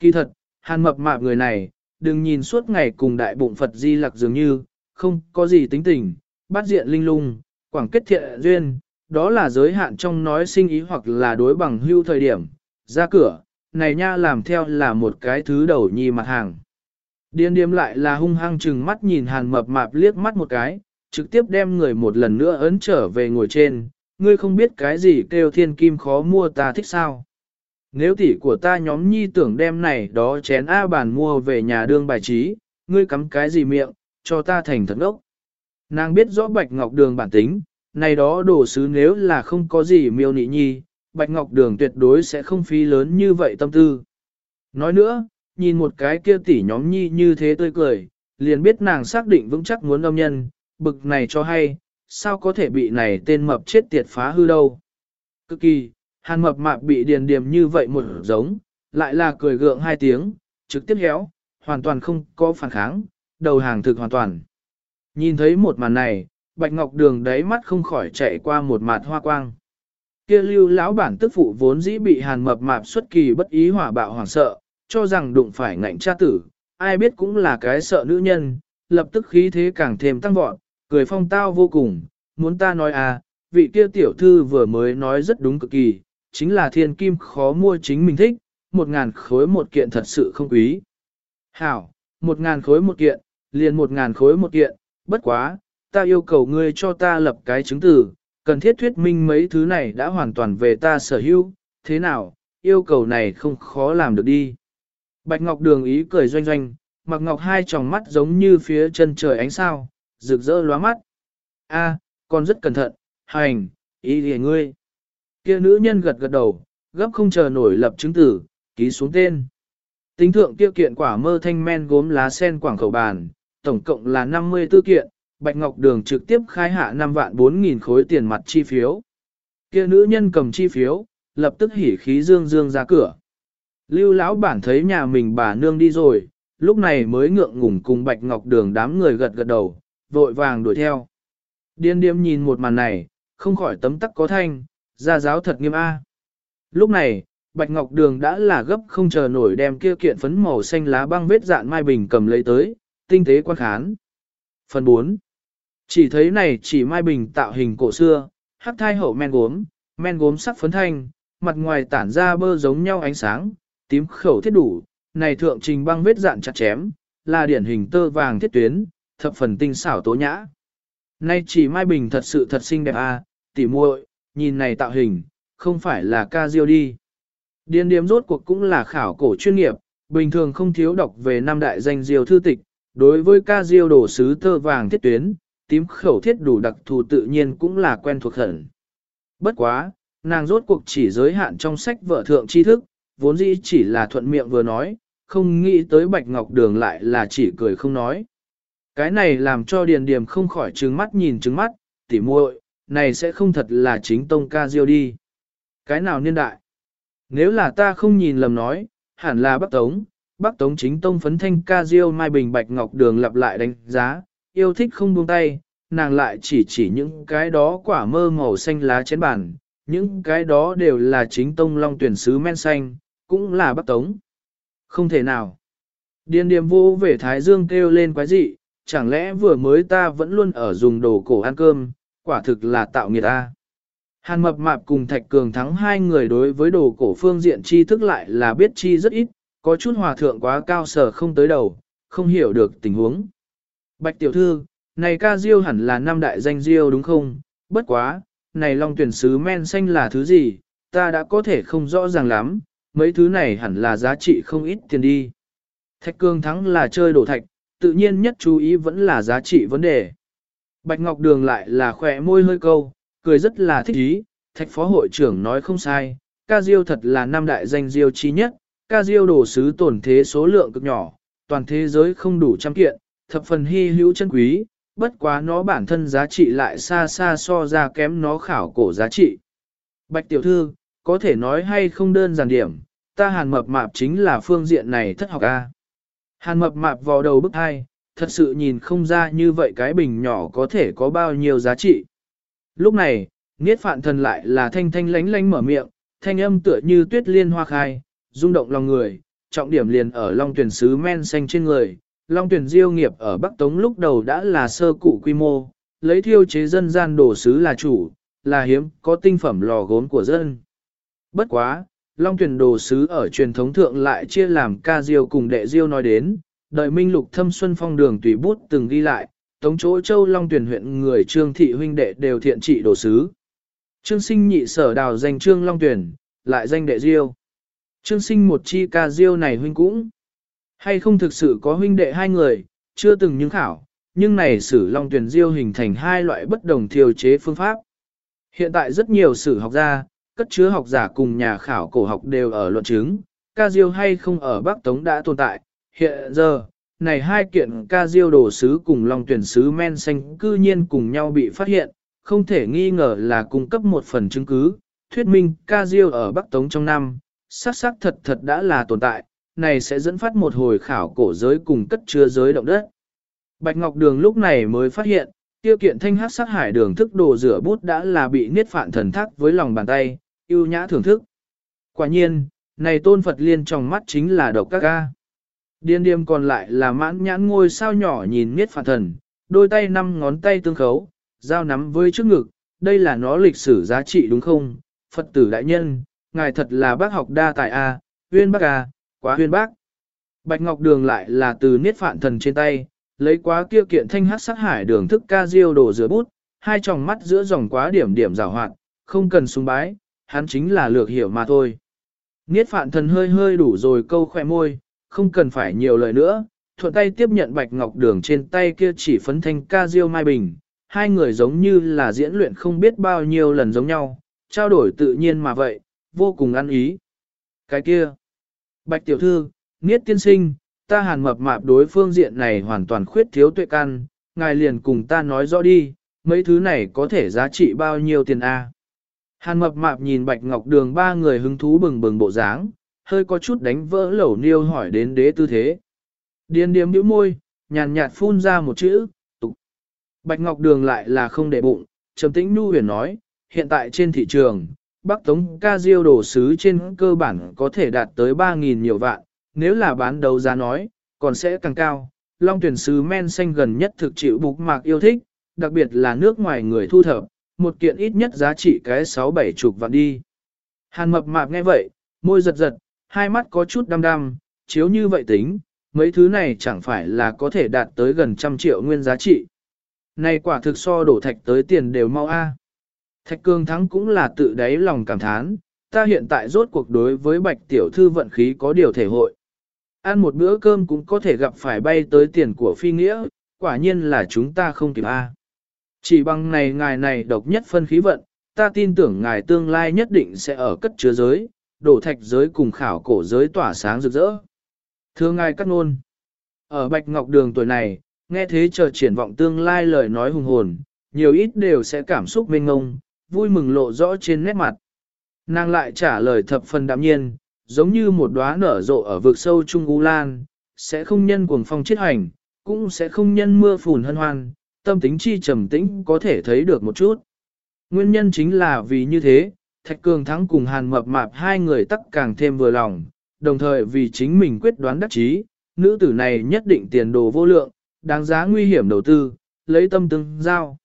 Speaker 1: Kỳ thật, hàn mập mạp người này, đừng nhìn suốt ngày cùng đại bụng Phật di lặc dường như, không có gì tính tình, bắt diện linh lung, quảng kết thiện duyên, đó là giới hạn trong nói sinh ý hoặc là đối bằng hưu thời điểm, ra cửa, này nha làm theo là một cái thứ đầu nhi mặt hàng. Điên điếm lại là hung hăng chừng mắt nhìn hàn mập mạp liếc mắt một cái, trực tiếp đem người một lần nữa ấn trở về ngồi trên, ngươi không biết cái gì kêu thiên kim khó mua ta thích sao. Nếu tỷ của ta nhóm nhi tưởng đem này đó chén A bàn mua về nhà đương bài trí, ngươi cắm cái gì miệng, cho ta thành thật ốc. Nàng biết rõ Bạch Ngọc Đường bản tính, này đó đồ sứ nếu là không có gì miêu nị nhi, Bạch Ngọc Đường tuyệt đối sẽ không phí lớn như vậy tâm tư. Nói nữa, nhìn một cái kia tỷ nhóm nhi như thế tươi cười, liền biết nàng xác định vững chắc muốn âm nhân, bực này cho hay, sao có thể bị này tên mập chết tiệt phá hư đâu. Cực kỳ, hàn mập mạp bị điền điềm như vậy một giống, lại là cười gượng hai tiếng, trực tiếp héo, hoàn toàn không có phản kháng, đầu hàng thực hoàn toàn. Nhìn thấy một màn này, Bạch Ngọc Đường đáy mắt không khỏi chạy qua một mạt hoa quang. Kia lưu lão bản tức phụ vốn dĩ bị hàn mập mạp xuất kỳ bất ý hỏa bạo hoảng sợ, cho rằng đụng phải ngạnh cha tử, ai biết cũng là cái sợ nữ nhân, lập tức khí thế càng thêm tăng vọt, cười phong tao vô cùng, muốn ta nói à, vị kia tiểu thư vừa mới nói rất đúng cực kỳ, chính là thiên kim khó mua chính mình thích, một ngàn khối một kiện thật sự không quý. Hảo, một ngàn khối một kiện, liền một ngàn khối một kiện, bất quá, ta yêu cầu ngươi cho ta lập cái chứng từ, cần thiết thuyết minh mấy thứ này đã hoàn toàn về ta sở hữu, thế nào, yêu cầu này không khó làm được đi. Bạch Ngọc Đường ý cười doanh doanh, mặc ngọc hai tròng mắt giống như phía chân trời ánh sao, rực rỡ lóa mắt. A, con rất cẩn thận, hành, ý lìa ngươi. Kia nữ nhân gật gật đầu, gấp không chờ nổi lập chứng tử, ký xuống tên. Tính thượng tiêu kiện quả mơ thanh men gốm lá sen quảng khẩu bàn, tổng cộng là 54 kiện, Bạch Ngọc Đường trực tiếp khai hạ 5 vạn 4 nghìn khối tiền mặt chi phiếu. Kia nữ nhân cầm chi phiếu, lập tức hỉ khí dương dương ra cửa. Lưu lão bản thấy nhà mình bà nương đi rồi, lúc này mới ngượng ngùng cùng Bạch Ngọc Đường đám người gật gật đầu, vội vàng đuổi theo. Điên điếm nhìn một màn này, không khỏi tấm tắc có thanh, ra giáo thật nghiêm a. Lúc này, Bạch Ngọc Đường đã là gấp không chờ nổi đem kia kiện phấn màu xanh lá băng vết dạn mai bình cầm lấy tới, tinh tế quan khán. Phần 4. Chỉ thấy này chỉ mai bình tạo hình cổ xưa, hắc thai hậu men gốm, men gốm sắc phấn thanh, mặt ngoài tản ra bơ giống nhau ánh sáng, tím khẩu thiết đủ, này thượng trình băng vết dạn chặt chém, là điển hình tơ vàng thiết tuyến, thập phần tinh xảo tố nhã. Nay chỉ Mai Bình thật sự thật xinh đẹp à, tỉ muội, nhìn này tạo hình, không phải là ca diêu đi. Điền điếm rốt cuộc cũng là khảo cổ chuyên nghiệp, bình thường không thiếu đọc về năm đại danh diêu thư tịch, đối với ca diêu đổ sứ tơ vàng thiết tuyến, tím khẩu thiết đủ đặc thù tự nhiên cũng là quen thuộc hẳn. Bất quá, nàng rốt cuộc chỉ giới hạn trong sách vợ thượng tri thức, vốn dĩ chỉ là thuận miệng vừa nói, không nghĩ tới Bạch Ngọc Đường lại là chỉ cười không nói. Cái này làm cho Điền Điềm không khỏi trừng mắt nhìn trừng mắt, tỉ muội, này sẽ không thật là chính tông ca diêu đi. Cái nào niên đại? Nếu là ta không nhìn lầm nói, hẳn là Bắc Tống, Bắc Tống chính tông phấn thanh ca diêu Mai Bình Bạch Ngọc Đường lặp lại đánh giá, yêu thích không buông tay, nàng lại chỉ chỉ những cái đó quả mơ màu xanh lá chén bàn, những cái đó đều là chính tông long tuyển sứ men xanh, cũng là Bắc Tống. Không thể nào. Điền điềm vô về Thái Dương kêu lên quái dị, chẳng lẽ vừa mới ta vẫn luôn ở dùng đồ cổ ăn cơm, quả thực là tạo nghiệt ta. Hàn mập mạp cùng Thạch Cường thắng hai người đối với đồ cổ phương diện tri thức lại là biết chi rất ít, có chút hòa thượng quá cao sở không tới đầu, không hiểu được tình huống. Bạch tiểu thư, này ca diêu hẳn là năm đại danh diêu đúng không? Bất quá, này long tuyển sứ men xanh là thứ gì, ta đã có thể không rõ ràng lắm, mấy thứ này hẳn là giá trị không ít tiền đi. Thạch Cương thắng là chơi đổ thạch, tự nhiên nhất chú ý vẫn là giá trị vấn đề. Bạch Ngọc Đường lại là khỏe môi hơi câu, cười rất là thích ý, thạch phó hội trưởng nói không sai, ca diêu thật là năm đại danh diêu chi nhất, ca diêu đồ sứ tổn thế số lượng cực nhỏ, toàn thế giới không đủ trăm kiện, thập phần hy hữu chân quý, bất quá nó bản thân giá trị lại xa xa so ra kém nó khảo cổ giá trị. Bạch tiểu thư, có thể nói hay không đơn giản điểm, ta hàn mập mạp chính là phương diện này thất học A. Hàn mập mạp vào đầu bức hai, thật sự nhìn không ra như vậy cái bình nhỏ có thể có bao nhiêu giá trị. Lúc này, Niết Phạn Thần lại là thanh thanh lánh lánh mở miệng, thanh âm tựa như tuyết liên hoa khai, rung động lòng người, trọng điểm liền ở Long Tuyển sứ men xanh trên người. Long Tuyển diêu nghiệp ở Bắc Tống lúc đầu đã là sơ cụ quy mô, lấy thiêu chế dân gian đồ sứ là chủ, là hiếm có tinh phẩm lò gốm của dân. Bất quá, Long tuyển đồ sứ ở truyền thống thượng lại chia làm ca diêu cùng đệ diêu nói đến, đợi minh lục thâm xuân phong đường tùy bút từng ghi lại, tống chỗ châu Long tuyển huyện người trương thị huynh đệ đều thiện trị đồ sứ. Trương sinh nhị sở đào danh trương Long tuyển, lại danh đệ diêu. Trương sinh một chi ca diêu này huynh cũng, hay không thực sự có huynh đệ hai người, chưa từng những khảo, nhưng này sử Long tuyển diêu hình thành hai loại bất đồng thiêu chế phương pháp. Hiện tại rất nhiều sử học gia, cất chứa học giả cùng nhà khảo cổ học đều ở luận chứng, ca diêu hay không ở Bắc Tống đã tồn tại. Hiện giờ, này hai kiện ca diêu đồ sứ cùng long tuyển sứ men xanh cư nhiên cùng nhau bị phát hiện, không thể nghi ngờ là cung cấp một phần chứng cứ. Thuyết minh ca diêu ở Bắc Tống trong năm, xác xác thật thật đã là tồn tại, này sẽ dẫn phát một hồi khảo cổ giới cùng cất chứa giới động đất. Bạch Ngọc Đường lúc này mới phát hiện, tiêu kiện thanh hát sát hải đường thức đồ rửa bút đã là bị niết phạn thần thác với lòng bàn tay, yêu nhã thưởng thức. Quả nhiên, này tôn Phật liên trong mắt chính là độc các ca. Điên điềm còn lại là mãn nhãn ngôi sao nhỏ nhìn niết phạn thần, đôi tay năm ngón tay tương khấu, dao nắm với trước ngực, đây là nó lịch sử giá trị đúng không? Phật tử đại nhân, ngài thật là bác học đa tài A, uyên bác A, quá huyên bác. Bạch Ngọc Đường lại là từ niết phạn thần trên tay, lấy quá kia kiện thanh hát sắc hải đường thức ca diêu đổ rửa bút, hai tròng mắt giữa dòng quá điểm điểm rào hoạt, không cần sung bái, hắn chính là lược hiểu mà thôi. Niết phạn thần hơi hơi đủ rồi câu khỏe môi, không cần phải nhiều lời nữa, thuận tay tiếp nhận bạch ngọc đường trên tay kia chỉ phấn thanh ca diêu mai bình, hai người giống như là diễn luyện không biết bao nhiêu lần giống nhau, trao đổi tự nhiên mà vậy, vô cùng ăn ý. Cái kia, bạch tiểu thư, niết tiên sinh, ta hàn mập mạp đối phương diện này hoàn toàn khuyết thiếu tuệ căn, ngài liền cùng ta nói rõ đi, mấy thứ này có thể giá trị bao nhiêu tiền a? Hàn mập mạp nhìn bạch ngọc đường ba người hứng thú bừng bừng bộ dáng, hơi có chút đánh vỡ lẩu niêu hỏi đến đế tư thế. Điền điếm bĩu môi, nhàn nhạt phun ra một chữ, tục. Bạch ngọc đường lại là không để bụng, trầm tĩnh nu huyền nói, hiện tại trên thị trường, Bắc Tống ca diêu đồ sứ trên cơ bản có thể đạt tới 3.000 nhiều vạn, nếu là bán đấu giá nói, còn sẽ càng cao. Long tuyển sứ men xanh gần nhất thực chịu bục mạc yêu thích, đặc biệt là nước ngoài người thu thập, một kiện ít nhất giá trị cái 6-7 chục vạn đi. Hàn mập mạp nghe vậy, môi giật giật, hai mắt có chút đăm đăm, chiếu như vậy tính, mấy thứ này chẳng phải là có thể đạt tới gần trăm triệu nguyên giá trị. Này quả thực so đổ thạch tới tiền đều mau a. Thạch cương thắng cũng là tự đáy lòng cảm thán, ta hiện tại rốt cuộc đối với bạch tiểu thư vận khí có điều thể hội. Ăn một bữa cơm cũng có thể gặp phải bay tới tiền của phi nghĩa, quả nhiên là chúng ta không kịp a. Chỉ bằng này ngài này độc nhất phân khí vận, ta tin tưởng ngài tương lai nhất định sẽ ở cất chứa giới, đổ thạch giới cùng khảo cổ giới tỏa sáng rực rỡ. Thưa ngài cắt nôn, ở Bạch Ngọc Đường tuổi này, nghe thế chờ triển vọng tương lai lời nói hùng hồn, nhiều ít đều sẽ cảm xúc mênh ngông, vui mừng lộ rõ trên nét mặt. Nàng lại trả lời thập phần đạm nhiên, giống như một đóa nở rộ ở vực sâu Trung U Lan, sẽ không nhân cuồng phong chết hành, cũng sẽ không nhân mưa phùn hân hoan, tâm tính chi trầm tĩnh có thể thấy được một chút. Nguyên nhân chính là vì như thế, Thạch Cường Thắng cùng Hàn Mập Mạp hai người tắc càng thêm vừa lòng, đồng thời vì chính mình quyết đoán đắc chí, nữ tử này nhất định tiền đồ vô lượng, đáng giá nguy hiểm đầu tư, lấy tâm tương giao.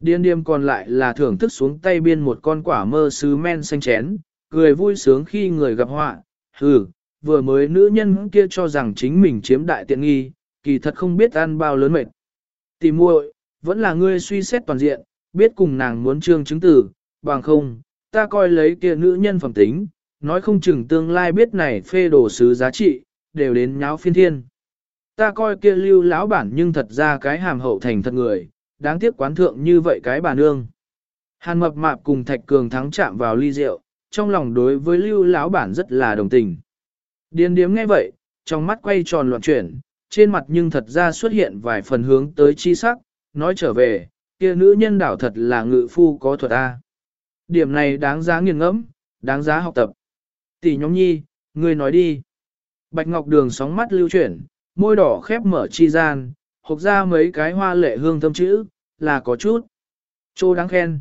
Speaker 1: Điên điềm còn lại là thưởng thức xuống tay biên một con quả mơ sứ men xanh chén, cười vui sướng khi người gặp họa, hừ, vừa mới nữ nhân kia cho rằng chính mình chiếm đại tiện nghi, kỳ thật không biết ăn bao lớn mệt. Tìm muội, vẫn là ngươi suy xét toàn diện, biết cùng nàng muốn trương chứng tử, bằng không, ta coi lấy kia nữ nhân phẩm tính, nói không chừng tương lai biết này phê đồ sứ giá trị, đều đến nháo phiên thiên. Ta coi kia lưu lão bản nhưng thật ra cái hàm hậu thành thật người, đáng tiếc quán thượng như vậy cái bà nương. Hàn mập mạp cùng thạch cường thắng chạm vào ly rượu, trong lòng đối với lưu lão bản rất là đồng tình. Điền điếm nghe vậy, trong mắt quay tròn loạn chuyển, trên mặt nhưng thật ra xuất hiện vài phần hướng tới chi sắc, nói trở về, kia nữ nhân đảo thật là ngự phu có thuật A. Điểm này đáng giá nghiền ngẫm, đáng giá học tập. Tỷ nhóm nhi, ngươi nói đi. Bạch Ngọc Đường sóng mắt lưu chuyển, môi đỏ khép mở chi gian, hộp ra mấy cái hoa lệ hương thâm chữ, là có chút. Chô đáng khen.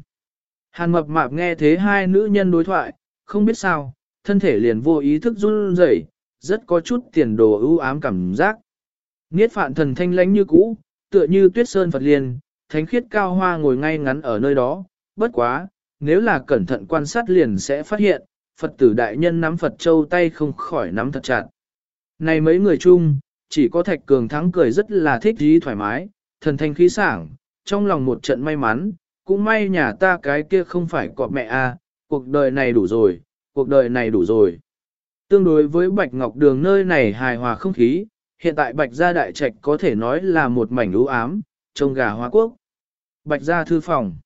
Speaker 1: Hàn mập mạp nghe thế hai nữ nhân đối thoại, không biết sao, thân thể liền vô ý thức run rẩy, rất có chút tiền đồ ưu ám cảm giác. Niết phạn thần thanh lãnh như cũ, tựa như tuyết sơn Phật liền, thánh khiết cao hoa ngồi ngay ngắn ở nơi đó, bất quá, nếu là cẩn thận quan sát liền sẽ phát hiện, Phật tử đại nhân nắm Phật châu tay không khỏi nắm thật chặt. Này mấy người chung, chỉ có Thạch Cường Thắng cười rất là thích ý thoải mái, thần thanh khí sảng, trong lòng một trận may mắn, cũng may nhà ta cái kia không phải cọp mẹ a, à, cuộc đời này đủ rồi, cuộc đời này đủ rồi. Tương đối với Bạch Ngọc Đường nơi này hài hòa không khí, hiện tại Bạch Gia Đại Trạch có thể nói là một mảnh ưu ám, trông gà hoa quốc. Bạch Gia Thư Phòng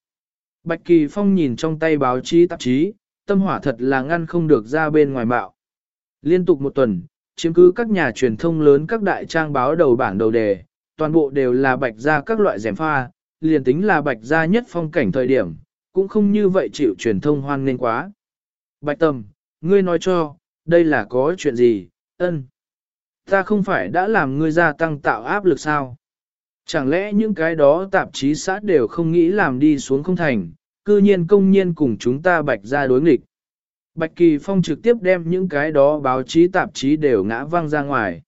Speaker 1: Bạch Kỳ Phong nhìn trong tay báo chí tạp chí, tâm hỏa thật là ngăn không được ra bên ngoài bạo. Liên tục một tuần, chiếm cứ các nhà truyền thông lớn các đại trang báo đầu bảng đầu đề, toàn bộ đều là Bạch ra các loại rèm pha, liền tính là Bạch ra nhất phong cảnh thời điểm, cũng không như vậy chịu truyền thông hoan nên quá. Bạch Tâm, ngươi nói cho, đây là có chuyện gì, ân. Ta không phải đã làm ngươi gia tăng tạo áp lực sao? Chẳng lẽ những cái đó tạp chí xã đều không nghĩ làm đi xuống không thành, cư nhiên công nhiên cùng chúng ta bạch ra đối nghịch. Bạch Kỳ Phong trực tiếp đem những cái đó báo chí tạp chí đều ngã văng ra ngoài.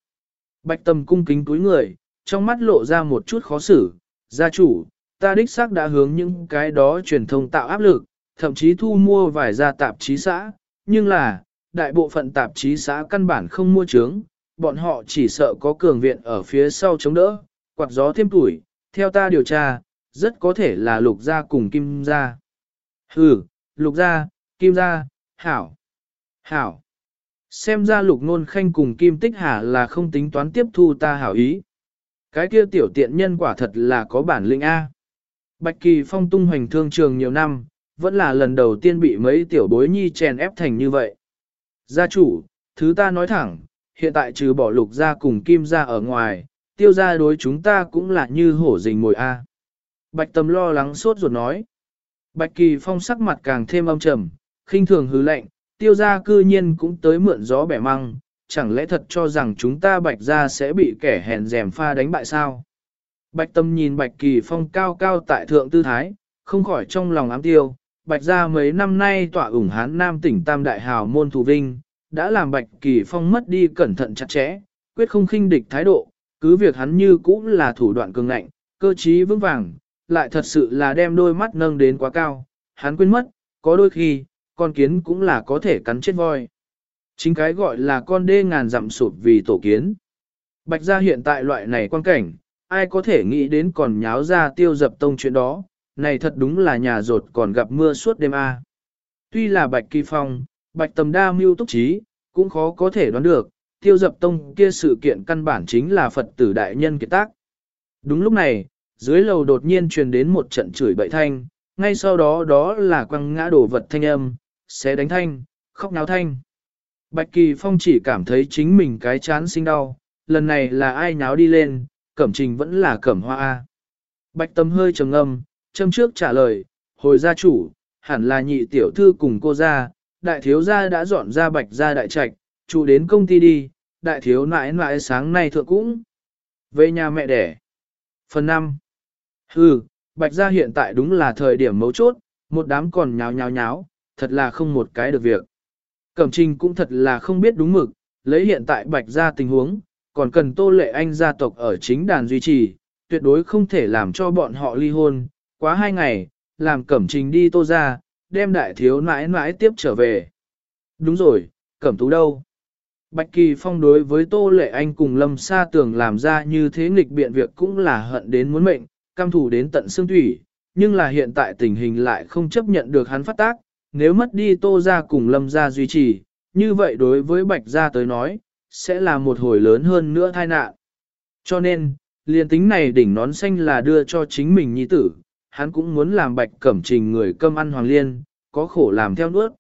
Speaker 1: Bạch Tâm cung kính cúi người, trong mắt lộ ra một chút khó xử, gia chủ, ta đích xác đã hướng những cái đó truyền thông tạo áp lực, thậm chí thu mua vài gia tạp chí xã, nhưng là, đại bộ phận tạp chí xã căn bản không mua trướng, bọn họ chỉ sợ có cường viện ở phía sau chống đỡ, quạt gió thêm tuổi, theo ta điều tra, rất có thể là lục gia cùng kim gia. Hừ, lục gia, kim gia, hảo, hảo. Xem ra lục nôn khanh cùng kim tích hà là không tính toán tiếp thu ta hảo ý. Cái kia tiểu tiện nhân quả thật là có bản lĩnh A. Bạch Kỳ Phong tung hoành thương trường nhiều năm, vẫn là lần đầu tiên bị mấy tiểu bối nhi chèn ép thành như vậy. Gia chủ, thứ ta nói thẳng, hiện tại trừ bỏ lục gia cùng kim gia ở ngoài, tiêu gia đối chúng ta cũng là như hổ rình mồi A. Bạch Tâm lo lắng sốt ruột nói. Bạch Kỳ Phong sắc mặt càng thêm âm trầm, khinh thường hứ lệnh, tiêu gia cư nhiên cũng tới mượn gió bẻ măng, chẳng lẽ thật cho rằng chúng ta bạch gia sẽ bị kẻ hèn dèm pha đánh bại sao? Bạch Tâm nhìn Bạch Kỳ Phong cao cao tại thượng tư thái, không khỏi trong lòng ám tiêu, Bạch gia mấy năm nay tỏa ủng hán nam tỉnh Tam Đại Hào môn thù vinh, đã làm Bạch Kỳ Phong mất đi cẩn thận chặt chẽ, quyết không khinh địch thái độ, cứ việc hắn như cũng là thủ đoạn cường ngạnh, cơ trí vững vàng, lại thật sự là đem đôi mắt nâng đến quá cao, hắn quên mất, có đôi khi, con kiến cũng là có thể cắn chết voi. Chính cái gọi là con đê ngàn dặm sụp vì tổ kiến. Bạch gia hiện tại loại này quan cảnh, ai có thể nghĩ đến còn nháo ra tiêu dập tông chuyện đó, này thật đúng là nhà rột còn gặp mưa suốt đêm a. Tuy là Bạch Kỳ Phong, Bạch Tầm Đa mưu túc trí, cũng khó có thể đoán được, tiêu dập tông kia sự kiện căn bản chính là Phật tử đại nhân kiệt tác. Đúng lúc này, dưới lầu đột nhiên truyền đến một trận chửi bậy thanh, ngay sau đó đó là quăng ngã đổ vật thanh âm, xé đánh thanh, khóc náo thanh. Bạch Kỳ Phong chỉ cảm thấy chính mình cái chán sinh đau, lần này là ai nháo đi lên, cẩm trình vẫn là cẩm hoa A. Bạch Tâm hơi trầm ngâm, châm trước trả lời, hồi gia chủ, hẳn là nhị tiểu thư cùng cô gia, đại thiếu gia đã dọn ra bạch gia đại trạch, chủ đến công ty đi, đại thiếu nãi nãi sáng nay thượng cũng. Về nhà mẹ đẻ. Phần 5. Hừ, bạch gia hiện tại đúng là thời điểm mấu chốt, một đám còn nháo nháo nháo, thật là không một cái được việc. Cẩm trình cũng thật là không biết đúng mực, lấy hiện tại bạch gia tình huống, còn cần tô lệ anh gia tộc ở chính đàn duy trì, tuyệt đối không thể làm cho bọn họ ly hôn, quá hai ngày, làm cẩm trình đi tô ra, đem đại thiếu nãi nãi tiếp trở về. Đúng rồi, cẩm tú đâu? Bạch Kỳ Phong đối với Tô Lệ Anh cùng Lâm Sa Tường làm ra như thế nghịch biện việc cũng là hận đến muốn mệnh, cam thủ đến tận xương thủy, nhưng là hiện tại tình hình lại không chấp nhận được hắn phát tác, nếu mất đi Tô ra cùng Lâm ra duy trì, như vậy đối với Bạch gia tới nói, sẽ là một hồi lớn hơn nữa tai nạn. Cho nên, liền tính này đỉnh nón xanh là đưa cho chính mình nhi tử, hắn cũng muốn làm Bạch Cẩm Trình người cơm ăn hoàng liên, có khổ làm theo nuốt.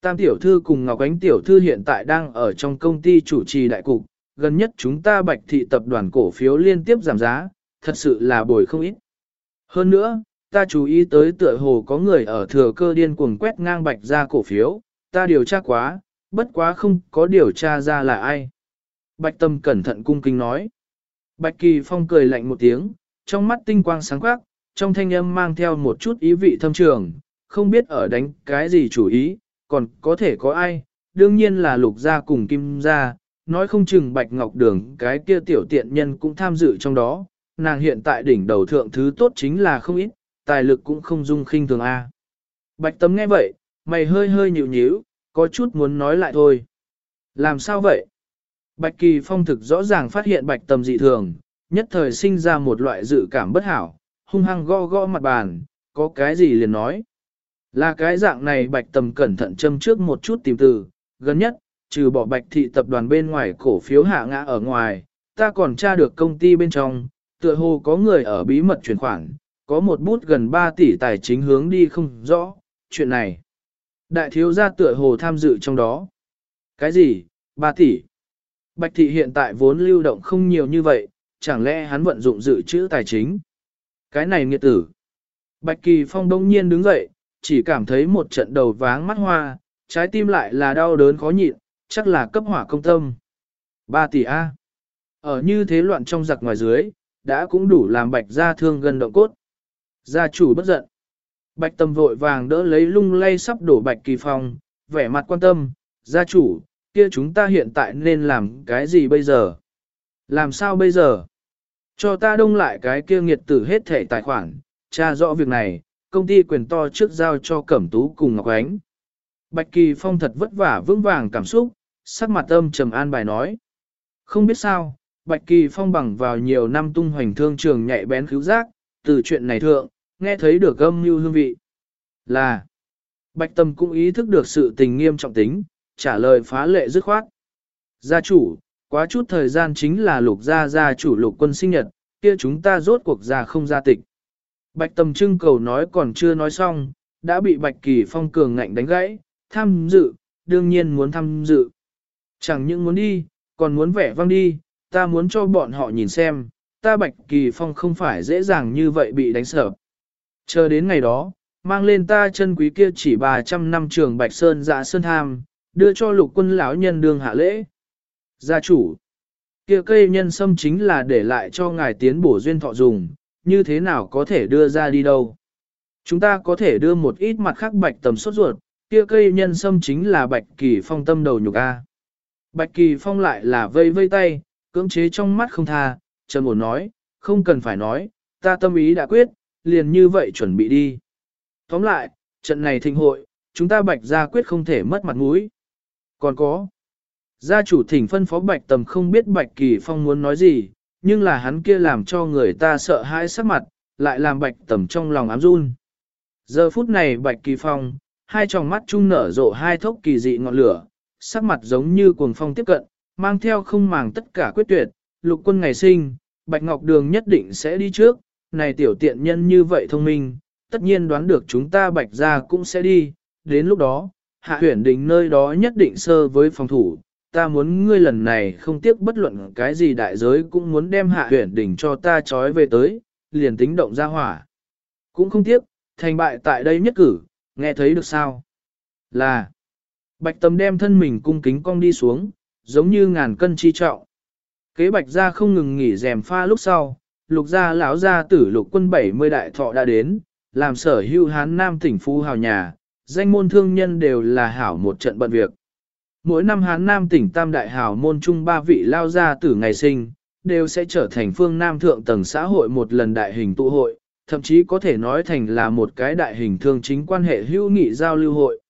Speaker 1: Tam tiểu thư cùng Ngọc Ánh tiểu thư hiện tại đang ở trong công ty chủ trì đại cục, gần nhất chúng ta bạch thị tập đoàn cổ phiếu liên tiếp giảm giá, thật sự là bồi không ít. Hơn nữa, ta chú ý tới tựa hồ có người ở thừa cơ điên cuồng quét ngang bạch ra cổ phiếu, ta điều tra quá, bất quá không có điều tra ra là ai. Bạch tâm cẩn thận cung kính nói. Bạch kỳ phong cười lạnh một tiếng, trong mắt tinh quang sáng quắc, trong thanh âm mang theo một chút ý vị thâm trường, không biết ở đánh cái gì chủ ý, còn có thể có ai, đương nhiên là lục gia cùng kim gia, nói không chừng bạch ngọc đường cái kia tiểu tiện nhân cũng tham dự trong đó, nàng hiện tại đỉnh đầu thượng thứ tốt chính là không ít, tài lực cũng không dung khinh thường A. Bạch tấm nghe vậy, mày hơi hơi nhịu nhíu, có chút muốn nói lại thôi. Làm sao vậy? Bạch Kỳ Phong thực rõ ràng phát hiện bạch tầm dị thường, nhất thời sinh ra một loại dự cảm bất hảo, hung hăng gõ gõ mặt bàn, có cái gì liền nói. Là cái dạng này bạch tầm cẩn thận châm trước một chút tìm từ, gần nhất, trừ bỏ bạch thị tập đoàn bên ngoài cổ phiếu hạ ngã ở ngoài, ta còn tra được công ty bên trong, tựa hồ có người ở bí mật chuyển khoản, có một bút gần 3 tỷ tài chính hướng đi không rõ, chuyện này. Đại thiếu gia tựa hồ tham dự trong đó. Cái gì, 3 tỷ? Bạch thị hiện tại vốn lưu động không nhiều như vậy, chẳng lẽ hắn vận dụng dự trữ tài chính? Cái này nghiệt tử. Bạch Kỳ Phong đông nhiên đứng dậy, chỉ cảm thấy một trận đầu váng mắt hoa, trái tim lại là đau đớn khó nhịn, chắc là cấp hỏa công tâm. 3 tỷ A. Ở như thế loạn trong giặc ngoài dưới, đã cũng đủ làm bạch gia thương gần động cốt. Gia chủ bất giận. Bạch tâm vội vàng đỡ lấy lung lay sắp đổ bạch kỳ phong, vẻ mặt quan tâm, gia chủ, kia chúng ta hiện tại nên làm cái gì bây giờ? Làm sao bây giờ? Cho ta đông lại cái kia nghiệt tử hết thể tài khoản, tra rõ việc này, công ty quyền to trước giao cho Cẩm Tú cùng Ngọc Ánh. Bạch Kỳ Phong thật vất vả vững vàng cảm xúc, sắc mặt âm trầm an bài nói. Không biết sao, Bạch Kỳ Phong bằng vào nhiều năm tung hoành thương trường nhạy bén cứu giác, từ chuyện này thượng, nghe thấy được âm mưu hương vị. Là, Bạch Tâm cũng ý thức được sự tình nghiêm trọng tính, trả lời phá lệ dứt khoát. Gia chủ, quá chút thời gian chính là lục gia gia chủ lục quân sinh nhật, kia chúng ta rốt cuộc gia không gia tịch. Bạch Tâm trưng cầu nói còn chưa nói xong, đã bị Bạch Kỳ Phong cường ngạnh đánh gãy, tham dự, đương nhiên muốn tham dự. Chẳng những muốn đi, còn muốn vẻ vang đi, ta muốn cho bọn họ nhìn xem, ta Bạch Kỳ Phong không phải dễ dàng như vậy bị đánh sợ. Chờ đến ngày đó, mang lên ta chân quý kia chỉ 300 năm trường Bạch Sơn dạ Sơn Tham, đưa cho lục quân lão nhân đường hạ lễ. Gia chủ, kia cây nhân sâm chính là để lại cho ngài tiến bổ duyên thọ dùng, như thế nào có thể đưa ra đi đâu. Chúng ta có thể đưa một ít mặt khác bạch tầm sốt ruột, kia cây nhân sâm chính là bạch kỳ phong tâm đầu nhục A. Bạch kỳ phong lại là vây vây tay, cưỡng chế trong mắt không tha, trầm ổn nói, không cần phải nói, ta tâm ý đã quyết, liền như vậy chuẩn bị đi. Tóm lại, trận này thịnh hội, chúng ta bạch gia quyết không thể mất mặt mũi. Còn có, gia chủ thỉnh phân phó bạch tầm không biết bạch kỳ phong muốn nói gì, nhưng là hắn kia làm cho người ta sợ hãi sắc mặt, lại làm bạch tầm trong lòng ám run. Giờ phút này bạch kỳ phong, hai tròng mắt chung nở rộ hai thốc kỳ dị ngọn lửa, sắc mặt giống như cuồng phong tiếp cận, mang theo không màng tất cả quyết tuyệt, lục quân ngày sinh, Bạch Ngọc Đường nhất định sẽ đi trước, này tiểu tiện nhân như vậy thông minh, tất nhiên đoán được chúng ta Bạch ra cũng sẽ đi, đến lúc đó, hạ huyển đình nơi đó nhất định sơ với phòng thủ, ta muốn ngươi lần này không tiếc bất luận cái gì đại giới cũng muốn đem hạ huyển đình cho ta trói về tới, liền tính động ra hỏa. Cũng không tiếc, thành bại tại đây nhất cử, nghe thấy được sao? Là, Bạch Tâm đem thân mình cung kính cong đi xuống, giống như ngàn cân chi trọng. Kế bạch gia không ngừng nghỉ rèm pha lúc sau, lục gia lão gia tử lục quân 70 đại thọ đã đến, làm sở hưu hán nam tỉnh phú hào nhà, danh môn thương nhân đều là hảo một trận bận việc. Mỗi năm hán nam tỉnh tam đại hảo môn chung ba vị lao gia tử ngày sinh, đều sẽ trở thành phương nam thượng tầng xã hội một lần đại hình tụ hội, thậm chí có thể nói thành là một cái đại hình thương chính quan hệ hữu nghị giao lưu hội.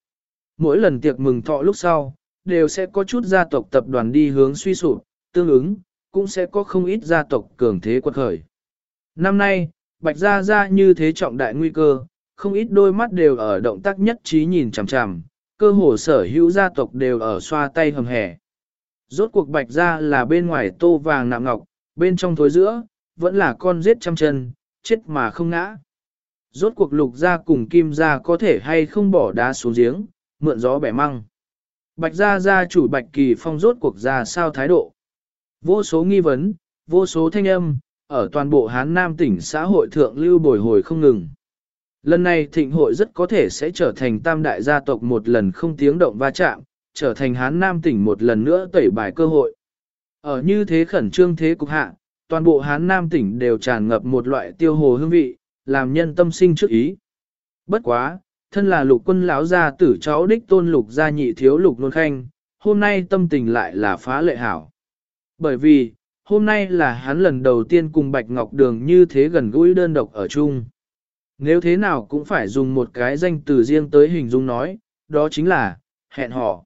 Speaker 1: Mỗi lần tiệc mừng thọ lúc sau, đều sẽ có chút gia tộc tập đoàn đi hướng suy sụp, tương ứng, cũng sẽ có không ít gia tộc cường thế quật khởi. Năm nay, Bạch Gia Gia như thế trọng đại nguy cơ, không ít đôi mắt đều ở động tác nhất trí nhìn chằm chằm, cơ hồ sở hữu gia tộc đều ở xoa tay hầm hẻ. Rốt cuộc Bạch Gia là bên ngoài tô vàng nạm ngọc, bên trong thối giữa, vẫn là con giết trăm chân, chết mà không ngã. Rốt cuộc lục gia cùng kim gia có thể hay không bỏ đá xuống giếng, mượn gió bẻ măng. Bạch gia gia chủ Bạch Kỳ Phong rốt cuộc ra sao thái độ. Vô số nghi vấn, vô số thanh âm, ở toàn bộ Hán Nam tỉnh xã hội thượng lưu bồi hồi không ngừng. Lần này thịnh hội rất có thể sẽ trở thành tam đại gia tộc một lần không tiếng động va chạm, trở thành Hán Nam tỉnh một lần nữa tẩy bài cơ hội. Ở như thế khẩn trương thế cục hạ, toàn bộ Hán Nam tỉnh đều tràn ngập một loại tiêu hồ hương vị, làm nhân tâm sinh trước ý. Bất quá, thân là lục quân lão gia tử cháu đích tôn lục gia nhị thiếu lục nôn khanh, hôm nay tâm tình lại là phá lệ hảo. Bởi vì, hôm nay là hắn lần đầu tiên cùng Bạch Ngọc Đường như thế gần gũi đơn độc ở chung. Nếu thế nào cũng phải dùng một cái danh từ riêng tới hình dung nói, đó chính là, hẹn hò.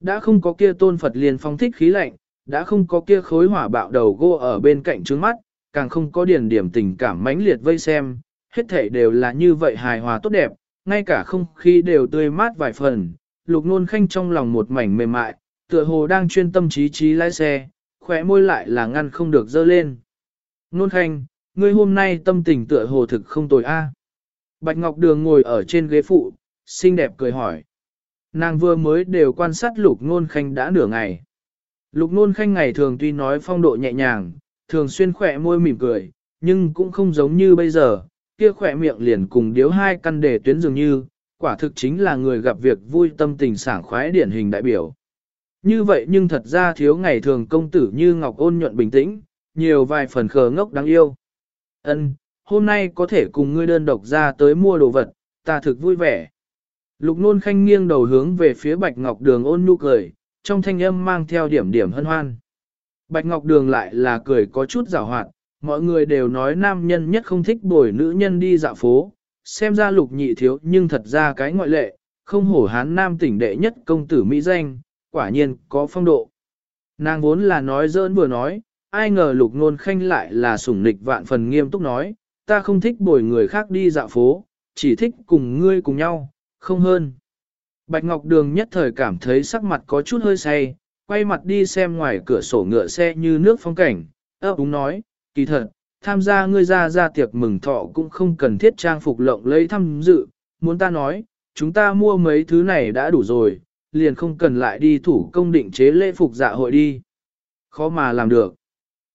Speaker 1: Đã không có kia tôn Phật liền phong thích khí lạnh, đã không có kia khối hỏa bạo đầu gô ở bên cạnh trướng mắt, càng không có điển điểm tình cảm mãnh liệt vây xem, hết thảy đều là như vậy hài hòa tốt đẹp, ngay cả không khí đều tươi mát vài phần, lục nôn khanh trong lòng một mảnh mềm mại, tựa hồ đang chuyên tâm trí trí lái xe, khóe môi lại là ngăn không được dơ lên. Nôn khanh, ngươi hôm nay tâm tình tựa hồ thực không tồi a. Bạch Ngọc Đường ngồi ở trên ghế phụ, xinh đẹp cười hỏi. Nàng vừa mới đều quan sát lục nôn khanh đã nửa ngày. Lục nôn khanh ngày thường tuy nói phong độ nhẹ nhàng, thường xuyên khỏe môi mỉm cười, nhưng cũng không giống như bây giờ, kia khỏe miệng liền cùng điếu hai căn đề tuyến dường như, quả thực chính là người gặp việc vui tâm tình sảng khoái điển hình đại biểu. Như vậy nhưng thật ra thiếu ngày thường công tử như ngọc ôn nhuận bình tĩnh, nhiều vài phần khờ ngốc đáng yêu. Ân, hôm nay có thể cùng ngươi đơn độc ra tới mua đồ vật, ta thực vui vẻ. Lục nôn khanh nghiêng đầu hướng về phía bạch ngọc đường ôn nhu cười, trong thanh âm mang theo điểm điểm hân hoan. Bạch ngọc đường lại là cười có chút rào hoạt, mọi người đều nói nam nhân nhất không thích bồi nữ nhân đi dạo phố, xem ra lục nhị thiếu nhưng thật ra cái ngoại lệ, không hổ hán nam tỉnh đệ nhất công tử Mỹ danh, quả nhiên có phong độ. Nàng vốn là nói dỡn vừa nói, ai ngờ lục nôn khanh lại là sủng nịch vạn phần nghiêm túc nói, ta không thích bồi người khác đi dạo phố, chỉ thích cùng ngươi cùng nhau, không hơn. Bạch Ngọc Đường nhất thời cảm thấy sắc mặt có chút hơi say, quay mặt đi xem ngoài cửa sổ ngựa xe như nước phong cảnh, ơ đúng nói, kỳ thật, tham gia ngươi ra ra tiệc mừng thọ cũng không cần thiết trang phục lộng lẫy tham dự, muốn ta nói, chúng ta mua mấy thứ này đã đủ rồi, liền không cần lại đi thủ công định chế lễ phục dạ hội đi. Khó mà làm được.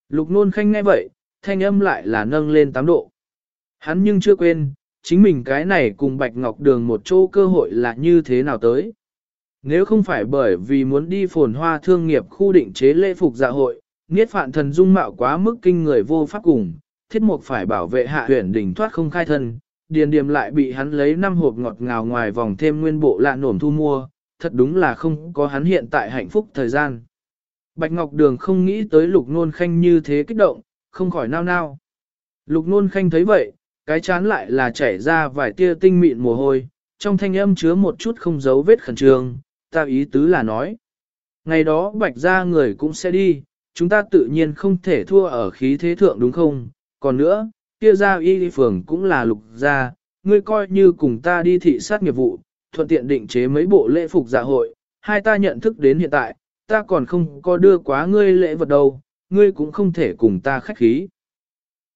Speaker 1: Lục nôn khanh nghe vậy, thanh âm lại là nâng lên 8 độ. Hắn nhưng chưa quên, chính mình cái này cùng Bạch Ngọc Đường một chỗ cơ hội là như thế nào tới. Nếu không phải bởi vì muốn đi phồn hoa thương nghiệp khu định chế lễ phục dạ hội, Niết phạn thần dung mạo quá mức kinh người vô pháp cùng, thiết mục phải bảo vệ hạ huyển đỉnh thoát không khai thân, điền điềm lại bị hắn lấy năm hộp ngọt ngào ngoài vòng thêm nguyên bộ lạ nổm thu mua, thật đúng là không có hắn hiện tại hạnh phúc thời gian. Bạch Ngọc Đường không nghĩ tới lục nôn khanh như thế kích động, không khỏi nao nao. Lục nôn khanh thấy vậy, cái chán lại là chảy ra vài tia tinh mịn mồ hôi, trong thanh âm chứa một chút không giấu vết khẩn trương, ta ý tứ là nói. Ngày đó bạch ra người cũng sẽ đi, chúng ta tự nhiên không thể thua ở khí thế thượng đúng không? Còn nữa, kia ra y phường cũng là lục gia, ngươi coi như cùng ta đi thị sát nghiệp vụ, thuận tiện định chế mấy bộ lễ phục dạ hội, hai ta nhận thức đến hiện tại, ta còn không có đưa quá ngươi lễ vật đâu, ngươi cũng không thể cùng ta khách khí.